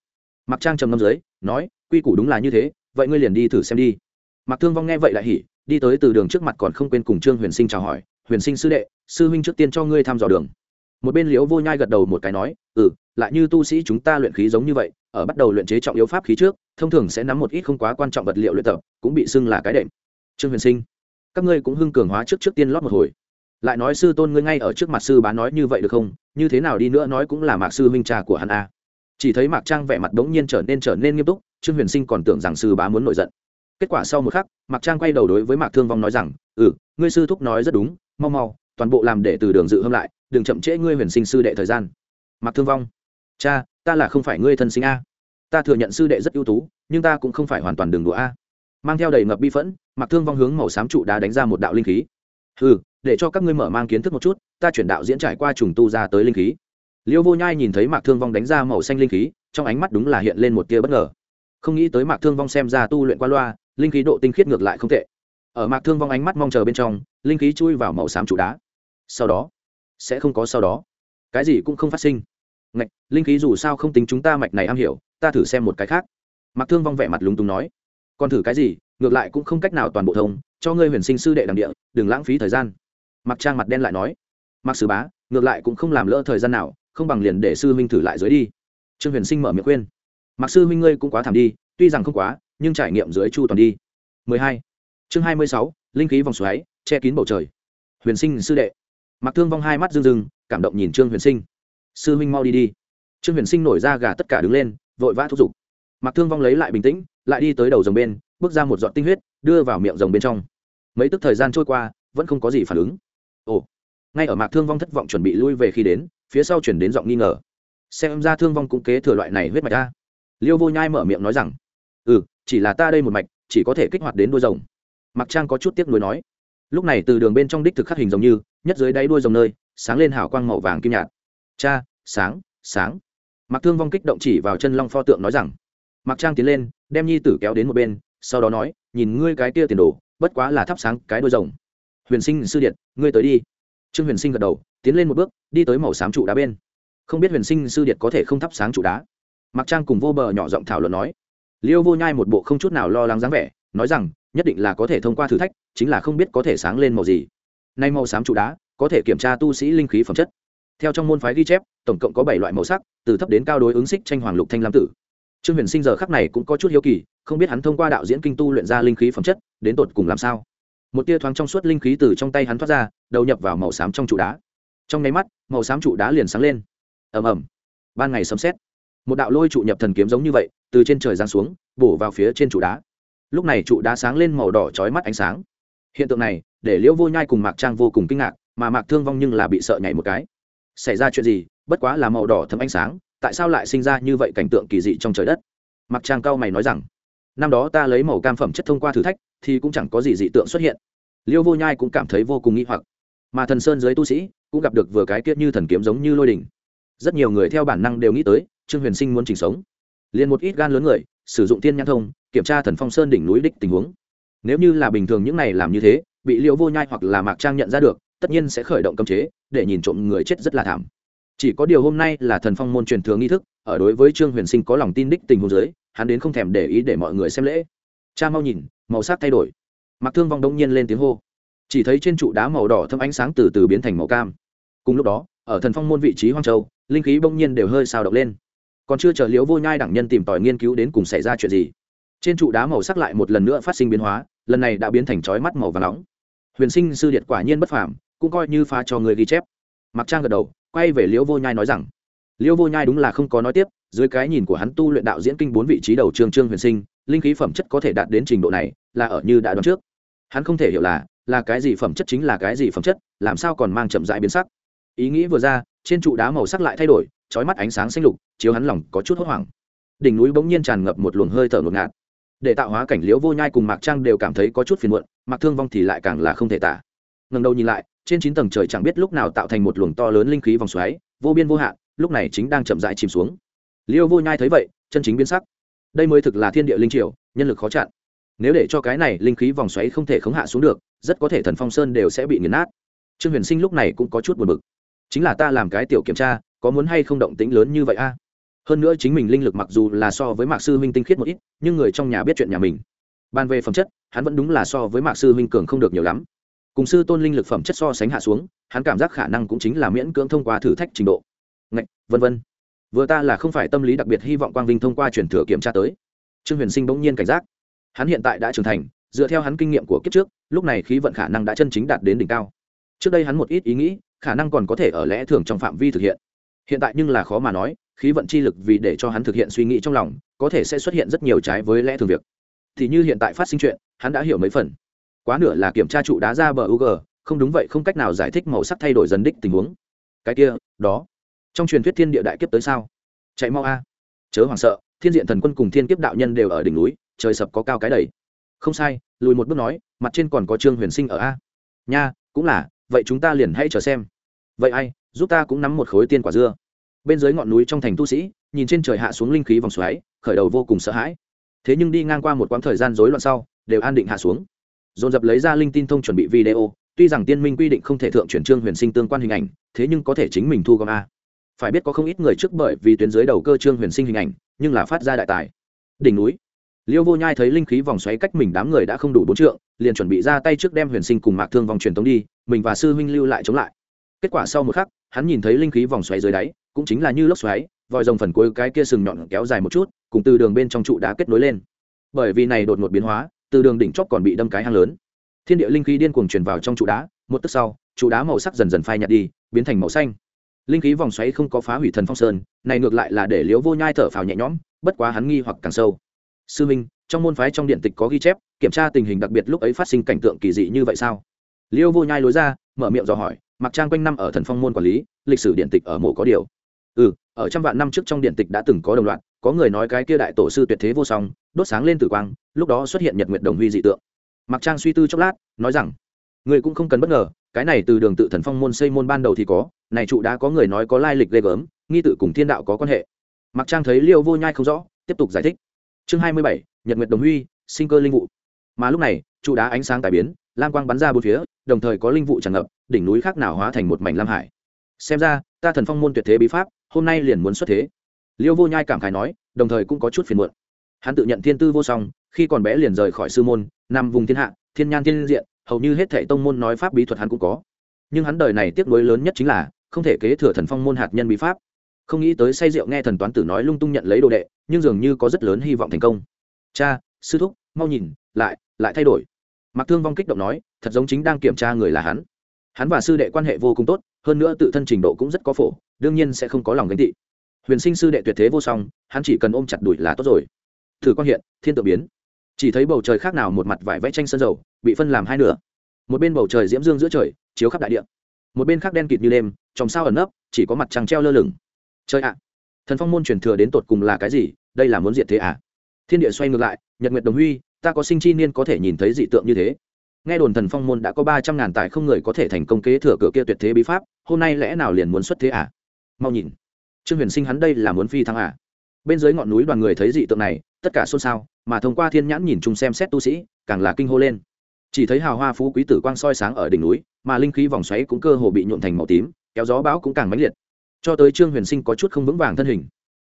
Mặc trang trầm ngâm dưới, nói, quy củ đúng là như thế, vậy ngươi liền đi thử xem đi. Mặc thương vong nghe vậy lại hỉ, đi tới từ đường trước mặt còn không quên cùng trương huyền sinh chào hỏi, huyền sinh sư đệ, sư huynh trước tiên cho ngươi thăm dò đường. Một bên liễu vô nhai gật đầu một cái nói ừ lại như tu sĩ chúng ta luyện khí giống như vậy, ở bắt đầu luyện chế trọng yếu pháp khí trước, thông thường sẽ nắm một ít không quá quan trọng vật liệu luyện tập, cũng bị xưng là cái đệm. Trương huyền sinh, các ngươi cũng hưng cường hóa trước trước tiên lót một hồi. Lại nói sư tôn ngươi ngay ở trước mặt sư bá nói như vậy được không? Như thế nào đi nữa nói cũng là mạc sư huynh trà của hắn a. Chỉ thấy mạc trang vẻ mặt đống nhiên trở nên trở nên nghiêm túc, trương huyền sinh còn tưởng rằng sư bá muốn nổi giận. Kết quả sau một khắc, mạc trang quay đầu đối với mạc thương vong nói rằng ừ ngươi sư thúc nói rất đúng, mau mau, toàn bộ làm để từ đường dự hâm lại, đừng chậm trễ ngươi huyền sinh sư đệ thời gian. Mạc thương vong cha, ta là không phải ngươi thân sinh a. Ta thừa nhận sư đệ rất ưu tú, nhưng ta cũng không phải hoàn toàn đường đũa a. Mang theo đầy ngập bi phẫn Mặc thương vong hướng màu xám trụ đá đánh ra một đạo linh khí. Ừ để cho các ngươi mở mang kiến thức một chút, ta chuyển đạo diễn trải qua trùng tu ra tới linh khí. Liêu vô nhai nhìn thấy mạc thương vong đánh ra màu xanh linh khí, trong ánh mắt đúng là hiện lên một tia bất ngờ. Không nghĩ tới mạc thương vong xem ra tu luyện qua loa, linh khí độ tinh khiết ngược lại không tệ. Ở mạc thương vong ánh mắt mong chờ bên trong, linh khí chui vào màu xám trụ đá. Sau đó, sẽ không có sau đó. Cái gì cũng không phát sinh ngạch linh khí dù sao không tính chúng ta mạch này am hiểu ta thử xem một cái khác. Mặc thương vong vẻ mặt lúng túng nói. Còn thử cái gì ngược lại cũng không cách nào toàn bộ thông cho ngươi huyền sinh sư đệ đằng địa đừng lãng phí thời gian. Mặc trang mặt đen lại nói. Mặc sư bá ngược lại cũng không làm lỡ thời gian nào không bằng liền để sư huynh thử lại dưới đi. Trương huyền sinh mở miệng khuyên. Mặc sư huynh ngươi cũng quá thảm đi tuy rằng không quá nhưng trải nghiệm dưới chu toàn đi. 12. chương 26, linh khí vòng xoáy che kín bầu trời. Huyền sinh sư đệ. Mặc thương vong hai mắt rưng rưng cảm động nhìn trương huyền sinh sư huynh mau đi đi. Trương huyền sinh nổi ra gà tất cả đứng lên, vội vã thúc giục. Mặc thương vong lấy lại bình tĩnh, lại đi tới đầu dòng bên, bước ra một giọt tinh huyết, đưa vào miệng rồng bên trong. Mấy tức thời gian trôi qua, vẫn không có gì phản ứng. Ồ, ngay ở mạc thương vong thất vọng chuẩn bị lui về khi đến, phía sau chuyển đến giọng nghi ngờ. Xem ra thương vong cũng kế thừa loại này huyết mạch ta liêu vô nhai mở miệng nói rằng ừ chỉ là ta đây một mạch, chỉ có thể kích hoạt đến đuôi rồng. Mặc trang có chút tiếc nuối nói. Lúc này từ đường bên trong đích thực khắc hình giống như, nhất dưới đáy đuôi rồng nơi, sáng lên hào quang màu vàng kim nhạt cha, sáng sáng. Mặc thương vong kích động chỉ vào chân long pho tượng nói rằng mặc trang tiến lên, đem nhi tử kéo đến một bên, sau đó nói, nhìn ngươi cái kia tiền đồ, bất quá là thắp sáng cái đôi rồng. Huyền sinh sư điện, ngươi tới đi. Trương huyền sinh gật đầu, tiến lên một bước, đi tới màu xám trụ đá bên. Không biết huyền sinh sư điện có thể không thắp sáng trụ đá. Mặc trang cùng vô bờ nhỏ giọng thảo luận nói. Liêu vô nhai một bộ không chút nào lo lắng dáng vẻ, nói rằng, nhất định là có thể thông qua thử thách, chính là không biết có thể sáng lên màu gì. Nay màu xám trụ đá, có thể kiểm tra tu sĩ linh khí phẩm chất theo trong môn phái ghi chép, tổng cộng có bảy loại màu sắc, từ thấp đến cao đối ứng xích tranh hoàng lục thanh lam tử. Trương huyền sinh giờ khắc này cũng có chút hiếu kỳ, không biết hắn thông qua đạo diễn kinh tu luyện ra linh khí phẩm chất, đến tột cùng làm sao. Một tia thoáng trong suốt linh khí từ trong tay hắn thoát ra, đầu nhập vào màu xám trong trụ đá. Trong nháy mắt, màu xám trụ đá liền sáng lên. Ầm ầm. Ban ngày sấm xét một đạo lôi trụ nhập thần kiếm giống như vậy, từ trên trời giáng xuống, bổ vào phía trên trụ đá. Lúc này trụ đá sáng lên màu đỏ chói mắt ánh sáng. Hiện tượng này, để liễu vô nhai cùng mạc trang vô cùng kinh ngạc, mà mạc thương vong nhưng là bị sợ nhảy một cái xảy ra chuyện gì, bất quá là màu đỏ thấm ánh sáng, tại sao lại sinh ra như vậy cảnh tượng kỳ dị trong trời đất? Mặc trang cao mày nói rằng, năm đó ta lấy màu cam phẩm chất thông qua thử thách, thì cũng chẳng có gì dị tượng xuất hiện. Liêu vô nhai cũng cảm thấy vô cùng nghi hoặc. Mà thần sơn giới tu sĩ cũng gặp được vừa cái kiết như thần kiếm giống như lôi đỉnh. Rất nhiều người theo bản năng đều nghĩ tới, trương huyền sinh muốn chỉnh sống. Liền một ít gan lớn người, sử dụng tiên nhãn thông, kiểm tra thần phong sơn đỉnh núi đích tình huống. Nếu như là bình thường những này làm như thế, bị liễu vô nhai hoặc là mạc trang nhận ra được tất nhiên sẽ khởi động cấm chế, để nhìn trộm người chết rất là thảm. Chỉ có điều hôm nay là thần phong môn truyền thừa nghi thức, ở đối với trương huyền sinh có lòng tin đích tình huống giới hắn đến không thèm để ý để mọi người xem lễ. Cha mau nhìn, màu sắc thay đổi. Mặc thương vong đông nhiên lên tiếng hô. Chỉ thấy trên trụ đá màu đỏ thâm ánh sáng từ từ biến thành màu cam. Cùng lúc đó, ở thần phong môn vị trí hoang châu, linh khí bỗng nhiên đều hơi sao động lên. Còn chưa chờ liễu vô nhai đẳng nhân tìm tòi nghiên cứu đến cùng xảy ra chuyện gì, trên trụ đá màu sắc lại một lần nữa phát sinh biến hóa, lần này đã biến thành chói mắt màu và nóng. Huyền sinh sư điện quả nhiên bất phàm cũng coi như pha cho người ghi chép. Mặc trang gật đầu, quay về liễu vô nhai nói rằng, liễu vô nhai đúng là không có nói tiếp, dưới cái nhìn của hắn tu luyện đạo diễn kinh bốn vị trí đầu trường trương huyền sinh, linh khí phẩm chất có thể đạt đến trình độ này, là ở như đã đoán trước. Hắn không thể hiểu là là cái gì phẩm chất chính là cái gì phẩm chất, làm sao còn mang chậm dại biến sắc. Ý nghĩ vừa ra, trên trụ đá màu sắc lại thay đổi trói mắt ánh sáng xanh lục, chiếu hắn lòng có chút hốt hoảng. Đỉnh núi bỗng nhiên tràn ngập một luồng hơi thở ngột ngạt. Để tạo hóa cảnh liễu vô nhai cùng mạc trang đều cảm thấy có chút phiền muộn, mạc thương vong thì lại càng là không thể tả. Ngần đầu nhìn lại trên chín tầng trời chẳng biết lúc nào tạo thành một luồng to lớn linh khí vòng xoáy, vô biên vô hạn, lúc này chính đang chậm dại chìm xuống. Liêu vô nhai thấy vậy, chân chính biến sắc. Đây mới thực là thiên địa linh triều, nhân lực khó chặn. Nếu để cho cái này linh khí vòng xoáy không thể khống hạ xuống được, rất có thể thần phong sơn đều sẽ bị nghiền nát. Trương huyền sinh lúc này cũng có chút buồn bực. Chính là ta làm cái tiểu kiểm tra, có muốn hay không động tĩnh lớn như vậy a? Hơn nữa chính mình linh lực mặc dù là so với mạc sư huynh tinh khiết một ít, nhưng người trong nhà biết chuyện nhà mình. Bàn về phẩm chất, hắn vẫn đúng là so với mạc sư huynh cường không được nhiều lắm cùng sư tôn linh lực phẩm chất so sánh hạ xuống, hắn cảm giác khả năng cũng chính là miễn cưỡng thông qua thử thách trình độ. Ngạch, vân vân. Vừa ta là không phải tâm lý đặc biệt hy vọng quang vinh thông qua chuyển thừa kiểm tra tới. Trương huyền sinh bỗng nhiên cảnh giác. Hắn hiện tại đã trưởng thành, dựa theo hắn kinh nghiệm của kiếp trước, lúc này khí vận khả năng đã chân chính đạt đến đỉnh cao. Trước đây hắn một ít ý nghĩ, khả năng còn có thể ở lẽ thường trong phạm vi thực hiện. Hiện tại nhưng là khó mà nói, khí vận chi lực vì để cho hắn thực hiện suy nghĩ trong lòng, có thể sẽ xuất hiện rất nhiều trái với lẽ thường việc. Thì như hiện tại phát sinh chuyện, hắn đã hiểu mấy phần quá nửa là kiểm tra trụ đá ra bờ u g không đúng vậy, không cách nào giải thích màu sắc thay đổi dần đích tình huống. Cái kia, đó. Trong truyền thuyết thiên địa đại kiếp tới sao? Chạy mau a. Chớ hoảng sợ, thiên diện thần quân cùng thiên kiếp đạo nhân đều ở đỉnh núi, trời sập có cao cái đầy. Không sai, lùi một bước nói, mặt trên còn có trương huyền sinh ở a. Nha, cũng là, vậy chúng ta liền hãy chờ xem. Vậy ai, giúp ta cũng nắm một khối tiên quả dưa. Bên dưới ngọn núi trong thành tu sĩ, nhìn trên trời hạ xuống linh khí vòng xoáy, khởi đầu vô cùng sợ hãi. Thế nhưng đi ngang qua một quãng thời gian rối loạn sau, đều an định hạ xuống dồn dập lấy ra linh tin thông chuẩn bị video, tuy rằng tiên minh quy định không thể thượng chuyển trương huyền sinh tương quan hình ảnh, thế nhưng có thể chính mình thu gom a. Phải biết có không ít người trước bởi vì tuyến dưới đầu cơ trương huyền sinh hình ảnh, nhưng là phát ra đại tài. Đỉnh núi. Liêu vô nhai thấy linh khí vòng xoáy cách mình đám người đã không đủ bốn trượng, liền chuẩn bị ra tay trước đem huyền sinh cùng mạc thương vòng truyền tống đi, mình và sư huynh lưu lại chống lại. Kết quả sau một khắc, hắn nhìn thấy linh khí vòng xoáy dưới đáy, cũng chính là như lốc xoáy, vòi rồng phần cuối cái kia sừng nhọn kéo dài một chút, cùng từ đường bên trong trụ đá kết nối lên. Bởi vì này đột ngột biến hóa từ đường đỉnh chóp còn bị đâm cái hang lớn. Thiên địa linh khí điên cuồng truyền vào trong trụ đá, một tức sau, trụ đá màu sắc dần dần phai nhạt đi, biến thành màu xanh. Linh khí vòng xoáy không có phá hủy thần phong sơn, này ngược lại là để liễu vô nhai thở phào nhẹ nhõm, bất quá hắn nghi hoặc càng sâu. Sư minh, trong môn phái trong điện tịch có ghi chép, kiểm tra tình hình đặc biệt lúc ấy phát sinh cảnh tượng kỳ dị như vậy sao? Liêu vô nhai lối ra, mở miệng dò hỏi mặc trang quanh năm ở thần phong môn quản lý, lịch sử điện tịch ở mộ có điều. Ừ ở trăm vạn năm trước trong điện tịch đã từng có đồng loạt, có người nói cái kia đại tổ sư tuyệt thế vô song đốt sáng lên tử quang, lúc đó xuất hiện nhật nguyệt đồng huy dị tượng. Mặc trang suy tư chốc lát, nói rằng người cũng không cần bất ngờ, cái này từ đường tự thần phong môn xây môn ban đầu thì có, này trụ đã có người nói có lai lịch ghê gớm, nghi tự cùng thiên đạo có quan hệ. Mặc trang thấy liêu vô nhai không rõ, tiếp tục giải thích. Chương hai mươi bảy, nhật nguyệt đồng huy, sinh cơ linh vụ. Mà lúc này, trụ đá ánh sáng tài biến, lam quang bắn ra bốn phía, đồng thời có linh vụ tràn ngập, đỉnh núi khác nào hóa thành một mảnh lam hải. Xem ra, ta thần phong môn tuyệt thế bí pháp, hôm nay liền muốn xuất thế. Liêu vô nhai cảm khái nói, đồng thời cũng có chút phiền muộn hắn tự nhận thiên tư vô song, khi còn bé liền rời khỏi sư môn, nằm vùng thiên hạ, thiên nhan thiên diện, hầu như hết thệ tông môn nói pháp bí thuật hắn cũng có. Nhưng hắn đời này tiếc nuối lớn nhất chính là, không thể kế thừa thần phong môn hạt nhân bí pháp. Không nghĩ tới say rượu nghe thần toán tử nói lung tung nhận lấy đồ đệ, nhưng dường như có rất lớn hy vọng thành công. Cha, sư thúc, mau nhìn, lại lại thay đổi. Mặc thương vong kích động nói, thật giống chính đang kiểm tra người là hắn. Hắn và sư đệ quan hệ vô cùng tốt, hơn nữa tự thân trình độ cũng rất có phổ, đương nhiên sẽ không có lòng gánh tị. Huyền sinh sư đệ tuyệt thế vô song, hắn chỉ cần ôm chặt đuổi là tốt rồi thử quan hiện, thiên tự biến. Chỉ thấy bầu trời khác nào một mặt vải vẽ tranh sơn dầu, bị phân làm hai nửa. Một bên bầu trời diễm dương giữa trời, chiếu khắp đại địa. Một bên khác đen kịt như đêm trong sao ẩn nấp, chỉ có mặt trăng treo lơ lửng. Chơi ạ! Thần phong môn truyền thừa đến tột cùng là cái gì? Đây là muốn diệt thế ạ à? thiên địa xoay ngược lại, nhật nguyệt đồng huy, ta có sinh chi niên có thể nhìn thấy dị tượng như thế. Nghe đồn thần phong môn đã có ba trăm ngàn tài không người có thể thành công kế thừa cửa kia tuyệt thế bí pháp, hôm nay lẽ nào liền muốn xuất thế à? Mau nhìn. Trương huyền sinh hắn đây là muốn phi thăng à? Bên dưới ngọn núi đoàn người thấy dị tượng này tất cả xôn xao, mà thông qua thiên nhãn nhìn chung xem xét tu sĩ, càng là kinh hô lên. Chỉ thấy hào hoa phú quý tử quang soi sáng ở đỉnh núi, mà linh khí vòng xoáy cũng cơ hồ bị nhuộn thành màu tím, kéo gió bão cũng càng mãnh liệt. Cho tới trương huyền sinh có chút không vững vàng thân hình.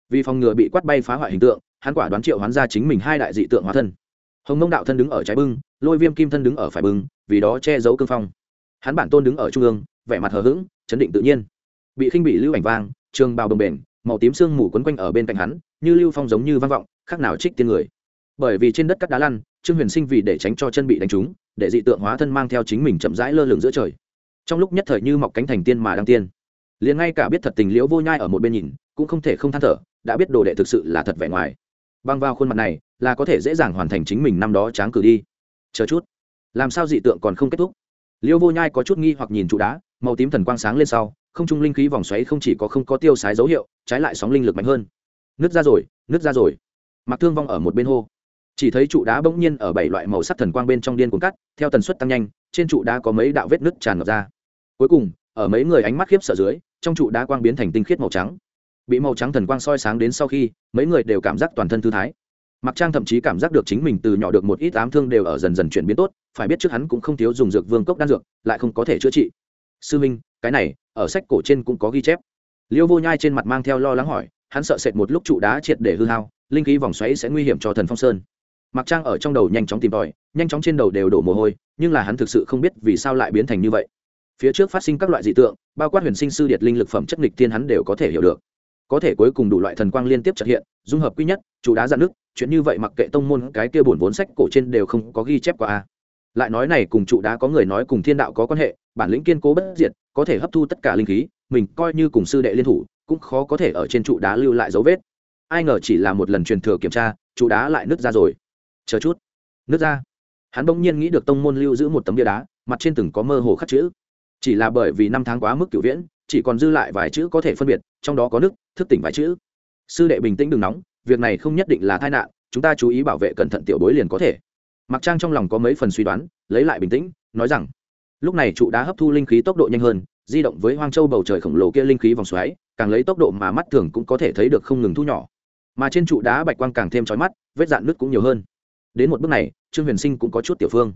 Vì phòng ngừa bị quát bay phá hoại hình tượng, hắn quả đoán triệu hoán ra chính mình hai đại dị tượng hóa thân. Hồng mông đạo thân đứng ở trái bưng, lôi viêm kim thân đứng ở phải bưng, vì đó che giấu cương phong. Hắn bản tôn đứng ở trung ương, vẻ mặt hờ hững, chấn định tự nhiên. Bị khinh bị lưu ảnh vang, trường bào đồng bền màu tím sương mù quấn quanh ở bên cạnh hắn, như lưu phong giống như vang vọng khác nào trích tiên người. Bởi vì trên đất cắt đá lăn, trương huyền sinh vì để tránh cho chân bị đánh trúng, để dị tượng hóa thân mang theo chính mình chậm rãi lơ lửng giữa trời. Trong lúc nhất thời như mọc cánh thành tiên mà đăng tiên. Liền ngay cả biết thật tình liễu vô nhai ở một bên nhìn, cũng không thể không than thở, đã biết đồ đệ thực sự là thật vẻ ngoài. Băng vào khuôn mặt này, là có thể dễ dàng hoàn thành chính mình năm đó tráng cử đi. Chờ chút. Làm sao dị tượng còn không kết thúc? Liễu vô nhai có chút nghi hoặc nhìn trụ đá, màu tím thần quang sáng lên sau, không trung linh khí vòng xoáy không chỉ có không có tiêu sái dấu hiệu, trái lại sóng linh lực mạnh hơn. Nứt ra rồi, nứt ra rồi mặc thương vong ở một bên hô. Chỉ thấy trụ đá bỗng nhiên ở bảy loại màu sắc thần quang bên trong điên cuồng cắt, theo tần suất tăng nhanh, trên trụ đá có mấy đạo vết nứt tràn ngập ra. Cuối cùng, ở mấy người ánh mắt khiếp sợ dưới, trong trụ đá quang biến thành tinh khiết màu trắng. Bị màu trắng thần quang soi sáng đến sau khi, mấy người đều cảm giác toàn thân thư thái. Mặc trang thậm chí cảm giác được chính mình từ nhỏ được một ít ám thương đều ở dần dần chuyển biến tốt, phải biết trước hắn cũng không thiếu dùng dược vương cốc đan dược, lại không có thể chữa trị. Sư minh, cái này, ở sách cổ trên cũng có ghi chép. Liêu vô nhai trên mặt mang theo lo lắng hỏi, hắn sợ sệt một lúc trụ đá triệt để hư hao linh khí vòng xoáy sẽ nguy hiểm cho thần phong sơn. Mặc trang ở trong đầu nhanh chóng tìm tòi, nhanh chóng trên đầu đều đổ mồ hôi, nhưng là hắn thực sự không biết vì sao lại biến thành như vậy. Phía trước phát sinh các loại dị tượng, bao quát huyền sinh sư điệt linh lực phẩm chất nghịch thiên hắn đều có thể hiểu được. Có thể cuối cùng đủ loại thần quang liên tiếp trật hiện, dung hợp quy nhất, chủ đá dạn nước, chuyện như vậy mặc kệ tông môn cái kia bổn vốn sách cổ trên đều không có ghi chép qua a. Lại nói này cùng trụ đá có người nói cùng thiên đạo có quan hệ, bản lĩnh kiên cố bất diệt, có thể hấp thu tất cả linh khí, mình coi như cùng sư đệ liên thủ, cũng khó có thể ở trên trụ đá lưu lại dấu vết ai ngờ chỉ là một lần truyền thừa kiểm tra trụ đá lại nứt ra rồi. Chờ chút. Nứt ra. Hắn bỗng nhiên nghĩ được tông môn lưu giữ một tấm bia đá, mặt trên từng có mơ hồ khắc chữ. Chỉ là bởi vì năm tháng quá mức cửu viễn, chỉ còn dư lại vài chữ có thể phân biệt, trong đó có nước thức tỉnh vài chữ. Sư đệ bình tĩnh đừng nóng, việc này không nhất định là tai nạn, chúng ta chú ý bảo vệ cẩn thận tiểu bối liền có thể. Mặc trang trong lòng có mấy phần suy đoán, lấy lại bình tĩnh, nói rằng, lúc này trụ đá hấp thu linh khí tốc độ nhanh hơn, di động với hoang châu bầu trời khổng lồ kia linh khí vòng xoáy, càng lấy tốc độ mà mắt thường cũng có thể thấy được không ngừng thu nhỏ mà trên trụ đá bạch quang càng thêm trói mắt, vết dạn nứt cũng nhiều hơn. Đến một bước này, trương huyền sinh cũng có chút tiểu phương.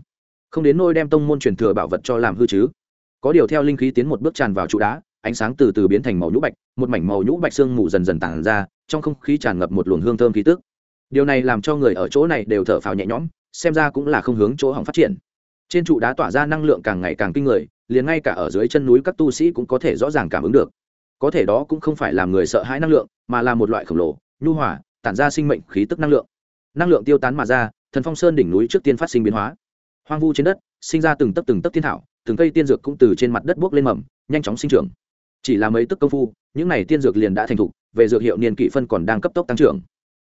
Không đến nôi đem tông môn truyền thừa bảo vật cho làm hư chứ. Có điều theo linh khí tiến một bước tràn vào trụ đá, ánh sáng từ từ biến thành màu nhũ bạch, một mảnh màu nhũ bạch sương mù dần dần tàn ra, trong không khí tràn ngập một luồng hương thơm khí tức. Điều này làm cho người ở chỗ này đều thở phào nhẹ nhõm, xem ra cũng là không hướng chỗ hỏng phát triển. Trên trụ đá tỏa ra năng lượng càng ngày càng kinh người, liền ngay cả ở dưới chân núi các tu sĩ cũng có thể rõ ràng cảm ứng được. Có thể đó cũng không phải làm người sợ hãi năng lượng, mà là một loại khổng lồ nhu hỏa tản ra sinh mệnh khí tức năng lượng. Năng lượng tiêu tán mà ra, thần phong sơn đỉnh núi trước tiên phát sinh biến hóa. Hoang vu trên đất, sinh ra từng tấc từng tấc thiên thảo, từng cây tiên dược cũng từ trên mặt đất buốc lên mầm, nhanh chóng sinh trưởng. Chỉ là mấy tức công phu, những n à y tiên dược liền đã thành thục, về dược hiệu niên kỷ phân còn đang cấp tốc tăng trưởng.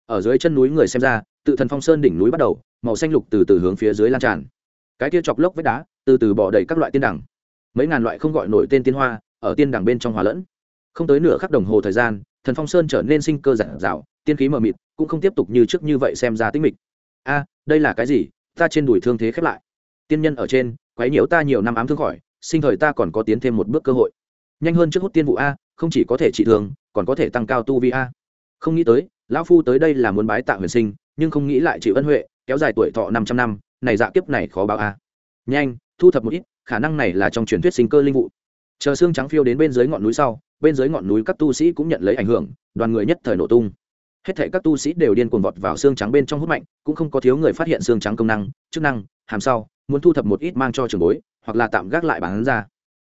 Ở dưới chân núi người xem ra, tự thần phong sơn đỉnh núi bắt đầu, màu xanh lục từ từ hướng phía dưới lan tràn. Cái kia chọc lốc vết đá, từ từ bỏ đầy các loại tiên đẳng. Mấy ngàn loại không gọi nổi tên tiên hoa, ở tiên đẳng bên trong hòa lẫn. Không tới nửa khắc đồng hồ thời gian thần phong sơn trở nên sinh cơ giản dạo tiên khí mờ mịt, cũng không tiếp tục như trước như vậy xem ra tính mịch. A, đây là cái gì? Ta trên đùi thương thế khép lại. Tiên nhân ở trên, quấy nhiễu ta nhiều năm ám thương khỏi, sinh thời ta còn có tiến thêm một bước cơ hội. Nhanh hơn trước hút tiên vụ a, không chỉ có thể trị thương, còn có thể tăng cao tu vi a. Không nghĩ tới, lão phu tới đây là muốn bái tạ huyền sinh, nhưng không nghĩ lại chịu ân huệ, kéo dài tuổi thọ năm trăm năm, này dạ kiếp này khó báo a. Nhanh, thu thập một ít, khả năng này là trong truyền thuyết sinh cơ linh vụ chờ xương trắng phiêu đến bên dưới ngọn núi sau, bên dưới ngọn núi các tu sĩ cũng nhận lấy ảnh hưởng, đoàn người nhất thời nổ tung. Hết thể các tu sĩ đều điên cuồng vọt vào xương trắng bên trong hút mạnh, cũng không có thiếu người phát hiện xương trắng công năng, chức năng, hàm sau, muốn thu thập một ít mang cho trường bối, hoặc là tạm gác lại bán ra.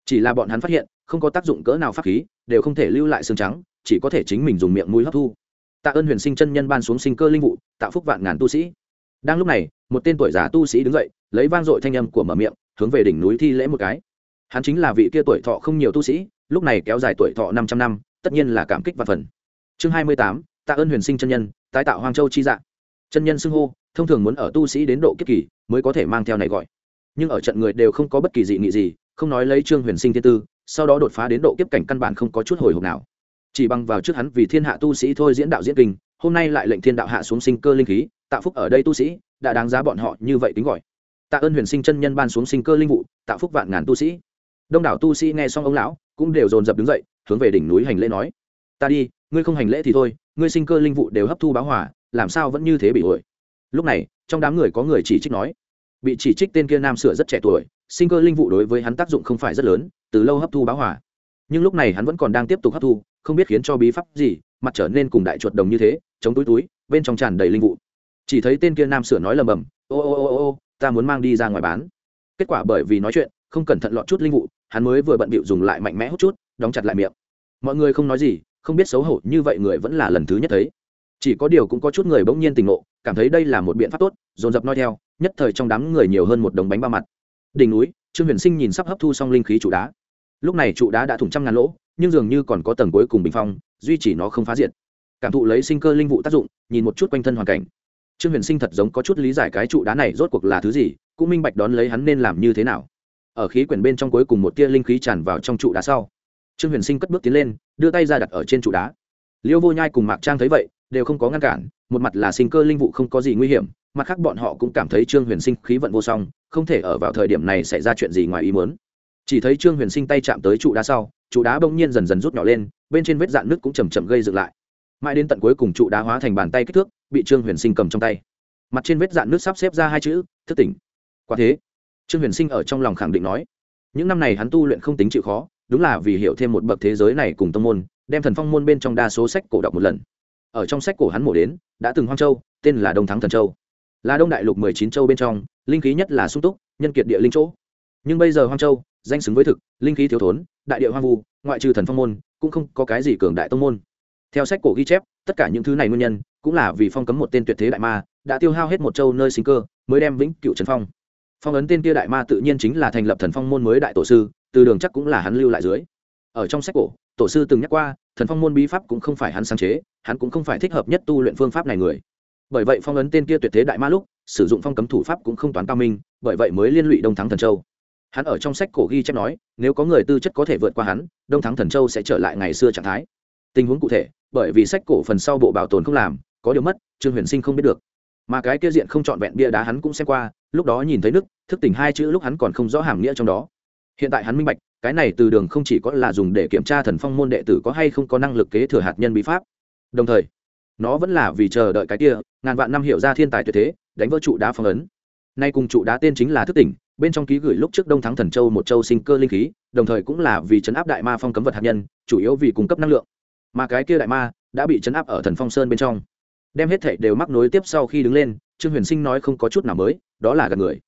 Chỉ là bọn hắn phát hiện, không có tác dụng cỡ nào pháp khí, đều không thể lưu lại xương trắng, chỉ có thể chính mình dùng miệng mũi hấp thu. Tạ ơn huyền sinh chân nhân ban xuống sinh cơ linh vụ tạo phúc vạn ngàn tu sĩ. Đang lúc này, một tên tuổi già tu sĩ đứng dậy, lấy vang dội thanh âm của mở miệng, hướng về đỉnh núi thi lễ một cái hắn chính là vị kia tuổi thọ không nhiều tu sĩ, lúc này kéo dài tuổi thọ năm trăm năm, tất nhiên là cảm kích và phần. Chương hai mươi tám, tạ ơn huyền sinh chân nhân, tái tạo hoang châu chi dạng chân nhân xưng hô, thông thường muốn ở tu sĩ đến độ kiếp kỳ, mới có thể mang theo này gọi. Nhưng ở trận người đều không có bất kỳ dị nghị gì, không nói lấy trương huyền sinh thiên tư, sau đó đột phá đến độ kiếp cảnh căn bản không có chút hồi hộp nào. Chỉ bằng vào trước hắn vì thiên hạ tu sĩ thôi diễn đạo diễn kinh, hôm nay lại lệnh thiên đạo hạ xuống sinh cơ linh khí tạo phúc ở đây tu sĩ, đã đáng giá bọn họ như vậy tính gọi. Tạ ơn huyền sinh chân nhân ban xuống sinh cơ linh vụ tạo phúc vạn ngàn tu sĩ đông đảo tu sĩ nghe xong ông lão cũng đều dồn dập đứng dậy, hướng về đỉnh núi hành lễ nói, ta đi, ngươi không hành lễ thì thôi, ngươi sinh cơ linh vụ đều hấp thu báo hỏa làm sao vẫn như thế bị ổi lúc này, trong đám người có người chỉ trích nói, bị chỉ trích tên kia nam sửa rất trẻ tuổi, sinh cơ linh vụ đối với hắn tác dụng không phải rất lớn, từ lâu hấp thu báo hỏa nhưng lúc này hắn vẫn còn đang tiếp tục hấp thu, không biết khiến cho bí pháp gì, mặt trở nên cùng đại chuột đồng như thế, chống túi túi, bên trong tràn đầy linh vụ. Chỉ thấy tên kia nam sửa nói lầm bầm, ô ô ô ô ô, ta muốn mang đi ra ngoài bán. Kết quả bởi vì nói chuyện, không cẩn thận lọt chút linh vụ hắn mới vừa bận bịu dùng lại mạnh mẽ hút chút, đóng chặt lại miệng. Mọi người không nói gì, không biết xấu hổ như vậy người vẫn là lần thứ nhất thấy. Chỉ có điều cũng có chút người bỗng nhiên tình ngộ, cảm thấy đây là một biện pháp tốt, dồn dập nói theo, nhất thời trong đám người nhiều hơn một đống bánh ba mặt. Đỉnh núi, trương huyền sinh nhìn sắp hấp thu xong linh khí trụ đá. Lúc này trụ đá đã thủng trăm ngàn lỗ, nhưng dường như còn có tầng cuối cùng bình phong, duy trì nó không phá diệt. Cảm thụ lấy sinh cơ linh vụ tác dụng, nhìn một chút quanh thân hoàn cảnh. Trương huyền sinh thật giống có chút lý giải cái trụ đá này rốt cuộc là thứ gì, cũng minh bạch đón lấy hắn nên làm như thế nào ở khí quyển bên trong cuối cùng một tia linh khí tràn vào trong trụ đá sau. Trương huyền sinh cất bước tiến lên, đưa tay ra đặt ở trên trụ đá. Liêu vô nhai cùng mạc trang thấy vậy, đều không có ngăn cản, một mặt là sinh cơ linh vụ không có gì nguy hiểm, mặt khác bọn họ cũng cảm thấy trương huyền sinh khí vận vô song, không thể ở vào thời điểm này xảy ra chuyện gì ngoài ý muốn. Chỉ thấy trương huyền sinh tay chạm tới trụ đá sau, trụ đá bỗng nhiên dần dần rút nhỏ lên, bên trên vết dạn nước cũng chầm chậm gây dựng lại. Mãi đến tận cuối cùng trụ đá hóa thành bàn tay kích thước, bị trương huyền sinh cầm trong tay. Mặt trên vết dạn nước sắp xếp ra hai chữ, thức tỉnh. Quả thế trương huyền sinh ở trong lòng khẳng định nói, những năm này hắn tu luyện không tính chịu khó, đúng là vì hiểu thêm một bậc thế giới này cùng tông môn, đem thần phong môn bên trong đa số sách cổ đọc một lần. Ở trong sách cổ hắn mổ đến, đã từng hoang châu, tên là đông thắng thần châu. Là đông đại lục mười chín châu bên trong, linh khí nhất là sung túc, nhân kiệt địa linh chỗ. Nhưng bây giờ hoang châu, danh xứng với thực, linh khí thiếu thốn, đại địa hoang vu, ngoại trừ thần phong môn, cũng không có cái gì cường đại tông môn. Theo sách cổ ghi chép, tất cả những thứ này nguyên nhân, cũng là vì phong cấm một tên tuyệt thế đại ma, đã tiêu hao hết một châu nơi sinh cơ, mới đem vĩnh cựu trần phong phong ấn tên kia đại ma tự nhiên chính là thành lập thần phong môn mới đại tổ sư, từ đường chắc cũng là hắn lưu lại dưới. Ở trong sách cổ, tổ sư từng nhắc qua, thần phong môn bí pháp cũng không phải hắn sáng chế, hắn cũng không phải thích hợp nhất tu luyện phương pháp này người. Bởi vậy phong ấn tên kia tuyệt thế đại ma lúc, sử dụng phong cấm thủ pháp cũng không toán cao minh, bởi vậy mới liên lụy đông thắng thần châu. Hắn ở trong sách cổ ghi chép nói, nếu có người tư chất có thể vượt qua hắn, đông thắng thần châu sẽ trở lại ngày xưa trạng thái. Tình huống cụ thể, bởi vì sách cổ phần sau bộ bảo tồn không làm, có điều mất, trương huyền sinh không biết được mà cái kia diện không trọn vẹn bia đá hắn cũng xem qua, lúc đó nhìn thấy nước, thức tỉnh hai chữ lúc hắn còn không rõ hàm nghĩa trong đó. Hiện tại hắn minh bạch, cái này từ đường không chỉ có là dùng để kiểm tra thần phong môn đệ tử có hay không có năng lực kế thừa hạt nhân bí pháp. Đồng thời, nó vẫn là vì chờ đợi cái kia, ngàn vạn năm hiểu ra thiên tài tuyệt thế, đánh vỡ trụ đá phong ấn. Nay cùng trụ đá tên chính là thức tỉnh, bên trong ký gửi lúc trước đông thắng thần châu một châu sinh cơ linh khí, đồng thời cũng là vì chấn áp đại ma phong cấm vật hạt nhân, chủ yếu vì cung cấp năng lượng. Mà cái kia đại ma đã bị chấn áp ở thần phong sơn bên trong đem hết thảy đều mắc nối tiếp sau khi đứng lên, trương huyền sinh nói không có chút nào mới, đó là gần người.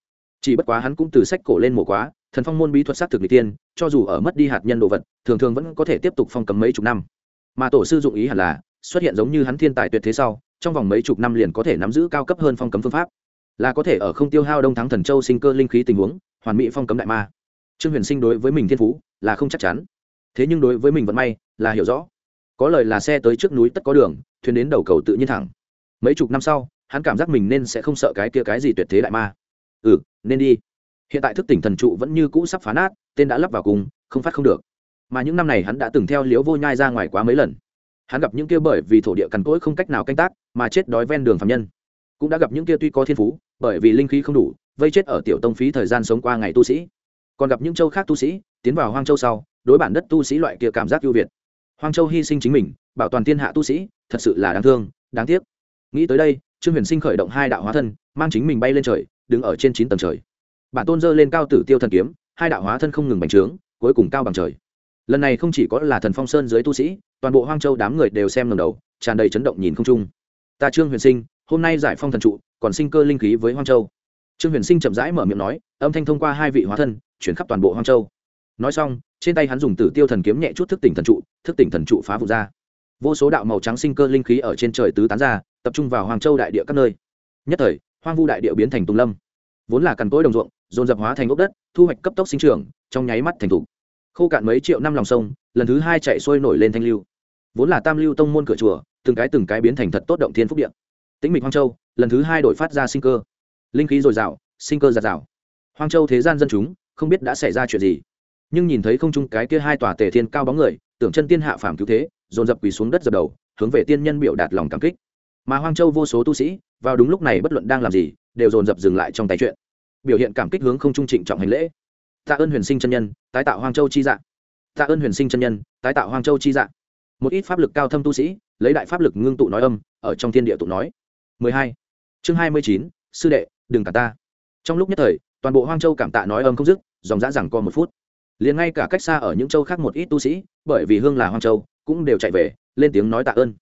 Chỉ bất quá hắn cũng từ sách cổ lên mổ quá, thần phong môn bí thuật sát thực n tiên cho dù ở mất đi hạt nhân đồ vật, thường thường vẫn có thể tiếp tục phong cấm mấy chục năm. Mà tổ sư dụng ý hẳn là, xuất hiện giống như hắn thiên tài tuyệt thế sau, trong vòng mấy chục năm liền có thể nắm giữ cao cấp hơn phong cấm phương pháp. Là có thể ở không tiêu hao đông thắng thần châu sinh cơ linh khí tình huống, hoàn mỹ phong cấm đại ma. Trương huyền sinh đối với mình thiên phú, là không chắc chắn. Thế nhưng đối với mình vận may, là hiểu rõ. Có lời là xe tới trước núi tất có đường, thuyền đến đầu cầu tự nhiên thẳng mấy chục năm sau, hắn cảm giác mình nên sẽ không sợ cái kia cái gì tuyệt thế đại ma. Ừ nên đi. Hiện tại thức tỉnh thần trụ vẫn như cũ sắp phá nát, tên đã lắp vào cùng, không phát không được. Mà những năm này hắn đã từng theo liếu vô nhai ra ngoài quá mấy lần. Hắn gặp những kia bởi vì thổ địa cằn cỗi không cách nào canh tác, mà chết đói ven đường phạm nhân. Cũng đã gặp những kia tuy có thiên phú, bởi vì linh khí không đủ, vây chết ở tiểu tông phí thời gian sống qua ngày tu sĩ. Còn gặp những châu khác tu sĩ, tiến vào hoang châu sau, đối bản đất tu sĩ loại kia cảm giác ưu việt. Hoang châu hy sinh chính mình, bảo toàn thiên hạ tu sĩ, thật sự là đáng thương, đáng tiếc nghĩ tới đây, trương huyền sinh khởi động hai đạo hóa thân, mang chính mình bay lên trời, đứng ở trên chín tầng trời. Bản tôn dơ lên cao tử tiêu thần kiếm, hai đạo hóa thân không ngừng bành trướng, cuối cùng cao bằng trời. Lần này không chỉ có là thần phong sơn dưới tu sĩ, toàn bộ hoang châu đám người đều xem ngầm đầu, tràn đầy chấn động nhìn không trung. Ta trương huyền sinh, hôm nay giải phong thần trụ, còn sinh cơ linh khí với hoang châu. Trương huyền sinh chậm rãi mở miệng nói, âm thanh thông qua hai vị hóa thân, chuyển khắp toàn bộ hoang châu. Nói xong, trên tay hắn dùng tử tiêu thần kiếm nhẹ chút thức tỉnh thần trụ, thức tỉnh thần trụ phá vụ ra. Vô số đạo màu trắng sinh cơ linh khí ở trên trời tứ tán ra tập trung vào hoàng châu đại địa các nơi. Nhất thời, hoang vu đại địa biến thành tùng lâm. Vốn là cằn cỗi đồng ruộng, dồn dập hóa thành ốc đất, thu hoạch cấp tốc sinh trưởng, trong nháy mắt thành t khô cạn mấy triệu năm lòng sông, lần thứ hai chạy sôi nổi lên thanh lưu. Vốn là tam lưu tông môn cửa chùa, từng cái từng cái biến thành thật tốt động thiên phúc điện tĩnh mịch hoang châu, lần thứ hai đổi phát ra sinh cơ. Linh khí dồi dào, sinh cơ giạt rào. Hoang châu thế gian dân chúng, không biết đã xảy ra chuyện gì. Nhưng nhìn thấy không chung cái kia hai tòa tề thiên cao bóng người, tưởng chân tiên hạ phàm cứu thế, dồn dập quỳ xuống đất dập đầu, hướng về tiên nhân biểu đạt lòng cảm kích mà hoang châu vô số tu sĩ vào đúng lúc này bất luận đang làm gì đều dồn dập dừng lại trong tay chuyện. Biểu hiện cảm kích hướng không trung trịnh trọng hành lễ. Tạ ơn huyền sinh chân nhân tái tạo hoang châu chi dạng tạ ơn huyền sinh chân nhân tái tạo hoang châu chi dạng một ít pháp lực cao thâm tu sĩ lấy đại pháp lực ngưng tụ nói âm ở trong thiên địa tụ nói. 12. chương 29, sư đệ đừng cả ta. Trong lúc nhất thời toàn bộ hoang châu cảm tạ nói âm không dứt dòng dã rằng co một phút. Liền ngay cả cách xa ở những châu khác một ít tu sĩ bởi vì hương là hoang châu cũng đều chạy về lên tiếng nói tạ ơn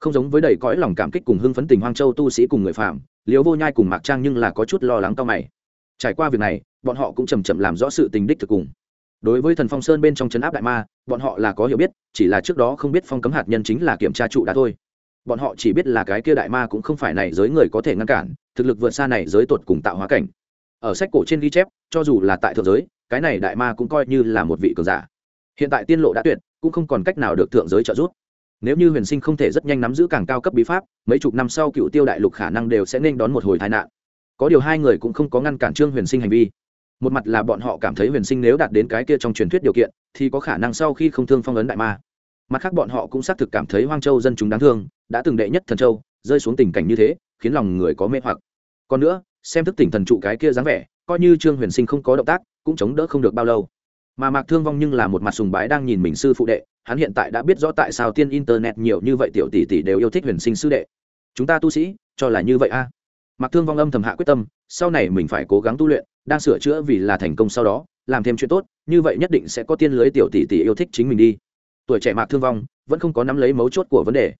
không giống với đầy cõi lòng cảm kích cùng hưng phấn tình hoang châu tu sĩ cùng người phạm liều vô nhai cùng mạc trang nhưng là có chút lo lắng cao mày. Trải qua việc này, bọn họ cũng chầm chậm làm rõ sự tình đích thực cùng. Đối với thần phong sơn bên trong chấn áp đại ma, bọn họ là có hiểu biết, chỉ là trước đó không biết phong cấm hạt nhân chính là kiểm tra trụ đã thôi. Bọn họ chỉ biết là cái kia đại ma cũng không phải này giới người có thể ngăn cản, thực lực vượt xa này giới tột cùng tạo hóa cảnh. Ở sách cổ trên ghi chép, cho dù là tại thượng giới, cái này đại ma cũng coi như là một vị cường giả. Hiện tại tiên lộ đã tuyệt, cũng không còn cách nào được thượng giới trợ giúp nếu như huyền sinh không thể rất nhanh nắm giữ càng cao cấp bí pháp, mấy chục năm sau cựu tiêu đại lục khả năng đều sẽ nên đón một hồi tai nạn. Có điều hai người cũng không có ngăn cản trương huyền sinh hành vi. Một mặt là bọn họ cảm thấy huyền sinh nếu đạt đến cái kia trong truyền thuyết điều kiện, thì có khả năng sau khi không thương phong ấn đại ma. Mặt khác bọn họ cũng xác thực cảm thấy hoang châu dân chúng đáng thương, đã từng đệ nhất thần châu, rơi xuống tình cảnh như thế, khiến lòng người có mê hoặc. Còn nữa, xem thức tỉnh thần trụ cái kia dáng vẻ, coi như trương huyền sinh không có động tác, cũng chống đỡ không được bao lâu. Mà mạc thương vong nhưng là một mặt sùng bái đang nhìn mình sư phụ đệ hắn hiện tại đã biết rõ tại sao tiên internet nhiều như vậy tiểu tỷ tỷ đều yêu thích huyền sinh sư đệ. Chúng ta tu sĩ, cho là như vậy a. À. mạc thương vong âm thầm hạ quyết tâm, sau này mình phải cố gắng tu luyện, đang sửa chữa vì là thành công sau đó, làm thêm chuyện tốt, như vậy nhất định sẽ có tiên lưới tiểu tỷ tỷ yêu thích chính mình đi. Tuổi trẻ mạc thương vong, vẫn không có nắm lấy mấu chốt của vấn đề.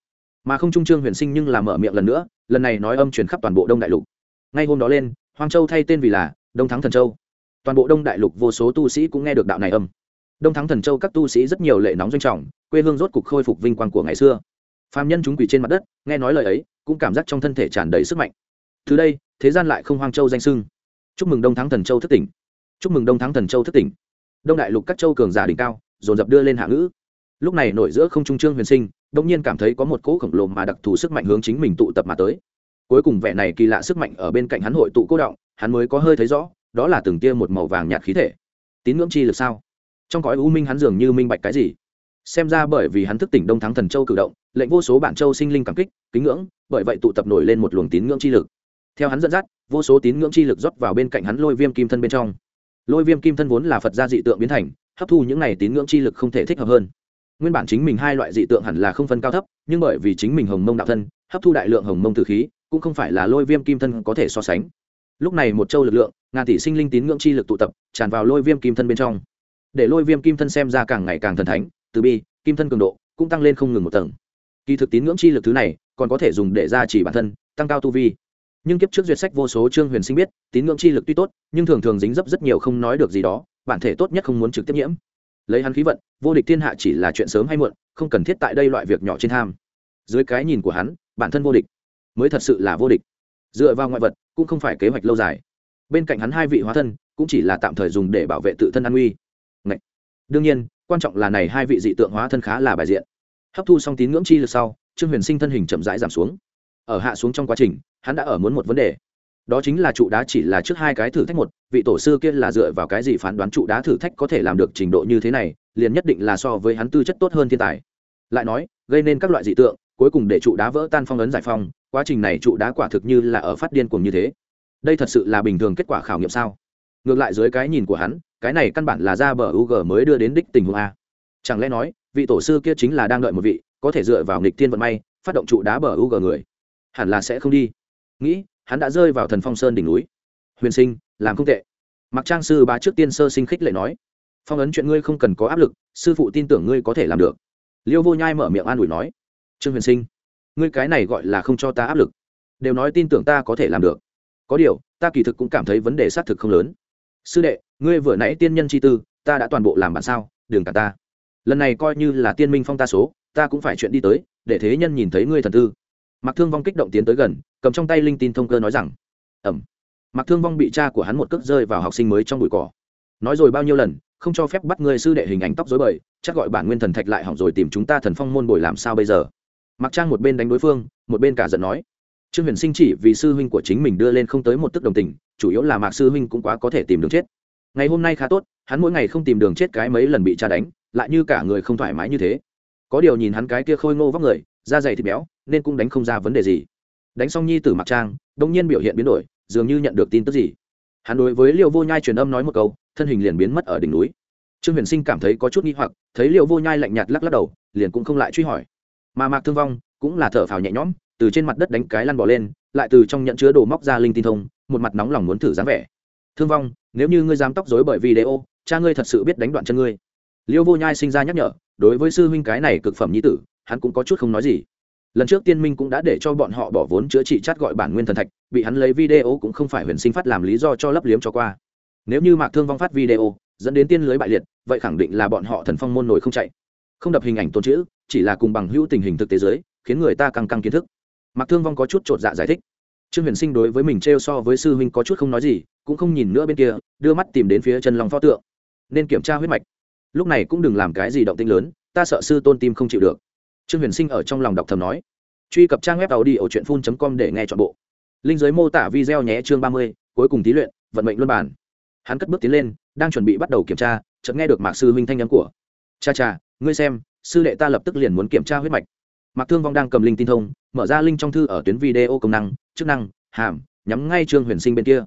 Mà không trung trương huyền sinh nhưng làm mở miệng lần nữa, lần này nói âm truyền khắp toàn bộ đông đại lục. Ngay hôm đó lên, hoang châu thay tên vì là đông thắng thần châu. Toàn bộ đông đại lục vô số tu sĩ cũng nghe được đạo này âm đông thắng thần châu các tu sĩ rất nhiều lệ nóng doanh trọng, quê hương rốt cục khôi phục vinh quang của ngày xưa. Phạm nhân chúng quỳ trên mặt đất, nghe nói lời ấy, cũng cảm giác trong thân thể tràn đầy sức mạnh. Từ đây, thế gian lại không hoang châu danh sưng. Chúc mừng đông thắng thần châu thất tỉnh. Chúc mừng đông thắng thần châu thất tỉnh. Đông đại lục các châu cường giả đỉnh cao, dồn dập đưa lên hạ ngữ. Lúc này nổi giữa không trung trương huyền sinh đông nhiên cảm thấy có một cỗ khổng lồ mà đặc thù sức mạnh hướng chính mình tụ tập mà tới. Cuối cùng vẻ này kỳ lạ sức mạnh ở bên cạnh hắn hội tụ cố động, hắn mới có hơi thấy rõ, đó là từng tia một màu vàng nhạt khí thể. Tín ngưỡng chi lực sao? Trong cõi u minh hắn dường như minh bạch cái gì. Xem ra bởi vì hắn thức tỉnh đông thắng thần châu cử động, lệnh vô số bản châu sinh linh cảm kích, kính ngưỡng, bởi vậy tụ tập nổi lên một luồng tín ngưỡng chi lực. Theo hắn dẫn dắt, vô số tín ngưỡng chi lực rót vào bên cạnh hắn lôi viêm kim thân bên trong. Lôi viêm kim thân vốn là phật gia dị tượng biến thành, hấp thu những này tín ngưỡng chi lực không thể thích hợp hơn. Nguyên bản chính mình hai loại dị tượng hẳn là không phân cao thấp, nhưng bởi vì chính mình hồng mông đạo thân, hấp thu đại lượng hồng mông tử khí, cũng không phải là lôi viêm kim thân có thể so sánh. Lúc này một châu lực lượng, ngàn tỷ sinh linh tín ngưỡng chi lực tụ tập, tràn vào lôi viêm kim thân bên trong để lôi viêm kim thân xem ra càng ngày càng thần thánh, từ bi, kim thân cường độ cũng tăng lên không ngừng một tầng. Kỳ thực tín ngưỡng chi lực thứ này còn có thể dùng để gia trì bản thân, tăng cao tu vi. Nhưng kiếp trước duyệt sách vô số trương huyền sinh biết, tín ngưỡng chi lực tuy tốt, nhưng thường thường dính dấp rất nhiều không nói được gì đó, bản thể tốt nhất không muốn trực tiếp nhiễm. Lấy hắn khí vận, vô địch thiên hạ chỉ là chuyện sớm hay muộn, không cần thiết tại đây loại việc nhỏ trên tham. Dưới cái nhìn của hắn, bản thân vô địch mới thật sự là vô địch. Dựa vào ngoại vật cũng không phải kế hoạch lâu dài. Bên cạnh hắn hai vị hóa thân cũng chỉ là tạm thời dùng để bảo vệ tự thân an nguy đương nhiên, quan trọng là này hai vị dị tượng hóa thân khá là bài diện. Hấp thu xong tín ngưỡng chi lực sau, trương huyền sinh thân hình chậm rãi giảm xuống. Ở hạ xuống trong quá trình, hắn đã ở muốn một vấn đề. Đó chính là trụ đá chỉ là trước hai cái thử thách một, vị tổ sư kia là dựa vào cái gì phán đoán trụ đá thử thách có thể làm được trình độ như thế này, liền nhất định là so với hắn tư chất tốt hơn thiên tài. Lại nói, gây nên các loại dị tượng, cuối cùng để trụ đá vỡ tan phong ấn giải phong quá trình này trụ đá quả thực như là ở phát điên cuồng như thế. Đây thật sự là bình thường kết quả khảo nghiệm sao? Ngược lại dưới cái nhìn của hắn cái này căn bản là ra bờ u g mới đưa đến đích tình huống a. Chẳng lẽ nói, vị tổ sư kia chính là đang đợi một vị, có thể dựa vào nghịch thiên vận may, phát động trụ đá bờ u g người? Hẳn là sẽ không đi. Nghĩ, hắn đã rơi vào thần phong sơn đỉnh núi. Huyền sinh, làm không tệ. Mặc trang sư bá trước tiên sơ sinh khích lệ nói, phong ấn chuyện ngươi không cần có áp lực, sư phụ tin tưởng ngươi có thể làm được. Liêu vô nhai mở miệng an ủi nói, trương huyền sinh, ngươi cái này gọi là không cho ta áp lực. Đều nói tin tưởng ta có thể làm được. Có điều, ta kỳ thực cũng cảm thấy vấn đề xác thực không lớn sư đệ, ngươi vừa nãy tiên nhân chi tư, ta đã toàn bộ làm bản sao đường cả ta. Lần này coi như là tiên minh phong ta số, ta cũng phải chuyện đi tới, để thế nhân nhìn thấy ngươi thần tư. Mặc thương vong kích động tiến tới gần, cầm trong tay linh tin thông cơ nói rằng, ẩm. Mặc thương vong bị cha của hắn một cước rơi vào học sinh mới trong bụi cỏ. Nói rồi bao nhiêu lần, không cho phép bắt ngươi sư đệ hình ảnh tóc dối bời, chắc gọi bản nguyên thần thạch lại hỏng rồi tìm chúng ta thần phong môn bồi làm sao bây giờ? Mặc trang một bên đánh đối phương, một bên cả giận nói trương huyền sinh chỉ vì sư huynh của chính mình đưa lên không tới một tức đồng tình, chủ yếu là mạc sư huynh cũng quá có thể tìm đường chết. Ngày hôm nay khá tốt, hắn mỗi ngày không tìm đường chết cái mấy lần bị cha đánh, lại như cả người không thoải mái như thế. Có điều nhìn hắn cái kia khôi ngô vóc người, da dày thịt béo, nên cũng đánh không ra vấn đề gì. Đánh xong nhi tử mặc trang đông nhiên biểu hiện biến đổi, dường như nhận được tin tức gì. Hắn đối với liệu vô nhai truyền âm nói một câu, thân hình liền biến mất ở đỉnh núi. Trương huyền sinh cảm thấy có chút nghi hoặc, thấy liệu vô nhai lạnh nhạt lắc lắc đầu, liền cũng không lại truy hỏi. Mà mạc thương vong cũng là thở phào nhẹ nhõm từ trên mặt đất đánh cái lăn bỏ lên, lại từ trong nhận chứa đồ móc ra linh tin thông, một mặt nóng lòng muốn thử dáng vẻ. Thương vong, nếu như ngươi dám tóc dối bởi video, cha ngươi thật sự biết đánh đoạn chân ngươi. Liêu vô nhai sinh ra nhắc nhở, đối với sư huynh cái này cực phẩm nhi tử, hắn cũng có chút không nói gì. Lần trước tiên minh cũng đã để cho bọn họ bỏ vốn chữa trị chát gọi bản nguyên thần thạch, bị hắn lấy video cũng không phải huyền sinh phát làm lý do cho lấp liếm cho qua. Nếu như mạc thương vong phát video, dẫn đến tiên lưới bại liệt, vậy khẳng định là bọn họ thần phong môn nổi không chạy. Không đập hình ảnh tôn chữ chỉ là cùng bằng hữu tình hình thực tế giới khiến người ta căng căng kiến thức mạc thương vong có chút t dạ giải thích. Trương huyền sinh đối với mình t so với sư huynh có chút không nói gì, cũng không nhìn nữa bên kia, đưa mắt tìm đến phía chân lòng pho tượng. Nên kiểm tra huyết mạch. Lúc này cũng đừng làm cái gì động tinh lớn, ta sợ sư tôn tim không chịu được. Trương huyền sinh ở trong lòng đọc thầm nói. Truy cập trang web tàu đi ở truyện phun com để nghe t h ọ n bộ. Linh giới mô tả video nhé chương ba mươi, cuối cùng tí luyện, vận mệnh luân bản. Hắn cất bước tiến lên, đang chuẩn bị bắt đầu kiểm tra, chợt nghe được mạc sư huynh thanh nhắn của. Cha cha, ngươi xem, sư đệ ta lập tức liền muốn kiểm tra huyết mạch mạc thương vong đang cầm linh tin thông, mở ra linh trong thư ở tuyến video công năng, chức năng, hàm, nhắm ngay trương huyền sinh bên kia.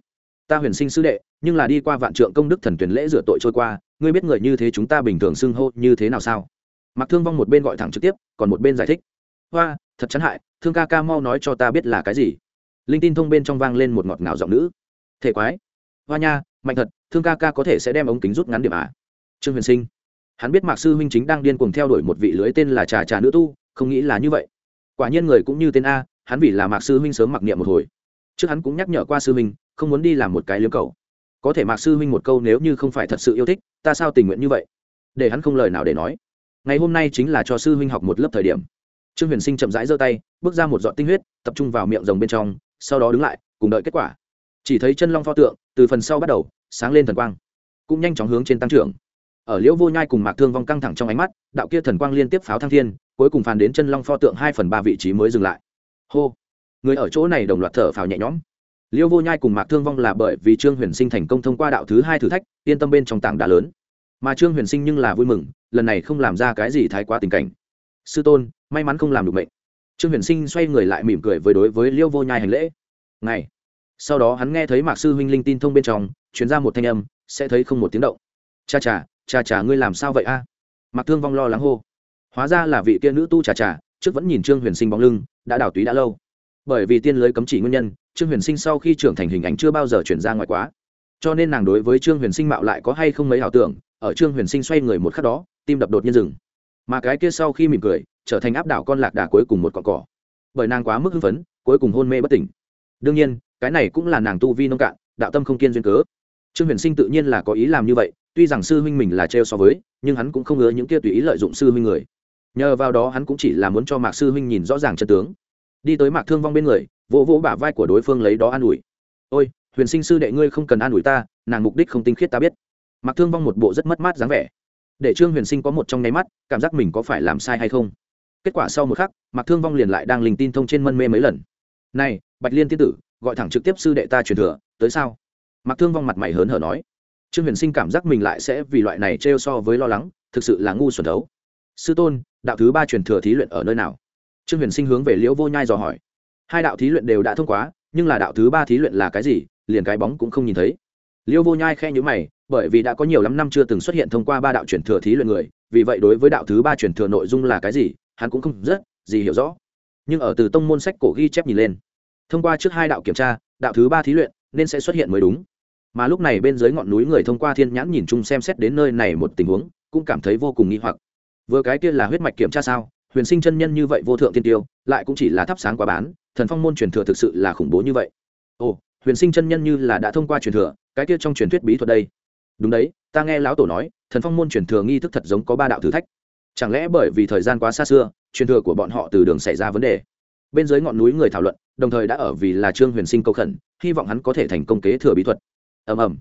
Ta huyền sinh sư đệ, nhưng là đi qua vạn trượng công đức thần tuyển lễ rửa tội trôi qua, ngươi biết người như thế chúng ta bình thường xưng hô như thế nào sao? Mạc thương vong một bên gọi thẳng trực tiếp, còn một bên giải thích. Hoa, thật chán hại, thương ca ca mau nói cho ta biết là cái gì. Linh tin thông bên trong vang lên một ngọt ngào giọng nữ. Thể quái. Hoa nha, mạnh thật, thương ca ca có thể sẽ đem ống kính rút ngắn điểm à. trương huyền sinh. Hắn biết mạc sư huynh chính đang điên cuồng theo đuổi một vị lưới tên là trà trà nữ tu không nghĩ là như vậy. Quả nhiên người cũng như tên a, hắn vì là mạc sư huynh sớm mặc niệm một hồi. Trước hắn cũng nhắc nhở qua sư huynh, không muốn đi làm một cái liếm cầu. Có thể mạc sư huynh một câu nếu như không phải thật sự yêu thích, ta sao tình nguyện như vậy? Để hắn không lời nào để nói. Ngày hôm nay chính là cho sư huynh học một lớp thời điểm. Trương huyền sinh chậm rãi giơ tay, bước ra một giọt tinh huyết, tập trung vào miệng rồng bên trong, sau đó đứng lại, cùng đợi kết quả. Chỉ thấy chân long pho tượng, từ phần sau bắt đầu, sáng lên thần quang, cũng nhanh chóng hướng trên tăng trưởng. Ở liễu vô nhai cùng mạc thương vong căng thẳng trong ánh mắt, đạo kia thần quang liên tiếp pháo thăng thiên cuối cùng phàn đến chân long pho tượng hai phần ba vị trí mới dừng lại. Hô! Người ở chỗ này đồng loạt thở phào nhẹ nhõm. Liêu vô nhai cùng mạc thương vong là bởi vì trương huyền sinh thành công thông qua đạo thứ hai thử thách, yên tâm bên trong tảng đá lớn. Mà trương huyền sinh nhưng là vui mừng, lần này không làm ra cái gì thái quá tình cảnh. Sư tôn, may mắn không làm được mệnh. Trương huyền sinh xoay người lại mỉm cười với đối với liêu vô nhai hành lễ. Ngày. Sau đó hắn nghe thấy mạc sư huynh linh tin thông bên trong chuyển ra một thanh âm, sẽ thấy không một tiếng động. Cha cha cha cha, ngươi làm sao vậy a? Mạc thương vong lo lắng hô hóa ra là vị tiên nữ tu trà trà, trước vẫn nhìn trương huyền sinh bóng lưng, đã đào túy đã lâu. Bởi vì tiên lưới cấm chỉ nguyên nhân, trương huyền sinh sau khi trưởng thành hình ảnh chưa bao giờ chuyển ra ngoài quá. Cho nên nàng đối với trương huyền sinh mạo lại có hay không mấy ảo tưởng, ở trương huyền sinh xoay người một khắc đó, tim đập đột nhiên dừng. Mà cái kia sau khi mỉm cười, trở thành áp đảo con lạc đà cuối cùng một cọn cỏ. Bởi nàng quá mức hưng phấn, cuối cùng hôn mê bất tỉnh. Đương nhiên, cái này cũng là nàng tu vi nông cạn, đạo tâm không kiên duyên cớ. Trương huyền sinh tự nhiên là có ý làm như vậy, tuy rằng sư huynh mình là trêu so với, nhưng hắn cũng không ngớ những kia tùy ý lợi dụng sư huynh người nhờ vào đó hắn cũng chỉ là muốn cho mạc sư huynh nhìn rõ ràng chân tướng. Đi tới mạc thương vong bên người, vỗ vỗ bả vai của đối phương lấy đó an ủi. Ôi, huyền sinh sư đệ ngươi không cần an ủi ta, nàng mục đích không tinh khiết ta biết. Mạc thương vong một bộ rất mất mát dáng vẻ. Để trương huyền sinh có một trong nháy mắt, cảm giác mình có phải làm sai hay không? Kết quả sau một khắc, mạc thương vong liền lại đang lình tin thông trên mân mê mấy lần. Này, bạch liên tiên tử, gọi thẳng trực tiếp sư đệ ta truyền thừa, tới sao? Mạc thương vong mặt mày hớn hở nói. Trương huyền sinh cảm giác mình lại sẽ vì loại này trêu so với lo lắng, thực sự là ngu xuẩn đấu sư tôn đạo thứ ba truyền thừa thí luyện ở nơi nào? Trương huyền sinh hướng về liễu vô nhai dò hỏi. Hai đạo thí luyện đều đã thông qua, nhưng là đạo thứ ba thí luyện là cái gì, liền cái bóng cũng không nhìn thấy. Liễu vô nhai khe nhữ mày, bởi vì đã có nhiều lắm năm chưa từng xuất hiện thông qua ba đạo truyền thừa thí luyện người, vì vậy đối với đạo thứ ba truyền thừa nội dung là cái gì, hắn cũng không rất gì hiểu rõ. Nhưng ở từ tông môn sách cổ ghi chép nhìn lên, thông qua trước hai đạo kiểm tra, đạo thứ ba thí luyện nên sẽ xuất hiện mới đúng. Mà lúc này bên dưới ngọn núi người thông qua thiên nhãn nhìn chung xem xét đến nơi này một tình huống, cũng cảm thấy vô cùng nghi hoặc vừa cái kia là huyết mạch kiểm tra sao, huyền sinh chân nhân như vậy vô thượng tiên tiêu, lại cũng chỉ là thắp sáng quá bán, thần phong môn truyền thừa thực sự là khủng bố như vậy. Ồ, huyền sinh chân nhân như là đã thông qua truyền thừa, cái kia trong truyền thuyết bí thuật đây. Đúng đấy, ta nghe lão tổ nói, thần phong môn truyền thừa nghi thức thật giống có ba đạo thử thách. Chẳng lẽ bởi vì thời gian quá xa xưa, truyền thừa của bọn họ từ đường xảy ra vấn đề? Bên dưới ngọn núi người thảo luận, đồng thời đã ở vì là trương huyền sinh câu khẩn, hy vọng hắn có thể thành công kế thừa bí thuật. Ầm ầm.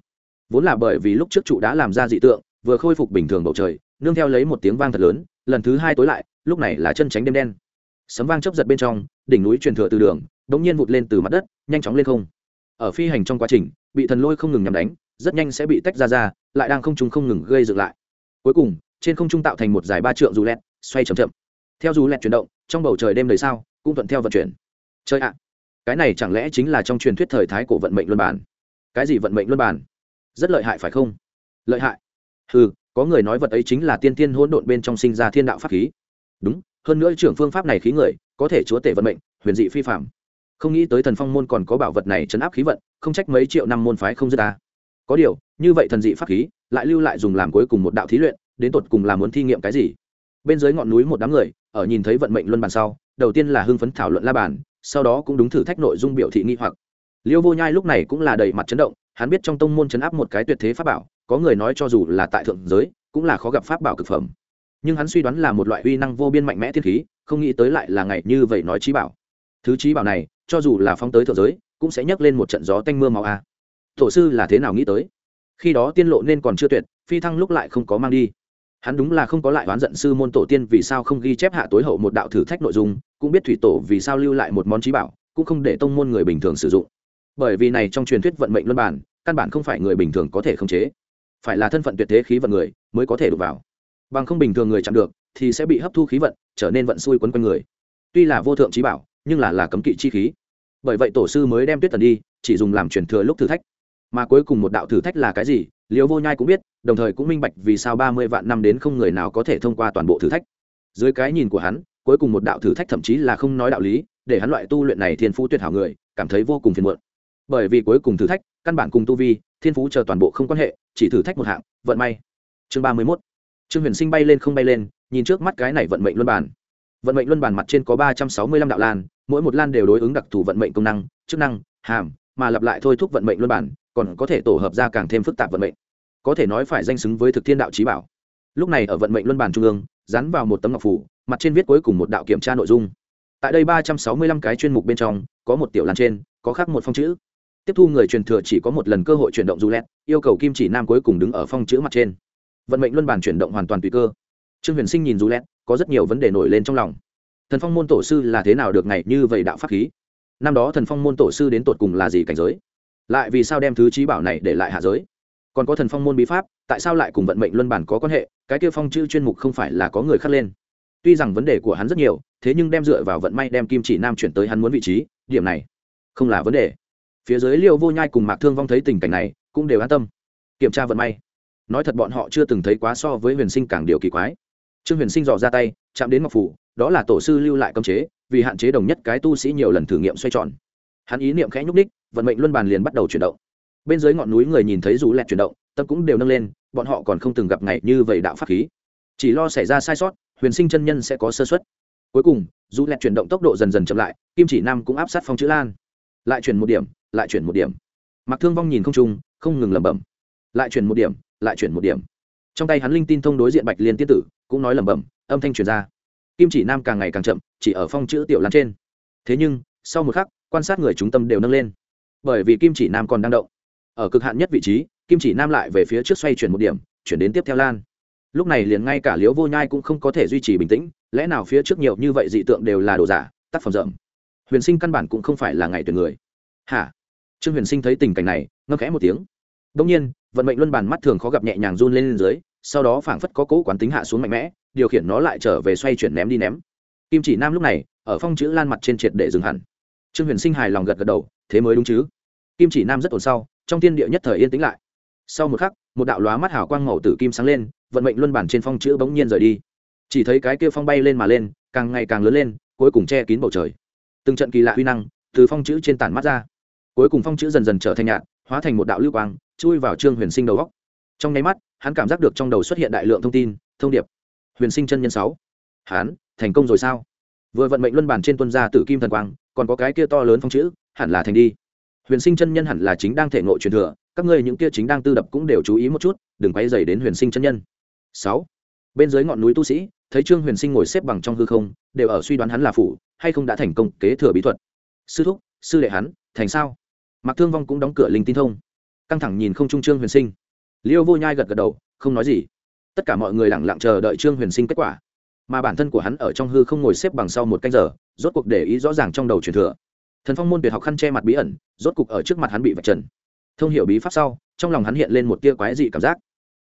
Vốn là bởi vì lúc trước trụ đã làm ra dị tượng vừa khôi phục bình thường bầu trời, nương theo lấy một tiếng vang thật lớn, lần thứ hai tối lại, lúc này là chân tránh đêm đen. Sấm vang chấp giật bên trong, đỉnh núi truyền thừa từ đường đ ỗ n g nhiên vụt lên từ mặt đất, nhanh chóng lên không. Ở phi hành trong quá trình, bị thần lôi không ngừng nhằm đánh, rất nhanh sẽ bị tách ra ra, lại đang không trung không ngừng gây dựng lại. Cuối cùng, trên không trung tạo thành một dải ba trượng dù lẹt, xoay c h ậ m chậm. Theo dù lẹt chuyển động, trong bầu trời đêm đầy sao, cũng thuận theo vận chuyển. Chơi ạ. Cái này chẳng lẽ chính là trong truyền thuyết thời thái cổ vận mệnh luân bản cái gì vận mệnh luân bản rất lợi hại phải không? Lợi hại ừ có người nói vật ấy chính là tiên tiên hỗn độn bên trong sinh ra thiên đạo pháp khí. Đúng, hơn nữa trưởng phương pháp này khí người, có thể chúa tể vận mệnh, huyền dị phi phạm không nghĩ tới thần phong môn còn có bảo vật này chấn áp khí vận, không trách mấy triệu năm môn phái không dư ta à. có điều, như vậy thần dị pháp khí, lại lưu lại dùng làm cuối cùng một đạo thí luyện, đến tột cùng là muốn thi nghiệm cái gì? Bên dưới ngọn núi một đám người, ở nhìn thấy vận mệnh luân bàn sau, đầu tiên là hưng phấn thảo luận la bàn, sau đó cũng đúng thử thách nội dung biểu thị nghi hoặc. Liêu vô nhai lúc này cũng là đầy mặt chấn động hắn biết trong tông môn chấn áp một cái tuyệt thế pháp bảo, có người nói cho dù là tại thượng giới, cũng là khó gặp pháp bảo cực phẩm. Nhưng hắn suy đoán là một loại uy năng vô biên mạnh mẽ thiên khí, không nghĩ tới lại là ngày như vậy nói trí bảo. Thứ trí bảo này, cho dù là phong tới thượng giới, cũng sẽ nhấc lên một trận gió tanh mưa màu a. Tổ sư là thế nào nghĩ tới? Khi đó tiên lộ nên còn chưa tuyệt, phi thăng lúc lại không có mang đi. Hắn đúng là không có lại oán giận sư môn tổ tiên vì sao không ghi chép hạ tối hậu một đạo thử thách nội dung, cũng biết thủy tổ vì sao lưu lại một món trí bảo, cũng không để tông môn người bình thường sử dụng. Bởi vì này trong truyền thuyết vận mệnh luân bản căn bản không phải người bình thường có thể khống chế. Phải là thân phận tuyệt thế khí vận người mới có thể đụng vào. Bằng không bình thường người chặn được thì sẽ bị hấp thu khí vận, trở nên vận xui quấn quanh người. Tuy là vô thượng trí bảo, nhưng là là cấm kỵ chi khí. Bởi vậy tổ sư mới đem tuyết tần đi, chỉ dùng làm truyền thừa lúc thử thách. Mà cuối cùng một đạo thử thách là cái gì liều vô nhai cũng biết, đồng thời cũng minh bạch vì sao ba mươi vạn năm đến không người nào có thể thông qua toàn bộ thử thách. Dưới cái nhìn của hắn, cuối cùng một đạo thử thách thậm chí là không nói đạo lý, để hắn loại tu luyện này thiên phú tuyệt hảo người, cảm thấy vô cùng phiền muộn bởi vì cuối cùng thử thách, căn bản cùng tu vi, thiên phú chờ toàn bộ không quan hệ, chỉ thử thách một hạng, vận may. Chương ba mươi mốt. Trương huyền sinh bay lên không bay lên, nhìn trước mắt cái này vận mệnh luân bản vận mệnh luân bản mặt trên có ba trăm sáu mươi lăm đạo lan, mỗi một lan đều đối ứng đặc thù vận mệnh công năng, chức năng, hàm, mà lặp lại thôi thúc vận mệnh luân bản còn có thể tổ hợp ra càng thêm phức tạp vận mệnh. Có thể nói phải danh xứng với thực thiên đạo trí bảo. Lúc này ở vận mệnh luân bản trung ương, dán vào một tấm ngọc phủ, mặt trên viết cuối cùng một đạo kiểm tra nội dung. Tại đây ba trăm sáu mươi lăm cái chuyên mục bên trong, có một tiểu lan trên, có khác một phong chữ tiếp thu người truyền thừa chỉ có một lần cơ hội chuyển động du lẹt, yêu cầu kim chỉ nam cuối cùng đứng ở phong chữ mặt trên. Vận mệnh luân bản chuyển động hoàn toàn tùy cơ. Trương huyền sinh nhìn du lẹt, có rất nhiều vấn đề nổi lên trong lòng. Thần phong môn tổ sư là thế nào được ngày như vậy đạo pháp khí? Năm đó thần phong môn tổ sư đến tột cùng là gì cảnh giới? Lại vì sao đem thứ trí bảo này để lại hạ giới? Còn có thần phong môn bí pháp, tại sao lại cùng vận mệnh luân bản có quan hệ? Cái kia phong chữ chuyên mục không phải là có người khắc lên. Tuy rằng vấn đề của hắn rất nhiều, thế nhưng đem dựa vào vận may đem kim chỉ nam chuyển tới hắn muốn vị trí, điểm này không là vấn đề phía dưới liêu vô nhai cùng mạc thương vong thấy tình cảnh này, cũng đều an tâm. Kiểm tra vận may. Nói thật bọn họ chưa từng thấy quá so với huyền sinh càng điều kỳ quái. Trương huyền sinh dò ra tay, chạm đến ngọc phủ, đó là tổ sư lưu lại cấm chế, vì hạn chế đồng nhất cái tu sĩ nhiều lần thử nghiệm xoay tròn. Hắn ý niệm khẽ nhúc ních vận mệnh luân bàn liền bắt đầu chuyển động. Bên dưới ngọn núi người nhìn thấy dù lẹt chuyển động, tâm cũng đều nâng lên, bọn họ còn không từng gặp ngày như vậy đạo pháp khí. Chỉ lo xảy ra sai sót, huyền sinh chân nhân sẽ có sơ xuất cuối cùng, dù lẹt chuyển động tốc độ dần dần chậm lại, kim chỉ nam cũng áp sát phong chữ lan. Lại chuyển một điểm lại chuyển một điểm. Mặc thương vong nhìn không trung, không ngừng lẩm bẩm. Lại chuyển một điểm, lại chuyển một điểm. Trong tay hắn linh tin thông đối diện bạch liên tiên tử, cũng nói lẩm bẩm, âm thanh truyền ra. Kim chỉ nam càng ngày càng chậm, chỉ ở phong chữ tiểu lan trên. Thế nhưng, sau một khắc, quan sát người chúng tâm đều nâng lên. Bởi vì kim chỉ nam còn đang động. Ở cực hạn nhất vị trí, kim chỉ nam lại về phía trước xoay chuyển một điểm, chuyển đến tiếp theo lan. Lúc này liền ngay cả liếu vô nhai cũng không có thể duy trì bình tĩnh, lẽ nào phía trước nhiều như vậy dị tượng đều là đồ giả, tác phẩm rộng. Huyền sinh căn bản cũng không phải là ngày tuyển người. Hả? Trương huyền sinh thấy tình cảnh này, ngâm khẽ một tiếng. Đông nhiên, vận mệnh luân bàn mắt thường khó gặp nhẹ nhàng run lên dưới, sau đó phảng phất có cố quán tính hạ xuống mạnh mẽ, điều khiển nó lại trở về xoay chuyển ném đi ném. Kim chỉ nam lúc này, ở phong chữ lan mặt trên triệt để dừng hẳn. Trương huyền sinh hài lòng gật gật đầu, thế mới đúng chứ. Kim chỉ nam rất ổn sau, trong thiên địa nhất thời yên tĩnh lại. Sau một khắc, một đạo lóa mắt hào quang màu tử kim sáng lên, vận mệnh luân bản trên phong chữ bỗng nhiên rời đi. Chỉ thấy cái kia phong bay lên mà lên, càng ngày càng lớn lên, cuối cùng che kín bầu trời. Từng trận kỳ lạ huy năng từ phong chữ trên tản mắt ra cuối cùng phong chữ dần dần trở thành nhạt, hóa thành một đạo lưu quang, chui vào trương huyền sinh đầu góc. Trong nháy mắt, hắn cảm giác được trong đầu xuất hiện đại lượng thông tin, thông điệp. Huyền sinh chân nhân sáu. Hắn, thành công rồi sao? Vừa vận mệnh luân bản trên tuân gia tử kim thần quang, còn có cái kia to lớn phong chữ, hẳn là thành đi. Huyền sinh chân nhân hẳn là chính đang thể ngộ truyền thừa, các ngươi những kia chính đang tư đập cũng đều chú ý một chút, đừng quay dày đến huyền sinh chân nhân. Sáu. Bên dưới ngọn núi tu sĩ, thấy trương huyền sinh ngồi xếp bằng trong hư không, đều ở suy đoán hắn là phủ, hay không đã thành công kế thừa bí thuật. Sư thúc, sư đệ hắn, thành sao? Mạc thương vong cũng đóng cửa linh tin thông. Căng thẳng nhìn không trung trương huyền sinh. Liêu vô nhai gật gật đầu, không nói gì. Tất cả mọi người lặng lặng chờ đợi trương huyền sinh kết quả. Mà bản thân của hắn ở trong hư không ngồi xếp bằng sau một canh giờ, rốt cuộc để ý rõ ràng trong đầu truyền thừa. Thần phong môn tuyệt học khăn che mặt bí ẩn, rốt cuộc ở trước mặt hắn bị vạch trần. Thông hiểu bí pháp sau, trong lòng hắn hiện lên một tia quái dị cảm giác.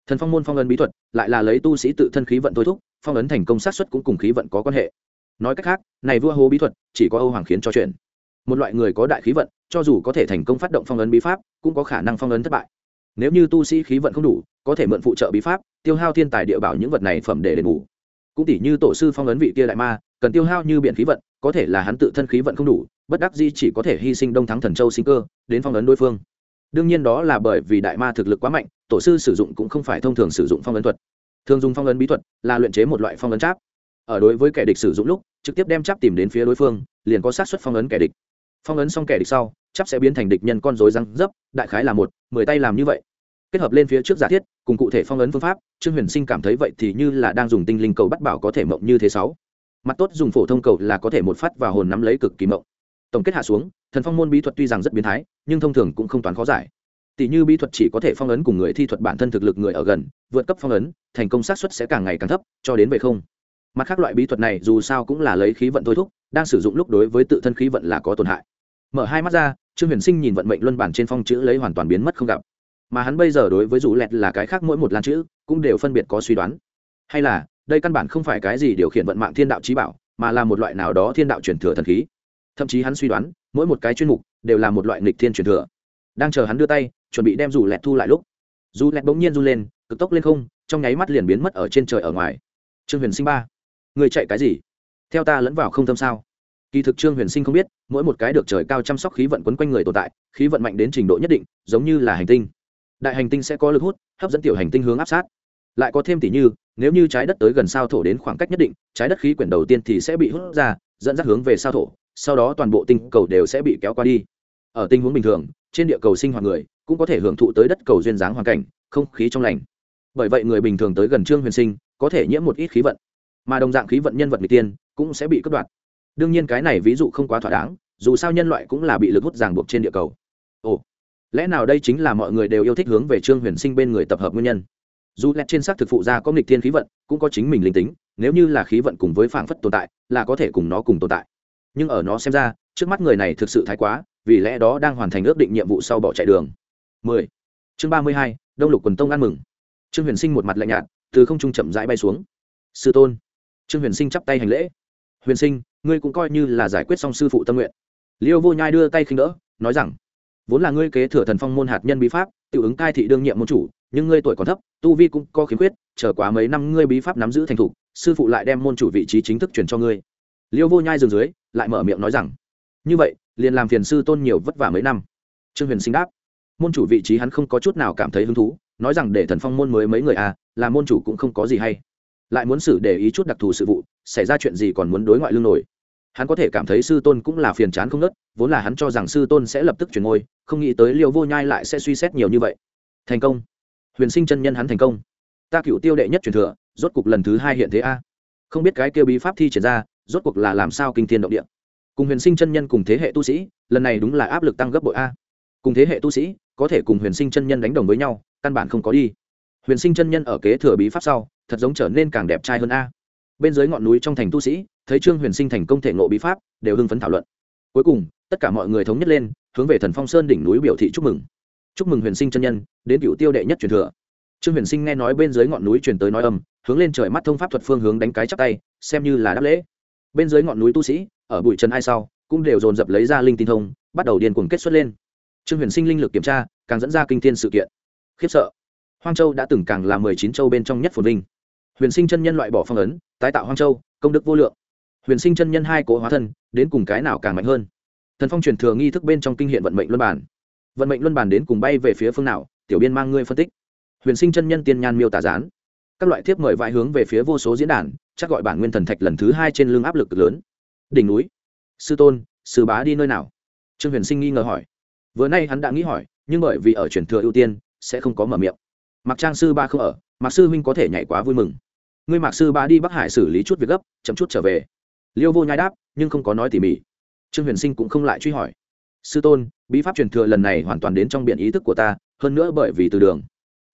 Thần phong môn phong ấn bí thuật, lại là lấy tu sĩ tự thân khí vận thôi thúc, phong ấn thành công sát xuất cũng cùng khí vận có quan hệ. Nói cách khác, này vua hố bí thuật chỉ có âu hoàng khiến cho chuyện một loại người có đại khí vận, cho dù có thể thành công phát động phong ấn bí pháp, cũng có khả năng phong ấn thất bại. Nếu như tu sĩ khí vận không đủ, có thể mượn phụ trợ bí pháp, tiêu hao thiên tài địa bảo những vật này phẩm để đền bù. Cũng tỷ như tổ sư phong ấn vị kia đại ma, cần tiêu hao như biện khí vận, có thể là hắn tự thân khí vận không đủ, bất đắc di chỉ có thể hy sinh đông thắng thần châu sinh cơ, đến phong ấn đối phương. Đương nhiên đó là bởi vì đại ma thực lực quá mạnh, tổ sư sử dụng cũng không phải thông thường sử dụng phong ấn thuật. Thường dùng phong ấn bí thuật là luyện chế một loại phong ấn cháp. Ở đối với kẻ địch sử dụng lúc, trực tiếp đem cháp tìm đến phía đối phương, liền có sát xuất phong ấn kẻ địch phong ấn xong kẻ địch sau chắc sẽ biến thành địch nhân con dối răng dấp, đại khái là một, mười tay làm như vậy. Kết hợp lên phía trước giả thiết, cùng cụ thể phong ấn phương pháp, trương huyền sinh cảm thấy vậy thì như là đang dùng tinh linh cầu bắt bảo có thể mộng như thế sáu. Mặt tốt dùng phổ thông cầu là có thể một phát và hồn nắm lấy cực kỳ mộng. Tổng kết hạ xuống, thần phong môn bí thuật tuy rằng rất biến thái, nhưng thông thường cũng không toán khó giải. Tỷ như bí thuật chỉ có thể phong ấn cùng người thi thuật bản thân thực lực người ở gần, vượt cấp phong ấn, thành công xác suất sẽ càng ngày càng thấp, cho đến về không. Mặt khác loại bí thuật này dù sao cũng là lấy khí vận thôi thúc, đang sử dụng lúc đối với tự thân khí vận là có tổn hại mở hai mắt ra, trương huyền sinh nhìn vận mệnh luân bản trên phong chữ lấy hoàn toàn biến mất không gặp. Mà hắn bây giờ đối với dù lẹt là cái khác mỗi một lan chữ, cũng đều phân biệt có suy đoán. Hay là, đây căn bản không phải cái gì điều khiển vận mạng thiên đạo trí bảo, mà là một loại nào đó thiên đạo truyền thừa thần khí. Thậm chí hắn suy đoán, mỗi một cái chuyên mục đều là một loại nghịch thiên truyền thừa. Đang chờ hắn đưa tay, chuẩn bị đem dù lẹt thu lại lúc, dù lẹt bỗng nhiên run lên, cực tốc lên không, trong nháy mắt liền biến mất ở trên trời ở ngoài. Trương huyền sinh ba, người chạy cái gì? Theo ta lẫn vào không tâm sao? Kỳ thực trương huyền sinh không biết, mỗi một cái được trời cao chăm sóc khí vận quấn quanh người tồn tại, khí vận mạnh đến trình độ nhất định, giống như là hành tinh. Đại hành tinh sẽ có lực hút, hấp dẫn tiểu hành tinh hướng áp sát. Lại có thêm tỷ như, nếu như trái đất tới gần sao thổ đến khoảng cách nhất định, trái đất khí quyển đầu tiên thì sẽ bị hút ra, dẫn dắt hướng về sao thổ, sau đó toàn bộ tinh cầu đều sẽ bị kéo qua đi. Ở tình huống bình thường, trên địa cầu sinh hoạt người cũng có thể hưởng thụ tới đất cầu duyên dáng hoàn cảnh, không khí trong lành. Bởi vậy người bình thường tới gần trương huyền sinh có thể nhiễm một ít khí vận, mà đồng dạng khí vận nhân vật người tiên cũng sẽ bị cất đoạt đương nhiên cái này ví dụ không quá thỏa đáng dù sao nhân loại cũng là bị lực hút ràng buộc trên địa cầu. Ồ lẽ nào đây chính là mọi người đều yêu thích hướng về trương huyền sinh bên người tập hợp nguyên nhân? Dù lẹt trên xác thực phụ gia có nghịch thiên khí vận cũng có chính mình linh tính nếu như là khí vận cùng với phảng phất tồn tại là có thể cùng nó cùng tồn tại. Nhưng ở nó xem ra trước mắt người này thực sự thái quá vì lẽ đó đang hoàn thành ước định nhiệm vụ sau bỏ chạy đường. 10. chương 32, đông lục quần tông ăn mừng. Trương huyền sinh một mặt lạnh nhạt từ không trung chậm rãi bay xuống. Sư tôn. Trương huyền sinh chắp tay hành lễ huyền sinh, ngươi cũng coi như là giải quyết xong sư phụ tâm nguyện. Liêu vô nhai đưa tay khinh đỡ, nói rằng, vốn là ngươi kế thừa thần phong môn hạt nhân bí pháp tự ứng cai thị đương nhiệm môn chủ, nhưng ngươi tuổi còn thấp, tu vi cũng có khiếm khuyết, chờ quá mấy năm ngươi bí pháp nắm giữ thành thục, sư phụ lại đem môn chủ vị trí chính thức truyền cho ngươi. Liêu vô nhai dừng dưới, lại mở miệng nói rằng, như vậy, liền làm phiền sư tôn nhiều vất vả mấy năm. Trương huyền sinh đáp, môn chủ vị trí hắn không có chút nào cảm thấy hứng thú, nói rằng để thần phong môn mới mấy người à là môn chủ cũng không có gì hay lại muốn xử để ý chút đặc thù sự vụ, xảy ra chuyện gì còn muốn đối ngoại lương nổi. Hắn có thể cảm thấy sư tôn cũng là phiền chán không nớt vốn là hắn cho rằng sư tôn sẽ lập tức chuyển ngôi, không nghĩ tới liêu vô nhai lại sẽ suy xét nhiều như vậy. Thành công. Huyền sinh chân nhân hắn thành công. Ta cựu tiêu đệ nhất truyền thừa, rốt cuộc lần thứ hai hiện thế a. Không biết cái kêu bí pháp thi triển ra, rốt cuộc là làm sao kinh thiên động địa. Cùng huyền sinh chân nhân cùng thế hệ tu sĩ, lần này đúng là áp lực tăng gấp bội a. Cùng thế hệ tu sĩ, có thể cùng huyền sinh chân nhân đánh đồng với nhau, căn bản không có đi. Huyền sinh chân nhân ở kế thừa bí pháp sau thật giống trở nên càng đẹp trai hơn a. Bên dưới ngọn núi trong thành tu sĩ, thấy trương huyền sinh thành công thể ngộ bí pháp, đều hưng phấn thảo luận. Cuối cùng, tất cả mọi người thống nhất lên, hướng về thần phong sơn đỉnh núi biểu thị chúc mừng. Chúc mừng huyền sinh chân nhân, đến cựu tiêu đệ nhất truyền thừa. Trương huyền sinh nghe nói bên dưới ngọn núi truyền tới nói âm, hướng lên trời mắt thông pháp thuật phương hướng đánh cái chắp tay, xem như là đáp lễ. Bên dưới ngọn núi tu sĩ, ở bụi trần ai sau, cũng đều dồn dập lấy ra linh tinh thông, bắt đầu điên cuồng kết xuất lên. Trương huyền sinh linh lực kiểm tra, càng dẫn ra kinh thiên sự kiện. Khiếp sợ. Hoang châu đã từng càng là mười chín châu bên trong nhất phồn vinh huyền sinh chân nhân loại bỏ phong ấn, tái tạo hoang châu, công đức vô lượng. Huyền sinh chân nhân hai cố hóa thân, đến cùng cái nào càng mạnh hơn? Thần phong truyền thừa nghi thức bên trong kinh hiện vận mệnh luân bản vận mệnh luân bản đến cùng bay về phía phương nào, tiểu biên mang ngươi phân tích. Huyền sinh chân nhân tiên nhan miêu tả gián. Các loại thiếp mời vãi hướng về phía vô số diễn đàn, chắc gọi bản nguyên thần thạch lần thứ hai trên lưng áp lực lớn. Đỉnh núi. Sư tôn, sư bá đi nơi nào? Trương huyền sinh nghi ngờ hỏi. Vừa nay hắn đã nghĩ hỏi, nhưng bởi vì ở truyền thừa ưu tiên, sẽ không có mở miệng mặc trang sư ba không ở mặc sư huynh có thể nhảy quá vui mừng. Ngươi mạc sư ba đi bắc hải xử lý chút việc gấp, chậm chút trở về. Liêu vô nhai đáp, nhưng không có nói tỉ mỉ. Trương huyền sinh cũng không lại truy hỏi. Sư tôn, bí pháp truyền thừa lần này hoàn toàn đến trong biện ý thức của ta, hơn nữa bởi vì từ đường.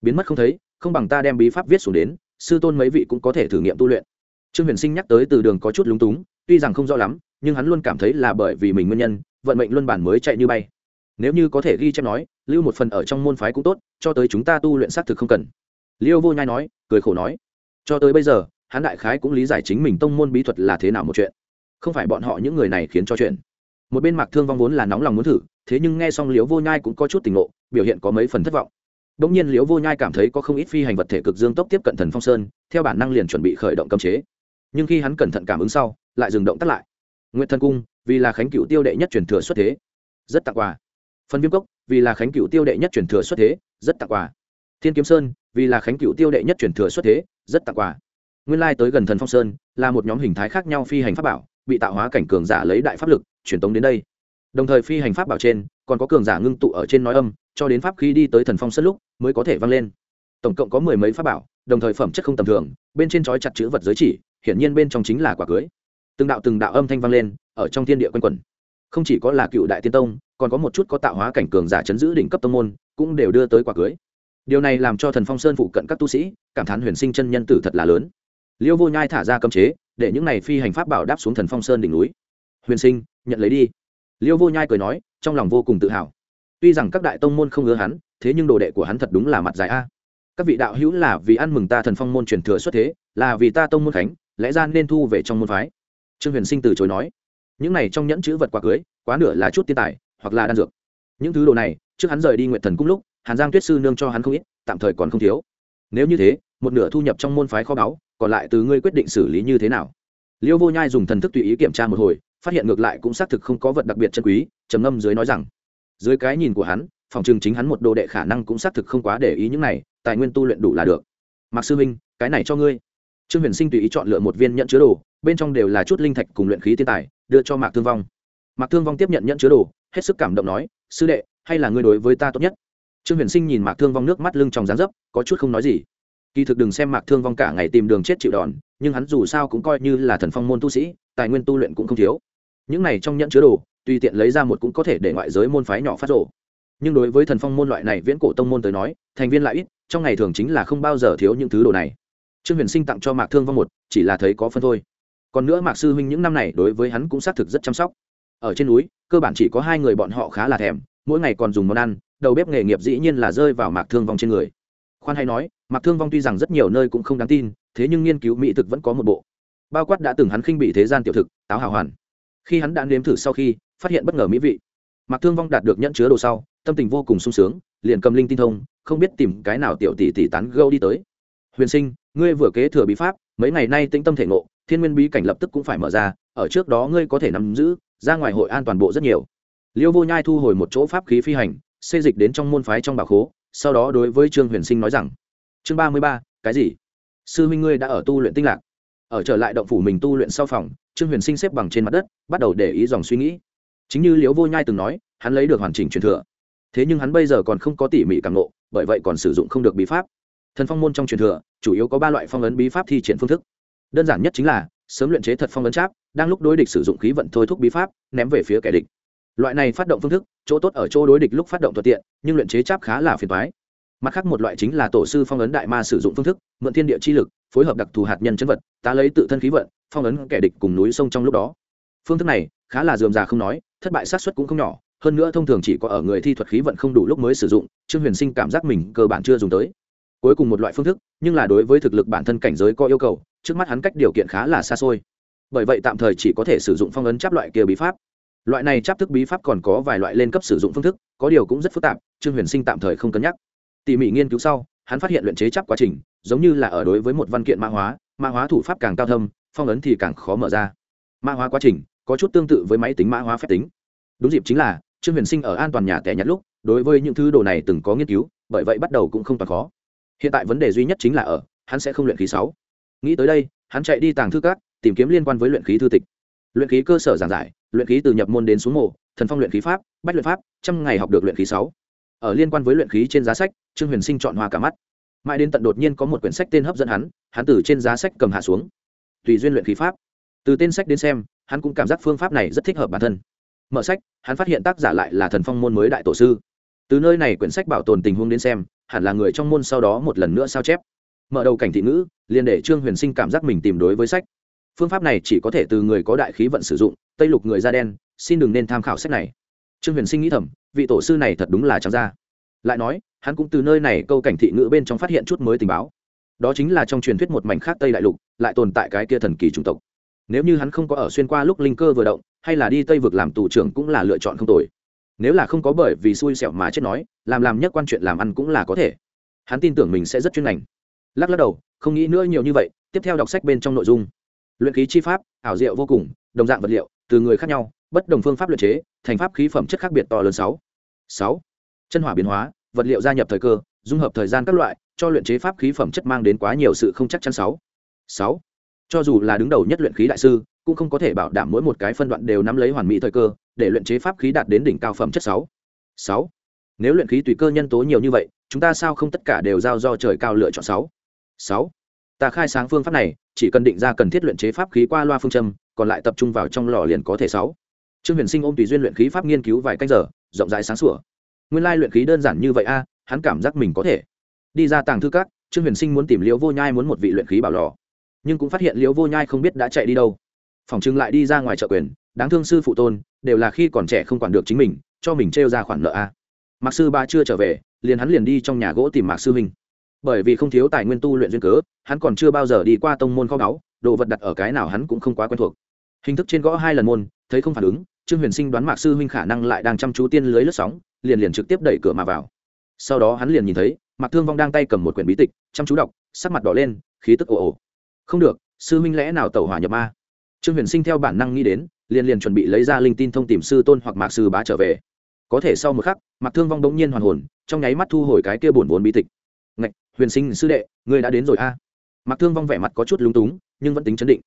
Biến mất không thấy, không bằng ta đem bí pháp viết xuống đến, sư tôn mấy vị cũng có thể thử nghiệm tu luyện. Trương huyền sinh nhắc tới từ đường có chút lúng túng, tuy rằng không rõ lắm, nhưng hắn luôn cảm thấy là bởi vì mình nguyên nhân, vận mệnh luân bản mới chạy như bay nếu như có thể ghi chép nói lưu một phần ở trong môn phái cũng tốt cho tới chúng ta tu luyện xác thực không cần liêu vô nhai nói cười khổ nói cho tới bây giờ hắn đại khái cũng lý giải chính mình tông môn bí thuật là thế nào một chuyện không phải bọn họ những người này khiến cho chuyện một bên mạc thương vong vốn là nóng lòng muốn thử thế nhưng nghe xong liếu vô nhai cũng có chút tỉnh ngộ biểu hiện có mấy phần thất vọng Đống nhiên Liễu Vô Nhai cảm thấy có không ít phi hành vật thể cực dương tốc tiếp cận Thần Phong Sơn, theo bản năng liền chuẩn bị khởi động cấm chế. Nhưng khi hắn cẩn thận cảm ứng sau, lại dừng động tắt lại. nguyễn Thần Cung, vì là Khánh cựu Tiêu đệ nhất truyền thừa xuất thế, rất tặng quà. Phần Viêm Cốc, vì là Khánh Cửu Tiêu đệ nhất truyền thừa xuất thế, rất tặng quà. Thiên Kiếm Sơn, vì là Khánh Cửu Tiêu đệ nhất truyền thừa xuất thế, rất tặng quà. Nguyên lai tới gần Thần Phong Sơn, là một nhóm hình thái khác nhau phi hành pháp bảo, bị tạo hóa cảnh cường giả lấy đại pháp lực truyền tống đến đây. Đồng thời phi hành pháp bảo trên, còn có cường giả ngưng tụ ở trên nói âm, cho đến pháp khí đi tới thần phong sân lúc mới có thể vang lên tổng cộng có mười mấy pháp bảo đồng thời phẩm chất không tầm thường bên trên trói chặt chữ vật giới chỉ hiển nhiên bên trong chính là quả cưới từng đạo từng đạo âm thanh vang lên ở trong thiên địa quanh quẩn không chỉ có là cựu đại tiên tông, còn có một chút có tạo hóa cảnh cường giả chấn giữ đỉnh cấp tông môn, cũng đều đưa tới quả cưới. Điều này làm cho thần phong sơn phụ cận các tu sĩ cảm thán huyền sinh chân nhân tử thật là lớn. Liêu vô nhai thả ra cấm chế, để những này phi hành pháp bảo đáp xuống thần phong sơn đỉnh núi. Huyền sinh, nhận lấy đi. Liêu vô nhai cười nói, trong lòng vô cùng tự hào. Tuy rằng các đại tông môn không ngứa hắn, thế nhưng đồ đệ của hắn thật đúng là mặt dài a. Các vị đạo hữu là vì ăn mừng ta thần phong môn truyền thừa xuất thế, là vì ta tông môn khánh, lẽ ra nên thu về trong môn phái. Trương huyền sinh từ chối nói những này trong nhẫn chữ vật quà cưới, quá nửa là chút tiên tài, hoặc là đan dược. Những thứ đồ này, trước hắn rời đi nguyện thần cung lúc, hàn giang tuyết sư nương cho hắn không ít, tạm thời còn không thiếu. Nếu như thế, một nửa thu nhập trong môn phái kho báu, còn lại từ ngươi quyết định xử lý như thế nào? Liêu vô nhai dùng thần thức tùy ý kiểm tra một hồi, phát hiện ngược lại cũng xác thực không có vật đặc biệt chân quý, trầm ngâm dưới nói rằng, dưới cái nhìn của hắn, phòng trường chính hắn một đồ đệ khả năng cũng xác thực không quá để ý những này, tài nguyên tu luyện đủ là được. Mặc sư minh, cái này cho ngươi. Trương huyền sinh tùy ý chọn lựa một viên nhận chứa đồ, bên trong đều là chút linh thạch cùng luyện khí tiên tài đưa cho mạc thương vong mạc thương vong tiếp nhận nhận chứa đồ hết sức cảm động nói sư đệ hay là ngươi đối với ta tốt nhất trương huyền sinh nhìn mạc thương vong nước mắt lưng trong dáng dấp có chút không nói gì kỳ thực đừng xem mạc thương vong cả ngày tìm đường chết chịu đòn nhưng hắn dù sao cũng coi như là thần phong môn tu sĩ tài nguyên tu luyện cũng không thiếu những này trong nhận chứa đồ tùy tiện lấy ra một cũng có thể để ngoại giới môn phái nhỏ phát rộ nhưng đối với thần phong môn loại này viễn cổ tông môn tới nói thành viên lại ít trong ngày thường chính là không bao giờ thiếu những thứ đồ này trương huyền sinh tặng cho mạc thương vong một chỉ là thấy có phân thôi còn nữa mạc sư huynh những năm này đối với hắn cũng xác thực rất chăm sóc. Ở trên núi, cơ bản chỉ có hai người bọn họ khá là thèm, mỗi ngày còn dùng món ăn, đầu bếp nghề nghiệp dĩ nhiên là rơi vào mạc thương vong trên người. Khoan hay nói, mạc thương vong tuy rằng rất nhiều nơi cũng không đáng tin, thế nhưng nghiên cứu mỹ thực vẫn có một bộ. Bao quát đã từng hắn khinh bị thế gian tiểu thực, táo hào hoàn. Khi hắn đã nếm thử sau khi, phát hiện bất ngờ mỹ vị. Mạc thương vong đạt được nhận chứa đồ sau, tâm tình vô cùng sung sướng, liền cầm linh tin thông, không biết tìm cái nào tiểu tỷ tỷ tán gâu đi tới. Huyền sinh, ngươi vừa kế thừa bí pháp, mấy ngày nay tĩnh tâm thể ngộ thiên nguyên bí cảnh lập tức cũng phải mở ra, ở trước đó ngươi có thể nắm giữ, ra ngoài hội an toàn bộ rất nhiều. Liêu vô nhai thu hồi một chỗ pháp khí phi hành xây dịch đến trong môn phái trong bà khố, sau đó đối với trương huyền sinh nói rằng, chương ba mươi ba, cái gì? Sư huynh ngươi đã ở tu luyện tinh lạc. Ở trở lại động phủ mình tu luyện sau phòng, trương huyền sinh xếp bằng trên mặt đất, bắt đầu để ý dòng suy nghĩ. Chính như liễu vô nhai từng nói, hắn lấy được hoàn chỉnh truyền thừa. Thế nhưng hắn bây giờ còn không có tỉ mỉ càng lộ bởi vậy còn sử dụng không được bí pháp. Thần phong môn trong truyền thừa, chủ yếu có ba loại phong ấn bí pháp thi triển phương thức đơn giản nhất chính là, sớm luyện chế thật phong ấn cháp đang lúc đối địch sử dụng khí vận thôi thúc bí pháp, ném về phía kẻ địch. Loại này phát động phương thức, chỗ tốt ở chỗ đối địch lúc phát động thuận tiện, nhưng luyện chế cháp khá là phiền toái. Mặt khác một loại chính là tổ sư phong ấn đại ma sử dụng phương thức, mượn thiên địa chi lực, phối hợp đặc thù hạt nhân chân vật ta lấy tự thân khí vận, phong ấn kẻ địch cùng núi sông trong lúc đó. Phương thức này, khá là dườm già không nói, thất bại sát xuất cũng không nhỏ, hơn nữa thông thường chỉ có ở người thi thuật khí vận không đủ lúc mới sử dụng, trương huyền sinh cảm giác mình cơ bản chưa dùng tới. Cuối cùng một loại phương thức, nhưng là đối với thực lực bản thân cảnh giới có yêu cầu trước mắt hắn cách điều kiện khá là xa xôi. Bởi vậy tạm thời chỉ có thể sử dụng phong ấn cháp loại kia bí pháp. Loại này cháp thức bí pháp còn có vài loại lên cấp sử dụng phương thức, có điều cũng rất phức tạp, trương huyền sinh tạm thời không cân nhắc. Tỉ mỉ nghiên cứu sau, hắn phát hiện luyện chế cháp quá trình, giống như là ở đối với một văn kiện mã hóa mã hóa thủ pháp càng cao thâm, phong ấn thì càng khó mở ra. Mã hóa quá trình, có chút tương tự với máy tính mã hóa phép tính. Đúng dịp chính là, trương huyền sinh ở an toàn nhà tẻ nhặt lúc, đối với những thứ đồ này từng có nghiên cứu, bởi vậy bắt đầu cũng không toàn khó. Hiện tại vấn đề duy nhất chính là ở, hắn sẽ không luyện khí sáu nghĩ tới đây, hắn chạy đi tàng thư cát tìm kiếm liên quan với luyện khí thư tịch. Luyện khí cơ sở giảng giải, luyện khí từ nhập môn đến xuống mộ, thần phong luyện khí pháp, bách luyện pháp, trăm ngày học được luyện khí sáu. Ở liên quan với luyện khí trên giá sách, trương huyền sinh chọn hoa cả mắt. Mãi đến tận đột nhiên có một quyển sách tên hấp dẫn hắn hắn từ trên giá sách cầm hạ xuống. Tùy duyên luyện khí pháp. Từ tên sách đến xem, hắn cũng cảm giác phương pháp này rất thích hợp bản thân. Mở sách, hắn phát hiện tác giả lại là thần phong môn mới đại tổ sư. Từ nơi này quyển sách bảo tồn tình huống đến xem, hẳn là người trong môn sau đó một lần nữa sao chép mở đầu cảnh thị ngữ, liền để trương huyền sinh cảm giác mình tìm đối với sách. Phương pháp này chỉ có thể từ người có đại khí vận sử dụng, tây lục người da đen, xin đừng nên tham khảo sách này. Trương huyền sinh nghĩ thầm, vị tổ sư này thật đúng là trắng ra lại nói, hắn cũng từ nơi này câu cảnh thị ngữ bên trong phát hiện chút mới tình báo. Đó chính là trong truyền thuyết một mảnh khác tây đại lục, lại tồn tại cái kia thần kỳ chủng tộc. Nếu như hắn không có ở xuyên qua lúc linh cơ vừa động, hay là đi tây vực làm tù trưởng cũng là lựa chọn không tồi. Nếu là không có bởi vì xui xẻo mà chết nói, làm làm nhất quan chuyện làm ăn cũng là có thể. Hắn tin tưởng mình sẽ rất chuyên ngành lắc lắc đầu, không nghĩ nữa nhiều như vậy, tiếp theo đọc sách bên trong nội dung. Luyện khí chi pháp, ảo diệu vô cùng, đồng dạng vật liệu, từ người khác nhau, bất đồng phương pháp luyện chế, thành pháp khí phẩm chất khác biệt to lớn sáu. Sáu. Chân hỏa biến hóa, vật liệu gia nhập thời cơ, dung hợp thời gian các loại, cho luyện chế pháp khí phẩm chất mang đến quá nhiều sự không chắc chắn sáu. Sáu. Cho dù là đứng đầu nhất luyện khí đại sư, cũng không có thể bảo đảm mỗi một cái phân đoạn đều nắm lấy hoàn mỹ thời cơ, để luyện chế pháp khí đạt đến đỉnh cao phẩm chất sáu. Sáu. Nếu luyện khí tùy cơ nhân tố nhiều như vậy, chúng ta sao không tất cả đều giao do trời cao lựa chọn sáu? Sáu. Ta khai sáng phương pháp này, chỉ cần định ra cần thiết luyện chế pháp khí qua loa phương châm, còn lại tập trung vào trong lò liền có thể sáu. Trương huyền sinh ôm tùy duyên luyện khí pháp nghiên cứu vài canh giờ, rộng rãi sáng sủa. Nguyên lai luyện khí đơn giản như vậy a, hắn cảm giác mình có thể. Đi ra tàng thư các, trương huyền sinh muốn tìm liễu vô nhai muốn một vị luyện khí bảo lò. Nhưng cũng phát hiện liễu vô nhai không biết đã chạy đi đâu. Phòng chừng lại đi ra ngoài chợ quyền, đáng thương sư phụ tôn, đều là khi còn trẻ không quản được chính mình, cho mình trêu ra khoản nợ a. Mạc sư ba chưa trở về, liền hắn liền đi trong nhà gỗ tìm mạc sư huynh bởi vì không thiếu tài nguyên tu luyện duyên cớ, hắn còn chưa bao giờ đi qua tông môn kho báu, đồ vật đặt ở cái nào hắn cũng không quá quen thuộc. Hình thức trên gõ hai lần môn, thấy không phản ứng, trương huyền sinh đoán mạc sư huynh khả năng lại đang chăm chú tiên lưới lướt sóng, liền liền trực tiếp đẩy cửa mà vào. Sau đó hắn liền nhìn thấy, mạc thương vong đang tay cầm một quyển bí tịch, chăm chú đọc, sắc mặt đỏ lên, khí tức ồ ồ. Không được, sư huynh lẽ nào tẩu hỏa nhập ma? Trương huyền sinh theo bản năng nghĩ đến, liền liền chuẩn bị lấy ra linh tin thông tìm sư tôn hoặc mạc sư bá trở về. Có thể sau một khắc, mạc thương vong bỗng nhiên hoàn hồn, trong nháy mắt thu hồi cái kia bổn vốn bí tịch ngạch, huyền sinh sư đệ, ngươi đã đến rồi a. À. mạc thương vong vẻ mặt có chút lúng túng, nhưng vẫn tính chấn định.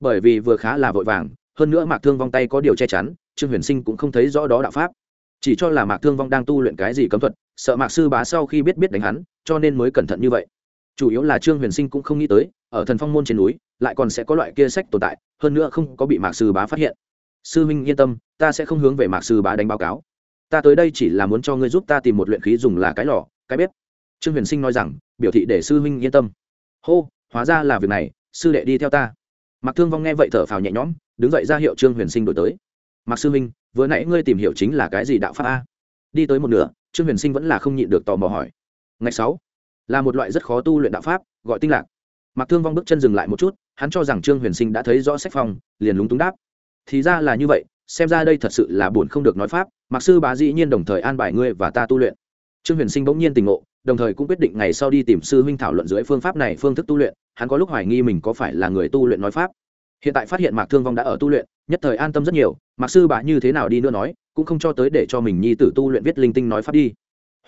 Bởi vì vừa khá là vội vàng, hơn nữa mạc thương vong tay có điều che chắn, trương huyền sinh cũng không thấy rõ đó đạo pháp. Chỉ cho là mạc thương vong đang tu luyện cái gì cấm thuật, sợ mạc sư bá sau khi biết biết đánh hắn, cho nên mới cẩn thận như vậy. Chủ yếu là trương huyền sinh cũng không nghĩ tới, ở thần phong môn trên núi, lại còn sẽ có loại kia sách tồn tại, hơn nữa không có bị mạc sư bá phát hiện. Sư huynh yên tâm, ta sẽ không hướng về mạc sư bá đánh báo cáo. Ta tới đây chỉ là muốn cho ngươi giúp ta tìm một luyện khí dùng là cái lò, cái bếp trương huyền sinh nói rằng, biểu thị để sư huynh yên tâm. Hô, hóa ra là việc này, sư đệ đi theo ta. Mạc thương vong nghe vậy thở phào nhẹ nhõm, đứng dậy ra hiệu trương huyền sinh đổi tới. Mạc sư huynh, vừa nãy ngươi tìm hiểu chính là cái gì đạo pháp a? Đi tới một nửa, trương huyền sinh vẫn là không nhịn được tò mò hỏi. Ngày sáu, là một loại rất khó tu luyện đạo pháp, gọi tinh lạc. Mạc thương vong bước chân dừng lại một chút, hắn cho rằng trương huyền sinh đã thấy rõ sách phong, liền lúng túng đáp. Thì ra là như vậy, xem ra đây thật sự là buồn không được nói pháp, mạc sư bá dĩ nhiên đồng thời an bài ngươi và ta tu luyện. Trương huyền sinh bỗng nhiên tình ngộ đồng thời cũng quyết định ngày sau đi tìm sư huynh thảo luận dưới phương pháp này phương thức tu luyện, hắn có lúc hoài nghi mình có phải là người tu luyện nói pháp. Hiện tại phát hiện mạc thương vong đã ở tu luyện, nhất thời an tâm rất nhiều, mạc sư bá như thế nào đi nữa nói, cũng không cho tới để cho mình nhi tử tu luyện viết linh tinh nói pháp đi.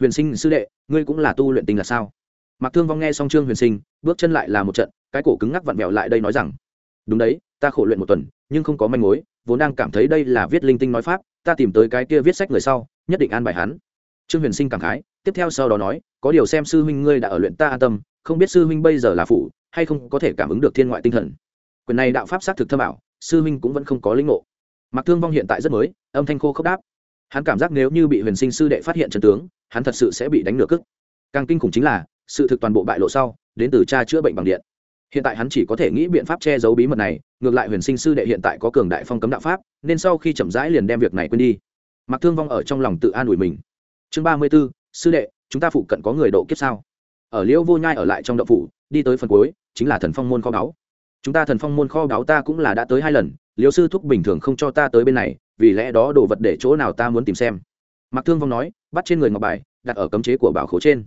Huyền sinh sư đệ, ngươi cũng là tu luyện tinh là sao? Mạc thương vong nghe xong trương huyền sinh, bước chân lại là một trận, cái cổ cứng ngắc vặn vẹo lại đây nói rằng, đúng đấy, ta khổ luyện một tuần, nhưng không có manh mối, vốn đang cảm thấy đây là viết linh tinh nói pháp, ta tìm tới cái kia viết sách người sau, nhất định an bài hắn. Trương huyền sinh cảm khái tiếp theo sau đó nói, có điều xem sư huynh ngươi đã ở luyện ta an tâm, không biết sư huynh bây giờ là phụ hay không có thể cảm ứng được thiên ngoại tinh thần. Quyền này đạo pháp xác thực thâm ảo, sư huynh cũng vẫn không có linh ngộ. Mặc thương vong hiện tại rất mới, âm thanh khô khốc đáp. Hắn cảm giác nếu như bị huyền sinh sư đệ phát hiện trần tướng, hắn thật sự sẽ bị đánh nửa cức càng kinh khủng chính là, sự thực toàn bộ bại lộ sau, đến từ cha chữa bệnh bằng điện. Hiện tại hắn chỉ có thể nghĩ biện pháp che giấu bí mật này, ngược lại huyền sinh sư đệ hiện tại có cường đại phong cấm đạo pháp, nên sau khi chậm rãi liền đem việc này quên đi. Mặc thương vong ở trong lòng tự an ủi mình. Chương ba mươi b ố sư đệ, chúng ta phụ cận có người độ kiếp sao? Ở liễu vô nhai ở lại trong đậu phủ, đi tới phần cuối, chính là thần phong môn kho báu. Chúng ta thần phong môn kho báu ta cũng là đã tới hai lần, liễu sư thúc bình thường không cho ta tới bên này, vì lẽ đó đồ vật để chỗ nào ta muốn tìm xem. Mặc thương vong nói, bắt trên người ngọc bài, đặt ở cấm chế của bảo khố trên.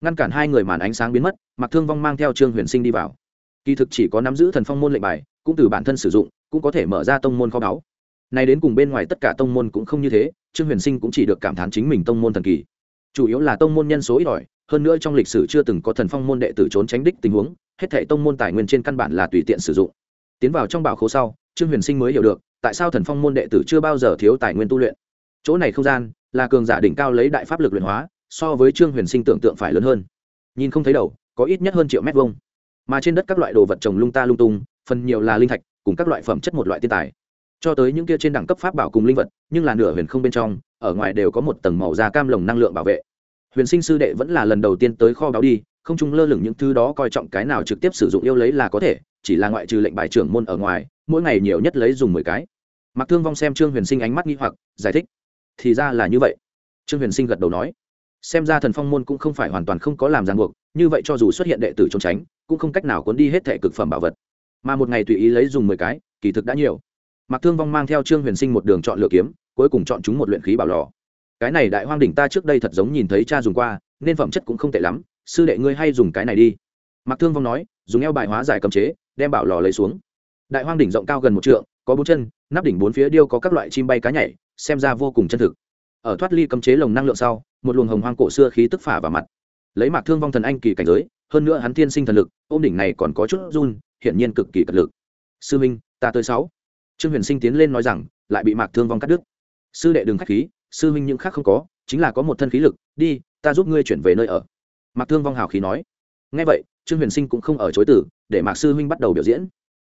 Ngăn cản hai người màn ánh sáng biến mất mặc thương vong mang theo trương huyền sinh đi vào. Kỳ thực chỉ có nắm giữ thần phong môn lệnh bài, cũng từ bản thân sử dụng, cũng có thể mở ra tông môn kho báu. Này đến cùng bên ngoài tất cả tông môn cũng không như thế, trương huyền sinh cũng chỉ được cảm thán chính mình tông môn thần kỳ chủ yếu là tông môn nhân số ít ỏi, hơn nữa trong lịch sử chưa từng có thần phong môn đệ tử trốn tránh đích tình huống, hết thể tông môn tài nguyên trên căn bản là tùy tiện sử dụng. Tiến vào trong bảo khố sau, trương huyền sinh mới hiểu được, tại sao thần phong môn đệ tử chưa bao giờ thiếu tài nguyên tu luyện. Chỗ này không gian, là cường giả đỉnh cao lấy đại pháp lực luyện hóa, so với trương huyền sinh tưởng tượng phải lớn hơn. Nhìn không thấy đầu, có ít nhất hơn triệu mét vuông. Mà trên đất các loại đồ vật trồng lung ta lung tung, phần nhiều là linh thạch, cùng các loại phẩm chất một loại thiên tài. Cho tới những kia trên đẳng cấp pháp bảo cùng linh vật, nhưng là nửa huyền không bên trong ở ngoài đều có một tầng màu da cam lồng năng lượng bảo vệ. Huyền sinh sư đệ vẫn là lần đầu tiên tới kho báo đi, không chung lơ lửng những thứ đó coi trọng cái nào trực tiếp sử dụng yêu lấy là có thể, chỉ là ngoại trừ lệnh bài trưởng môn ở ngoài, mỗi ngày nhiều nhất lấy dùng mười cái. Mặc thương vong xem trương huyền sinh ánh mắt nghi hoặc, giải thích. Thì ra là như vậy. Trương huyền sinh gật đầu nói. Xem ra thần phong môn cũng không phải hoàn toàn không có làm ràng buộc, như vậy cho dù xuất hiện đệ tử trốn tránh, cũng không cách nào cuốn đi hết thẻ cực phẩm bảo vật. Mà một ngày tùy ý lấy dùng mười cái, kỳ thực đã nhiều. Mặc thương vong mang theo trương huyền sinh một đường chọn lựa kiếm cuối cùng chọn chúng một luyện khí bảo lò. Cái này đại hoang đỉnh ta trước đây thật giống nhìn thấy cha dùng qua, nên phẩm chất cũng không tệ lắm, sư đệ ngươi hay dùng cái này đi. Mặc thương vong nói, dùng eo bài hóa giải cầm chế, đem bảo lò lấy xuống. Đại hoang đỉnh rộng cao gần một trượng, có bốn chân, nắp đỉnh bốn phía điêu có các loại chim bay cá nhảy, xem ra vô cùng chân thực. Ở thoát ly cấm chế lồng năng lượng sau, một luồng hồng hoang cổ xưa khí tức phả vào mặt. Lấy mạc thương vong thần anh kỳ cảnh giới, hơn nữa hắn thiên sinh thần lực, ôm đỉnh này còn có chút run, hiển nhiên cực kỳ cật lực. Sư minh, ta tới sáu. Trương huyền sinh tiến lên nói rằng, lại bị mạc thương vong cắt đứt sư đệ đừng k h á c h khí, sư huynh những khác không có, chính là có một thân khí lực, đi, ta giúp ngươi chuyển về nơi ở. Mạc thương vong hào khí nói. Ngay vậy, trương huyền sinh cũng không ở chối tử để mạc sư huynh bắt đầu biểu diễn.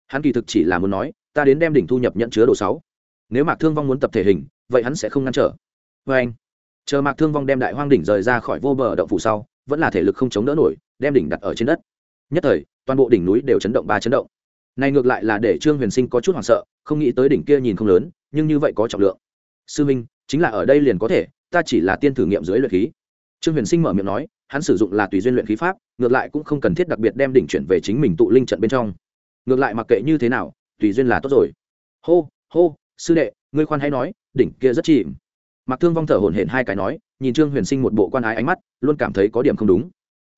Hắn kỳ thực chỉ là muốn nói, ta đến đem đỉnh thu nhập nhận chứa đồ sáu. Nếu mạc thương vong muốn tập thể hình, vậy hắn sẽ không ngăn trở. Vê anh, chờ mạc thương vong đem đại hoang đỉnh rời ra khỏi vô bờ động phủ sau, vẫn là thể lực không chống đỡ nổi, đem đỉnh đặt ở trên đất. Nhất thời, toàn bộ đỉnh núi đều chấn động ba chấn động. Này ngược lại là để trương huyền sinh có chút hoảng sợ, không nghĩ tới đỉnh kia nhìn không lớn, nhưng như vậy có trọng lượng sư minh, chính là ở đây liền có thể, ta chỉ là tiên thử nghiệm dưới luyện khí. Trương huyền sinh mở miệng nói, hắn sử dụng là tùy duyên luyện khí pháp, ngược lại cũng không cần thiết đặc biệt đem đỉnh chuyển về chính mình tụ linh trận bên trong. Ngược lại mặc kệ như thế nào, tùy duyên là tốt rồi. Hô hô, sư đệ, ngươi khoan hãy nói, đỉnh kia rất chìm. Mặc thương vong thở hổn hển hai cái nói, nhìn trương huyền sinh một bộ quan ái ánh mắt, luôn cảm thấy có điểm không đúng.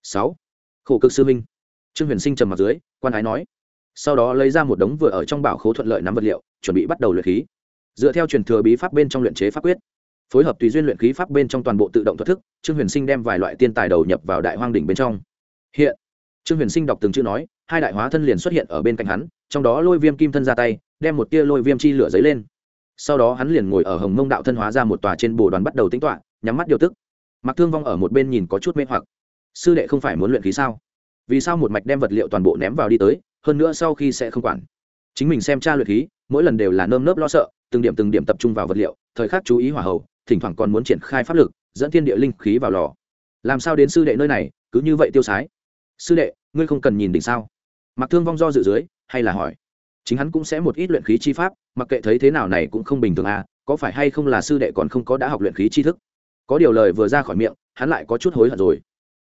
Sáu, khổ cực sư minh. Trương huyền sinh trầm mặt dưới, quan ái nói, sau đó lấy ra một đống vừa ở trong bảo khố thuận lợi nắm vật liệu, chuẩn bị bắt đầu luyện khí dựa theo truyền thừa bí pháp bên trong luyện chế pháp quyết, phối hợp tùy duyên luyện khí pháp bên trong toàn bộ tự động thoát thức, trương huyền sinh đem vài loại tiên tài đầu nhập vào đại hoang đỉnh bên trong. Hiện, trương huyền sinh đọc từng chữ nói, hai đại hóa thân liền xuất hiện ở bên cạnh hắn, trong đó lôi viêm kim thân ra tay, đem một tia lôi viêm chi lửa giấy lên. Sau đó hắn liền ngồi ở hồng mông đạo thân hóa ra một tòa trên bồ đoàn bắt đầu tính toạ nhắm mắt điều tức. Mặc thương vong ở một bên nhìn có chút mê hoặc. Sư đệ không phải muốn luyện khí sao? Vì sao một mạch đem vật liệu toàn bộ ném vào đi tới, hơn nữa sau khi sẽ không quản? Chính mình xem tra luyện khí mỗi lần đều là nơm nớp lo sợ, từng điểm từng điểm tập trung vào vật liệu, thời khắc chú ý hỏa hậu thỉnh thoảng còn muốn triển khai pháp lực, dẫn thiên địa linh khí vào lò. Làm sao đến sư đệ nơi này, cứ như vậy tiêu sái? Sư đệ, ngươi không cần nhìn đỉnh sao? Mặc thương vong do dự dưới, hay là hỏi. Chính hắn cũng sẽ một ít luyện khí chi pháp, mặc kệ thấy thế nào này cũng không bình thường à có phải hay không là sư đệ còn không có đã học luyện khí chi thức? Có điều lời vừa ra khỏi miệng, hắn lại có chút hối hận rồi.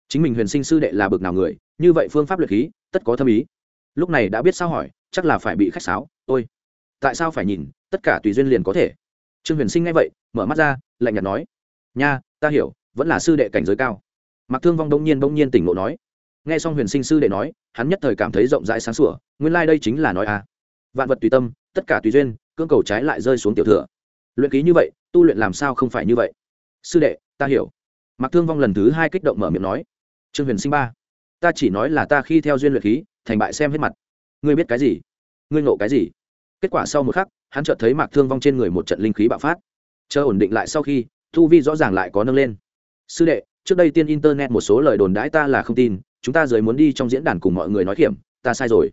Chính mình huyền sinh sư đệ là bực nào người, như vậy phương pháp luyện khí, tất có thâm ý. Lúc này đã biết sao hỏi, chắc là phải bị khách sáo, ôi tại sao phải nhìn, tất cả tùy duyên liền có thể. Trương huyền sinh nghe vậy, mở mắt ra, lạnh nhạt nói, nha, ta hiểu, vẫn là sư đệ cảnh giới cao. Mặc thương vong đông nhiên đông nhiên tỉnh ngộ nói. Nghe xong huyền sinh sư đệ nói, hắn nhất thời cảm thấy rộng rãi sáng sủa, nguyên lai、like、đây chính là nói à vạn vật tùy tâm, tất cả tùy duyên cương cầu trái lại rơi xuống tiểu thừa. Luyện ký như vậy, tu luyện làm sao không phải như vậy? Sư đệ, ta hiểu. Mặc thương vong lần thứ hai kích động mở miệng nói. Trương huyền sinh ba, ta chỉ nói là ta khi theo duyên luyện khí thành bại xem hết mặt. Ngươi biết cái gì? Ngươi ngộ cái gì? Kết quả sau một khắc, hắn chợt thấy mạc thương vong trên người một trận linh khí bạo phát. Chờ ổn định lại sau khi, thu vi rõ ràng lại có nâng lên. Sư đệ, trước đây tiên internet một số lời đồn đãi ta là không tin, chúng ta dưới muốn đi trong diễn đàn cùng mọi người nói kiểm ta sai rồi.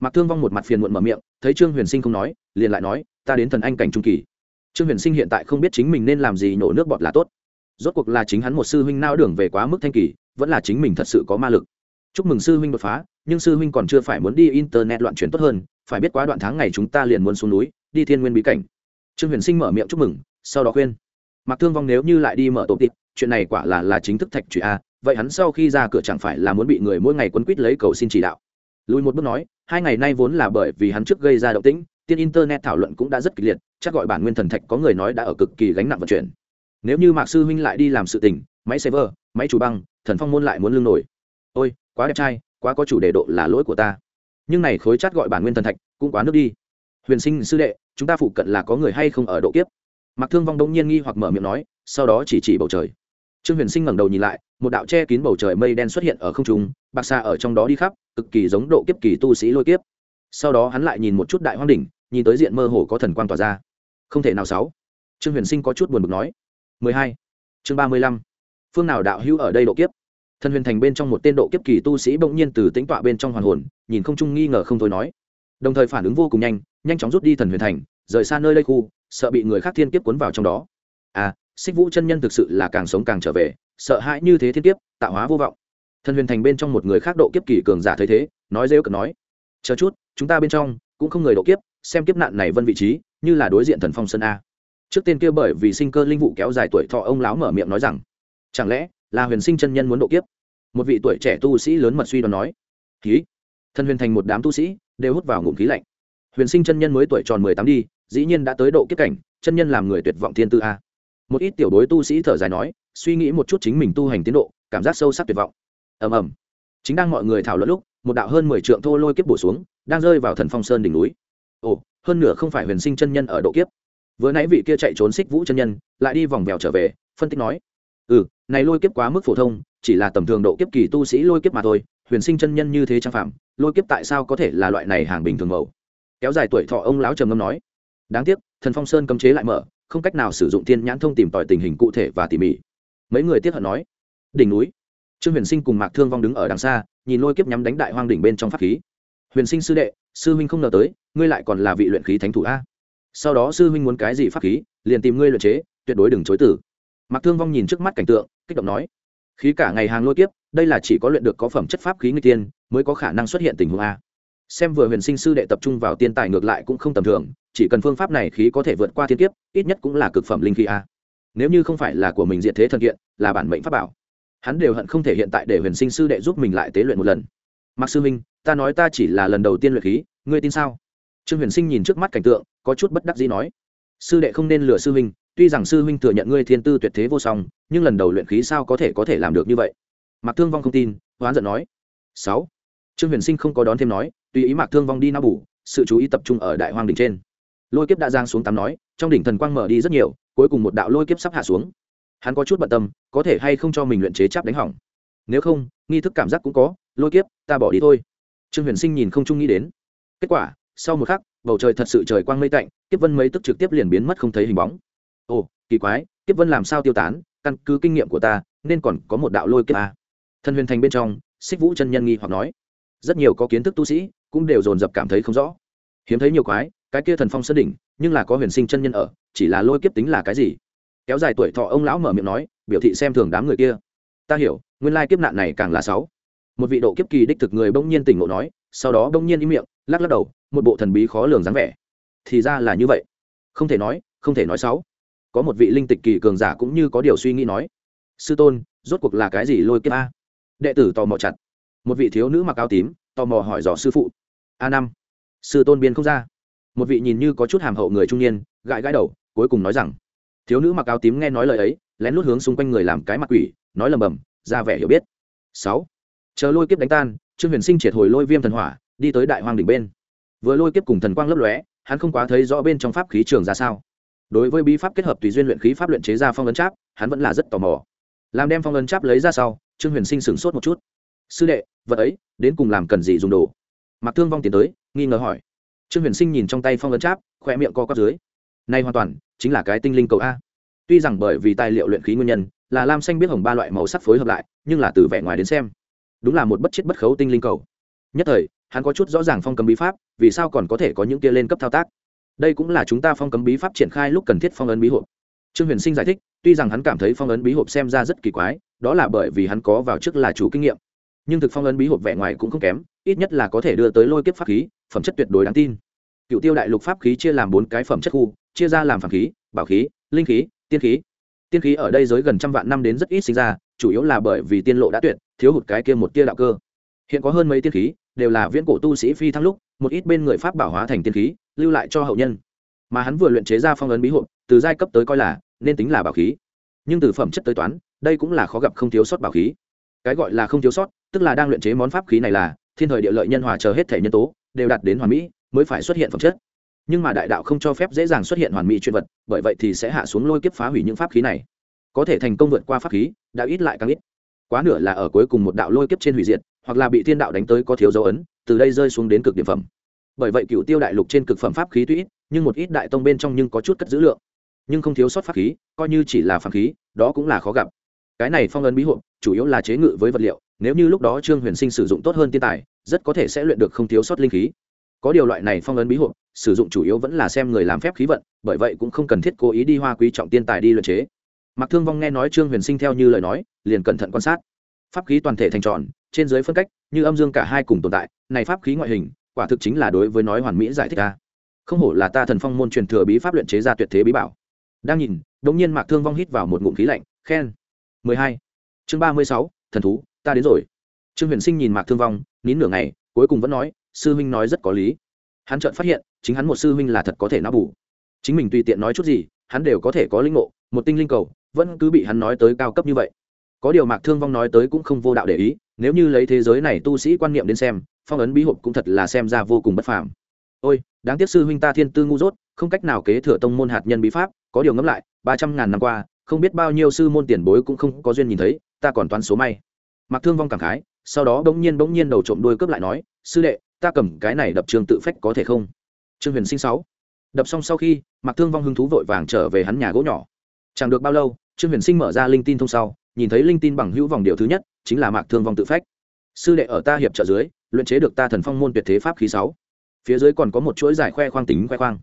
Mạc thương vong một mặt phiền muộn mở miệng, thấy trương huyền sinh không nói, liền lại nói, ta đến thần anh cảnh trung kỳ. Trương huyền sinh hiện tại không biết chính mình nên làm gì nổ nước bọt là tốt. Rốt cuộc là chính hắn một sư huynh nao đường về quá mức thanh kỳ, vẫn là chính mình thật sự có ma lực. Chúc mừng sư huynh đột phá, nhưng sư huynh còn chưa phải muốn đi internet loạn chuyển tốt hơn phải biết quá đoạn tháng ngày chúng ta liền muốn xuống núi, đi thiên nguyên bí cảnh. Trương huyền sinh mở miệng chúc mừng, sau đó khuyên. Mặc thương vong nếu như lại đi mở tổ tịp chuyện này quả là là chính thức thạch trụy a, vậy hắn sau khi ra cửa chẳng phải là muốn bị người mỗi ngày quấn quýt lấy cầu xin chỉ đạo? Lùi một bước nói, hai ngày nay vốn là bởi vì hắn trước gây ra động tĩnh tiên internet thảo luận cũng đã rất kịch liệt, chắc gọi bản nguyên thần thạch có người nói đã ở cực kỳ gánh nặng vận chuyển. Nếu như mạc sư huynh lại đi làm sự tình, máy server, máy chủ băng, thần phong môn lại muốn lương nổi. Ôi, quá đẹp trai, quá có chủ đề độ là lỗi của ta nhưng này khối chát gọi bản nguyên thần thạch cũng quá nước đi. Huyền sinh sư đệ, chúng ta phụ cận là có người hay không ở độ kiếp? Mặc thương vong đông nhiên nghi hoặc mở miệng nói, sau đó chỉ chỉ bầu trời. Trương huyền sinh ngẩng đầu nhìn lại, một đạo che kín bầu trời mây đen xuất hiện ở không trung, bạc xa ở trong đó đi khắp, cực kỳ giống độ kiếp kỳ tu sĩ lôi kiếp. Sau đó hắn lại nhìn một chút đại hoang đỉnh, nhìn tới diện mơ hồ có thần quan tỏa ra. Không thể nào sáu. Trương huyền sinh có chút buồn bực nói. 12. chương 35. phương nào đạo hữu ở đây độ kiếp? Thần huyền thành bên trong một tên độ kiếp kỳ tu sĩ bỗng nhiên từ tính tọa bên trong hoàn hồn, nhìn không trung nghi ngờ không thôi nói. Đồng thời phản ứng vô cùng nhanh nhanh chóng rút đi thần huyền thành, rời xa nơi đây khu, sợ bị người khác thiên kiếp cuốn vào trong đó. À xích vũ chân nhân thực sự là càng sống càng trở về, sợ hãi như thế thiên kiếp, tạo hóa vô vọng. Thần huyền thành bên trong một người khác độ kiếp kỳ cường giả thấy thế, nói rêu cực nói. Chờ chút, chúng ta bên trong, cũng không người độ kiếp, xem kiếp nạn này vân vị trí, như là đối diện thần phong sơn a. Trước tên kia bởi vì sinh cơ linh vụ kéo dài tuổi thọ, ông lão mở miệng nói rằng, chẳng lẽ là huyền sinh chân nhân muốn độ kiếp. Một vị tuổi trẻ tu sĩ lớn mật suy đoán nói khí thân huyền thành một đám tu sĩ đều hút vào ngụm khí lạnh. Huyền sinh chân nhân mới tuổi tròn mười tám đi, dĩ nhiên đã tới độ kiếp cảnh, chân nhân làm người tuyệt vọng thiên tư a. Một ít tiểu đối tu sĩ thở dài nói, suy nghĩ một chút chính mình tu hành tiến độ, cảm giác sâu sắc tuyệt vọng. Ầm ầm. Chính đang mọi người thảo luận lúc, một đạo hơn mười trượng thô lôi kiếp bổ xuống, đang rơi vào thần phong sơn đỉnh núi. Ồ, hơn nửa không phải huyền sinh chân nhân ở độ kiếp. Vừa nãy vị kia chạy trốn xích vũ chân nhân, lại đi vòng vèo trở về, phân tích nói ừ này lôi kiếp quá mức phổ thông, chỉ là tầm thường độ kiếp kỳ tu sĩ lôi kiếp mà thôi, huyền sinh chân nhân như thế trang phạm, lôi kiếp tại sao có thể là loại này hàng bình thường mẫu kéo dài tuổi thọ ông lão trầm ngâm nói, đáng tiếc, thần phong sơn cấm chế lại mở, không cách nào sử dụng tiên nhãn thông tìm tòi tình hình cụ thể và tỉ mỉ. Mấy người tiếp hận nói, đỉnh núi. Trương huyền sinh cùng mạc thương vong đứng ở đằng xa, nhìn lôi kiếp nhắm đánh đại hoang đỉnh bên trong pháp khí. Huyền sinh sư đệ, sư huynh không ngờ tới, ngươi lại còn là vị luyện khí thánh thủ a. Sau đó sư huynh muốn cái gì pháp khí, liền tìm ngươi luyện chế, tuyệt đối đừng chối tử mạc thương vong nhìn trước mắt cảnh tượng, kích động nói, khí cả ngày hàng lôi kiếp, đây là chỉ có luyện được có phẩm chất pháp khí người tiên mới có khả năng xuất hiện tình huống a. Xem vừa huyền sinh sư đệ tập trung vào tiên tài ngược lại cũng không tầm thường, chỉ cần phương pháp này khí có thể vượt qua thiên kiếp, ít nhất cũng là cực phẩm linh khí a. Nếu như không phải là của mình diện thế thần kiện, là bản mệnh pháp bảo. Hắn đều hận không thể hiện tại để huyền sinh sư đệ giúp mình lại tế luyện một lần. Mặc sư minh ta nói ta chỉ là lần đầu tiên luyện khí, ngươi tin sao? Trương huyền sinh nhìn trước mắt cảnh tượng, có chút bất đắc dĩ nói, sư đệ không nên lừa sư huynh tuy rằng sư huynh thừa nhận ngươi thiên tư tuyệt thế vô song, nhưng lần đầu luyện khí sao có thể có thể làm được như vậy? Mạc thương vong không tin, hoán giận nói. Sáu. Trương huyền sinh không có đón thêm nói, tùy ý mạc thương vong đi nao bủ sự chú ý tập trung ở đại hoang đỉnh trên. Lôi kiếp đã giang xuống tắm nói, trong đỉnh thần quang mở đi rất nhiều, cuối cùng một đạo lôi kiếp sắp hạ xuống. Hắn có chút bận tâm, có thể hay không cho mình luyện chế chắp đánh hỏng? Nếu không, nghi thức cảm giác cũng có, lôi kiếp, ta bỏ đi thôi. Trương huyền sinh nhìn không trung nghĩ đến. Kết quả, sau một khắc, bầu trời thật sự trời quang mây tạnh, kiếp vân mấy tức trực tiếp liền biến mất không thấy hình bóng ồ, kỳ quái, kiếp vân làm sao tiêu tán? Căn cứ kinh nghiệm của ta, nên còn có một đạo lôi kiếp à. thân huyền thành bên trong, xích vũ chân nhân nghi hoặc nói. Rất nhiều có kiến thức tu sĩ cũng đều dồn dập cảm thấy không rõ. Hiếm thấy nhiều quái, cái kia thần phong sơn đỉnh, nhưng là có huyền sinh chân nhân ở, chỉ là lôi kiếp tính là cái gì? Kéo dài tuổi thọ ông lão mở miệng nói, biểu thị xem thường đám người kia. Ta hiểu, nguyên lai kiếp nạn này càng là sáu. Một vị độ kiếp kỳ đích thực người bỗng nhiên tỉnh ngộ nói, sau đó bỗng nhiên im miệng, lắc lắc đầu, một bộ thần bí khó lường dáng vẻ. Thì ra là như vậy. Không thể nói, không thể nói sáu có một vị linh tịch kỳ cường giả cũng như có điều suy nghĩ nói, sư tôn, rốt cuộc là cái gì lôi kiếp a? Đệ tử tò mò chặt. Một vị thiếu nữ mặc áo tím, tò mò hỏi dò sư phụ, a năm, sư tôn biên không ra? Một vị nhìn như có chút hàm hậu người trung niên, gãi gãi đầu, cuối cùng nói rằng, thiếu nữ mặc áo tím nghe nói lời ấy, lén lút hướng xung quanh người làm cái mặt quỷ, nói lầm bầm, ra vẻ hiểu biết. Sáu, chờ lôi kiếp đánh tan, trương huyền sinh triệt hồi lôi viêm thần hỏa, đi tới đại hoang đỉnh bên. Vừa lôi kiếp cùng thần quang lấp lóe, hắn không quá thấy rõ bên trong pháp khí trường ra sao đối với bí pháp kết hợp tùy duyên luyện khí pháp luyện chế ra phong ấn cháp, hắn vẫn là rất tò mò. Làm đem phong ấn cháp lấy ra sau, trương huyền sinh sửng sốt một chút. Sư đệ, vật ấy, đến cùng làm cần gì dùng đồ? Mặc thương vong tiến tới, nghi ngờ hỏi. Trương huyền sinh nhìn trong tay phong ấn cháp khoe miệng co quắp dưới. Nay hoàn toàn chính là cái tinh linh cầu a. Tuy rằng bởi vì tài liệu luyện khí nguyên nhân, là lam xanh biết hồng ba loại màu sắc phối hợp lại, nhưng là từ vẻ ngoài đến xem, đúng là một bất chết bất khấu tinh linh cầu. Nhất thời, hắn có chút rõ ràng phong cầm bí pháp, vì sao còn có thể có những kia lên cấp thao tác đây cũng là chúng ta phong cấm bí pháp triển khai lúc cần thiết phong ấn bí hộp. Trương huyền sinh giải thích, tuy rằng hắn cảm thấy phong ấn bí hộp xem ra rất kỳ quái, đó là bởi vì hắn có vào trước là chủ kinh nghiệm. Nhưng thực phong ấn bí hộp vẻ ngoài cũng không kém, ít nhất là có thể đưa tới lôi kiếp pháp khí, phẩm chất tuyệt đối đáng tin. Cựu tiêu đại lục pháp khí chia làm bốn cái phẩm chất khu, chia ra làm phản khí, bảo khí, linh khí, tiên khí. Tiên khí ở đây giới gần trăm vạn năm đến rất ít sinh ra, chủ yếu là bởi vì tiên lộ đã tuyệt, thiếu hụt cái kia một tia đạo cơ. Hiện có hơn mấy tiên khí, đều là viễn cổ tu sĩ phi thăng lúc, một ít bên người pháp bảo hóa thành tiên khí lưu lại cho hậu nhân. Mà hắn vừa luyện chế ra phong ấn bí hộp, từ giai cấp tới coi là nên tính là bảo khí. Nhưng từ phẩm chất tới toán, đây cũng là khó gặp không thiếu sót bảo khí. Cái gọi là không thiếu sót, tức là đang luyện chế món pháp khí này là, thiên thời địa lợi nhân hòa chờ hết thể nhân tố, đều đạt đến hoàn mỹ, mới phải xuất hiện phẩm chất. Nhưng mà đại đạo không cho phép dễ dàng xuất hiện hoàn mỹ chuyện vật, bởi vậy thì sẽ hạ xuống lôi kiếp phá hủy những pháp khí này. Có thể thành công vượt qua pháp khí, đã ít lại càng ít. Quá nửa là ở cuối cùng một đạo lôi kiếp trên hủy diệt, hoặc là bị thiên đạo đánh tới có thiếu dấu ấn, từ đây rơi xuống đến cực điểm phẩm bởi vậy cựu tiêu đại lục trên cực phẩm pháp khí tuy ít, nhưng một ít đại tông bên trong nhưng có chút cất giữ lượng. Nhưng không thiếu sót pháp khí, coi như chỉ là pháp khí, đó cũng là khó gặp. Cái này phong ấn bí hộ, chủ yếu là chế ngự với vật liệu, nếu như lúc đó trương huyền sinh sử dụng tốt hơn tiên tài, rất có thể sẽ luyện được không thiếu sót linh khí. Có điều loại này phong ấn bí hộ, sử dụng chủ yếu vẫn là xem người làm phép khí vận, bởi vậy cũng không cần thiết cố ý đi hoa quý trọng tiên tài đi luyện chế. Mặc thương vong nghe nói trương huyền sinh theo như lời nói, liền cẩn thận quan sát. Pháp khí toàn thể thành tròn, trên dưới phân cách, như âm dương cả hai cùng tồn tại, này pháp khí ngoại hình quả thực chính là đối với nói hoàn mỹ giải thích ta. Không hổ là ta thần phong môn truyền thừa bí pháp luyện chế ra tuyệt thế bí bảo. Đang nhìn đống nhiên mạc thương vong hít vào một ngụm khí lạnh khen. 12. chương 36, thần thú ta đến rồi. Trương huyền sinh nhìn mạc thương vong nín nửa ngày cuối cùng vẫn nói sư huynh nói rất có lý. Hắn chợt phát hiện chính hắn một sư huynh là thật có thể não bù. Chính mình tùy tiện nói chút gì hắn đều có thể có linh ngộ một tinh linh cầu vẫn cứ bị hắn nói tới cao cấp như vậy. Có điều mạc thương vong nói tới cũng không vô đạo để ý nếu như lấy thế giới này tu sĩ quan niệm đến xem phong ấn bí hộp cũng thật là xem ra vô cùng bất phàm. Ôi, đáng tiếc sư huynh ta thiên tư ngu dốt, không cách nào kế thừa tông môn hạt nhân bí pháp, có điều ngẫm lại, ba trăm ngàn năm qua, không biết bao nhiêu sư môn tiền bối cũng không có duyên nhìn thấy, ta còn toán số may. Mặc thương vong cảm khái, sau đó bỗng nhiên bỗng nhiên đầu trộm đuôi cướp lại nói, sư đệ, ta cầm cái này đập trường tự phách có thể không? Trương huyền sinh sáu. Đập xong sau khi mặc thương vong hứng thú vội vàng trở về hắn nhà gỗ nhỏ. Chẳng được bao lâu, trương huyền sinh mở ra linh tin thông sau, nhìn thấy linh tin bằng hữu vòng điều thứ nhất, chính là mạc thương vong tự phách. Sư đệ ở ta hiệp trợ dưới luyện chế được ta thần phong môn tuyệt thế pháp khí sáu. Phía dưới còn có một chuỗi giải khoe khoang tính khoe khoang.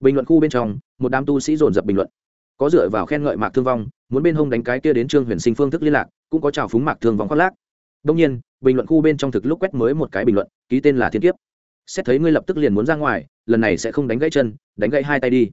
Bình luận khu bên trong, một đám tu sĩ dồn dập bình luận. Có dựa vào khen ngợi mạc thương vong, muốn bên hông đánh cái kia đến trương huyền sinh phương thức liên lạc, cũng có chào phúng mạc thương vong khoác lác. Đông nhiên, bình luận khu bên trong thực lúc quét mới một cái bình luận, ký tên là thiên kiếp. Xét thấy ngươi lập tức liền muốn ra ngoài, lần này sẽ không đánh gãy chân, đánh gãy hai tay đi.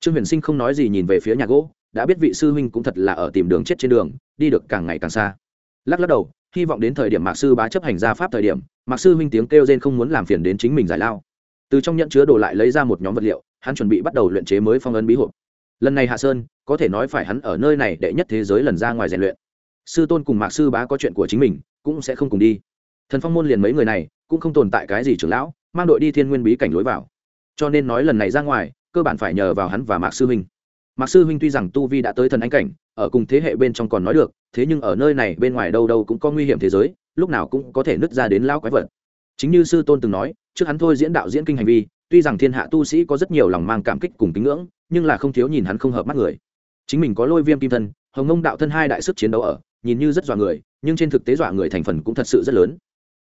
Trương huyền sinh không nói gì nhìn về phía nhà gỗ, đã biết vị sư huynh cũng thật là ở tìm đường chết trên đường, đi được càng ngày càng xa. Lắc lắc đầu hy vọng đến thời điểm mạc sư bá chấp hành ra pháp thời điểm, mạc sư huynh tiếng kêu trên không muốn làm phiền đến chính mình giải lao. Từ trong nhận chứa đồ lại lấy ra một nhóm vật liệu, hắn chuẩn bị bắt đầu luyện chế mới phong ấn bí hộp. Lần này hạ sơn, có thể nói phải hắn ở nơi này đệ nhất thế giới lần ra ngoài rèn luyện. Sư tôn cùng mạc sư bá có chuyện của chính mình, cũng sẽ không cùng đi. Thần phong môn liền mấy người này, cũng không tồn tại cái gì trưởng lão, mang đội đi thiên nguyên bí cảnh lối vào. Cho nên nói lần này ra ngoài, cơ bản phải nhờ vào hắn và mạc sư huynh mạc sư huynh tuy rằng tu vi đã tới thần anh cảnh, ở cùng thế hệ bên trong còn nói được, thế nhưng ở nơi này bên ngoài đâu đâu cũng có nguy hiểm thế giới, lúc nào cũng có thể nứt ra đến lão quái vật. Chính như sư tôn từng nói, trước hắn thôi diễn đạo diễn kinh hành vi, tuy rằng thiên hạ tu sĩ có rất nhiều lòng mang cảm kích cùng kính ngưỡng, nhưng là không thiếu nhìn hắn không hợp mắt người. Chính mình có lôi viêm kim thân, hồng ngông đạo thân hai đại sức chiến đấu ở, nhìn như rất dọa người, nhưng trên thực tế dọa người thành phần cũng thật sự rất lớn.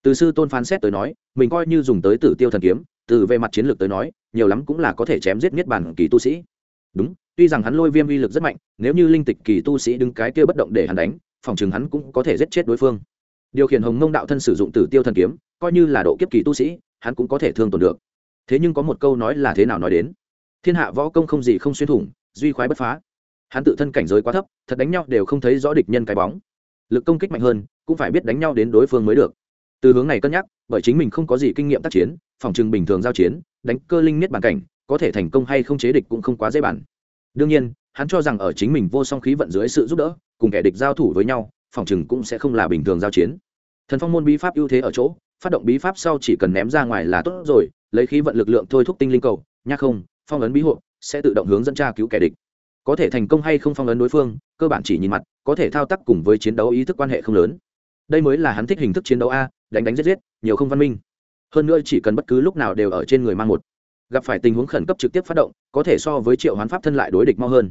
Từ sư tôn phán xét tới nói, mình coi như dùng tới tử tiêu thần kiếm, từ về mặt chiến lược tới nói, nhiều lắm cũng là có thể chém giết niết bản kỳ tu sĩ. Đúng tuy rằng hắn lôi viêm uy lực rất mạnh, nếu như linh tịch kỳ tu sĩ đứng cái kia bất động để hắn đánh, phòng chừng hắn cũng có thể giết chết đối phương. Điều khiển hồng mông đạo thân sử dụng tử tiêu thần kiếm, coi như là độ kiếp kỳ tu sĩ, hắn cũng có thể thương tổn được. Thế nhưng có một câu nói là thế nào nói đến? Thiên hạ võ công không gì không xuyên thủng, duy khoái bất phá. Hắn tự thân cảnh giới quá thấp, thật đánh nhau đều không thấy rõ địch nhân cái bóng. Lực công kích mạnh hơn, cũng phải biết đánh nhau đến đối phương mới được. Từ hướng này cân nhắc, bởi chính mình không có gì kinh nghiệm tác chiến, phòng trừng bình thường giao chiến, đánh cơ linh miết bản cảnh, có thể thành công hay không chế địch cũng không quá dễ bản đương nhiên, hắn cho rằng ở chính mình vô song khí vận dưới sự giúp đỡ, cùng kẻ địch giao thủ với nhau, phòng chừng cũng sẽ không là bình thường giao chiến. Thần phong môn bí pháp ưu thế ở chỗ, phát động bí pháp sau chỉ cần ném ra ngoài là tốt rồi, lấy khí vận lực lượng thôi thúc tinh linh cầu nhắc không, phong ấn bí hộ, sẽ tự động hướng dẫn tra cứu kẻ địch. Có thể thành công hay không phong ấn đối phương, cơ bản chỉ nhìn mặt, có thể thao tác cùng với chiến đấu ý thức quan hệ không lớn. Đây mới là hắn thích hình thức chiến đấu a, đánh đánh giết giết, nhiều không văn minh. Hơn nữa chỉ cần bất cứ lúc nào đều ở trên người mang một gặp phải tình huống khẩn cấp trực tiếp phát động, có thể so với triệu hoán pháp thân lại đối địch mau hơn.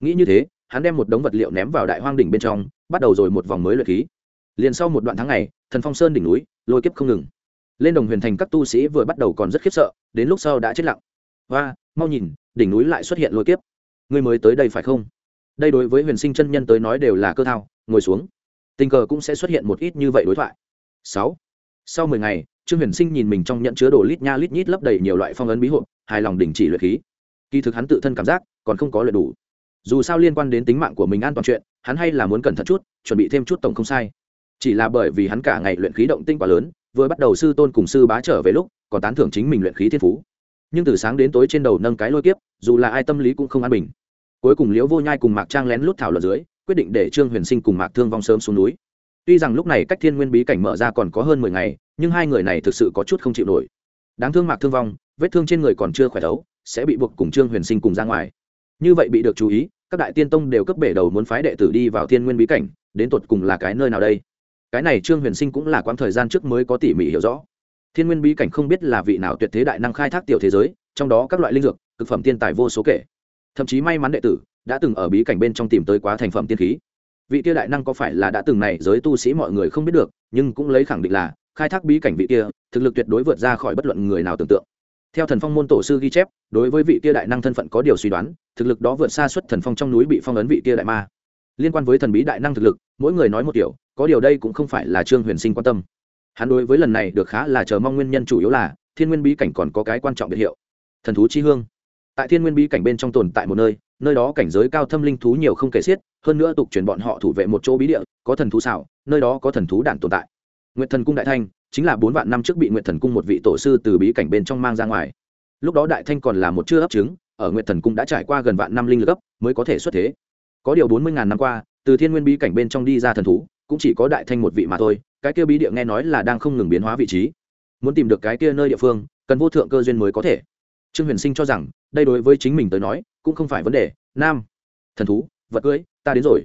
Nghĩ như thế, hắn đem một đống vật liệu ném vào đại hoang đỉnh bên trong, bắt đầu rồi một vòng mới luyện khí. Liền sau một đoạn tháng ngày, thần phong sơn đỉnh núi, lôi kiếp không ngừng. Lên đồng huyền thành các tu sĩ vừa bắt đầu còn rất khiếp sợ, đến lúc sau đã chết lặng. Và mau nhìn, đỉnh núi lại xuất hiện lôi kiếp. Ngươi mới tới đây phải không? Đây đối với huyền sinh chân nhân tới nói đều là cơ thao, ngồi xuống. Tình cờ cũng sẽ xuất hiện một ít như vậy đối thoại. Sáu. Sau mười ngày trương huyền sinh nhìn mình trong nhận chứa đồ lít nha lít nhít lấp đầy nhiều loại phong ấn bí hộp, hài lòng đình chỉ luyện khí. Kỳ thực hắn tự thân cảm giác còn không có luyện đủ. Dù sao liên quan đến tính mạng của mình an toàn chuyện, hắn hay là muốn cẩn thận chút, chuẩn bị thêm chút tổng không sai. Chỉ là bởi vì hắn cả ngày luyện khí động tinh quá lớn, vừa bắt đầu sư tôn cùng sư bá trở về lúc, còn tán thưởng chính mình luyện khí thiên phú. Nhưng từ sáng đến tối trên đầu nâng cái lôi kiếp, dù là ai tâm lý cũng không an bình. Cuối cùng liễu vô nhai cùng mạc trang lén lút thảo luật dưới, quyết định để trương huyền sinh cùng mạc thương vong sớm xuống núi tuy rằng lúc này cách thiên nguyên bí cảnh mở ra còn có hơn mười ngày, nhưng hai người này thực sự có chút không chịu nổi. Đáng thương mạc thương vong, vết thương trên người còn chưa khỏe đấu, sẽ bị buộc cùng trương huyền sinh cùng ra ngoài. Như vậy bị được chú ý, các đại tiên tông đều cấp bể đầu muốn phái đệ tử đi vào thiên nguyên bí cảnh, đến tột cùng là cái nơi nào đây? Cái này trương huyền sinh cũng là quãng thời gian trước mới có tỉ mỉ hiểu rõ. Thiên nguyên bí cảnh không biết là vị nào tuyệt thế đại năng khai thác tiểu thế giới, trong đó các loại linh dược thực phẩm tiên tài vô số kể. Thậm chí may mắn đệ tử đã từng ở bí cảnh bên trong tìm tới quá thành phẩm tiên khí vị kia đại năng có phải là đã từng này giới tu sĩ mọi người không biết được, nhưng cũng lấy khẳng định là, khai thác bí cảnh vị kia, thực lực tuyệt đối vượt ra khỏi bất luận người nào tưởng tượng. Theo thần phong môn tổ sư ghi chép, đối với vị kia đại năng thân phận có điều suy đoán, thực lực đó vượt xa xuất thần phong trong núi bị phong ấn vị kia đại ma. Liên quan với thần bí đại năng thực lực, mỗi người nói một điều, có điều đây cũng không phải là trương huyền sinh quan tâm. Hắn đối với lần này được khá là chờ mong nguyên nhân chủ yếu là, thiên nguyên bí cảnh còn có cái quan trọng biệt hiệu. Thần thú chi hương. Tại thiên nguyên bí cảnh bên trong tồn tại một nơi nơi đó cảnh giới cao thâm linh thú nhiều không kể xiết hơn nữa tục truyền bọn họ thủ vệ một chỗ bí địa, có thần thú xảo, nơi đó có thần thú đản tồn tại. Nguyện thần cung đại thanh chính là bốn vạn năm trước bị nguyện thần cung một vị tổ sư từ bí cảnh bên trong mang ra ngoài. Lúc đó đại thanh còn là một chưa ấp trứng, ở nguyệt thần cung đã trải qua gần vạn năm linh lực ấp mới có thể xuất thế. Có điều bốn mươi ngàn năm qua, từ thiên nguyên bí cảnh bên trong đi ra thần thú, cũng chỉ có đại thanh một vị mà thôi, cái kia bí địa nghe nói là đang không ngừng biến hóa vị trí. Muốn tìm được cái kia nơi địa phương, cần vô thượng cơ duyên mới có thể. Trương huyền sinh cho rằng, đây đối với chính mình tới nói, cũng không phải vấn đề. Nam, thần thú vật cưới, ta đến rồi.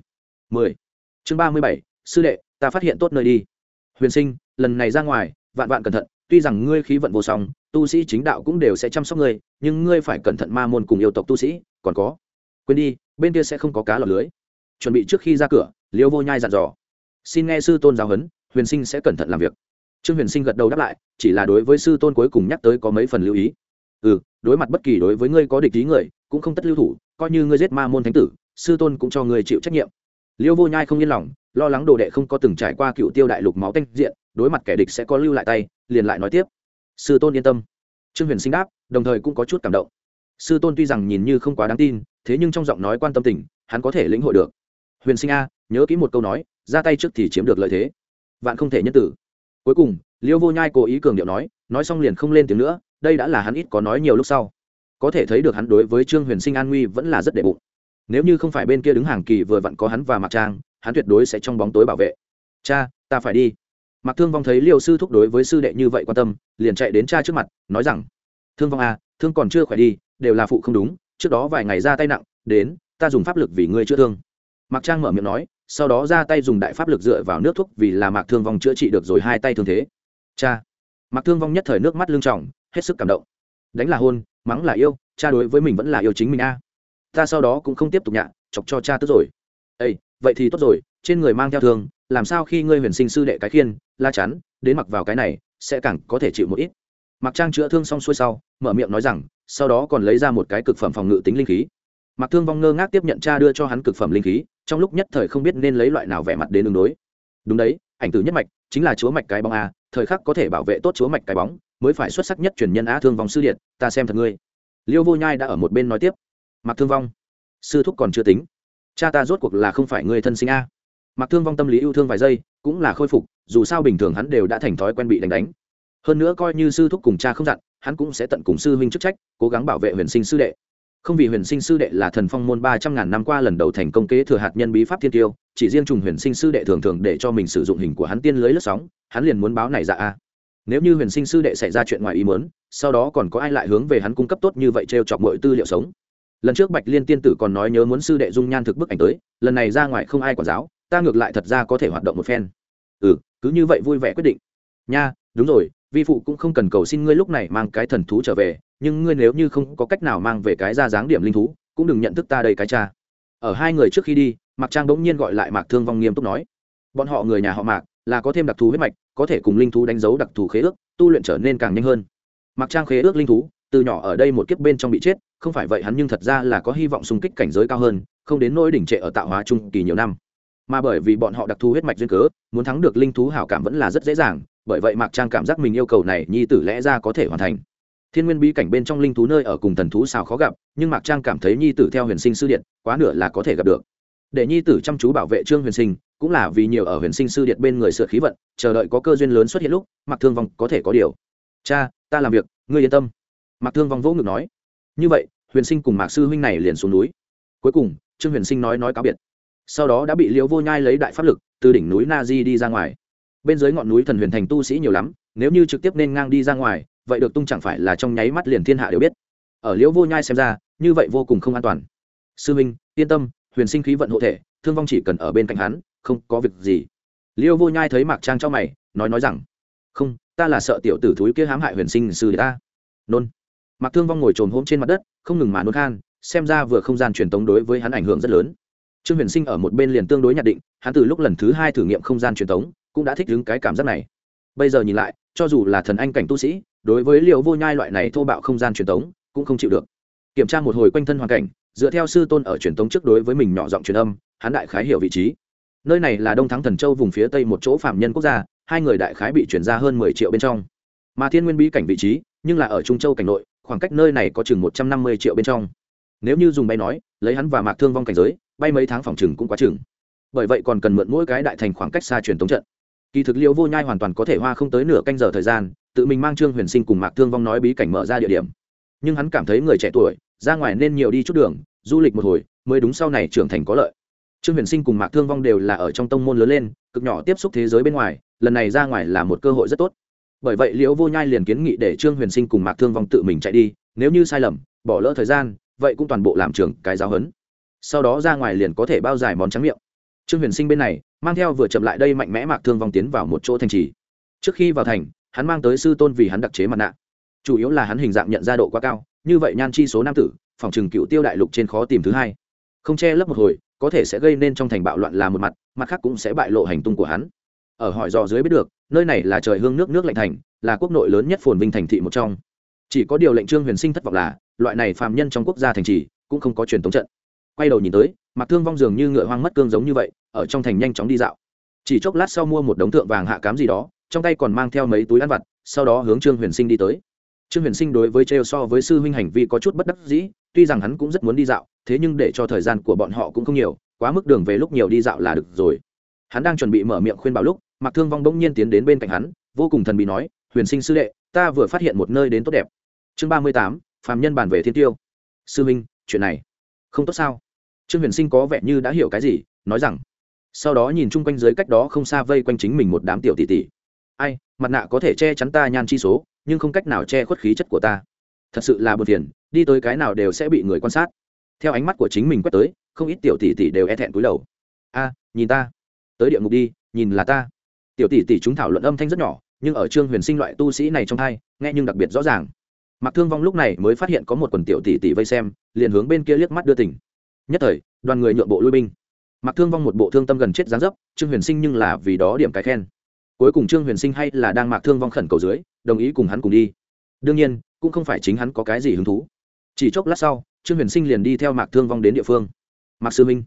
Mười. Chương ba mươi bảy, sư đệ, ta phát hiện tốt nơi đi. Huyền sinh, lần này ra ngoài, vạn vạn cẩn thận, tuy rằng ngươi khí vận vô song, tu sĩ chính đạo cũng đều sẽ chăm sóc ngươi, nhưng ngươi phải cẩn thận ma môn cùng yêu tộc tu sĩ, còn có. Quên đi, bên kia sẽ không có cá lọt lưới. Chuẩn bị trước khi ra cửa, liêu vô nhai dặn dò. Xin nghe sư tôn giáo huấn, huyền sinh sẽ cẩn thận làm việc. Trương huyền sinh gật đầu đáp lại, chỉ là đối với sư tôn cuối cùng nhắc tới có mấy phần lưu ý. Ừ đối mặt bất kỳ đối với ngươi có địch ý người, cũng không tất lưu thủ, coi như ngươi giết ma môn thánh tử sư tôn cũng cho người chịu trách nhiệm. Liêu vô nhai không yên lòng, lo lắng đồ đệ không có từng trải qua cựu tiêu đại lục máu tanh diện, đối mặt kẻ địch sẽ có lưu lại tay, liền lại nói tiếp. Sư tôn yên tâm. Trương huyền sinh đáp, đồng thời cũng có chút cảm động. Sư tôn tuy rằng nhìn như không quá đáng tin, thế nhưng trong giọng nói quan tâm tình, hắn có thể lĩnh hội được. Huyền sinh a, nhớ kỹ một câu nói, ra tay trước thì chiếm được lợi thế. Vạn không thể nhân tử. Cuối cùng, liêu vô nhai cố ý cường điệu nói nói xong liền không lên tiếng nữa, đây đã là hắn ít có nói nhiều lúc sau. Có thể thấy được hắn đối với trương huyền sinh an nguy vẫn là rất đệ bụng nếu như không phải bên kia đứng hàng kỳ vừa vặn có hắn và mặc trang, hắn tuyệt đối sẽ trong bóng tối bảo vệ. Cha, ta phải đi. Mặc thương vong thấy liêu sư thúc đối với sư đệ như vậy quan tâm, liền chạy đến cha trước mặt, nói rằng, thương vong à thương còn chưa khỏe đi, đều là phụ không đúng, trước đó vài ngày ra tay nặng, đến, ta dùng pháp lực vì ngươi chữa thương. Mặc trang mở miệng nói, sau đó ra tay dùng đại pháp lực dựa vào nước thuốc vì là mạc thương vong chữa trị được rồi hai tay thương thế. Cha, mạc thương vong nhất thời nước mắt lưng trọng hết sức cảm động. Đánh là hôn, mắng là yêu, cha đối với mình vẫn là yêu chính mình a ta sau đó cũng không tiếp tục nhạ, chọc cho cha tức rồi. Ây vậy thì tốt rồi, trên người mang theo thương, làm sao khi ngươi huyền sinh sư đệ cái khiên, la chắn, đến mặc vào cái này, sẽ càng có thể chịu một ít. Mặc trang chữa thương xong xuôi sau, mở miệng nói rằng, sau đó còn lấy ra một cái cực phẩm phòng ngự tính linh khí. Mặc thương vong ngơ ngác tiếp nhận cha đưa cho hắn cực phẩm linh khí, trong lúc nhất thời không biết nên lấy loại nào vẻ mặt đến đường đối. Đúng đấy, ảnh tử nhất mạch, chính là chúa mạch cái bóng a, thời khắc có thể bảo vệ tốt chúa mạch cái bóng, mới phải xuất sắc nhất truyền nhân á thương vong sư điện, ta xem thật ngươi. Liêu vô nhai đã ở một bên nói tiếp mặc thương vong. Sư thúc còn chưa tính. Cha ta rốt cuộc là không phải người thân sinh a. Mặc thương vong tâm lý yêu thương vài giây, cũng là khôi phục, dù sao bình thường hắn đều đã thành thói quen bị đánh đánh. Hơn nữa coi như sư thúc cùng cha không dặn, hắn cũng sẽ tận cùng sư huynh chức trách, cố gắng bảo vệ huyền sinh sư đệ. Không vì huyền sinh sư đệ là thần phong môn ba trăm ngàn năm qua lần đầu thành công kế thừa hạt nhân bí pháp thiên tiêu, chỉ riêng trùng huyền sinh sư đệ thường thường để cho mình sử dụng hình của hắn tiên lưới lướt sóng, hắn liền muốn báo này dạ a. Nếu như huyền sinh sư đệ xảy ra chuyện ngoài ý muốn, sau đó còn có ai lại hướng về hắn cung cấp tốt như vậy t r e o chọc mọi tư liệu sống? Lần trước bạch liên tiên tử còn nói nhớ muốn sư đệ dung nhan thực bức ảnh tới, lần này ra ngoài không ai quản giáo, ta ngược lại thật ra có thể hoạt động một phen. Ừ cứ như vậy vui vẻ quyết định. Nha, đúng rồi, vi phụ cũng không cần cầu xin ngươi lúc này mang cái thần thú trở về, nhưng ngươi nếu như không có cách nào mang về cái ra dáng điểm linh thú, cũng đừng nhận thức ta đây cái cha. Ở hai người trước khi đi, mạc trang bỗng nhiên gọi lại mạc thương vong nghiêm túc nói. Bọn họ người nhà họ mạc, là có thêm đặc thù huyết mạch, có thể cùng linh thú đánh dấu đặc thù khế ước, tu luyện trở nên càng nhanh hơn. Mạc trang khế ước linh thú, từ nhỏ ở đây một kiếp bên trong bị chết không phải vậy hắn nhưng thật ra là có hy vọng xung kích cảnh giới cao hơn, không đến nỗi đỉnh trệ ở tạo hóa trung kỳ nhiều năm. Mà bởi vì bọn họ đặc thù huyết mạch duyên cớ, muốn thắng được linh thú hảo cảm vẫn là rất dễ dàng, bởi vậy mạc trang cảm giác mình yêu cầu này nhi tử lẽ ra có thể hoàn thành. Thiên nguyên bí cảnh bên trong linh thú nơi ở cùng thần thú sao khó gặp, nhưng mạc trang cảm thấy nhi tử theo huyền sinh sư điện, quá nửa là có thể gặp được. Để nhi tử chăm chú bảo vệ trương huyền sinh, cũng là vì nhiều ở huyền sinh sư điện bên người sửa khí vận, chờ đợi có cơ duyên lớn xuất hiện lúc mặc thương vong có thể có điều. Cha, ta làm việc, ngươi yên tâm. Mặc thương vong vỗ ngực nói như vậy, huyền sinh cùng mạc sư huynh này liền xuống núi. Cuối cùng, trương huyền sinh nói nói cáo biệt. Sau đó đã bị liễu vô nhai lấy đại pháp lực, từ đỉnh núi na di đi ra ngoài. Bên dưới ngọn núi thần huyền thành tu sĩ nhiều lắm, nếu như trực tiếp nên ngang đi ra ngoài, vậy được tung chẳng phải là trong nháy mắt liền thiên hạ đều biết. Ở liễu vô nhai xem ra, như vậy vô cùng không an toàn. Sư huynh, yên tâm, huyền sinh khí vận hộ thể, thương vong chỉ cần ở bên cạnh hắn, không có việc gì. Liêu vô nhai thấy mạc trang cho mày, nói nói rằng, không, ta là sợ tiểu tử thúi kia hãm hại huyền sinh sư ta. Nôn mạc thương vong ngồi trồn hôm trên mặt đất, không ngừng mà nôn khan, xem ra vừa không gian truyền tống đối với hắn ảnh hưởng rất lớn. Trương huyền sinh ở một bên liền tương đối nhận định, hắn từ lúc lần thứ hai thử nghiệm không gian truyền tống, cũng đã thích ứng cái cảm giác này. Bây giờ nhìn lại, cho dù là thần anh cảnh tu sĩ, đối với liệu vô nhai loại này thô bạo không gian truyền tống, cũng không chịu được. Kiểm tra một hồi quanh thân hoàn cảnh, dựa theo sư tôn ở truyền tống trước đối với mình nhỏ giọng truyền âm, hắn đại khái hiểu vị trí. Nơi này là đông thắng thần châu vùng phía tây một chỗ phạm nhân quốc gia, hai người đại khái bị chuyển ra hơn mười triệu bên trong. Mà thiên nguyên bí cảnh vị trí, nhưng là ở trung châu cảnh nội khoảng cách nơi này có chừng một trăm năm mươi triệu bên trong. Nếu như dùng bay nói, lấy hắn và mạc thương vong cảnh giới, bay mấy tháng phòng chừng cũng quá chừng. Bởi vậy còn cần mượn mỗi cái đại thành khoảng cách xa truyền tống trận. Kỳ thực liễu vô nhai hoàn toàn có thể hoa không tới nửa canh giờ thời gian, tự mình mang trương huyền sinh cùng mạc thương vong nói bí cảnh mở ra địa điểm. Nhưng hắn cảm thấy người trẻ tuổi, ra ngoài nên nhiều đi chút đường, du lịch một hồi, mới đúng sau này trưởng thành có lợi. Trương huyền sinh cùng mạc thương vong đều là ở trong tông môn lớn lên, cực nhỏ tiếp xúc thế giới bên ngoài, lần này ra ngoài là một cơ hội rất tốt bởi vậy liễu vô nhai liền kiến nghị để trương huyền sinh cùng mạc thương vong tự mình chạy đi, nếu như sai lầm, bỏ lỡ thời gian, vậy cũng toàn bộ làm trường cái giáo hấn sau đó ra ngoài liền có thể bao dài món trắng miệng. Trương huyền sinh bên này, mang theo vừa chậm lại đây mạnh mẽ mạc thương vong tiến vào một chỗ thành trì. Trước khi vào thành, hắn mang tới sư tôn vì hắn đặc chế mặt nạ. Chủ yếu là hắn hình dạng nhận ra độ quá cao, như vậy nhan chi số nam tử, phòng trừng cựu tiêu đại lục trên khó tìm thứ hai. Không che lấp một hồi, có thể sẽ gây nên trong thành bạo loạn là một mặt mặt khác cũng sẽ bại lộ hành tung của hắn. Ở hỏi dò dưới biết được nơi này là trời hương nước nước lạnh thành, là quốc nội lớn nhất phồn vinh thành thị một trong. Chỉ có điều lệnh trương huyền sinh thất vọng là, loại này phàm nhân trong quốc gia thành trì, cũng không có truyền thống trận. Quay đầu nhìn tới mặc thương vong dường như ngựa hoang mất cương giống như vậy, ở trong thành nhanh chóng đi dạo. Chỉ chốc lát sau mua một đống tượng vàng hạ cám gì đó, trong tay còn mang theo mấy túi ăn vặt, sau đó hướng trương huyền sinh đi tới. Trương huyền sinh đối với trêu so với sư huynh hành vi có chút bất đắc dĩ, tuy rằng hắn cũng rất muốn đi dạo, thế nhưng để cho thời gian của bọn họ cũng không nhiều, quá mức đường về lúc nhiều đi dạo là được rồi. Hắn đang chuẩn bị mở miệng khuyên bảo lúc Mạc thương vong bỗng nhiên tiến đến bên cạnh hắn, vô cùng thần bí nói, huyền sinh sư đệ, ta vừa phát hiện một nơi đến tốt đẹp. Chương ba mươi tám, phàm nhân bàn về thiên tiêu. Sư minh, chuyện này không tốt sao? Trương huyền sinh có vẻ như đã hiểu cái gì, nói rằng, sau đó nhìn chung quanh dưới cách đó không xa vây quanh chính mình một đám tiểu tỷ tỷ. Ai, mặt nạ có thể che chắn ta nhan chi số, nhưng không cách nào che khuất khí chất của ta. Thật sự là buồn phiền, đi tới cái nào đều sẽ bị người quan sát. Theo ánh mắt của chính mình quét tới, không ít tiểu tỷ tỷ đều e thẹn cúi đầu. A, nhìn ta, tới địa ngục đi, nhìn là ta tiểu tỷ tỷ chúng thảo luận âm thanh rất nhỏ, nhưng ở trương huyền sinh loại tu sĩ này trong thai, nghe nhưng đặc biệt rõ ràng. Mặc thương vong lúc này mới phát hiện có một quần tiểu tỷ tỷ vây xem, liền hướng bên kia liếc mắt đưa tỉnh nhất thời, đoàn người nhượng bộ lui binh. Mặc thương vong một bộ thương tâm gần chết gián dấp, trương huyền sinh nhưng là vì đó điểm cái khen. Cuối cùng trương huyền sinh hay là đang mặc thương vong khẩn cầu dưới, đồng ý cùng hắn cùng đi. Đương nhiên, cũng không phải chính hắn có cái gì hứng thú. Chỉ chốc lát sau, trương huyền sinh liền đi theo mạc thương vong đến địa phương. Mạc sư minh,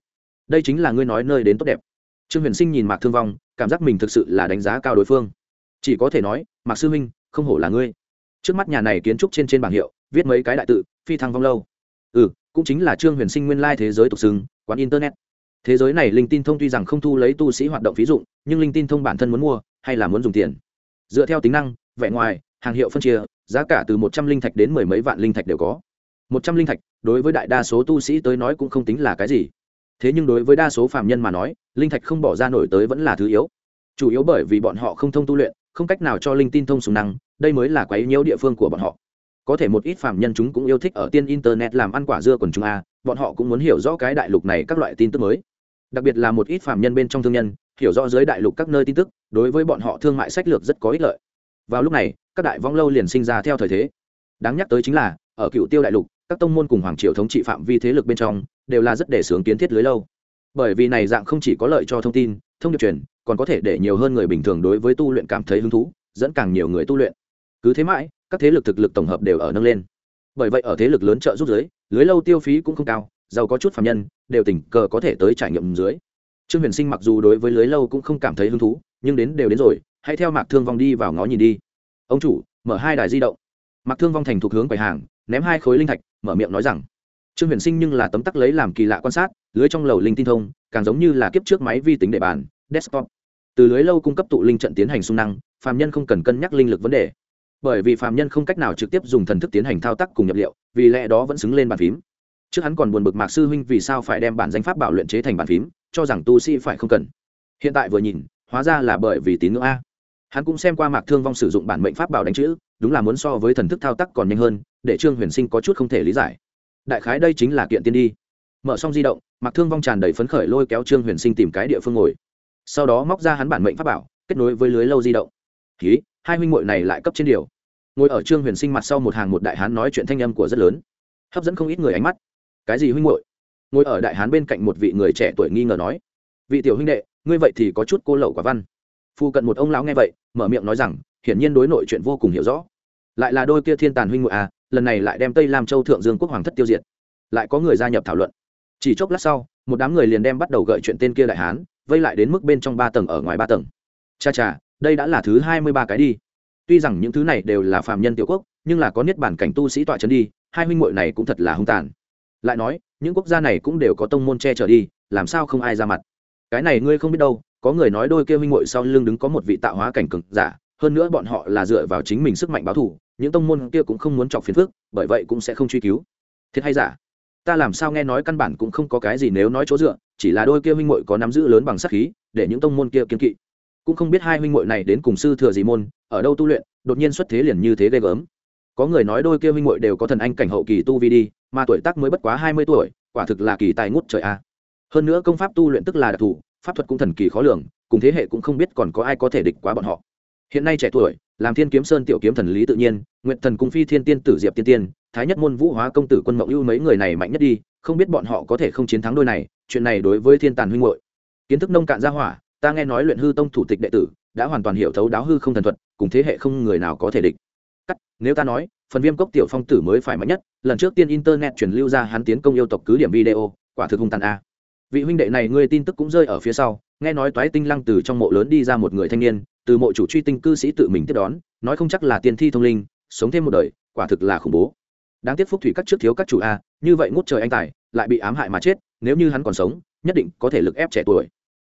đây chính là ngươi nói nơi đến tốt đẹp trương huyền sinh nhìn mạc thương vong, cảm giác mình thực sự là đánh giá cao đối phương. Chỉ có thể nói, mạc sư minh không hổ là ngươi. Trước mắt nhà này kiến trúc trên trên bảng hiệu, viết mấy cái đại tự, phi thăng vong lâu. Ừ cũng chính là trương huyền sinh nguyên lai thế giới tục xưng, quán internet. Thế giới này linh tin thông tuy rằng không thu lấy tu sĩ hoạt động ví dụ nhưng linh tin thông bản thân muốn mua, hay là muốn dùng tiền. Dựa theo tính năng, vẻ ngoài, hàng hiệu phân chia, giá cả từ một trăm linh thạch đến mười mấy vạn linh thạch đều có. Một trăm linh thạch, đối với đại đa số tu sĩ tới nói cũng không tính là cái gì thế nhưng đối với đa số phạm nhân mà nói, linh thạch không bỏ ra nổi tới vẫn là thứ yếu. Chủ yếu bởi vì bọn họ không thông tu luyện, không cách nào cho linh tin thông sùng năng, đây mới là quấy nhiễu địa phương của bọn họ. Có thể một ít phạm nhân chúng cũng yêu thích ở tiên internet làm ăn quả dưa quần chúng a, bọn họ cũng muốn hiểu rõ cái đại lục này các loại tin tức mới. Đặc biệt là một ít phạm nhân bên trong thương nhân, hiểu rõ dưới đại lục các nơi tin tức, đối với bọn họ thương mại sách lược rất có ích lợi. Vào lúc này, các đại vong lâu liền sinh ra theo thời thế. Đáng nhắc tới chính là, ở cựu tiêu đại lục, các tông môn cùng hoàng triều thống trị phạm vi thế lực bên trong đều là rất để sướng kiến thiết lưới lâu. Bởi vì này dạng không chỉ có lợi cho thông tin, thông điệp truyền, còn có thể để nhiều hơn người bình thường đối với tu luyện cảm thấy hứng thú, dẫn càng nhiều người tu luyện. Cứ thế mãi, các thế lực thực lực tổng hợp đều ở nâng lên. Bởi vậy ở thế lực lớn trợ giúp giới lưới lâu tiêu phí cũng không cao, giàu có chút phạm nhân, đều tình cờ có thể tới trải nghiệm dưới. Trương huyền sinh mặc dù đối với lưới lâu cũng không cảm thấy hứng thú, nhưng đến đều đến rồi, hãy theo mạc thương vong đi vào ngó nhìn đi. Ông chủ, mở hai đài di động. Mạc thương vong thành thuộc hướng quầy hàng, ném hai khối linh thạch, mở miệng nói rằng trương huyền sinh nhưng là tấm tắc lấy làm kỳ lạ quan sát, lưới trong lầu linh tin thông, càng giống như là kiếp trước máy vi tính để bàn, desktop. Từ lưới lâu cung cấp tụ linh trận tiến hành xung năng, phàm nhân không cần cân nhắc linh lực vấn đề. Bởi vì phàm nhân không cách nào trực tiếp dùng thần thức tiến hành thao tác cùng nhập liệu, vì lẽ đó vẫn xứng lên bàn phím. Trước hắn còn buồn bực mạc sư huynh vì sao phải đem bản danh pháp bảo luyện chế thành bàn phím, cho rằng tu sĩ phải không cần. Hiện tại vừa nhìn, hóa ra là bởi vì tín ngưỡng a. Hắn cũng xem qua mạc thương vong sử dụng bản mệnh pháp bảo đánh chữ, đúng là muốn so với thần thức thao tác còn nhanh hơn, để trương huyền sinh có chút không thể lý giải đại khái đây chính là kiện tiên đi. Mở xong di động mặc thương vong tràn đầy phấn khởi lôi kéo trương huyền sinh tìm cái địa phương ngồi. Sau đó móc ra hắn bản mệnh pháp bảo, kết nối với lưới lâu di động. Ký hai huynh muội này lại cấp trên điều. Ngồi ở trương huyền sinh mặt sau một hàng một đại hán nói chuyện thanh âm của rất lớn. Hấp dẫn không ít người ánh mắt. Cái gì huynh muội? Ngồi ở đại hán bên cạnh một vị người trẻ tuổi nghi ngờ nói. Vị tiểu huynh đệ, ngươi vậy thì có chút cô lậu quả văn. Phu cận một ông lão nghe vậy, mở miệng nói rằng, hiển nhiên đối nội chuyện vô cùng hiểu rõ. Lại là đôi kia thiên tàn huynh ngội à lần này lại đem tây lam châu thượng dương quốc hoàng thất tiêu diệt. Lại có người gia nhập thảo luận. Chỉ chốc lát sau, một đám người liền đem bắt đầu gợi chuyện tên kia đại hán, vây lại đến mức bên trong ba tầng ở ngoài ba tầng. Cha cha, đây đã là thứ hai mươi ba cái đi. Tuy rằng những thứ này đều là phạm nhân tiểu quốc, nhưng là có niết bản cảnh tu sĩ tọa trấn đi, hai huynh muội này cũng thật là hung tàn. Lại nói, những quốc gia này cũng đều có tông môn che chở đi, làm sao không ai ra mặt? Cái này ngươi không biết đâu, có người nói đôi kia huynh muội sau lưng đứng có một vị tạo hóa cảnh cực giả hơn nữa bọn họ là dựa vào chính mình sức mạnh báo thủ những tông môn kia cũng không muốn chọc phiền phức, bởi vậy cũng sẽ không truy cứu. Thiệt hay giả? Ta làm sao nghe nói căn bản cũng không có cái gì nếu nói chỗ dựa, chỉ là đôi kia huynh muội có nắm giữ lớn bằng sắc khí, để những tông môn kia kiên kỵ. Cũng không biết hai huynh muội này đến cùng sư thừa gì môn, ở đâu tu luyện, đột nhiên xuất thế liền như thế ghê gớm. Có người nói đôi kia huynh muội đều có thần anh cảnh hậu kỳ tu vi đi, mà tuổi tác mới bất quá hai mươi tuổi, quả thực là kỳ tài ngút trời a. Hơn nữa công pháp tu luyện tức là đặc thù, pháp thuật cũng thần kỳ khó lường, cùng thế hệ cũng không biết còn có ai có thể địch quá bọn họ hiện nay trẻ tuổi, làm thiên kiếm sơn tiểu kiếm thần lý tự nhiên nguyện thần cung phi thiên tiên tử diệp tiên tiên, thái nhất môn vũ hóa công tử quân mộng ưu mấy người này mạnh nhất đi, không biết bọn họ có thể không chiến thắng đôi này, chuyện này đối với thiên tàn huynh hội kiến thức nông cạn gia hỏa, ta nghe nói luyện hư tông thủ tịch đệ tử, đã hoàn toàn hiểu thấu đáo hư không thần thuật, cùng thế hệ không người nào có thể địch. Cắt, nếu ta nói, phần viêm cốc tiểu phong tử mới phải mạnh nhất, lần trước tiên internet truyền lưu ra hắn tiến công yêu tộc cứ điểm video, quả thực hung tàn a vị huynh đệ này ngươi tin tức cũng rơi ở phía sau, nghe nói toái tinh lăng từ trong mộ lớn đi ra một người thanh niên, từ mộ chủ truy tinh cư sĩ tự mình tiếp đón, nói không chắc là tiên thi thông linh, sống thêm một đời, quả thực là khủng bố. Đáng tiếc phúc thủy các trước thiếu các chủ a, như vậy ngút trời anh tài, lại bị ám hại mà chết, nếu như hắn còn sống, nhất định có thể lực ép trẻ tuổi.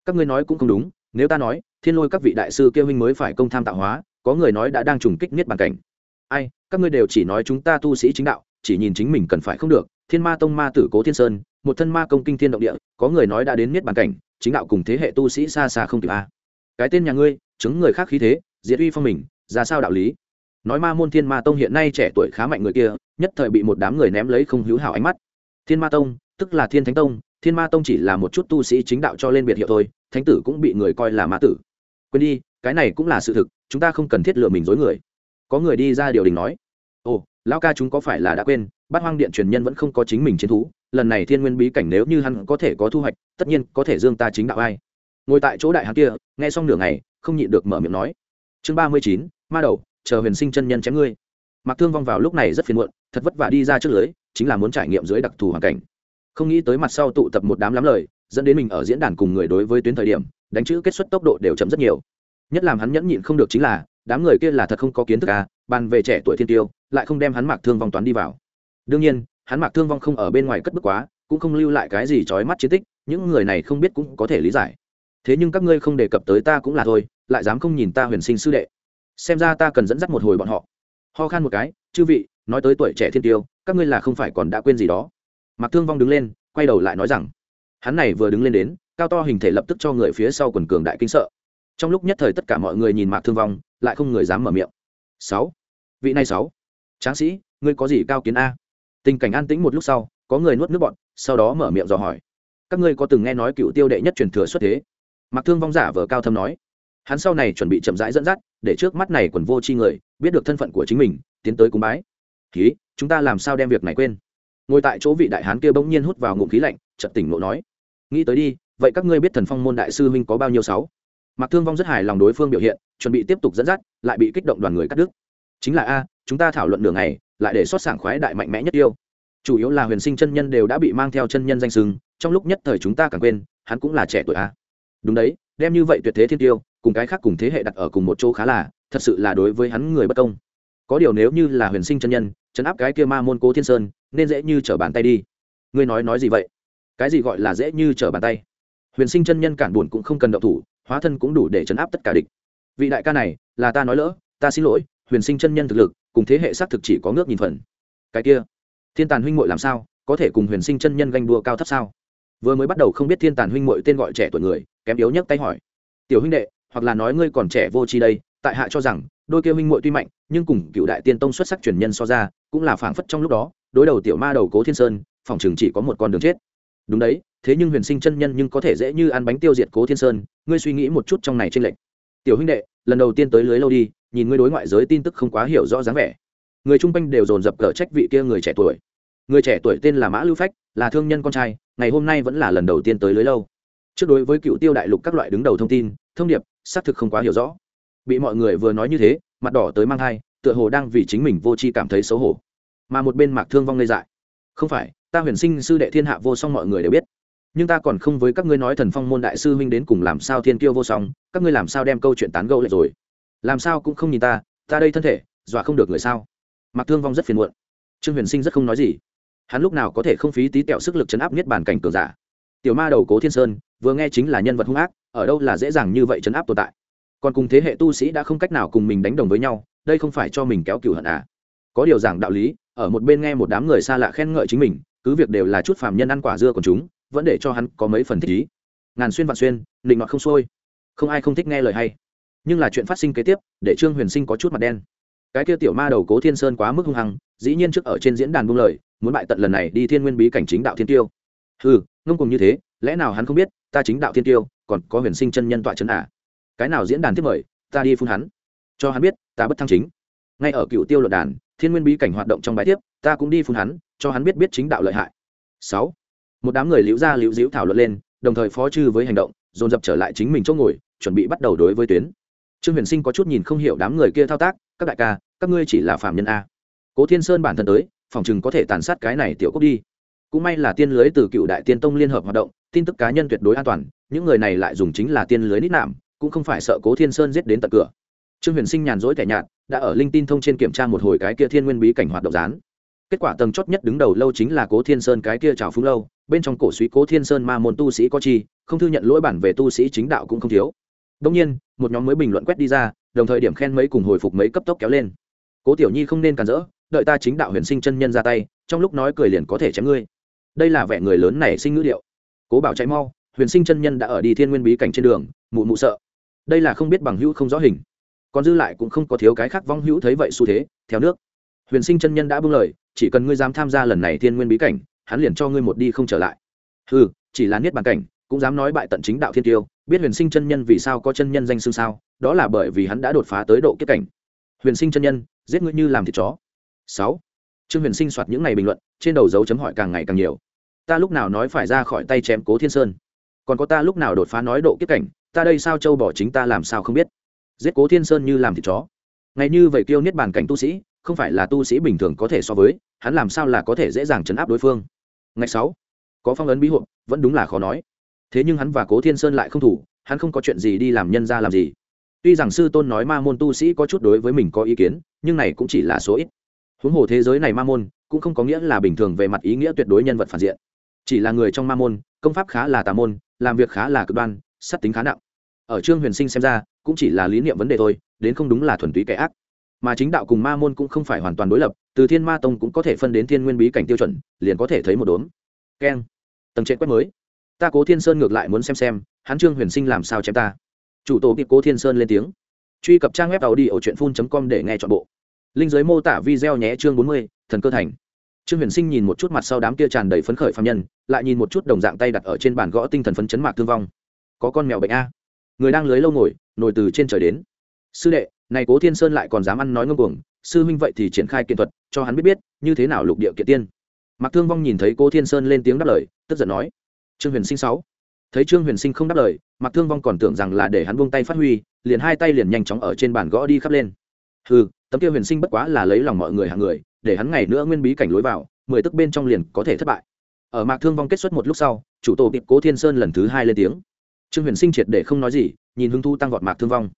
Các ngươi nói cũng không đúng, nếu ta nói, thiên lôi các vị đại sư kêu huynh mới phải công tham tạo hóa, có người nói đã đang trùng kích niết bàn cảnh. Ai, các ngươi đều chỉ nói chúng ta tu sĩ chính đạo, chỉ nhìn chính mình cần phải không được, thiên ma tông ma tử cố thiên sơn một thân ma công kinh thiên động địa, có người nói đã đến niết bàn cảnh, chính đạo cùng thế hệ tu sĩ xa xa không kịp a. Cái tên nhà ngươi, chứng người khác khí thế, diệt uy phong mình, ra sao đạo lý? Nói ma môn thiên ma tông hiện nay trẻ tuổi khá mạnh người kia, nhất thời bị một đám người ném lấy không hữu hảo ánh mắt. Thiên ma tông, tức là thiên thánh tông, thiên ma tông chỉ là một chút tu sĩ chính đạo cho lên biệt hiệu thôi, thánh tử cũng bị người coi là ma tử. Quên đi, cái này cũng là sự thực, chúng ta không cần thiết lựa mình dối người. Có người đi ra điều đình nói. Ồ, lão ca chúng có phải là đã quên, bát hoang điện truyền nhân vẫn không có chính mình chiến thú lần này thiên nguyên bí cảnh nếu như hắn có thể có thu hoạch, tất nhiên có thể dương ta chính đạo ai. Ngồi tại chỗ đại hắn kia, nghe xong nửa ngày, không nhịn được mở miệng nói. Chương ba mươi chín, ma đầu, chờ huyền sinh chân nhân chém ngươi. Mặc thương vong vào lúc này rất phiền muộn, thật vất vả đi ra trước lưới, chính là muốn trải nghiệm dưới đặc thù hoàn cảnh. Không nghĩ tới mặt sau tụ tập một đám lắm lời, dẫn đến mình ở diễn đàn cùng người đối với tuyến thời điểm, đánh chữ kết xuất tốc độ đều chậm rất nhiều. Nhất làm hắn nhẫn nhịn không được chính là, đám người kia là thật không có kiến thức à bàn về trẻ tuổi thiên tiêu, lại không đem hắn mặc thương vong toán đi vào. Đương nhiên hắn mạc thương vong không ở bên ngoài cất bức quá, cũng không lưu lại cái gì trói mắt chiến tích, những người này không biết cũng có thể lý giải. Thế nhưng các ngươi không đề cập tới ta cũng là thôi, lại dám không nhìn ta huyền sinh sư đệ. Xem ra ta cần dẫn dắt một hồi bọn họ. Ho khan một cái, chư vị, nói tới tuổi trẻ thiên tiêu, các ngươi là không phải còn đã quên gì đó. Mạc thương vong đứng lên, quay đầu lại nói rằng, hắn này vừa đứng lên đến, cao to hình thể lập tức cho người phía sau quần cường đại kinh sợ. Trong lúc nhất thời tất cả mọi người nhìn mạc thương vong, lại không người dám mở miệng. Sáu. Vị này sáu. Tráng sĩ, ngươi có gì cao kiến a? Tình cảnh an tĩnh một lúc sau, có người nuốt nước bọn, sau đó mở miệng dò hỏi. Các ngươi có từng nghe nói cựu tiêu đệ nhất truyền thừa xuất thế? Mặc thương vong giả vờ cao thâm nói. Hắn sau này chuẩn bị chậm rãi dẫn dắt, để trước mắt này quần vô c h i người, biết được thân phận của chính mình, tiến tới cúng bái. Ký chúng ta làm sao đem việc này quên? Ngồi tại chỗ vị đại hán kia bỗng nhiên hút vào ngụm khí lạnh, chợt tỉnh ngộ nói. Nghĩ tới đi, vậy các ngươi biết thần phong môn đại sư huynh có bao nhiêu sáu? Mặc thương vong rất hài lòng đối phương biểu hiện, chuẩn bị tiếp tục dẫn dắt, lại bị kích động đoàn người cắt đứt. Chính là a, chúng ta thảo luận đường này lại để xót sảng khoái đại mạnh mẽ nhất yêu. Chủ yếu là huyền sinh chân nhân đều đã bị mang theo chân nhân danh sừng trong lúc nhất thời chúng ta càng quên, hắn cũng là trẻ tuổi a. Đúng đấy, đem như vậy tuyệt thế thiên tiêu, cùng cái khác cùng thế hệ đặt ở cùng một chỗ khá là, thật sự là đối với hắn người bất công. Có điều nếu như là huyền sinh chân nhân chấn áp cái kia ma môn cố thiên sơn, nên dễ như trở bàn tay đi. Ngươi nói nói gì vậy? Cái gì gọi là dễ như trở bàn tay? Huyền sinh chân nhân cản buồn cũng không cần động thủ, hóa thân cũng đủ để chấn áp tất cả địch. Vị đại ca này, là ta nói lỡ, ta xin lỗi, huyền sinh chân nhân thực lực cùng thế hệ xác thực chỉ có ngước nhìn phần. Cái kia, thiên tàn huynh muội làm sao? Có thể cùng huyền sinh chân nhân ganh đua cao thấp sao? Vừa mới bắt đầu không biết thiên tàn huynh muội tên gọi trẻ tuổi người, kém yếu nhất tay hỏi. Tiểu huynh đệ, hoặc là nói ngươi còn trẻ vô tri đây, tại hạ cho rằng, đôi kia huynh muội tuy mạnh, nhưng cùng cựu đại tiên tông xuất sắc truyền nhân so ra, cũng là phảng phất trong lúc đó, đối đầu tiểu ma đầu cố thiên sơn, phòng trường chỉ có một con đường chết. Đúng đấy, thế nhưng huyền sinh chân nhân nhưng có thể dễ như ăn bánh tiêu diệt cố thiên sơn, ngươi suy nghĩ một chút trong này trên lệnh tiểu huynh đệ lần đầu tiên tới lưới lâu đi, nhìn ngươi đối ngoại giới tin tức không quá hiểu rõ dáng vẻ. Người chung quanh đều dồn dập cờ trách vị kia người trẻ tuổi. Người trẻ tuổi tên là mã lưu phách, là thương nhân con trai, ngày hôm nay vẫn là lần đầu tiên tới lưới lâu. Trước đối với cựu tiêu đại lục các loại đứng đầu thông tin, thông điệp, xác thực không quá hiểu rõ. Bị mọi người vừa nói như thế, mặt đỏ tới mang thai, tựa hồ đang vì chính mình vô tri cảm thấy xấu hổ. Mà một bên mạc thương vong lê dại. Không phải, ta huyền sinh sư đệ thiên hạ vô song mọi người đều biết nhưng ta còn không với các ngươi nói thần phong môn đại sư huynh đến cùng làm sao thiên tiêu vô song, các ngươi làm sao đem câu chuyện tán gẫu lại rồi? Làm sao cũng không nhìn ta ta đây thân thể, dọa không được người sao? Mặc thương vong rất phiền muộn. Trương huyền sinh rất không nói gì. Hắn lúc nào có thể không phí tí tẹo sức lực chấn áp niết bản cảnh cường giả? Tiểu ma đầu cố thiên sơn, vừa nghe chính là nhân vật hung ác, ở đâu là dễ dàng như vậy chấn áp tồn tại? Còn cùng thế hệ tu sĩ đã không cách nào cùng mình đánh đồng với nhau, đây không phải cho mình kéo cửu hận à? Có điều giảng đạo lý, ở một bên nghe một đám người xa lạ khen ngợi chính mình, cứ việc đều là chút phàm nhân ăn quả dưa của chúng vẫn để cho hắn có mấy phần thích ý. Ngàn xuyên vạn xuyên định nọt không xuôi. Không ai không thích nghe lời hay. Nhưng là chuyện phát sinh kế tiếp, để trương huyền sinh có chút mặt đen. Cái kia tiểu ma đầu cố thiên sơn quá mức hung hăng, dĩ nhiên trước ở trên diễn đàn buông lời, muốn bại tận lần này đi thiên nguyên bí cảnh chính đạo thiên tiêu. Ừ ngông cùng như thế, lẽ nào hắn không biết, ta chính đạo thiên tiêu, còn có huyền sinh chân nhân tọa trấn à? Cái nào diễn đàn tiếp mời, ta đi phun hắn. Cho hắn biết, ta bất thăng chính. Ngay ở cựu tiêu luận đàn, thiên nguyên bí cảnh hoạt động trong bài tiếp, ta cũng đi phun hắn, cho hắn biết biết chính đạo lợi hại. Sáu một đám người liễu ra liễu diễu thảo luận lên, đồng thời phó chư với hành động, dồn dập trở lại chính mình chỗ ngồi, chuẩn bị bắt đầu đối với tuyến. Trương huyền sinh có chút nhìn không hiểu đám người kia thao tác, các đại ca, các ngươi chỉ là phạm nhân a. Cố thiên sơn bản thân tới, phòng chừng có thể tàn sát cái này tiểu cốc đi. Cũng may là tiên lưới từ cựu đại tiên tông liên hợp hoạt động, tin tức cá nhân tuyệt đối an toàn, những người này lại dùng chính là tiên lưới nít nạm, cũng không phải sợ cố thiên sơn giết đến tận cửa. Trương huyền sinh nhàn rỗi tẻ nhạt, đã ở linh tin thông trên kiểm tra một hồi cái kia thiên nguyên bí cảnh hoạt động gián kết quả tầng chót nhất đứng đầu lâu chính là cố thiên sơn cái kia trào phúng lâu, bên trong cổ suý cố thiên sơn ma môn tu sĩ có chi, không thư nhận lỗi bản về tu sĩ chính đạo cũng không thiếu. Đông nhiên, một nhóm mới bình luận quét đi ra, đồng thời điểm khen mấy cùng hồi phục mấy cấp tốc kéo lên. Cố tiểu nhi không nên cản rỡ, đợi ta chính đạo huyền sinh chân nhân ra tay, trong lúc nói cười liền có thể chém ngươi. Đây là vẻ người lớn này sinh ngữ điệu. Cố bảo chạy mau, huyền sinh chân nhân đã ở đi thiên nguyên bí cảnh trên đường, mụ mụ sợ. Đây là không biết bằng hữu không rõ hình. Còn dư lại cũng không có thiếu cái khác vong hữu thấy vậy xu thế, theo nước. Huyền sinh chân nhân đã bưng lời chỉ cần ngươi dám tham gia lần này thiên nguyên bí cảnh, hắn liền cho ngươi một đi không trở lại. Ừ chỉ là niết bàn cảnh, cũng dám nói bại tận chính đạo thiên tiêu, biết huyền sinh chân nhân vì sao có chân nhân danh xưng sao, đó là bởi vì hắn đã đột phá tới độ kết cảnh. Huyền sinh chân nhân, giết ngươi như làm thịt chó. Sáu, trương huyền sinh soạt những ngày bình luận, trên đầu dấu chấm hỏi càng ngày càng nhiều. Ta lúc nào nói phải ra khỏi tay chém cố thiên sơn? Còn có ta lúc nào đột phá nói độ kết cảnh, ta đây sao châu bỏ chính ta làm sao không biết? Giết cố thiên sơn như làm thịt chó. Ngày như vậy kêu niết bàn cảnh tu sĩ không phải là tu sĩ bình thường có thể so với, hắn làm sao là có thể dễ dàng chấn áp đối phương? Ngày sáu, có phong ấn bí hộp, vẫn đúng là khó nói. Thế nhưng hắn và cố thiên sơn lại không thủ, hắn không có chuyện gì đi làm nhân ra làm gì. Tuy rằng sư tôn nói ma môn tu sĩ có chút đối với mình có ý kiến, nhưng này cũng chỉ là số ít. Huống hồ thế giới này ma môn, cũng không có nghĩa là bình thường về mặt ý nghĩa tuyệt đối nhân vật phản diện. Chỉ là người trong ma môn, công pháp khá là tà môn, làm việc khá là cực đoan sắt tính khá nặng. Ở trương huyền sinh xem ra, cũng chỉ là lý niệm vấn đề thôi, đến không đúng là thuần túy kẻ ác mà chính đạo cùng ma môn cũng không phải hoàn toàn đối lập, từ thiên ma tông cũng có thể phân đến thiên nguyên bí cảnh tiêu chuẩn, liền có thể thấy một đốm. Keng. Tầng trệ quét mới. Ta cố thiên sơn ngược lại muốn xem xem, hắn trương huyền sinh làm sao chém ta. Chủ tổ kịp cố thiên sơn lên tiếng. Truy cập trang web tàu đi ở truyện phun com để nghe t h ọ n bộ. Linh giới mô tả video nhé chương bốn mươi, thần cơ thành. Trương huyền sinh nhìn một chút mặt sau đám kia tràn đầy phấn khởi phạm nhân, lại nhìn một chút đồng dạng tay đặt ở trên bàn gõ tinh thần phấn chấn mạc thương vong. Có con mèo bệnh a. Người đang lưới lâu ngồi nổi từ trên trời đến. Sư đệ này cố thiên sơn lại còn dám ăn nói ngông cuồng, sư huynh vậy thì triển khai kiện thuật, cho hắn biết biết, như thế nào lục địa kiện tiên. Mạc thương vong nhìn thấy cố thiên sơn lên tiếng đáp lời, tức giận nói, trương huyền sinh sáu. Thấy trương huyền sinh không đáp lời, mạc thương vong còn tưởng rằng là để hắn buông tay phát huy, liền hai tay liền nhanh chóng ở trên bàn gõ đi khắp lên. Hừ, tấm kia huyền sinh bất quá là lấy lòng mọi người hàng người, để hắn ngày nữa nguyên bí cảnh lối vào, mười tức bên trong liền có thể thất bại. Ở mạc thương vong kết xuất một lúc sau, chủ tổ kịp cố thiên sơn lần thứ hai lên tiếng. Trương huyền sinh triệt để không nói gì, nhìn hưng thu tăng vọt mạc thương vong.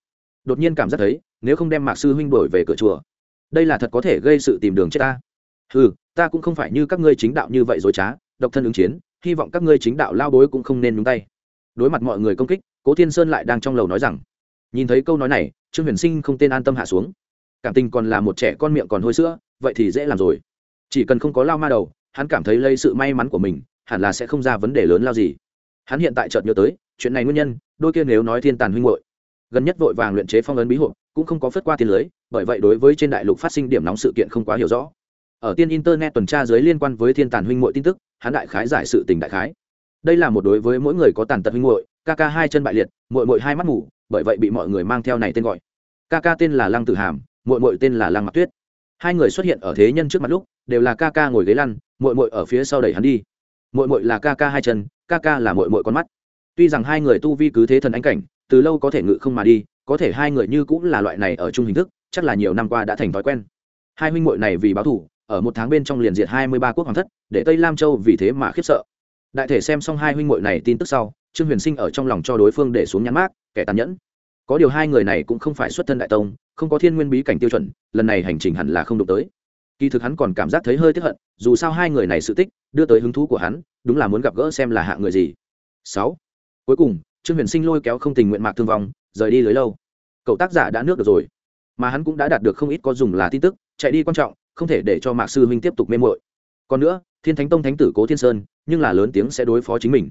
Đột nhiên cảm giác thấy nếu không đem mạc sư huynh đổi về cửa chùa, đây là thật có thể gây sự tìm đường chết ta. Ừ ta cũng không phải như các ngươi chính đạo như vậy dối trá, độc thân ứng chiến, hy vọng các ngươi chính đạo lao bối cũng không nên nhúng tay. Đối mặt mọi người công kích, cố thiên sơn lại đang trong lầu nói rằng, nhìn thấy câu nói này, trương huyền sinh không tên an tâm hạ xuống. Cảm tình còn là một trẻ con miệng còn hôi sữa, vậy thì dễ làm rồi. Chỉ cần không có lao ma đầu, hắn cảm thấy lấy sự may mắn của mình, hẳn là sẽ không ra vấn đề lớn lao gì. Hắn hiện tại chợt nhớ tới, chuyện này nguyên nhân, đôi kia nếu nói thiên tàn huynh hội gần nhất vội vàng luyện chế phong ấn bí hộ cũng không có phất qua tiền lưới, bởi vậy đối với trên đại lục phát sinh điểm nóng sự kiện không quá hiểu rõ. Ở tiên internet tuần tra dưới liên quan với thiên tàn huynh muội tin tức, hắn đại khái giải sự tình đại khái. Đây là một đối với mỗi người có tàn tật huynh muội, ca ca hai chân bại liệt, muội muội hai mắt mù, bởi vậy bị mọi người mang theo này tên gọi. Ca ca tên là lăng tử hàm, muội muội tên là lăng mặc tuyết. Hai người xuất hiện ở thế nhân trước mặt lúc, đều là ca ca ngồi ghế lăn, muội muội ở phía sau đẩy hắn đi. Muội muội là ca ca hai chân, ca ca là muội muội con mắt. Tuy rằng hai người tu vi cứ thế thần ánh cảnh từ lâu có thể ngự không mà đi, có thể hai người như cũng là loại này ở chung hình thức, chắc là nhiều năm qua đã thành thói quen. Hai huynh muội này vì báo thù, ở một tháng bên trong liền diệt hai mươi ba quốc hoàng thất, để tây lam châu vì thế mà khiếp sợ. Đại thể xem xong hai huynh muội này tin tức sau, trương huyền sinh ở trong lòng cho đối phương để xuống nhãn mát kẻ tàn nhẫn. Có điều hai người này cũng không phải xuất thân đại tông, không có thiên nguyên bí cảnh tiêu chuẩn, lần này hành trình hẳn là không đụng tới. Kỳ thực hắn còn cảm giác thấy hơi tiếp hận, dù sao hai người này sự tích, đưa tới hứng thú của hắn, đúng là muốn gặp gỡ xem là hạ người gì. Sáu. Cuối cùng trương huyền sinh lôi kéo không tình nguyện mạc thương vong, rời đi lưới lâu. Cậu tác giả đã nước được rồi, mà hắn cũng đã đạt được không ít có dùng là tin tức, chạy đi quan trọng, không thể để cho mạc sư huynh tiếp tục mê mội còn nữa, thiên thánh tông thánh tử cố thiên sơn, nhưng là lớn tiếng sẽ đối phó chính mình.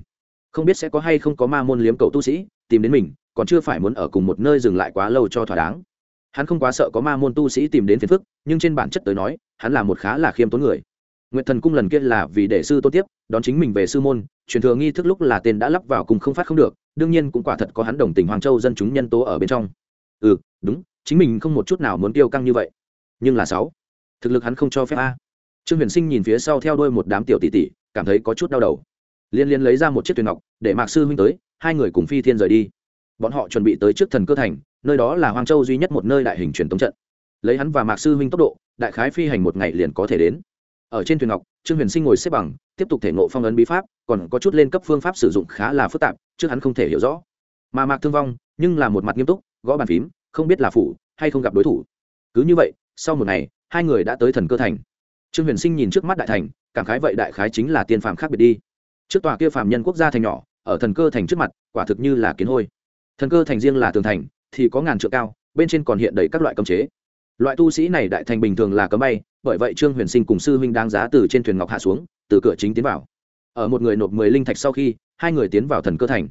Không biết sẽ có hay không có ma môn liếm cậu tu sĩ, tìm đến mình, còn chưa phải muốn ở cùng một nơi dừng lại quá lâu cho thỏa đáng. Hắn không quá sợ có ma môn tu sĩ tìm đến phiền phức, nhưng trên bản chất tới nói, hắn là một khá là khiêm tốn người. Nguyện thần cung lần kia là vì để sư tôn tiếp, đón chính mình về sư môn, truyền thừa nghi thức lúc là tên đã lắp vào cùng không phát không được đương nhiên cũng quả thật có hắn đồng tình hoàng châu dân chúng nhân tố ở bên trong. Ừ đúng, chính mình không một chút nào muốn tiêu căng như vậy. Nhưng là sáu, thực lực hắn không cho phép a. Trương huyền sinh nhìn phía sau theo đuôi một đám tiểu tỷ tỷ, cảm thấy có chút đau đầu. Liên liên lấy ra một chiếc thuyền ngọc, để mạc sư huynh tới, hai người cùng phi thiên rời đi. Bọn họ chuẩn bị tới trước thần cơ thành, nơi đó là hoàng châu duy nhất một nơi đại hình truyền tống trận. Lấy hắn và mạc sư huynh tốc độ, đại khái phi hành một ngày liền có thể đến. Ở trên thuyền ngọc trương huyền sinh ngồi xếp bằng, tiếp tục thể ngộ phong ấn bí pháp, còn có chút lên cấp phương pháp sử dụng khá là phức tạp, trước hắn không thể hiểu rõ. Mà mạc thương vong, nhưng là một mặt nghiêm túc, gõ bàn phím, không biết là phủ hay không gặp đối thủ. Cứ như vậy, sau một ngày, hai người đã tới thần cơ thành. Trương huyền sinh nhìn trước mắt đại thành, cảm khái vậy đại khái chính là tiên phàm khác biệt đi. Trước tòa kia phàm nhân quốc gia thành nhỏ, ở thần cơ thành trước mặt, quả thực như là kiến hôi. Thần cơ thành riêng là tường thành, thì có ngàn trượng cao, bên trên còn hiện đầy các loại cấm chế. Loại tu sĩ này đại thành bình thường là cấm bay bởi vậy trương huyền sinh cùng sư huynh đáng giá từ trên thuyền ngọc hạ xuống, từ cửa chính tiến vào. Ở một người nộp mười linh thạch sau khi, hai người tiến vào thần cơ thành.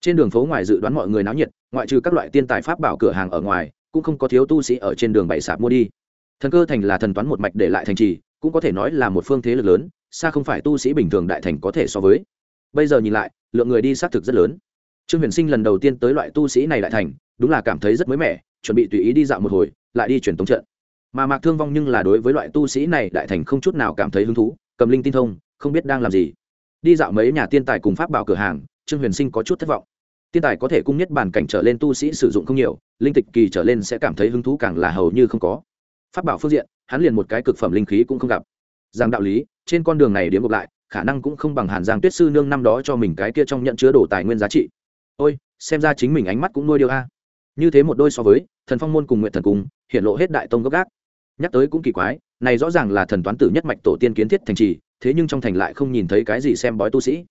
Trên đường phố ngoài dự đoán mọi người náo nhiệt, ngoại trừ các loại tiên tài pháp bảo cửa hàng ở ngoài, cũng không có thiếu tu sĩ ở trên đường bày sạp mua đi. Thần cơ thành là thần toán một mạch để lại thành trì, cũng có thể nói là một phương thế lực lớn, xa không phải tu sĩ bình thường đại thành có thể so với. Bây giờ nhìn lại, lượng người đi xác thực rất lớn. Trương huyền sinh lần đầu tiên tới loại tu sĩ này đại thành, đúng là cảm thấy rất mới mẻ, chuẩn bị tùy ý đi dạo một hồi, lại đi truyền tống trận mà mạc thương vong nhưng là đối với loại tu sĩ này đại thành không chút nào cảm thấy hứng thú, cầm linh tin thông, không biết đang làm gì. Đi dạo mấy nhà tiên tài cùng pháp bảo cửa hàng, trương huyền sinh có chút thất vọng. Tiên tài có thể cung nhất bản cảnh trở lên tu sĩ sử dụng không nhiều, linh tịch kỳ trở lên sẽ cảm thấy hứng thú càng là hầu như không có. Pháp bảo phương diện, hắn liền một cái cực phẩm linh khí cũng không gặp. Rằng đạo lý, trên con đường này điếm ngược lại, khả năng cũng không bằng hàn giang tuyết sư nương năm đó cho mình cái kia trong nhận chứa đồ tài nguyên giá trị. Ôi, xem ra chính mình ánh mắt cũng nuôi điều a. Như thế một đôi so với, thần phong môn cùng nguyện thần cung hiện lộ hết đại tông gốc gác nhắc tới cũng kỳ quái, này rõ ràng là thần toán tử nhất mạch tổ tiên kiến thiết thành trì, thế nhưng trong thành lại không nhìn thấy cái gì xem bói tu sĩ.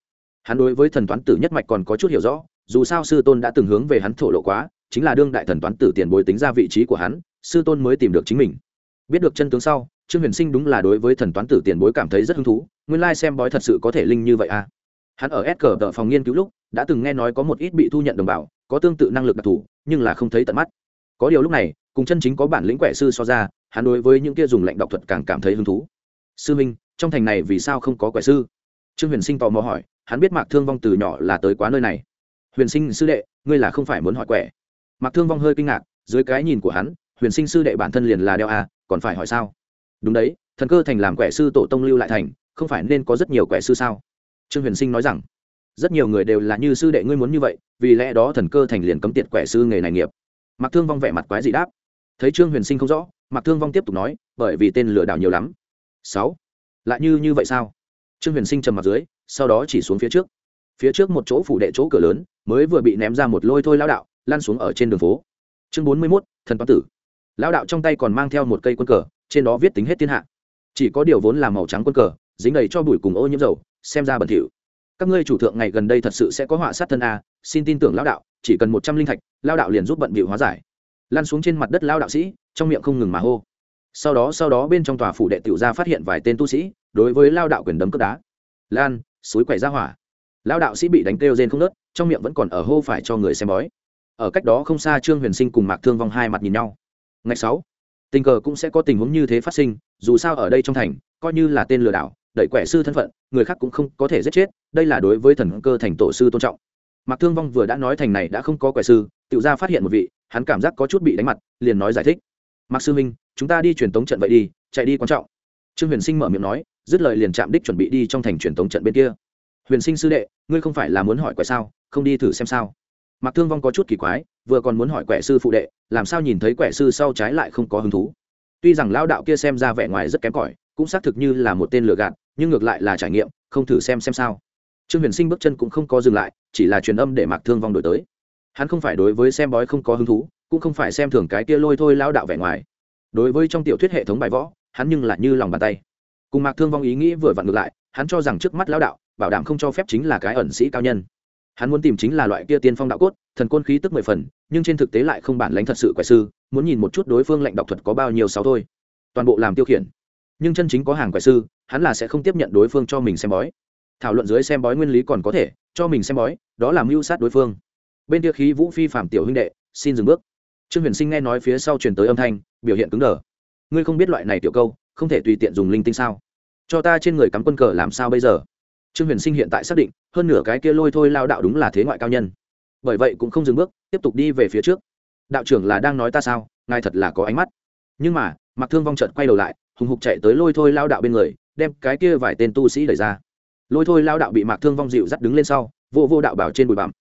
Hắn đối với thần toán tử nhất mạch còn có chút hiểu rõ, dù sao sư tôn đã từng hướng về hắn thổ lộ quá, chính là đương đại thần toán tử tiền bối tính ra vị trí của hắn, sư tôn mới tìm được chính mình. Biết được chân tướng sau, trương huyền sinh đúng là đối với thần toán tử tiền bối cảm thấy rất hứng thú, nguyên lai xem bói thật sự có thể linh như vậy à. Hắn ở s cờ tờ phòng nghiên cứu lúc, đã từng nghe nói có một ít bị thu nhận đồng bào, có tương tự năng lực đặc thù, nhưng là không thấy tận mắt. Có điều lúc này, cùng chân chính có bản lĩnh quẻ sư so ra hắn đối với những kia dùng lệnh đọc thuật càng cảm thấy hứng thú. Sư minh, trong thành này vì sao không có quẻ sư? Trương huyền sinh tò mò hỏi, hắn biết mạc thương vong từ nhỏ là tới quá nơi này. Huyền sinh, sư đệ, ngươi là không phải muốn hỏi quẻ. Mạc thương vong hơi kinh ngạc, dưới cái nhìn của hắn, huyền sinh, sư đệ bản thân liền là đeo a, còn phải hỏi sao? Đúng đấy, thần cơ thành làm quẻ sư tổ tông lưu lại thành, không phải nên có rất nhiều quẻ sư sao? Trương huyền sinh nói rằng, rất nhiều người đều là như sư đệ ngươi muốn như vậy, vì lẽ đó thần cơ thành liền cấm tiệt quẻ sư nghề này nghiệp. Mặc thương vong vẻ mặt quái dị đáp. Thấy trương huyền sinh không rõ Mạc thương vong tiếp tục nói, bởi vì tên lừa đảo nhiều lắm. Sáu. Lại như như vậy sao? Trương huyền sinh trầm mặt dưới, sau đó chỉ xuống phía trước. Phía trước một chỗ phủ đệ chỗ cửa lớn, mới vừa bị ném ra một lôi thôi lao đạo lan xuống ở trên đường phố. Chương bốn mươi mốt, thần toán tử. Lao đạo trong tay còn mang theo một cây quân cờ, trên đó viết tính hết thiên hạ. Chỉ có điều vốn là màu trắng quân cờ, dính đầy cho bụi cùng ô nhiễm dầu, xem ra bẩn thỉu. Các ngươi chủ thượng ngày gần đây thật sự sẽ có họa sát thân a, xin tin tưởng lao đạo, chỉ cần một trăm linh thạch lao đạo liền giúp bận bịu hóa giải lan xuống trên mặt đất lao đạo sĩ, trong miệng không ngừng mà hô. Sau đó sau đó bên trong tòa phủ đệ tiểu gia phát hiện vài tên tu sĩ, đối với lao đạo quyền đấm cướp đá. Lan, suối quẩy ra hỏa. Lao đạo sĩ bị đánh kêu rên không nớt trong miệng vẫn còn ở hô phải cho người xem bói. Ở cách đó không xa trương huyền sinh cùng mạc thương vong hai mặt nhìn nhau. Ngày sáu, tình cờ cũng sẽ có tình huống như thế phát sinh, dù sao ở đây trong thành, coi như là tên lừa đảo, đẩy quẻ sư thân phận, người khác cũng không có thể giết chết, đây là đối với thần cơ thành tổ sư tôn trọng. Mạc thương vong vừa đã nói thành này đã không có quẻ sư Tiểu ra phát hiện một vị, hắn cảm giác có chút bị đánh mặt, liền nói giải thích. Mạc sư minh chúng ta đi truyền tống trận vậy đi, chạy đi quan trọng. Trương huyền sinh mở miệng nói, dứt lời liền chạm đích chuẩn bị đi trong thành truyền tống trận bên kia. Huyền sinh sư đệ, ngươi không phải là muốn hỏi quẻ sao, không đi thử xem sao. Mạc thương vong có chút kỳ quái, vừa còn muốn hỏi quẻ sư phụ đệ, làm sao nhìn thấy quẻ sư sau trái lại không có hứng thú. Tuy rằng lao đạo kia xem ra vẻ ngoài rất kém cỏi, cũng xác thực như là một tên lừa gạt, nhưng ngược lại là trải nghiệm, không thử xem xem sao. Trương huyền sinh bước chân cũng không có dừng lại, chỉ là truyền âm để mạc thương vong đổi tới hắn không phải đối với xem bói không có hứng thú, cũng không phải xem thường cái kia lôi thôi lao đạo vẻ ngoài. Đối với trong tiểu thuyết hệ thống bài võ, hắn nhưng lại như lòng bàn tay. Cùng mạc thương vong ý nghĩ vừa vặn ngược lại, hắn cho rằng trước mắt lao đạo, bảo đảm không cho phép chính là cái ẩn sĩ cao nhân. Hắn muốn tìm chính là loại kia tiên phong đạo cốt, thần côn khí tức mười phần, nhưng trên thực tế lại không bản lãnh thật sự quẻ sư, muốn nhìn một chút đối phương lệnh đọc thuật có bao nhiêu sáu thôi. Toàn bộ làm tiêu khiển. Nhưng chân chính có hàng quẻ sư, hắn là sẽ không tiếp nhận đối phương cho mình xem bói. Thảo luận dưới xem bói nguyên lý còn có thể, cho mình xem bói, đó là mưu sát đối phương bên kia khí vũ phi phạm tiểu huynh đệ, xin dừng bước. Trương huyền sinh nghe nói phía sau truyền tới âm thanh, biểu hiện cứng đờ. Ngươi không biết loại này tiểu câu, không thể tùy tiện dùng linh tinh sao? Cho ta trên người cắm quân cờ làm sao bây giờ? Trương huyền sinh hiện tại xác định, hơn nửa cái kia lôi thôi lao đạo đúng là thế ngoại cao nhân. Bởi vậy cũng không dừng bước, tiếp tục đi về phía trước. Đạo trưởng là đang nói ta sao, ngài thật là có ánh mắt. Nhưng mà mặc thương vong trợt quay đầu lại, hùng hục chạy tới lôi thôi lao đạo bên người, đem cái kia vài tên tu sĩ đẩy ra. Lôi thôi lao đạo bị mạc thương vong dịu dắt đứng lên sau, vô vô đạo bảo trên bụi bặm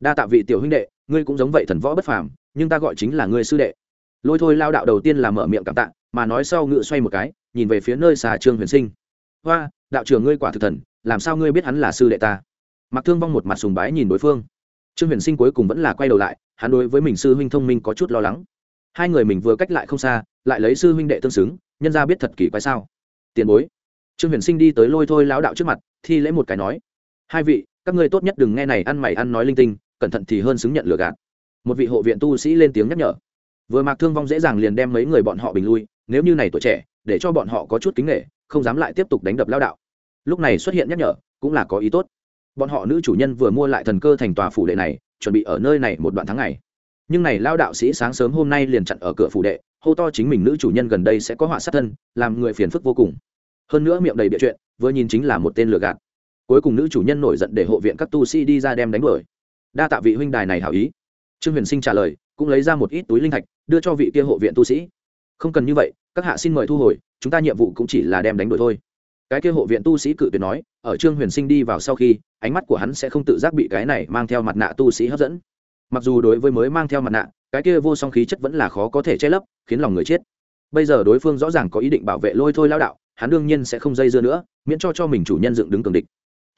đa tạ vị tiểu huynh đệ, ngươi cũng giống vậy thần võ bất phàm, nhưng ta gọi chính là ngươi sư đệ. Lôi thôi lao đạo đầu tiên là mở miệng cảm tạ, mà nói sau ngự xoay một cái, nhìn về phía nơi xà trương huyền sinh. Hoa, đạo trưởng ngươi quả thực thần, làm sao ngươi biết hắn là sư đệ ta? Mặc thương vong một mặt sùng bái nhìn đối phương. Trương huyền sinh cuối cùng vẫn là quay đầu lại, hắn đối với mình sư huynh thông minh có chút lo lắng. Hai người mình vừa cách lại không xa, lại lấy sư huynh đệ tương xứng, nhân ra biết thật kỳ quái sao? Tiền bối. Trương huyền sinh đi tới lôi thôi lão đạo trước mặt, thi lễ một cái nói. Hai vị, các ngươi tốt nhất đừng nghe này ăn mày ăn nói linh tinh cẩn thận thì hơn xứng nhận lừa gạt. Một vị hộ viện tu sĩ lên tiếng nhắc nhở. Vừa mạc thương vong dễ dàng liền đem mấy người bọn họ bình lui, nếu như này tuổi trẻ, để cho bọn họ có chút kính nghệ không dám lại tiếp tục đánh đập lao đạo. Lúc này xuất hiện nhắc nhở, cũng là có ý tốt. Bọn họ nữ chủ nhân vừa mua lại thần cơ thành tòa phủ đệ này, chuẩn bị ở nơi này một đoạn tháng ngày. Nhưng này lao đạo sĩ sáng sớm hôm nay liền chặn ở cửa phủ đệ, hô to chính mình nữ chủ nhân gần đây sẽ có họa sát thân, làm người phiền phức vô cùng. Hơn nữa miệng đầy bịa chuyện, vừa nhìn chính là một tên lừa gạt. Cuối cùng nữ chủ nhân nổi giận để hộ viện các tu sĩ đi ra đem đánh đuổi đa tạ vị huynh đài này hảo ý. Trương huyền sinh trả lời, cũng lấy ra một ít túi linh thạch, đưa cho vị kia hộ viện tu sĩ. Không cần như vậy, các hạ xin mời thu hồi, chúng ta nhiệm vụ cũng chỉ là đem đánh đuổi thôi. Cái kia hộ viện tu sĩ cự tuyệt nói, ở trương huyền sinh đi vào sau khi, ánh mắt của hắn sẽ không tự giác bị cái này mang theo mặt nạ tu sĩ hấp dẫn. Mặc dù đối với mới mang theo mặt nạ, cái kia vô song khí chất vẫn là khó có thể che lấp, khiến lòng người chết. Bây giờ đối phương rõ ràng có ý định bảo vệ lôi thôi lao đạo, hắn đương nhiên sẽ không dây dưa nữa, miễn cho cho mình chủ nhân dựng đứng cường địch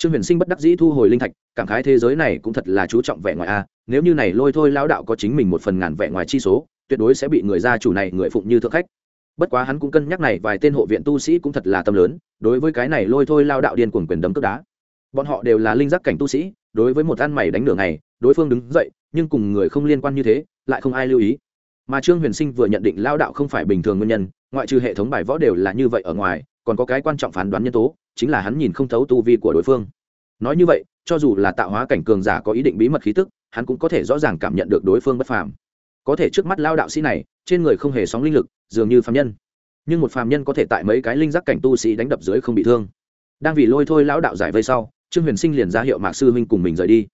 trương huyền sinh bất đắc dĩ thu hồi linh thạch, cảm khái thế giới này cũng thật là chú trọng vẻ ngoài a, nếu như này lôi thôi lao đạo có chính mình một phần ngàn vẻ ngoài chi số, tuyệt đối sẽ bị người gia chủ này người phụng như thượng khách. Bất quá hắn cũng cân nhắc này vài tên hộ viện tu sĩ cũng thật là tâm lớn, đối với cái này lôi thôi lao đạo điên cuồng quyền đấm cướp đá. Bọn họ đều là linh giác cảnh tu sĩ, đối với một ăn mày đánh nửa này đối phương đứng dậy, nhưng cùng người không liên quan như thế, lại không ai lưu ý. Mà trương huyền sinh vừa nhận định lao đạo không phải bình thường nguyên nhân, ngoại trừ hệ thống bài võ đều là như vậy ở ngoài, còn có cái quan trọng phán đoán nhân tố chính là hắn nhìn không thấu tu vi của đối phương. Nói như vậy, cho dù là tạo hóa cảnh cường giả có ý định bí mật khí tức, hắn cũng có thể rõ ràng cảm nhận được đối phương bất phàm. Có thể trước mắt lao đạo sĩ này, trên người không hề sóng linh lực, dường như phàm nhân. Nhưng một phàm nhân có thể tại mấy cái linh giác cảnh tu sĩ đánh đập dưới không bị thương. Đang vì lôi thôi lão đạo giải vây sau, trương huyền sinh liền ra hiệu mạc sư huynh cùng mình rời đi.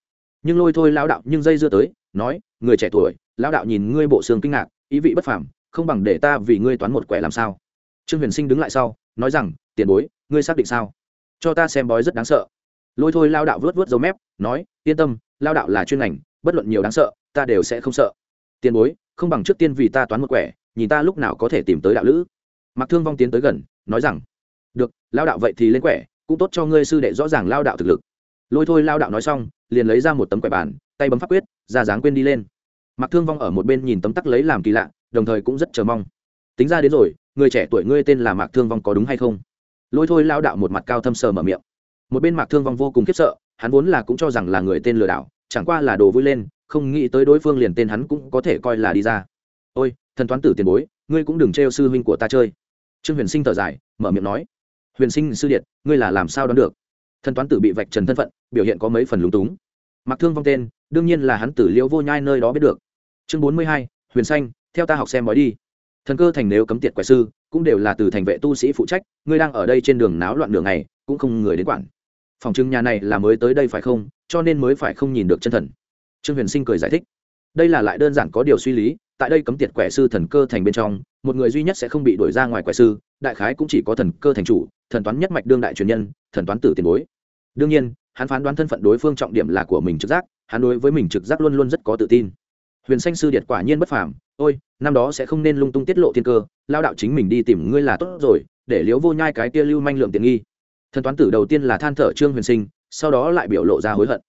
Nhưng lôi thôi lão đạo nhưng dây dưa tới, nói, người trẻ tuổi, lão đạo nhìn ngươi bộ xương kinh ngạc, ý vị bất phàm, không bằng để ta vì ngươi toán một quẻ làm sao. Trương huyền sinh đứng lại sau, nói rằng, tiền bối ngươi xác định sao? Cho ta xem bói rất đáng sợ. Lôi thôi lao đạo vớt vớt dấu mép, nói, yên tâm, lao đạo là chuyên ngành, bất luận nhiều đáng sợ, ta đều sẽ không sợ. Tiền bối, không bằng trước tiên vì ta toán một quẻ, nhìn ta lúc nào có thể tìm tới đạo lữ. Mặc thương vong tiến tới gần, nói rằng, được, lao đạo vậy thì lên quẻ, cũng tốt cho ngươi sư đệ rõ ràng lao đạo thực lực. Lôi thôi lao đạo nói xong, liền lấy ra một tấm quẻ bàn, tay bấm pháp quyết, ra dáng quên đi lên. Mặc thương vong ở một bên nhìn tấm tắc lấy làm kỳ lạ, đồng thời cũng rất chờ mong. Tính ra đến rồi, người trẻ tuổi ngươi tên là mạc thương vong có đúng hay không? Lôi thôi lao đạo một mặt cao thâm sờ mở miệng. Một bên mạc thương vong vô cùng khiếp sợ, hắn vốn là cũng cho rằng là người tên lừa đảo, chẳng qua là đồ vui lên, không nghĩ tới đối phương liền tên hắn cũng có thể coi là đi ra. Ôi, thần toán tử tiền bối, ngươi cũng đừng trêu sư huynh của ta chơi. Trương huyền sinh thở dài, mở miệng nói. Huyền sinh sư điện ngươi là làm sao đoán được? Thần toán tử bị vạch trần thân phận, biểu hiện có mấy phần lúng túng. Mặc thương vong tên, đương nhiên là hắn tử liễu vô nhai nơi đó biết được. Chương bốn mươi hai, huyền xanh theo ta học xem bói đi thần cơ thành nếu cấm tiệt quẻ sư, cũng đều là từ thành vệ tu sĩ phụ trách, ngươi đang ở đây trên đường náo loạn đường này cũng không người đến quản. Phòng trưng nhà này là mới tới đây phải không? Cho nên mới phải không nhìn được chân thần. Trương huyền sinh cười giải thích. Đây là lại đơn giản có điều suy lý, tại đây cấm tiệt quẻ sư thần cơ thành bên trong, một người duy nhất sẽ không bị đuổi ra ngoài quẻ sư, đại khái cũng chỉ có thần cơ thành chủ, thần toán nhất mạch đương đại truyền nhân, thần toán tử tiền bối. Đương nhiên, hắn phán đoán thân phận đối phương trọng điểm là của mình trực giác, hắn đối với mình trực giác luôn luôn rất có tự tin huyền xanh sư điệt quả nhiên bất phàm, ôi, năm đó sẽ không nên lung tung tiết lộ thiên cơ, lao đạo chính mình đi tìm ngươi là tốt rồi, để liếu vô nhai cái tia lưu manh lượng tiện nghi. Thần toán tử đầu tiên là than thở trương huyền sinh, sau đó lại biểu lộ ra hối hận.